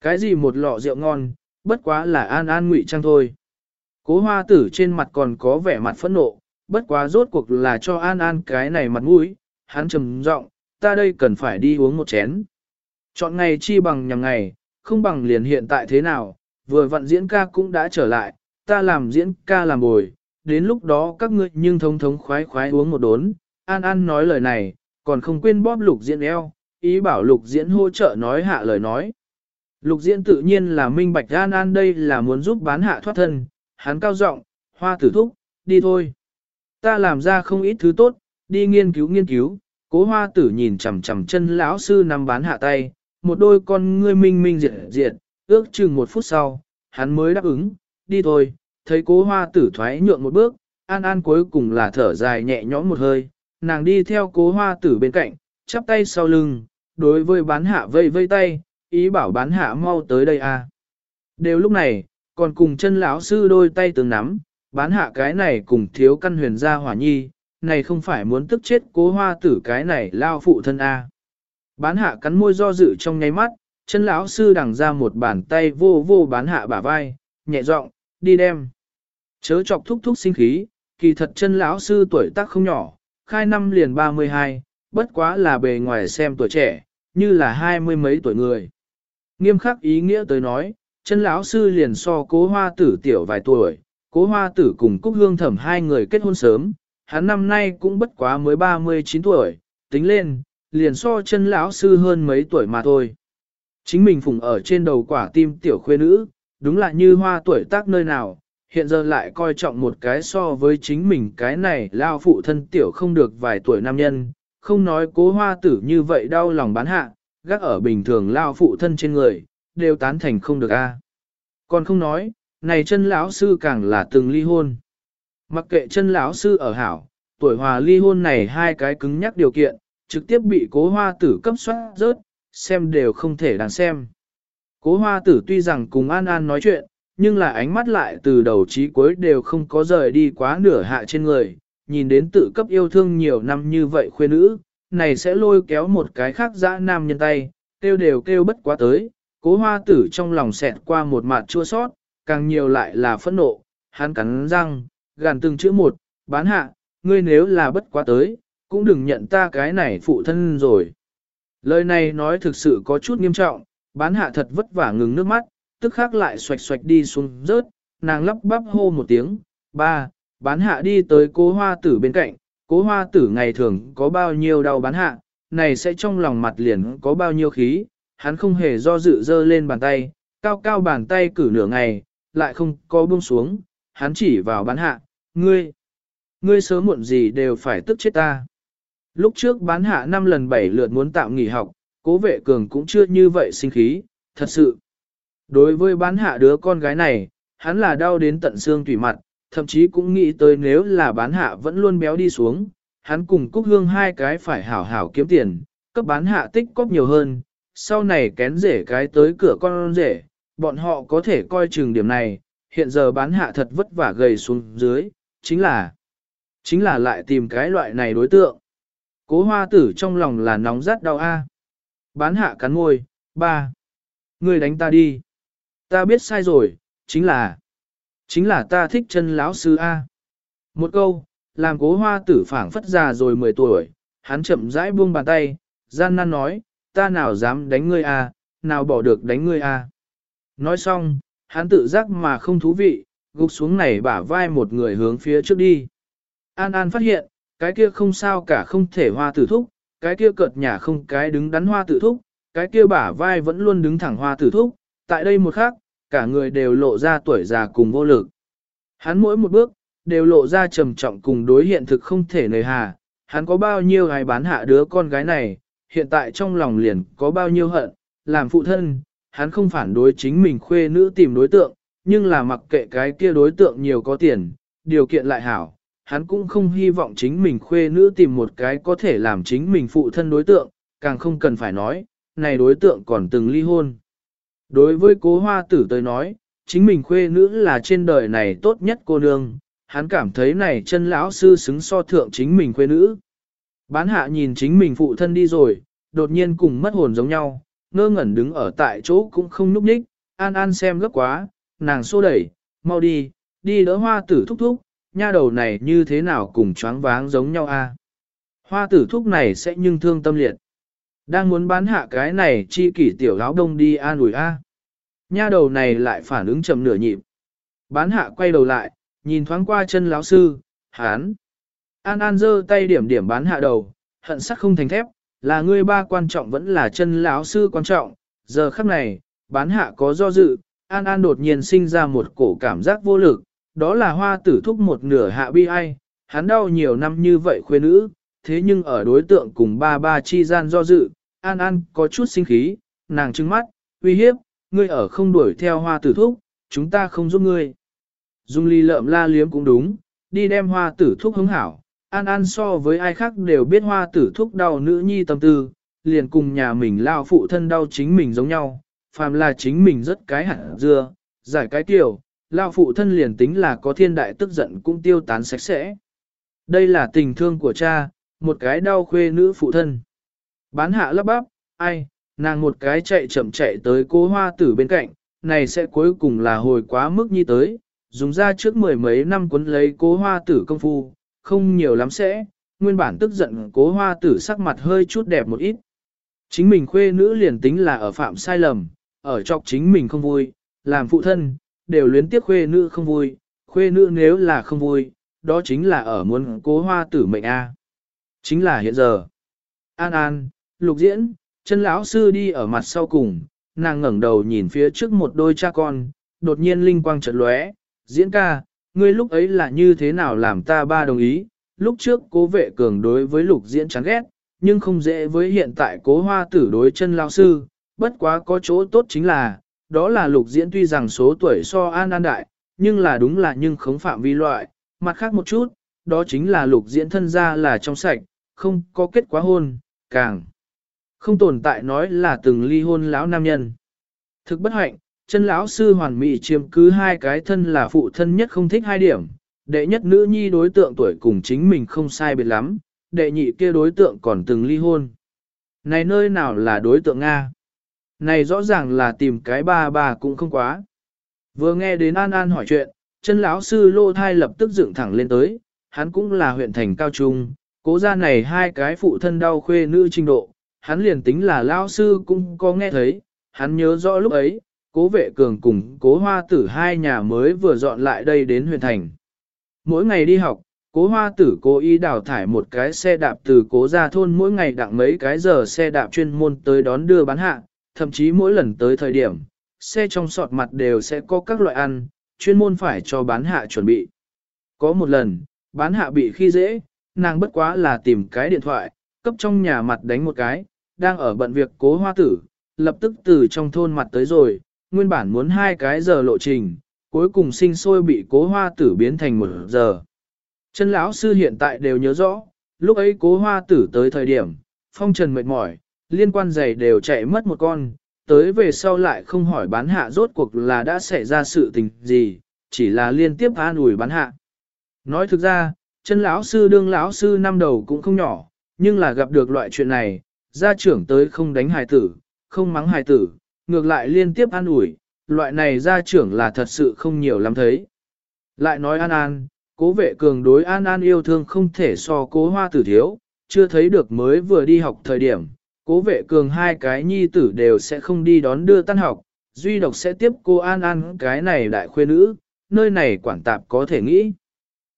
Cái gì một lọ rượu ngon, bất quá là An An ngụy trang thôi. Cố hoa tử trên mặt còn có vẻ mặt phẫn nộ, bất quá rốt cuộc là cho An An cái này mặt mũi, hắn trầm giọng, ta đây cần phải đi uống một chén. Chọn ngày chi bằng nhằm ngày, không bằng liền hiện tại thế nào, vừa vặn diễn ca cũng đã trở lại, ta làm diễn ca làm bồi, đến lúc đó các ngươi nhưng thống thống khoái khoái uống một đốn, An An nói lời này, còn không quên bóp lục diễn eo, ý bảo lục diễn hỗ trợ nói hạ lời nói. Lục diễn tự nhiên là minh bạch An An đây là muốn giúp bán hạ thoát thân, hắn cao giọng, hoa tử thúc, đi thôi. Ta làm ra không ít thứ tốt, đi nghiên cứu nghiên cứu, cố hoa tử nhìn chằm chằm chân lão sư nằm bán hạ tay, một đôi con ngươi minh minh diệt diệt, ước chừng một phút sau, hắn mới đáp ứng, đi thôi, thấy cố hoa tử thoái nhượng một bước, an an cuối cùng là thở dài nhẹ nhõm một hơi, nàng đi theo cố hoa tử bên cạnh, chắp tay sau lưng, đối với bán hạ vây vây tay, ý bảo bán hạ mau tới đây a. Đều lúc này, còn cùng chân lão sư đôi tay từng nắm, bán hạ cái này cùng thiếu căn huyền gia hỏa nhi, này không phải muốn tức chết cố hoa tử cái này lao phụ thân a. Bán hạ cắn môi do dự trong nháy mắt, chân lão sư đằng ra một bàn tay vô vô bán hạ bả vai, nhẹ giọng, đi đem. Chớ chọc thúc thúc sinh khí, kỳ thật chân lão sư tuổi tác không nhỏ, khai năm liền 32, bất quá là bề ngoài xem tuổi trẻ, như là hai mươi mấy tuổi người. Nghiêm khắc ý nghĩa tới nói, chân lão sư liền so cố hoa tử tiểu vài tuổi, cố hoa tử cùng Cúc Hương Thẩm hai người kết hôn sớm, hắn năm nay cũng bất quá mới 39 tuổi, tính lên, liền so chân lão sư hơn mấy tuổi mà thôi. Chính mình phụng ở trên đầu quả tim tiểu khuê nữ, đúng là như hoa tuổi tác nơi nào, hiện giờ lại coi trọng một cái so với chính mình cái này lao phụ thân tiểu không được vài tuổi nam nhân, không nói cố hoa tử như vậy đau lòng bán hạ, gác ở bình thường lao phụ thân trên người, đều tán thành không được a. À. Còn không nói, này chân lão sư càng là từng ly hôn. Mặc kệ chân lão sư ở hảo, tuổi hòa ly hôn này hai cái cứng nhắc điều kiện, trực tiếp bị cố hoa tử cấp soát rớt, xem đều không thể đáng xem. Cố hoa tử tuy rằng cùng An An nói chuyện, nhưng là ánh mắt lại từ đầu chí cuối đều không có rời đi quá nửa hạ trên người, nhìn đến tự cấp yêu thương nhiều năm như vậy khuê nữ, này sẽ lôi kéo một cái khác dã nam nhân tay, kêu đều kêu bất quá tới, cố hoa tử trong lòng xẹt qua một mặt chua sót, càng nhiều lại là phẫn nộ, hắn cắn răng, gàn từng chữ một, bán hạ, ngươi nếu là bất quá tới, cũng đừng nhận ta cái này phụ thân rồi. Lời này nói thực sự có chút nghiêm trọng, bán hạ thật vất vả ngừng nước mắt, tức khắc lại xoạch xoạch đi xuống rớt, nàng lắp bắp hô một tiếng, ba, bán hạ đi tới cố hoa tử bên cạnh, cố hoa tử ngày thường có bao nhiêu đau bán hạ, này sẽ trong lòng mặt liền có bao nhiêu khí, hắn không hề do dự dơ lên bàn tay, cao cao bàn tay cử nửa ngày, lại không có buông xuống, hắn chỉ vào bán hạ, ngươi, ngươi sớm muộn gì đều phải tức chết ta. Lúc trước bán hạ năm lần bảy lượt muốn tạm nghỉ học, cố vệ cường cũng chưa như vậy sinh khí, thật sự. Đối với bán hạ đứa con gái này, hắn là đau đến tận xương tủy mặt, thậm chí cũng nghĩ tới nếu là bán hạ vẫn luôn béo đi xuống, hắn cùng Cúc Hương hai cái phải hảo hảo kiếm tiền, cấp bán hạ tích cóp nhiều hơn, sau này kén rể cái tới cửa con rể, bọn họ có thể coi chừng điểm này, hiện giờ bán hạ thật vất vả gầy xuống dưới, chính là, chính là lại tìm cái loại này đối tượng. Cố hoa tử trong lòng là nóng rát đau a. Bán hạ cắn môi, ba. Người đánh ta đi. Ta biết sai rồi, chính là, chính là ta thích chân lão sư A. Một câu, làm cố hoa tử phảng phất già rồi 10 tuổi, hắn chậm rãi buông bàn tay, gian nan nói, ta nào dám đánh ngươi a, nào bỏ được đánh ngươi a, Nói xong, hắn tự giác mà không thú vị, gục xuống này bả vai một người hướng phía trước đi. An An phát hiện, cái kia không sao cả không thể hoa tử thúc, cái kia cợt nhà không cái đứng đắn hoa tử thúc, cái kia bả vai vẫn luôn đứng thẳng hoa tử thúc, tại đây một khắc, cả người đều lộ ra tuổi già cùng vô lực. Hắn mỗi một bước, đều lộ ra trầm trọng cùng đối hiện thực không thể nời hà, hắn có bao nhiêu gái bán hạ đứa con gái này, hiện tại trong lòng liền có bao nhiêu hận, làm phụ thân, hắn không phản đối chính mình khuê nữ tìm đối tượng, nhưng là mặc kệ cái kia đối tượng nhiều có tiền, điều kiện lại hảo, hắn cũng không hy vọng chính mình khuê nữ tìm một cái có thể làm chính mình phụ thân đối tượng, càng không cần phải nói, này đối tượng còn từng ly hôn. Đối với cố hoa tử tới nói, chính mình khuê nữ là trên đời này tốt nhất cô nương, hắn cảm thấy này chân lão sư xứng so thượng chính mình khuê nữ. Bán hạ nhìn chính mình phụ thân đi rồi, đột nhiên cùng mất hồn giống nhau, ngơ ngẩn đứng ở tại chỗ cũng không núp nhích, an an xem gấp quá, nàng xô đẩy, mau đi, đi đỡ hoa tử thúc thúc, nha đầu này như thế nào cùng choáng váng giống nhau a? Hoa tử thúc này sẽ nhưng thương tâm liệt. Đang muốn bán hạ cái này chi kỷ tiểu áo đông đi an ủi a. Nha đầu này lại phản ứng chậm nửa nhịp. Bán hạ quay đầu lại, nhìn thoáng qua chân lão sư, hán. An An giơ tay điểm điểm bán hạ đầu, hận sắc không thành thép, là ngươi ba quan trọng vẫn là chân lão sư quan trọng. Giờ khắc này, bán hạ có do dự, An An đột nhiên sinh ra một cổ cảm giác vô lực, đó là hoa tử thúc một nửa hạ bi ai, hắn đau nhiều năm như vậy khuê nữ, thế nhưng ở đối tượng cùng ba ba chi gian do dự, An An có chút sinh khí, nàng trừng mắt, uy hiếp, ngươi ở không đuổi theo hoa tử thúc, chúng ta không giúp ngươi. Dung ly lợm la liếm cũng đúng, đi đem hoa tử thúc hứng hảo, An An so với ai khác đều biết hoa tử thúc đau nữ nhi tâm tư, liền cùng nhà mình lao phụ thân đau chính mình giống nhau, phàm là chính mình rất cái hẳn dưa, giải cái tiểu, lao phụ thân liền tính là có thiên đại tức giận cũng tiêu tán sạch sẽ. Đây là tình thương của cha, một cái đau khuê nữ phụ thân. Bán hạ lắp bắp, ai, nàng một cái chạy chậm chạy tới cô hoa tử bên cạnh, này sẽ cuối cùng là hồi quá mức như tới, dùng ra trước mười mấy năm cuốn lấy cố hoa tử công phu, không nhiều lắm sẽ, nguyên bản tức giận cố hoa tử sắc mặt hơi chút đẹp một ít. Chính mình khuê nữ liền tính là ở phạm sai lầm, ở chọc chính mình không vui, làm phụ thân, đều luyến tiếc khuê nữ không vui, khuê nữ nếu là không vui, đó chính là ở muốn cố hoa tử mệnh A. Chính là hiện giờ. An An, lục diễn, chân lão sư đi ở mặt sau cùng, nàng ngẩng đầu nhìn phía trước một đôi cha con, đột nhiên linh quang chợt lóe, diễn ca, ngươi lúc ấy là như thế nào làm ta ba đồng ý, lúc trước cố vệ cường đối với lục diễn chán ghét, nhưng không dễ với hiện tại cố hoa tử đối chân lão sư, bất quá có chỗ tốt chính là, đó là lục diễn tuy rằng số tuổi so an an đại, nhưng là đúng là nhưng không phạm vi loại, mặt khác một chút, đó chính là lục diễn thân ra là trong sạch, không có kết quả hôn, càng không tồn tại nói là từng ly hôn lão nam nhân. Thực bất hạnh, chân lão sư hoàn mỹ chiếm cứ hai cái thân là phụ thân nhất không thích hai điểm, đệ nhất nữ nhi đối tượng tuổi cùng chính mình không sai biệt lắm, đệ nhị kia đối tượng còn từng ly hôn. Này nơi nào là đối tượng Nga? Này rõ ràng là tìm cái ba bà cũng không quá. Vừa nghe đến An An hỏi chuyện, chân lão sư lô thai lập tức dựng thẳng lên tới, hắn cũng là huyện thành cao trung, cố ra này hai cái phụ thân đau khuê nữ trình độ, hắn liền tính là lão sư cũng có nghe thấy, hắn nhớ rõ lúc ấy, cố vệ cường cùng cố hoa tử hai nhà mới vừa dọn lại đây đến huyện thành. Mỗi ngày đi học, cố hoa tử cố ý đào thải một cái xe đạp từ cố ra thôn mỗi ngày đặng mấy cái giờ xe đạp chuyên môn tới đón đưa bán hạ, thậm chí mỗi lần tới thời điểm, xe trong sọt mặt đều sẽ có các loại ăn, chuyên môn phải cho bán hạ chuẩn bị. Có một lần, bán hạ bị khi dễ, nàng bất quá là tìm cái điện thoại, cấp trong nhà mặt đánh một cái, đang ở bận việc cố hoa tử, lập tức từ trong thôn mặt tới rồi, nguyên bản muốn hai cái giờ lộ trình, cuối cùng sinh sôi bị cố hoa tử biến thành một giờ. Chân lão sư hiện tại đều nhớ rõ, lúc ấy cố hoa tử tới thời điểm, phong trần mệt mỏi, liên quan giày đều chạy mất một con, tới về sau lại không hỏi bán hạ rốt cuộc là đã xảy ra sự tình gì, chỉ là liên tiếp an ủi bán hạ. Nói thực ra, chân lão sư đương lão sư năm đầu cũng không nhỏ, nhưng là gặp được loại chuyện này, gia trưởng tới không đánh hài tử, không mắng hài tử, ngược lại liên tiếp an ủi, loại này gia trưởng là thật sự không nhiều lắm thấy. Lại nói An An, cố vệ cường đối An An yêu thương không thể so cố hoa tử thiếu, chưa thấy được mới vừa đi học thời điểm, cố vệ cường hai cái nhi tử đều sẽ không đi đón đưa tan học, duy độc sẽ tiếp cô An An cái này đại khuê nữ, nơi này quản tạp có thể nghĩ.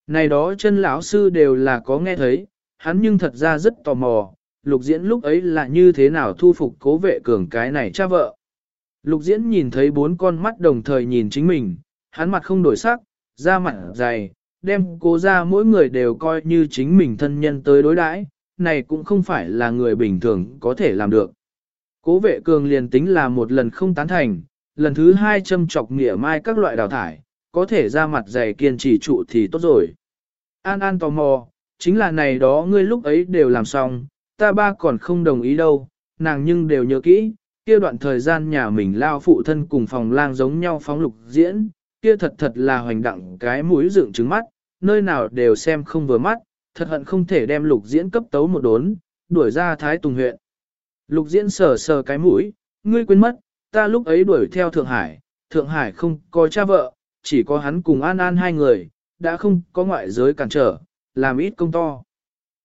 Này đó chân lão sư đều là có nghe thấy, hắn nhưng thật ra rất tò mò, lục diễn lúc ấy là như thế nào thu phục cố vệ cường cái này cha vợ. Lục diễn nhìn thấy bốn con mắt đồng thời nhìn chính mình, hắn mặt không đổi sắc, da mặt dày, đem cố ra mỗi người đều coi như chính mình thân nhân tới đối đãi, này cũng không phải là người bình thường có thể làm được. Cố vệ cường liền tính là một lần không tán thành, lần thứ hai châm chọc nghĩa mai các loại đào thải, có thể ra mặt dày kiên trì trụ thì tốt rồi. An An tò mò, chính là này đó ngươi lúc ấy đều làm xong, ta ba còn không đồng ý đâu, nàng nhưng đều nhớ kỹ, kia đoạn thời gian nhà mình lao phụ thân cùng phòng lang giống nhau phóng lục diễn, kia thật thật là hoành đặng cái mũi dựng trứng mắt, nơi nào đều xem không vừa mắt, thật hận không thể đem lục diễn cấp tấu một đốn, đuổi ra Thái Tùng huyện. Lục diễn sờ sờ cái mũi, ngươi quên mất, ta lúc ấy đuổi theo Thượng Hải, Thượng Hải không có cha vợ, chỉ có hắn cùng An An hai người, đã không có ngoại giới cản trở, làm ít công to.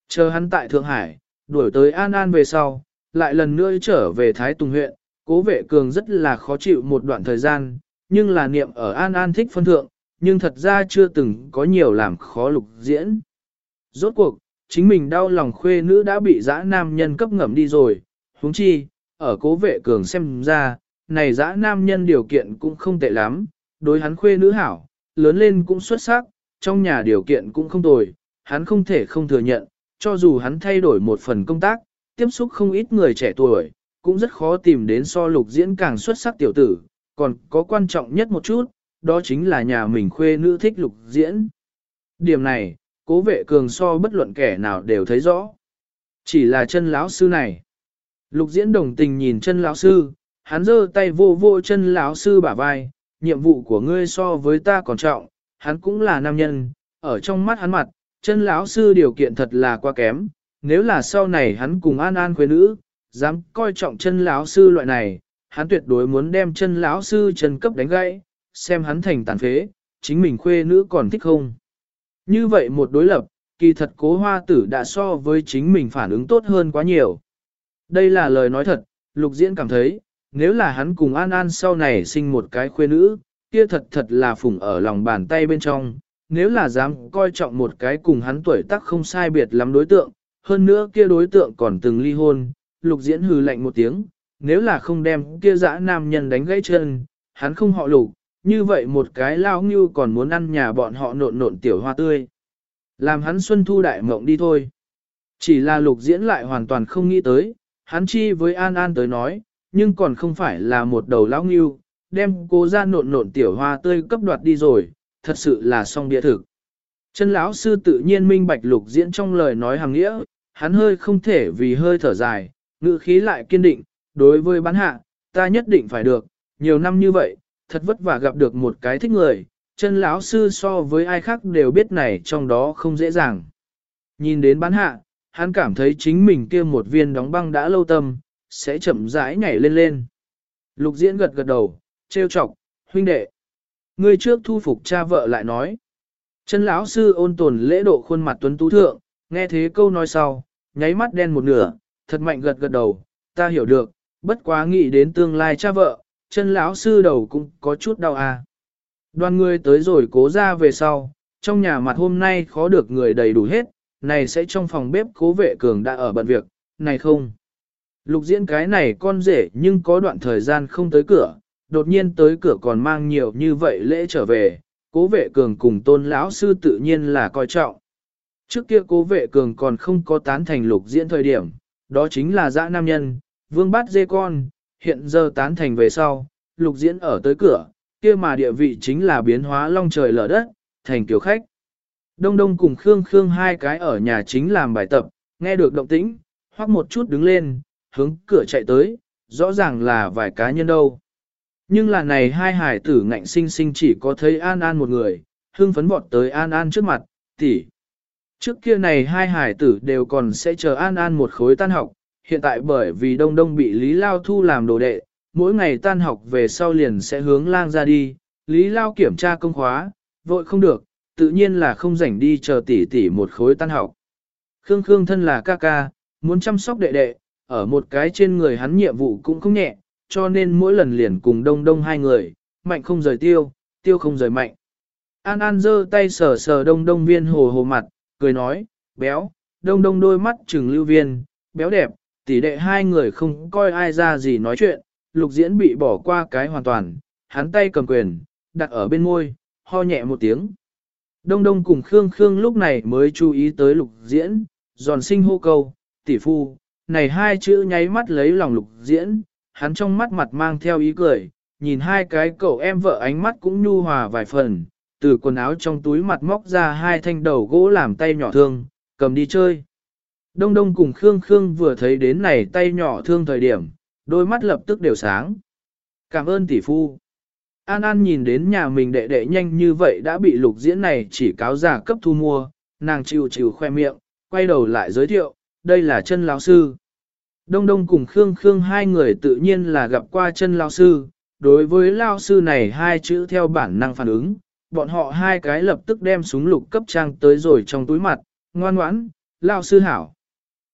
Chờ hắn tại Thượng Hải, đuổi tới An An về sau, lại lần nữa trở về Thái Tùng huyện, cố vệ cường rất là khó chịu một đoạn thời gian, nhưng là niệm ở An An thích phân thượng, nhưng thật ra chưa từng có nhiều làm khó lục diễn. Rốt cuộc, chính mình đau lòng khuê nữ đã bị dã nam nhân cấp ngẩm đi rồi, huống chi, ở cố vệ cường xem ra, này dã nam nhân điều kiện cũng không tệ lắm, đối hắn khuê nữ hảo, lớn lên cũng xuất sắc, trong nhà điều kiện cũng không tồi, hắn không thể không thừa nhận, cho dù hắn thay đổi một phần công tác, tiếp xúc không ít người trẻ tuổi, cũng rất khó tìm đến so lục diễn càng xuất sắc tiểu tử, còn có quan trọng nhất một chút, đó chính là nhà mình khuê nữ thích lục diễn. Điểm này, cố vệ cường so bất luận kẻ nào đều thấy rõ. Chỉ là chân lão sư này. Lục diễn đồng tình nhìn chân lão sư, hắn giơ tay vô vô chân lão sư bả vai, nhiệm vụ của ngươi so với ta còn trọng, hắn cũng là nam nhân, ở trong mắt hắn mặt, chân lão sư điều kiện thật là quá kém, nếu là sau này hắn cùng an an khuê nữ, dám coi trọng chân lão sư loại này, hắn tuyệt đối muốn đem chân lão sư chân cấp đánh gãy, xem hắn thành tàn phế, chính mình khuê nữ còn thích không. Như vậy một đối lập, kỳ thật cố hoa tử đã so với chính mình phản ứng tốt hơn quá nhiều. Đây là lời nói thật, lục diễn cảm thấy, nếu là hắn cùng An An sau này sinh một cái khuê nữ, kia thật thật là phủng ở lòng bàn tay bên trong, nếu là dám coi trọng một cái cùng hắn tuổi tác không sai biệt lắm đối tượng, hơn nữa kia đối tượng còn từng ly hôn, lục diễn hừ lạnh một tiếng, nếu là không đem kia dã nam nhân đánh gãy chân, hắn không họ lục, như vậy một cái lao ngưu còn muốn ăn nhà bọn họ nộn nộn tiểu hoa tươi. Làm hắn xuân thu đại mộng đi thôi. Chỉ là lục diễn lại hoàn toàn không nghĩ tới, hắn chi với An An tới nói, nhưng còn không phải là một đầu lão ngưu, đem cô ra nộn nộn tiểu hoa tươi cấp đoạt đi rồi, thật sự là song địa thực. Chân lão sư tự nhiên minh bạch lục diễn trong lời nói hàng nghĩa, hắn hơi không thể vì hơi thở dài, ngữ khí lại kiên định, đối với bán hạ, ta nhất định phải được, nhiều năm như vậy, thật vất vả gặp được một cái thích người, chân lão sư so với ai khác đều biết này trong đó không dễ dàng. Nhìn đến bán hạ, hắn cảm thấy chính mình kia một viên đóng băng đã lâu tâm, sẽ chậm rãi nhảy lên lên. Lục diễn gật gật đầu, trêu chọc, huynh đệ. Người trước thu phục cha vợ lại nói. Chân lão sư ôn tồn lễ độ khuôn mặt tuấn tú thượng, nghe thế câu nói sau, nháy mắt đen một nửa, thật mạnh gật gật đầu, ta hiểu được, bất quá nghĩ đến tương lai cha vợ, chân lão sư đầu cũng có chút đau à. Đoàn người tới rồi cố ra về sau, trong nhà mặt hôm nay khó được người đầy đủ hết, này sẽ trong phòng bếp cố vệ cường đã ở bận việc, này không. Lục diễn cái này con rể nhưng có đoạn thời gian không tới cửa, đột nhiên tới cửa còn mang nhiều như vậy lễ trở về, cố vệ cường cùng tôn lão sư tự nhiên là coi trọng. Trước kia cố vệ cường còn không có tán thành lục diễn thời điểm, đó chính là dã nam nhân, vương bát dê con, hiện giờ tán thành về sau, lục diễn ở tới cửa, kia mà địa vị chính là biến hóa long trời lở đất, thành kiểu khách. Đông Đông cùng Khương Khương hai cái ở nhà chính làm bài tập, nghe được động tĩnh, hoặc một chút đứng lên, hướng cửa chạy tới, rõ ràng là vài cá nhân đâu. Nhưng là này hai hải tử ngạnh sinh sinh chỉ có thấy An An một người, hương phấn vọt tới An An trước mặt, tỷ. Trước kia này hai hải tử đều còn sẽ chờ An An một khối tan học, hiện tại bởi vì Đông Đông bị Lý Lao thu làm đồ đệ, mỗi ngày tan học về sau liền sẽ hướng lang ra đi, Lý Lao kiểm tra công khóa, vội không được, tự nhiên là không rảnh đi chờ tỷ tỷ một khối tan học. Khương Khương thân là ca ca, muốn chăm sóc đệ đệ, ở một cái trên người hắn nhiệm vụ cũng không nhẹ, cho nên mỗi lần liền cùng đông đông hai người, mạnh không rời tiêu, tiêu không rời mạnh. An An giơ tay sờ sờ đông đông viên hồ hồ mặt, cười nói, béo, đông đông đôi mắt trừng lưu viên, béo đẹp, tỷ đệ hai người không coi ai ra gì nói chuyện, lục diễn bị bỏ qua cái hoàn toàn, hắn tay cầm quyền, đặt ở bên môi, ho nhẹ một tiếng. Đông đông cùng Khương Khương lúc này mới chú ý tới lục diễn, giòn sinh hô câu, tỷ phu, này hai chữ nháy mắt lấy lòng lục diễn, hắn trong mắt mặt mang theo ý cười, nhìn hai cái cậu em vợ ánh mắt cũng nhu hòa vài phần, từ quần áo trong túi mặt móc ra hai thanh đầu gỗ làm tay nhỏ thương, cầm đi chơi. Đông đông cùng Khương Khương vừa thấy đến này tay nhỏ thương thời điểm, đôi mắt lập tức đều sáng. Cảm ơn tỷ phu. An An nhìn đến nhà mình đệ đệ nhanh như vậy đã bị lục diễn này chỉ cáo giả cấp thu mua, nàng chịu chịu khoe miệng, quay đầu lại giới thiệu, đây là chân lão sư. Đông Đông cùng Khương Khương hai người tự nhiên là gặp qua chân lão sư, đối với lão sư này hai chữ theo bản năng phản ứng, bọn họ hai cái lập tức đem súng lục cấp trang tới rồi trong túi mặt, ngoan ngoãn, lão sư hảo.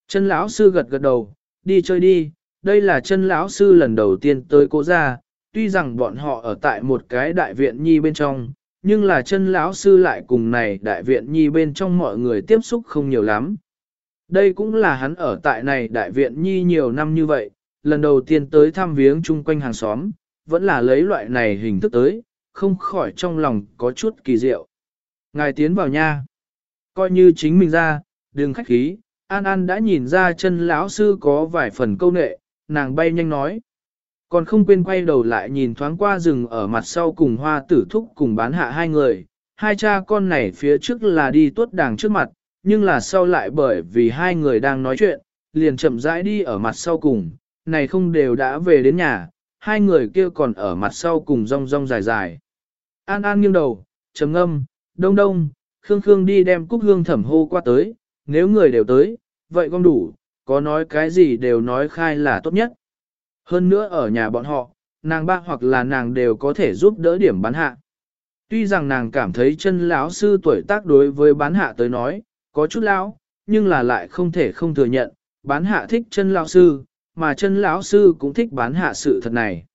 Chân lão sư gật gật đầu, đi chơi đi, đây là chân lão sư lần đầu tiên tới cố gia, tuy rằng bọn họ ở tại một cái đại viện nhi bên trong, nhưng là chân lão sư lại cùng này đại viện nhi bên trong mọi người tiếp xúc không nhiều lắm. Đây cũng là hắn ở tại này đại viện nhi nhiều năm như vậy, lần đầu tiên tới thăm viếng chung quanh hàng xóm, vẫn là lấy loại này hình thức tới, không khỏi trong lòng có chút kỳ diệu. Ngài tiến vào nha. Coi như chính mình ra, đừng khách khí, An An đã nhìn ra chân lão sư có vài phần câu nệ, nàng bay nhanh nói. Còn không quên quay đầu lại nhìn thoáng qua rừng ở mặt sau cùng hoa tử thúc cùng bán hạ hai người, hai cha con này phía trước là đi tuốt đàng trước mặt, nhưng là sau lại bởi vì hai người đang nói chuyện, liền chậm rãi đi ở mặt sau cùng, này không đều đã về đến nhà, hai người kia còn ở mặt sau cùng rong rong dài dài. An An nghiêng đầu, trầm ngâm, đông đông, Khương Khương đi đem cúc hương thẩm hô qua tới, nếu người đều tới, vậy con đủ, có nói cái gì đều nói khai là tốt nhất. Hơn nữa ở nhà bọn họ, nàng ba hoặc là nàng đều có thể giúp đỡ điểm bán hạ. Tuy rằng nàng cảm thấy chân lão sư tuổi tác đối với bán hạ tới nói, có chút lão, nhưng là lại không thể không thừa nhận, bán hạ thích chân lão sư, mà chân lão sư cũng thích bán hạ sự thật này.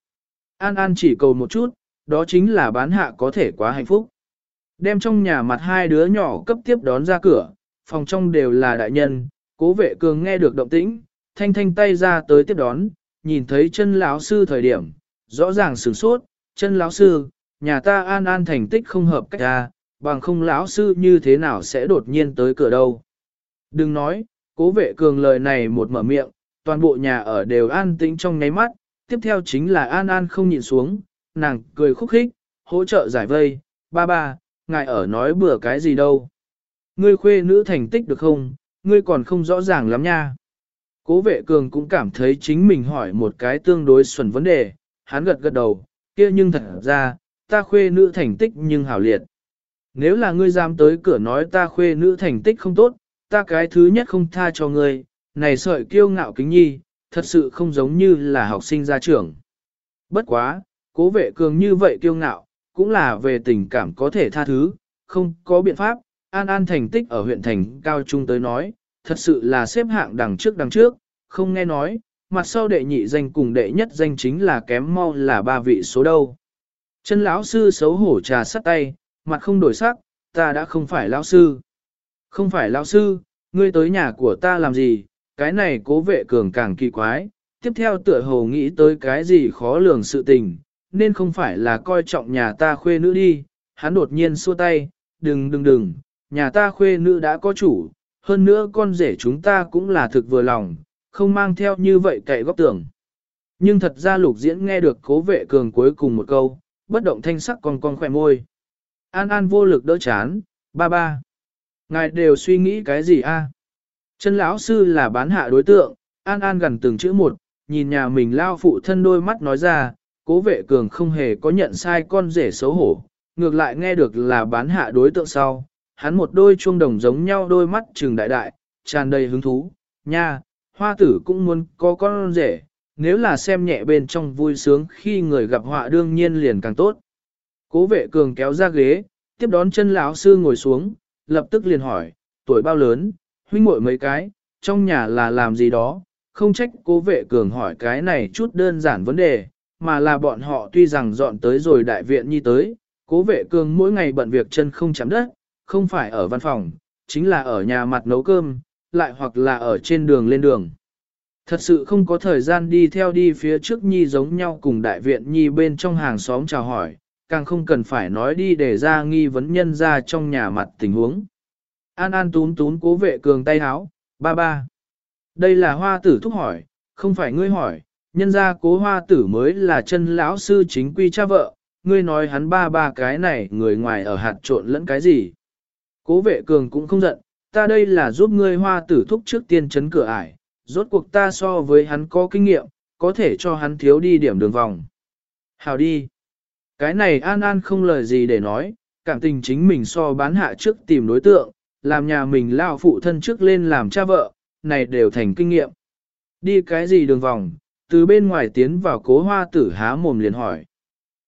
An An chỉ cầu một chút, đó chính là bán hạ có thể quá hạnh phúc. Đem trong nhà mặt hai đứa nhỏ cấp tiếp đón ra cửa, phòng trong đều là đại nhân, cố vệ cường nghe được động tĩnh, thanh thanh tay ra tới tiếp đón, nhìn thấy chân lão sư thời điểm, rõ ràng sửng sốt, chân lão sư, nhà ta an an thành tích không hợp cách ra, bằng không lão sư như thế nào sẽ đột nhiên tới cửa đâu. Đừng nói, cố vệ cường lời này một mở miệng, toàn bộ nhà ở đều an tĩnh trong ngáy mắt, tiếp theo chính là an an không nhìn xuống, nàng cười khúc khích, hỗ trợ giải vây, ba ba, ngài ở nói bừa cái gì đâu. Ngươi khuê nữ thành tích được không, ngươi còn không rõ ràng lắm nha. Cố vệ cường cũng cảm thấy chính mình hỏi một cái tương đối xuẩn vấn đề, hắn gật gật đầu, kia nhưng thật ra, ta khuê nữ thành tích nhưng hảo liệt. Nếu là ngươi dám tới cửa nói ta khuê nữ thành tích không tốt, ta cái thứ nhất không tha cho ngươi, này sợi kiêu ngạo kính nhi, thật sự không giống như là học sinh ra trường. Bất quá, cố vệ cường như vậy kiêu ngạo, cũng là về tình cảm có thể tha thứ, không có biện pháp, an an thành tích ở huyện thành cao trung tới nói, thật sự là xếp hạng đằng trước đằng trước, không nghe nói, mặt sau đệ nhị danh cùng đệ nhất danh chính là kém mau là ba vị số đâu. Chân lão sư xấu hổ trà sắt tay, mặt không đổi sắc, ta đã không phải lão sư. Không phải lão sư, ngươi tới nhà của ta làm gì, cái này cố vệ cường càng kỳ quái, tiếp theo tựa hồ nghĩ tới cái gì khó lường sự tình, nên không phải là coi trọng nhà ta khuê nữ đi, hắn đột nhiên xua tay, đừng đừng đừng, nhà ta khuê nữ đã có chủ, hơn nữa con rể chúng ta cũng là thực vừa lòng, không mang theo như vậy cậy góc tưởng. Nhưng thật ra lục diễn nghe được cố vệ cường cuối cùng một câu, bất động thanh sắc còn con khỏe môi. An An vô lực đỡ chán, ba ba. Ngài đều suy nghĩ cái gì a? Chân lão sư là bán hạ đối tượng, An An gần từng chữ một, nhìn nhà mình lao phụ thân đôi mắt nói ra, cố vệ cường không hề có nhận sai con rể xấu hổ, ngược lại nghe được là bán hạ đối tượng sau, hắn một đôi chuông đồng giống nhau đôi mắt trừng đại đại, tràn đầy hứng thú, nha, hoa tử cũng muốn có con rể, nếu là xem nhẹ bên trong vui sướng khi người gặp họa đương nhiên liền càng tốt. Cố vệ cường kéo ra ghế, tiếp đón chân lão sư ngồi xuống, lập tức liền hỏi, tuổi bao lớn, Huynh muội mấy cái, trong nhà là làm gì đó, không trách cố vệ cường hỏi cái này chút đơn giản vấn đề, mà là bọn họ tuy rằng dọn tới rồi đại viện nhi tới, cố vệ cường mỗi ngày bận việc chân không chạm đất, không phải ở văn phòng, chính là ở nhà mặt nấu cơm, lại hoặc là ở trên đường lên đường. Thật sự không có thời gian đi theo đi phía trước nhi giống nhau cùng đại viện nhi bên trong hàng xóm chào hỏi, càng không cần phải nói đi để ra nghi vấn nhân ra trong nhà mặt tình huống. An An tún tún cố vệ cường tay háo, ba ba. Đây là hoa tử thúc hỏi, không phải ngươi hỏi, nhân ra cố hoa tử mới là chân lão sư chính quy cha vợ, ngươi nói hắn ba ba cái này người ngoài ở hạt trộn lẫn cái gì. Cố vệ cường cũng không giận, ta đây là giúp ngươi hoa tử thúc trước tiên chấn cửa ải, rốt cuộc ta so với hắn có kinh nghiệm, có thể cho hắn thiếu đi điểm đường vòng. Hào đi. Cái này an an không lời gì để nói, cảm tình chính mình so bán hạ trước tìm đối tượng, làm nhà mình lao phụ thân trước lên làm cha vợ, này đều thành kinh nghiệm. Đi cái gì đường vòng, từ bên ngoài tiến vào cố hoa tử há mồm liền hỏi.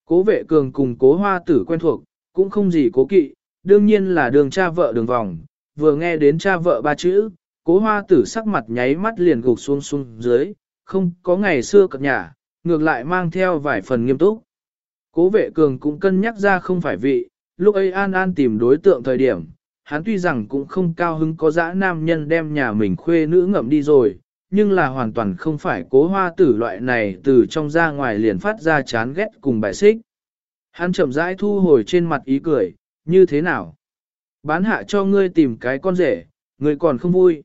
Cố vệ cường cùng cố hoa tử quen thuộc, cũng không gì cố kỵ, đương nhiên là đường cha vợ đường vòng, vừa nghe đến cha vợ ba chữ, cố hoa tử sắc mặt nháy mắt liền gục xuống xuống dưới, không có ngày xưa cập nhà, ngược lại mang theo vài phần nghiêm túc. Cố vệ cường cũng cân nhắc ra không phải vị, lúc ấy An An tìm đối tượng thời điểm, hắn tuy rằng cũng không cao hứng có dã nam nhân đem nhà mình khuê nữ ngậm đi rồi, nhưng là hoàn toàn không phải cố hoa tử loại này từ trong ra ngoài liền phát ra chán ghét cùng bài xích. Hắn chậm rãi thu hồi trên mặt ý cười, như thế nào? Bán hạ cho ngươi tìm cái con rể, ngươi còn không vui.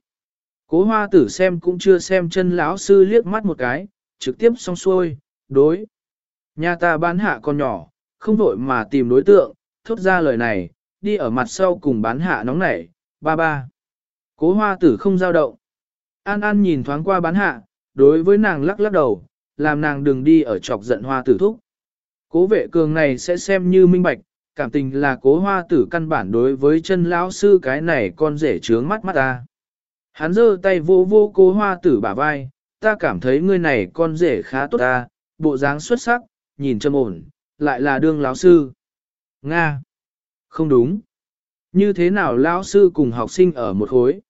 Cố hoa tử xem cũng chưa xem chân lão sư liếc mắt một cái, trực tiếp xong xuôi, đối. Nhà ta bán hạ con nhỏ, không vội mà tìm đối tượng, thốt ra lời này, đi ở mặt sau cùng bán hạ nóng nảy, ba ba. Cố hoa tử không giao động. An An nhìn thoáng qua bán hạ, đối với nàng lắc lắc đầu, làm nàng đừng đi ở chọc giận hoa tử thúc. Cố vệ cường này sẽ xem như minh bạch, cảm tình là cố hoa tử căn bản đối với chân lão sư cái này con rể trướng mắt mắt ta. Hắn giơ tay vô vô cố hoa tử bả vai, ta cảm thấy ngươi này con rể khá tốt ta, bộ dáng xuất sắc, nhìn trầm ổn, lại là đương lão sư. Nga. Không đúng. Như thế nào lão sư cùng học sinh ở một khối?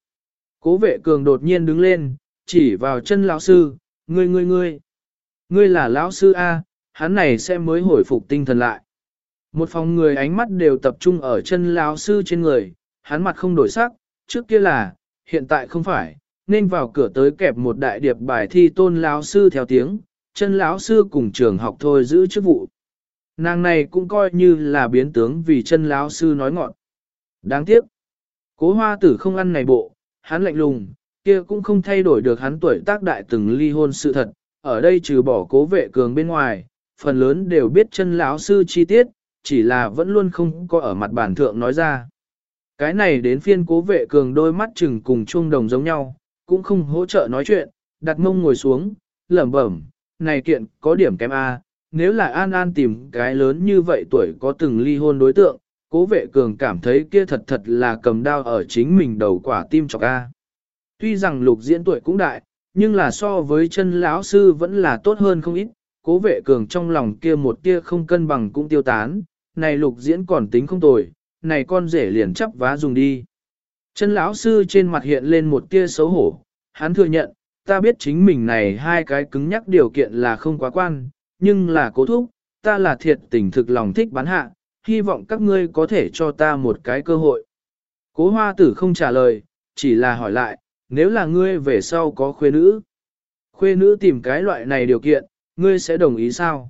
Cố vệ cường đột nhiên đứng lên, chỉ vào chân lão sư, ngươi ngươi ngươi. Ngươi là lão sư A, hắn này sẽ mới hồi phục tinh thần lại. Một phòng người ánh mắt đều tập trung ở chân lão sư trên người, hắn mặt không đổi sắc, trước kia là, hiện tại không phải, nên vào cửa tới kẹp một đại điệp bài thi tôn lão sư theo tiếng, chân lão sư cùng trường học thôi giữ chức vụ. Nàng này cũng coi như là biến tướng vì chân lão sư nói ngọn. Đáng tiếc, cố hoa tử không ăn này bộ, hắn lạnh lùng, kia cũng không thay đổi được hắn tuổi tác đại từng ly hôn sự thật, ở đây trừ bỏ cố vệ cường bên ngoài, phần lớn đều biết chân lão sư chi tiết, chỉ là vẫn luôn không có ở mặt bản thượng nói ra. Cái này đến phiên cố vệ cường đôi mắt chừng cùng chuông đồng giống nhau, cũng không hỗ trợ nói chuyện, đặt mông ngồi xuống, lẩm bẩm, này kiện có điểm kém A, nếu là An An tìm cái lớn như vậy tuổi có từng ly hôn đối tượng, cố vệ cường cảm thấy kia thật thật là cầm đao ở chính mình đầu quả tim chọc A. Tuy rằng lục diễn tuổi cũng đại, nhưng là so với chân lão sư vẫn là tốt hơn không ít, cố vệ cường trong lòng kia một tia không cân bằng cũng tiêu tán, này lục diễn còn tính không tồi, này con rể liền chấp vá dùng đi. Chân lão sư trên mặt hiện lên một tia xấu hổ, hắn thừa nhận, ta biết chính mình này hai cái cứng nhắc điều kiện là không quá quan, nhưng là cố thúc, ta là thiệt tình thực lòng thích bán hạ, hy vọng các ngươi có thể cho ta một cái cơ hội. Cố hoa tử không trả lời, chỉ là hỏi lại, nếu là ngươi về sau có khuê nữ, khuê nữ tìm cái loại này điều kiện, ngươi sẽ đồng ý sao?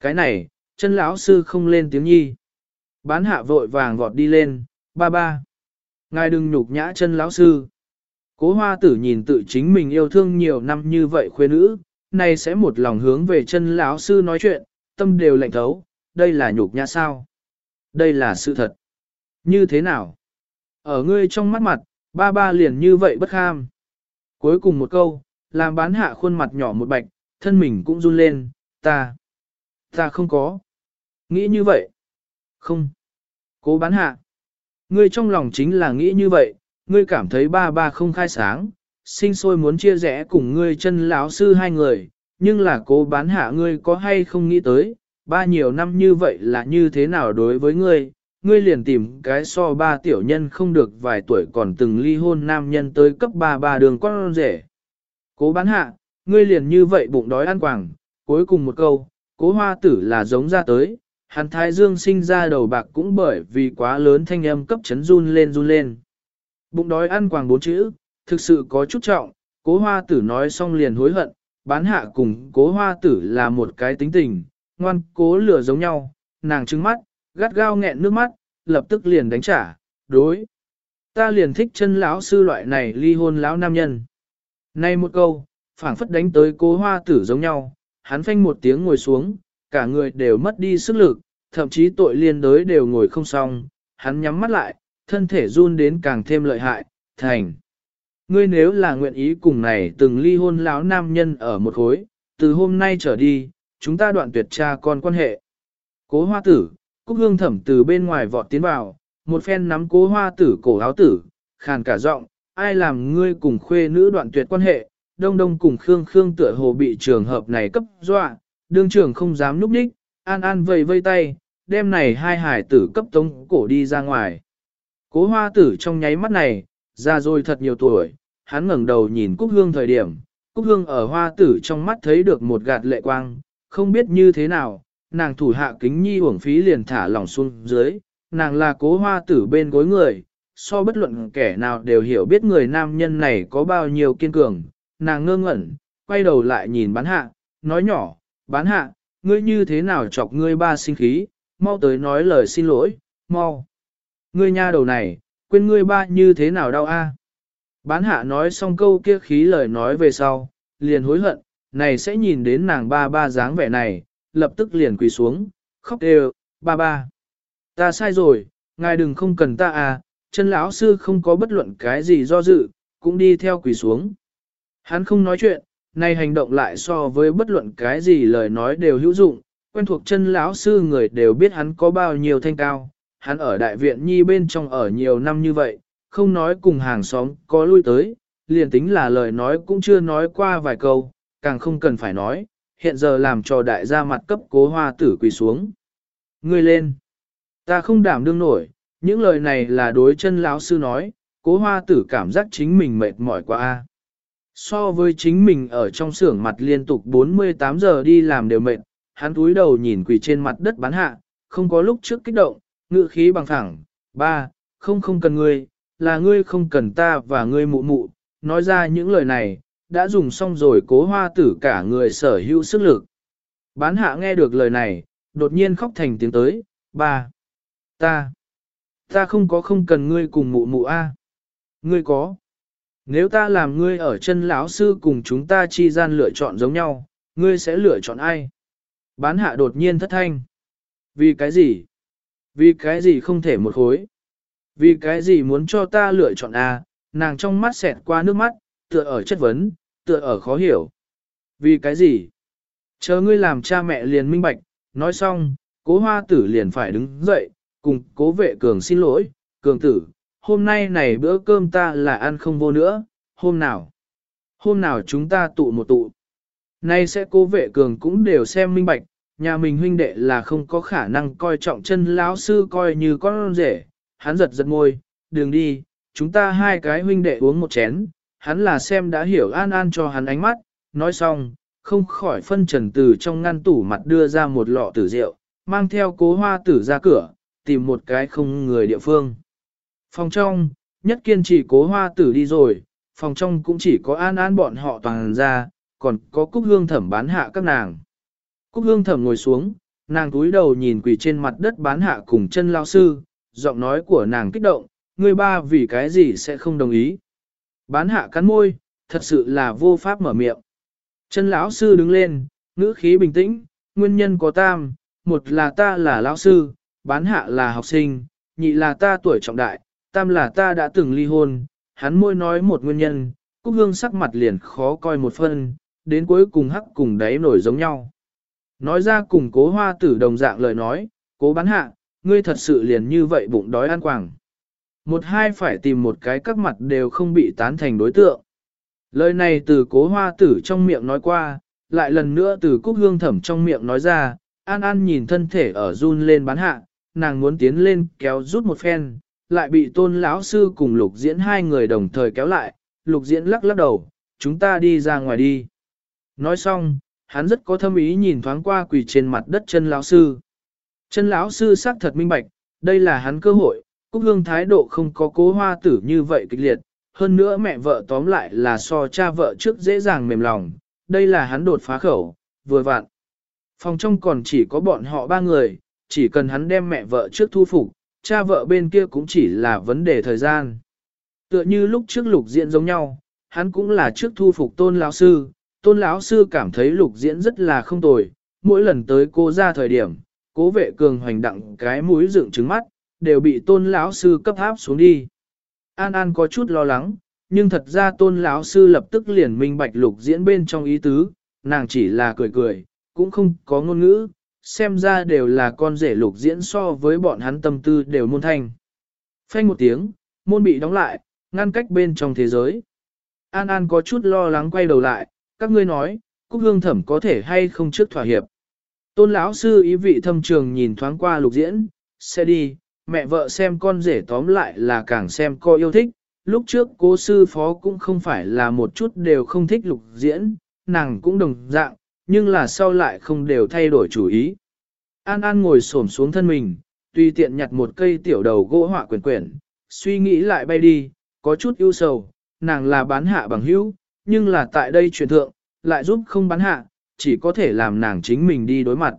Cái này, chân lão sư không lên tiếng nhi. Bán hạ vội vàng vọt đi lên, ba ba. Ngài đừng nhục nhã chân lão sư. Cố hoa tử nhìn tự chính mình yêu thương nhiều năm như vậy khuê nữ, này sẽ một lòng hướng về chân lão sư nói chuyện, tâm đều lạnh thấu, đây là nhục nhã sao? Đây là sự thật. Như thế nào? Ở ngươi trong mắt mặt, ba ba liền như vậy bất kham. Cuối cùng một câu, làm bán hạ khuôn mặt nhỏ một bạch, thân mình cũng run lên, ta, ta không có. Nghĩ như vậy. Không. Cố bán hạ. Ngươi trong lòng chính là nghĩ như vậy, ngươi cảm thấy ba ba không khai sáng, sinh sôi muốn chia rẽ cùng ngươi chân lão sư hai người, nhưng là cố bán hạ ngươi có hay không nghĩ tới, ba nhiều năm như vậy là như thế nào đối với ngươi, ngươi liền tìm cái so ba tiểu nhân không được vài tuổi còn từng ly hôn nam nhân tới cấp ba ba đường con rể. Cố bán hạ, ngươi liền như vậy bụng đói ăn quảng, cuối cùng một câu, cố hoa tử là giống ra tới, hắn thái dương sinh ra đầu bạc cũng bởi vì quá lớn thanh âm cấp chấn run lên run lên. Bụng đói ăn quàng bốn chữ, thực sự có chút trọng, cố hoa tử nói xong liền hối hận, bán hạ cùng cố hoa tử là một cái tính tình, ngoan cố lửa giống nhau, nàng trứng mắt, gắt gao nghẹn nước mắt, lập tức liền đánh trả, đối. Ta liền thích chân lão sư loại này ly hôn lão nam nhân. Nay một câu, phảng phất đánh tới cố hoa tử giống nhau, hắn phanh một tiếng ngồi xuống, cả người đều mất đi sức lực, thậm chí tội liên đới đều ngồi không xong, hắn nhắm mắt lại, thân thể run đến càng thêm lợi hại, thành. Ngươi nếu là nguyện ý cùng này từng ly hôn lão nam nhân ở một khối, từ hôm nay trở đi, chúng ta đoạn tuyệt cha con quan hệ. Cố hoa tử, Cúc hương thẩm từ bên ngoài vọt tiến vào, một phen nắm cố hoa tử cổ áo tử, khàn cả giọng, ai làm ngươi cùng khuê nữ đoạn tuyệt quan hệ, đông đông cùng Khương Khương tựa hồ bị trường hợp này cấp dọa, đương trưởng không dám núp đích, an an vầy vây tay, đem này hai hải tử cấp tống cổ đi ra ngoài. Cố hoa tử trong nháy mắt này, ra rồi thật nhiều tuổi, hắn ngẩng đầu nhìn Cúc Hương thời điểm, Cúc Hương ở hoa tử trong mắt thấy được một gạt lệ quang, không biết như thế nào, nàng thủ hạ kính nhi uổng phí liền thả lỏng xuống dưới, nàng là cố hoa tử bên gối người, so bất luận kẻ nào đều hiểu biết người nam nhân này có bao nhiêu kiên cường, nàng ngơ ngẩn, quay đầu lại nhìn bán hạ, nói nhỏ, bán hạ, ngươi như thế nào chọc ngươi ba sinh khí, mau tới nói lời xin lỗi, mau. Ngươi nha đầu này, quên ngươi ba như thế nào đau a? Bán hạ nói xong câu kia khí lời nói về sau, liền hối hận, này sẽ nhìn đến nàng ba ba dáng vẻ này, lập tức liền quỳ xuống, khóc đều, ba ba. Ta sai rồi, ngài đừng không cần ta à, chân lão sư không có bất luận cái gì do dự, cũng đi theo quỳ xuống. Hắn không nói chuyện, nay hành động lại so với bất luận cái gì lời nói đều hữu dụng, quen thuộc chân lão sư người đều biết hắn có bao nhiêu thanh cao, hắn ở đại viện nhi bên trong ở nhiều năm như vậy, không nói cùng hàng xóm có lui tới, liền tính là lời nói cũng chưa nói qua vài câu, càng không cần phải nói, hiện giờ làm cho đại gia mặt cấp cố hoa tử quỳ xuống. Ngươi lên, ta không đảm đương nổi, những lời này là đối chân lão sư nói, cố hoa tử cảm giác chính mình mệt mỏi quá a. So với chính mình ở trong xưởng mặt liên tục 48 giờ đi làm đều mệt, hắn túi đầu nhìn quỳ trên mặt đất bán hạ, không có lúc trước kích động, ngựa khí bằng thẳng, ba, không không cần ngươi, là ngươi không cần ta và ngươi mụ mụ, nói ra những lời này, đã dùng xong rồi cố hoa tử cả người sở hữu sức lực. Bán hạ nghe được lời này, đột nhiên khóc thành tiếng tới, ba, ta, ta không có không cần ngươi cùng mụ mụ a, ngươi có. Nếu ta làm ngươi ở chân lão sư cùng chúng ta chi gian lựa chọn giống nhau, ngươi sẽ lựa chọn ai? Bán hạ đột nhiên thất thanh. Vì cái gì? Vì cái gì không thể một khối? Vì cái gì muốn cho ta lựa chọn A, nàng trong mắt xẹt qua nước mắt, tựa ở chất vấn, tựa ở khó hiểu. Vì cái gì? Chờ ngươi làm cha mẹ liền minh bạch, nói xong, cố hoa tử liền phải đứng dậy, cùng cố vệ cường xin lỗi, cường tử, hôm nay này bữa cơm ta là ăn không vô nữa, hôm nào? Hôm nào chúng ta tụ một tụ. Nay sẽ cố vệ cường cũng đều xem minh bạch, nhà mình huynh đệ là không có khả năng coi trọng chân lão sư coi như con rể, hắn giật giật môi, đường đi, chúng ta hai cái huynh đệ uống một chén, hắn là xem đã hiểu an an cho hắn ánh mắt, nói xong, không khỏi phân trần từ trong ngăn tủ mặt đưa ra một lọ tử rượu, mang theo cố hoa tử ra cửa, tìm một cái không người địa phương. Phòng trong, nhất kiên chỉ cố hoa tử đi rồi, phòng trong cũng chỉ có an an bọn họ toàn ra, còn có cúc hương thẩm bán hạ các nàng. Cúc hương thẩm ngồi xuống, nàng túi đầu nhìn quỳ trên mặt đất bán hạ cùng chân lao sư, giọng nói của nàng kích động, người ba vì cái gì sẽ không đồng ý. Bán hạ cắn môi, thật sự là vô pháp mở miệng. Chân lão sư đứng lên, ngữ khí bình tĩnh, nguyên nhân có tam, một là ta là lão sư, bán hạ là học sinh, nhị là ta tuổi trọng đại, tam là ta đã từng ly hôn, hắn môi nói một nguyên nhân, Cúc Hương sắc mặt liền khó coi một phân, đến cuối cùng hắc cùng đáy nổi giống nhau. Nói ra cùng cố hoa tử đồng dạng lời nói, cố bán hạ, ngươi thật sự liền như vậy bụng đói ăn quảng. Một hai phải tìm một cái các mặt đều không bị tán thành đối tượng. Lời này từ cố hoa tử trong miệng nói qua, lại lần nữa từ cúc hương thẩm trong miệng nói ra, an an nhìn thân thể ở run lên bán hạ, nàng muốn tiến lên kéo rút một phen, lại bị tôn lão sư cùng lục diễn hai người đồng thời kéo lại, lục diễn lắc lắc đầu, chúng ta đi ra ngoài đi. Nói xong, hắn rất có thâm ý nhìn thoáng qua quỳ trên mặt đất chân lão sư. Chân lão sư xác thật minh bạch, đây là hắn cơ hội, Cúc Hương thái độ không có cố hoa tử như vậy kịch liệt, hơn nữa mẹ vợ tóm lại là so cha vợ trước dễ dàng mềm lòng, đây là hắn đột phá khẩu, vừa vặn. Phòng trong còn chỉ có bọn họ ba người, chỉ cần hắn đem mẹ vợ trước thu phục, cha vợ bên kia cũng chỉ là vấn đề thời gian. Tựa như lúc trước lục diễn giống nhau, hắn cũng là trước thu phục tôn lão sư, tôn lão sư cảm thấy lục diễn rất là không tồi, mỗi lần tới cô ra thời điểm, cố vệ cường hoành đặng cái mũi dựng trứng mắt, đều bị tôn lão sư cấp áp xuống đi. An An có chút lo lắng, nhưng thật ra tôn lão sư lập tức liền minh bạch lục diễn bên trong ý tứ, nàng chỉ là cười cười, cũng không có ngôn ngữ, xem ra đều là con rể lục diễn so với bọn hắn tâm tư đều môn thanh. Phanh một tiếng, môn bị đóng lại, ngăn cách bên trong thế giới. An An có chút lo lắng quay đầu lại, các ngươi nói, Cúc Hương Thẩm có thể hay không trước thỏa hiệp. Tôn lão sư ý vị thâm trường nhìn thoáng qua lục diễn, sẽ đi, mẹ vợ xem con rể tóm lại là càng xem co yêu thích, lúc trước cô sư phó cũng không phải là một chút đều không thích lục diễn, nàng cũng đồng dạng, nhưng là sau lại không đều thay đổi chủ ý. An An ngồi xổm xuống thân mình, tùy tiện nhặt một cây tiểu đầu gỗ họa quyển quyển, suy nghĩ lại bay đi, có chút ưu sầu, nàng là bán hạ bằng hữu, nhưng là tại đây truyền thượng, lại giúp không bán hạ, chỉ có thể làm nàng chính mình đi đối mặt.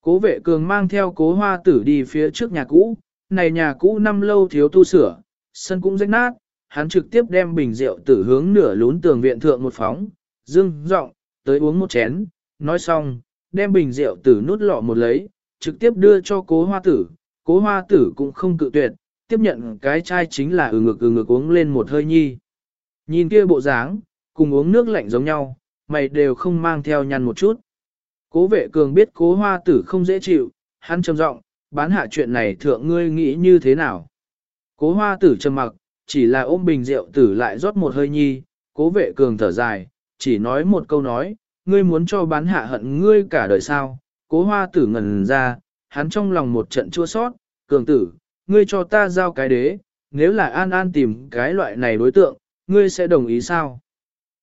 Cố vệ cường mang theo cố hoa tử đi phía trước nhà cũ, này nhà cũ năm lâu thiếu tu sửa, sân cũng rách nát, hắn trực tiếp đem bình rượu tử hướng nửa lún tường viện thượng một phóng, dương giọng tới uống một chén, nói xong, đem bình rượu tử nút lọ một lấy, trực tiếp đưa cho cố hoa tử, cố hoa tử cũng không cự tuyệt, tiếp nhận cái chai chính là ừ ngực ừ ngực uống lên một hơi nhi. Nhìn kia bộ dáng, cùng uống nước lạnh giống nhau, mày đều không mang theo nhăn một chút. Cố vệ cường biết cố hoa tử không dễ chịu, hắn trầm giọng, bán hạ chuyện này thượng ngươi nghĩ như thế nào. Cố hoa tử trầm mặc, chỉ là ôm bình rượu tử lại rót một hơi nhi, cố vệ cường thở dài, chỉ nói một câu nói, ngươi muốn cho bán hạ hận ngươi cả đời sao, cố hoa tử ngần ra, hắn trong lòng một trận chua sót, cường tử, ngươi cho ta giao cái đế, nếu là an an tìm cái loại này đối tượng, ngươi sẽ đồng ý sao?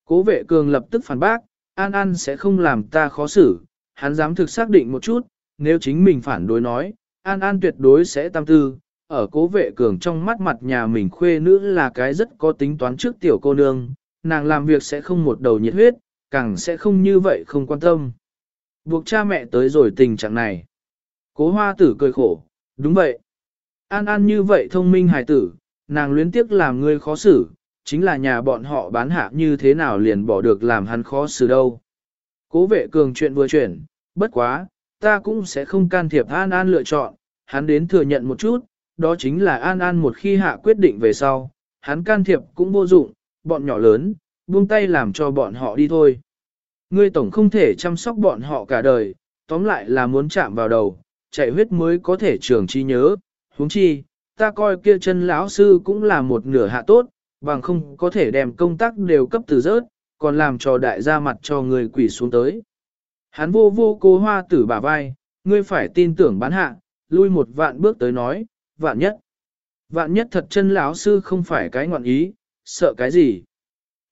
Cố vệ cường lập tức phản bác, an an sẽ không làm ta khó xử, hắn dám thực xác định một chút, nếu chính mình phản đối nói, an an tuyệt đối sẽ tam tư, ở cố vệ cường trong mắt mặt nhà mình khuê nữ là cái rất có tính toán trước tiểu cô nương, nàng làm việc sẽ không một đầu nhiệt huyết, càng sẽ không như vậy không quan tâm. Buộc cha mẹ tới rồi tình trạng này. Cố hoa tử cười khổ, đúng vậy. An An như vậy thông minh hài tử, nàng luyến tiếc làm người khó xử, chính là nhà bọn họ bán hạ như thế nào liền bỏ được làm hắn khó xử đâu. Cố vệ cường chuyện vừa chuyển, bất quá, ta cũng sẽ không can thiệp An An lựa chọn, hắn đến thừa nhận một chút, đó chính là An An một khi hạ quyết định về sau, hắn can thiệp cũng vô dụng, bọn nhỏ lớn, buông tay làm cho bọn họ đi thôi. Ngươi tổng không thể chăm sóc bọn họ cả đời, tóm lại là muốn chạm vào đầu, chạy huyết mới có thể trường trí nhớ, huống chi, ta coi kia chân lão sư cũng là một nửa hạ tốt, bằng không có thể đem công tác đều cấp từ rớt, còn làm cho đại gia mặt cho người quỷ xuống tới. Hắn vô vô cô hoa tử bả vai, ngươi phải tin tưởng bán hạ, lui một vạn bước tới nói, vạn nhất. Vạn nhất thật chân lão sư không phải cái ngoạn ý, sợ cái gì.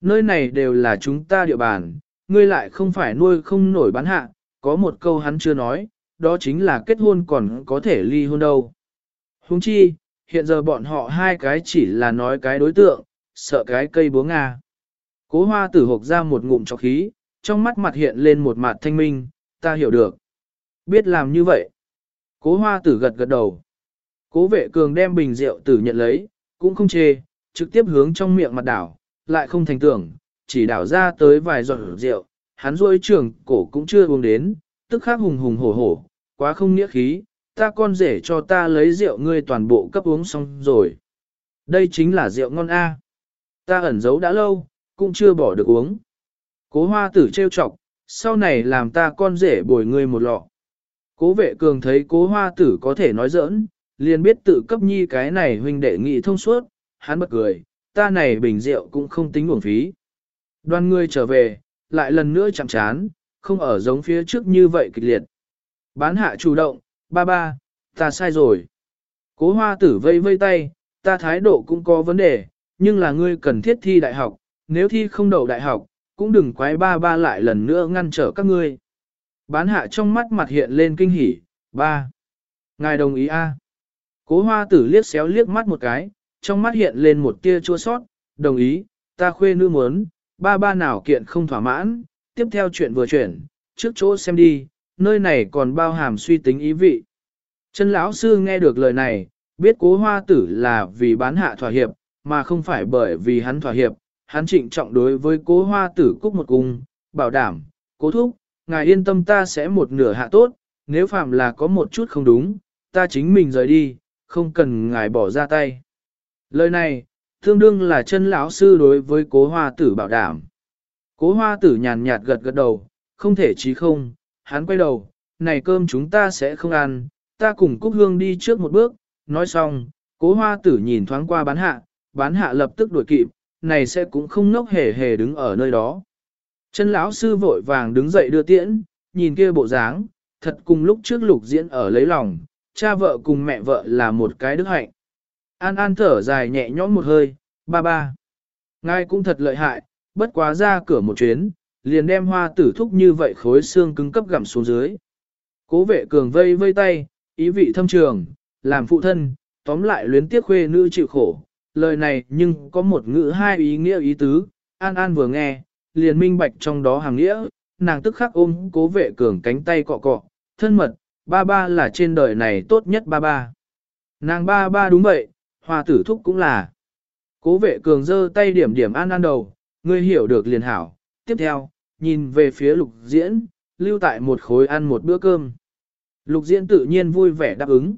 Nơi này đều là chúng ta địa bàn, ngươi lại không phải nuôi không nổi bán hạ, có một câu hắn chưa nói, đó chính là kết hôn còn có thể ly hôn đâu. Huống chi, hiện giờ bọn họ hai cái chỉ là nói cái đối tượng, sợ cái cây búa Nga. Cố hoa tử hộp ra một ngụm cho khí, trong mắt mặt hiện lên một mặt thanh minh, ta hiểu được. Biết làm như vậy. Cố hoa tử gật gật đầu. Cố vệ cường đem bình rượu tử nhận lấy, cũng không chê, trực tiếp hướng trong miệng mặt đảo, lại không thành tưởng, chỉ đảo ra tới vài giọt rượu, hắn rôi trường cổ cũng chưa uống đến, tức khắc hùng hùng hổ hổ, quá không nghĩa khí, ta con rể cho ta lấy rượu ngươi toàn bộ cấp uống xong rồi. Đây chính là rượu ngon A. Ta ẩn giấu đã lâu, cũng chưa bỏ được uống. Cố hoa tử trêu chọc, sau này làm ta con rể bồi ngươi một lọ. Cố vệ cường thấy cố hoa tử có thể nói giỡn, liền biết tự cấp nhi cái này huynh đệ nghị thông suốt, hắn bật cười, ta này bình rượu cũng không tính uổng phí. Đoàn người trở về, lại lần nữa chạm chán, không ở giống phía trước như vậy kịch liệt. Bán hạ chủ động, ba ba, ta sai rồi. Cố hoa tử vây vây tay, ta thái độ cũng có vấn đề, nhưng là ngươi cần thiết thi đại học, nếu thi không đậu đại học, cũng đừng quái ba ba lại lần nữa ngăn trở các ngươi. Bán hạ trong mắt mặt hiện lên kinh hỉ, ba. Ngài đồng ý a? Cố hoa tử liếc xéo liếc mắt một cái, trong mắt hiện lên một tia chua sót, đồng ý, ta khuê nữ muốn, ba ba nào kiện không thỏa mãn, tiếp theo chuyện vừa chuyển, trước chỗ xem đi, nơi này còn bao hàm suy tính ý vị. Chân lão sư nghe được lời này, biết cố hoa tử là vì bán hạ thỏa hiệp, mà không phải bởi vì hắn thỏa hiệp, hắn trịnh trọng đối với cố hoa tử cúc một cung, bảo đảm, cố thúc, ngài yên tâm ta sẽ một nửa hạ tốt, nếu phạm là có một chút không đúng, ta chính mình rời đi, không cần ngài bỏ ra tay. Lời này, tương đương là chân lão sư đối với cố hoa tử bảo đảm. Cố hoa tử nhàn nhạt gật gật đầu, không thể chí không, hắn quay đầu, này cơm chúng ta sẽ không ăn, ta cùng Cúc Hương đi trước một bước, nói xong, cố hoa tử nhìn thoáng qua bán hạ, bán hạ lập tức đuổi kịp, này sẽ cũng không ngốc hề hề đứng ở nơi đó. Chân lão sư vội vàng đứng dậy đưa tiễn, nhìn kia bộ dáng, thật cùng lúc trước lục diễn ở lấy lòng, cha vợ cùng mẹ vợ là một cái đức hạnh. An An thở dài nhẹ nhõm một hơi, ba ba. Ngài cũng thật lợi hại, bất quá ra cửa một chuyến, liền đem hoa tử thúc như vậy khối xương cứng cấp gặm xuống dưới. Cố vệ cường vây vây tay, ý vị thâm trường, làm phụ thân, tóm lại luyến tiếc khuê nữ chịu khổ. Lời này nhưng có một ngữ hai ý nghĩa ý tứ, An An vừa nghe, liền minh bạch trong đó hàng nghĩa, nàng tức khắc ôm cố vệ cường cánh tay cọ cọ, thân mật, ba ba là trên đời này tốt nhất ba ba. Nàng ba ba đúng vậy, hoa tử thúc cũng là. Cố vệ cường giơ tay điểm điểm An An đầu, ngươi hiểu được liền hảo. Tiếp theo, nhìn về phía lục diễn, lưu tại một khối ăn một bữa cơm. Lục diễn tự nhiên vui vẻ đáp ứng.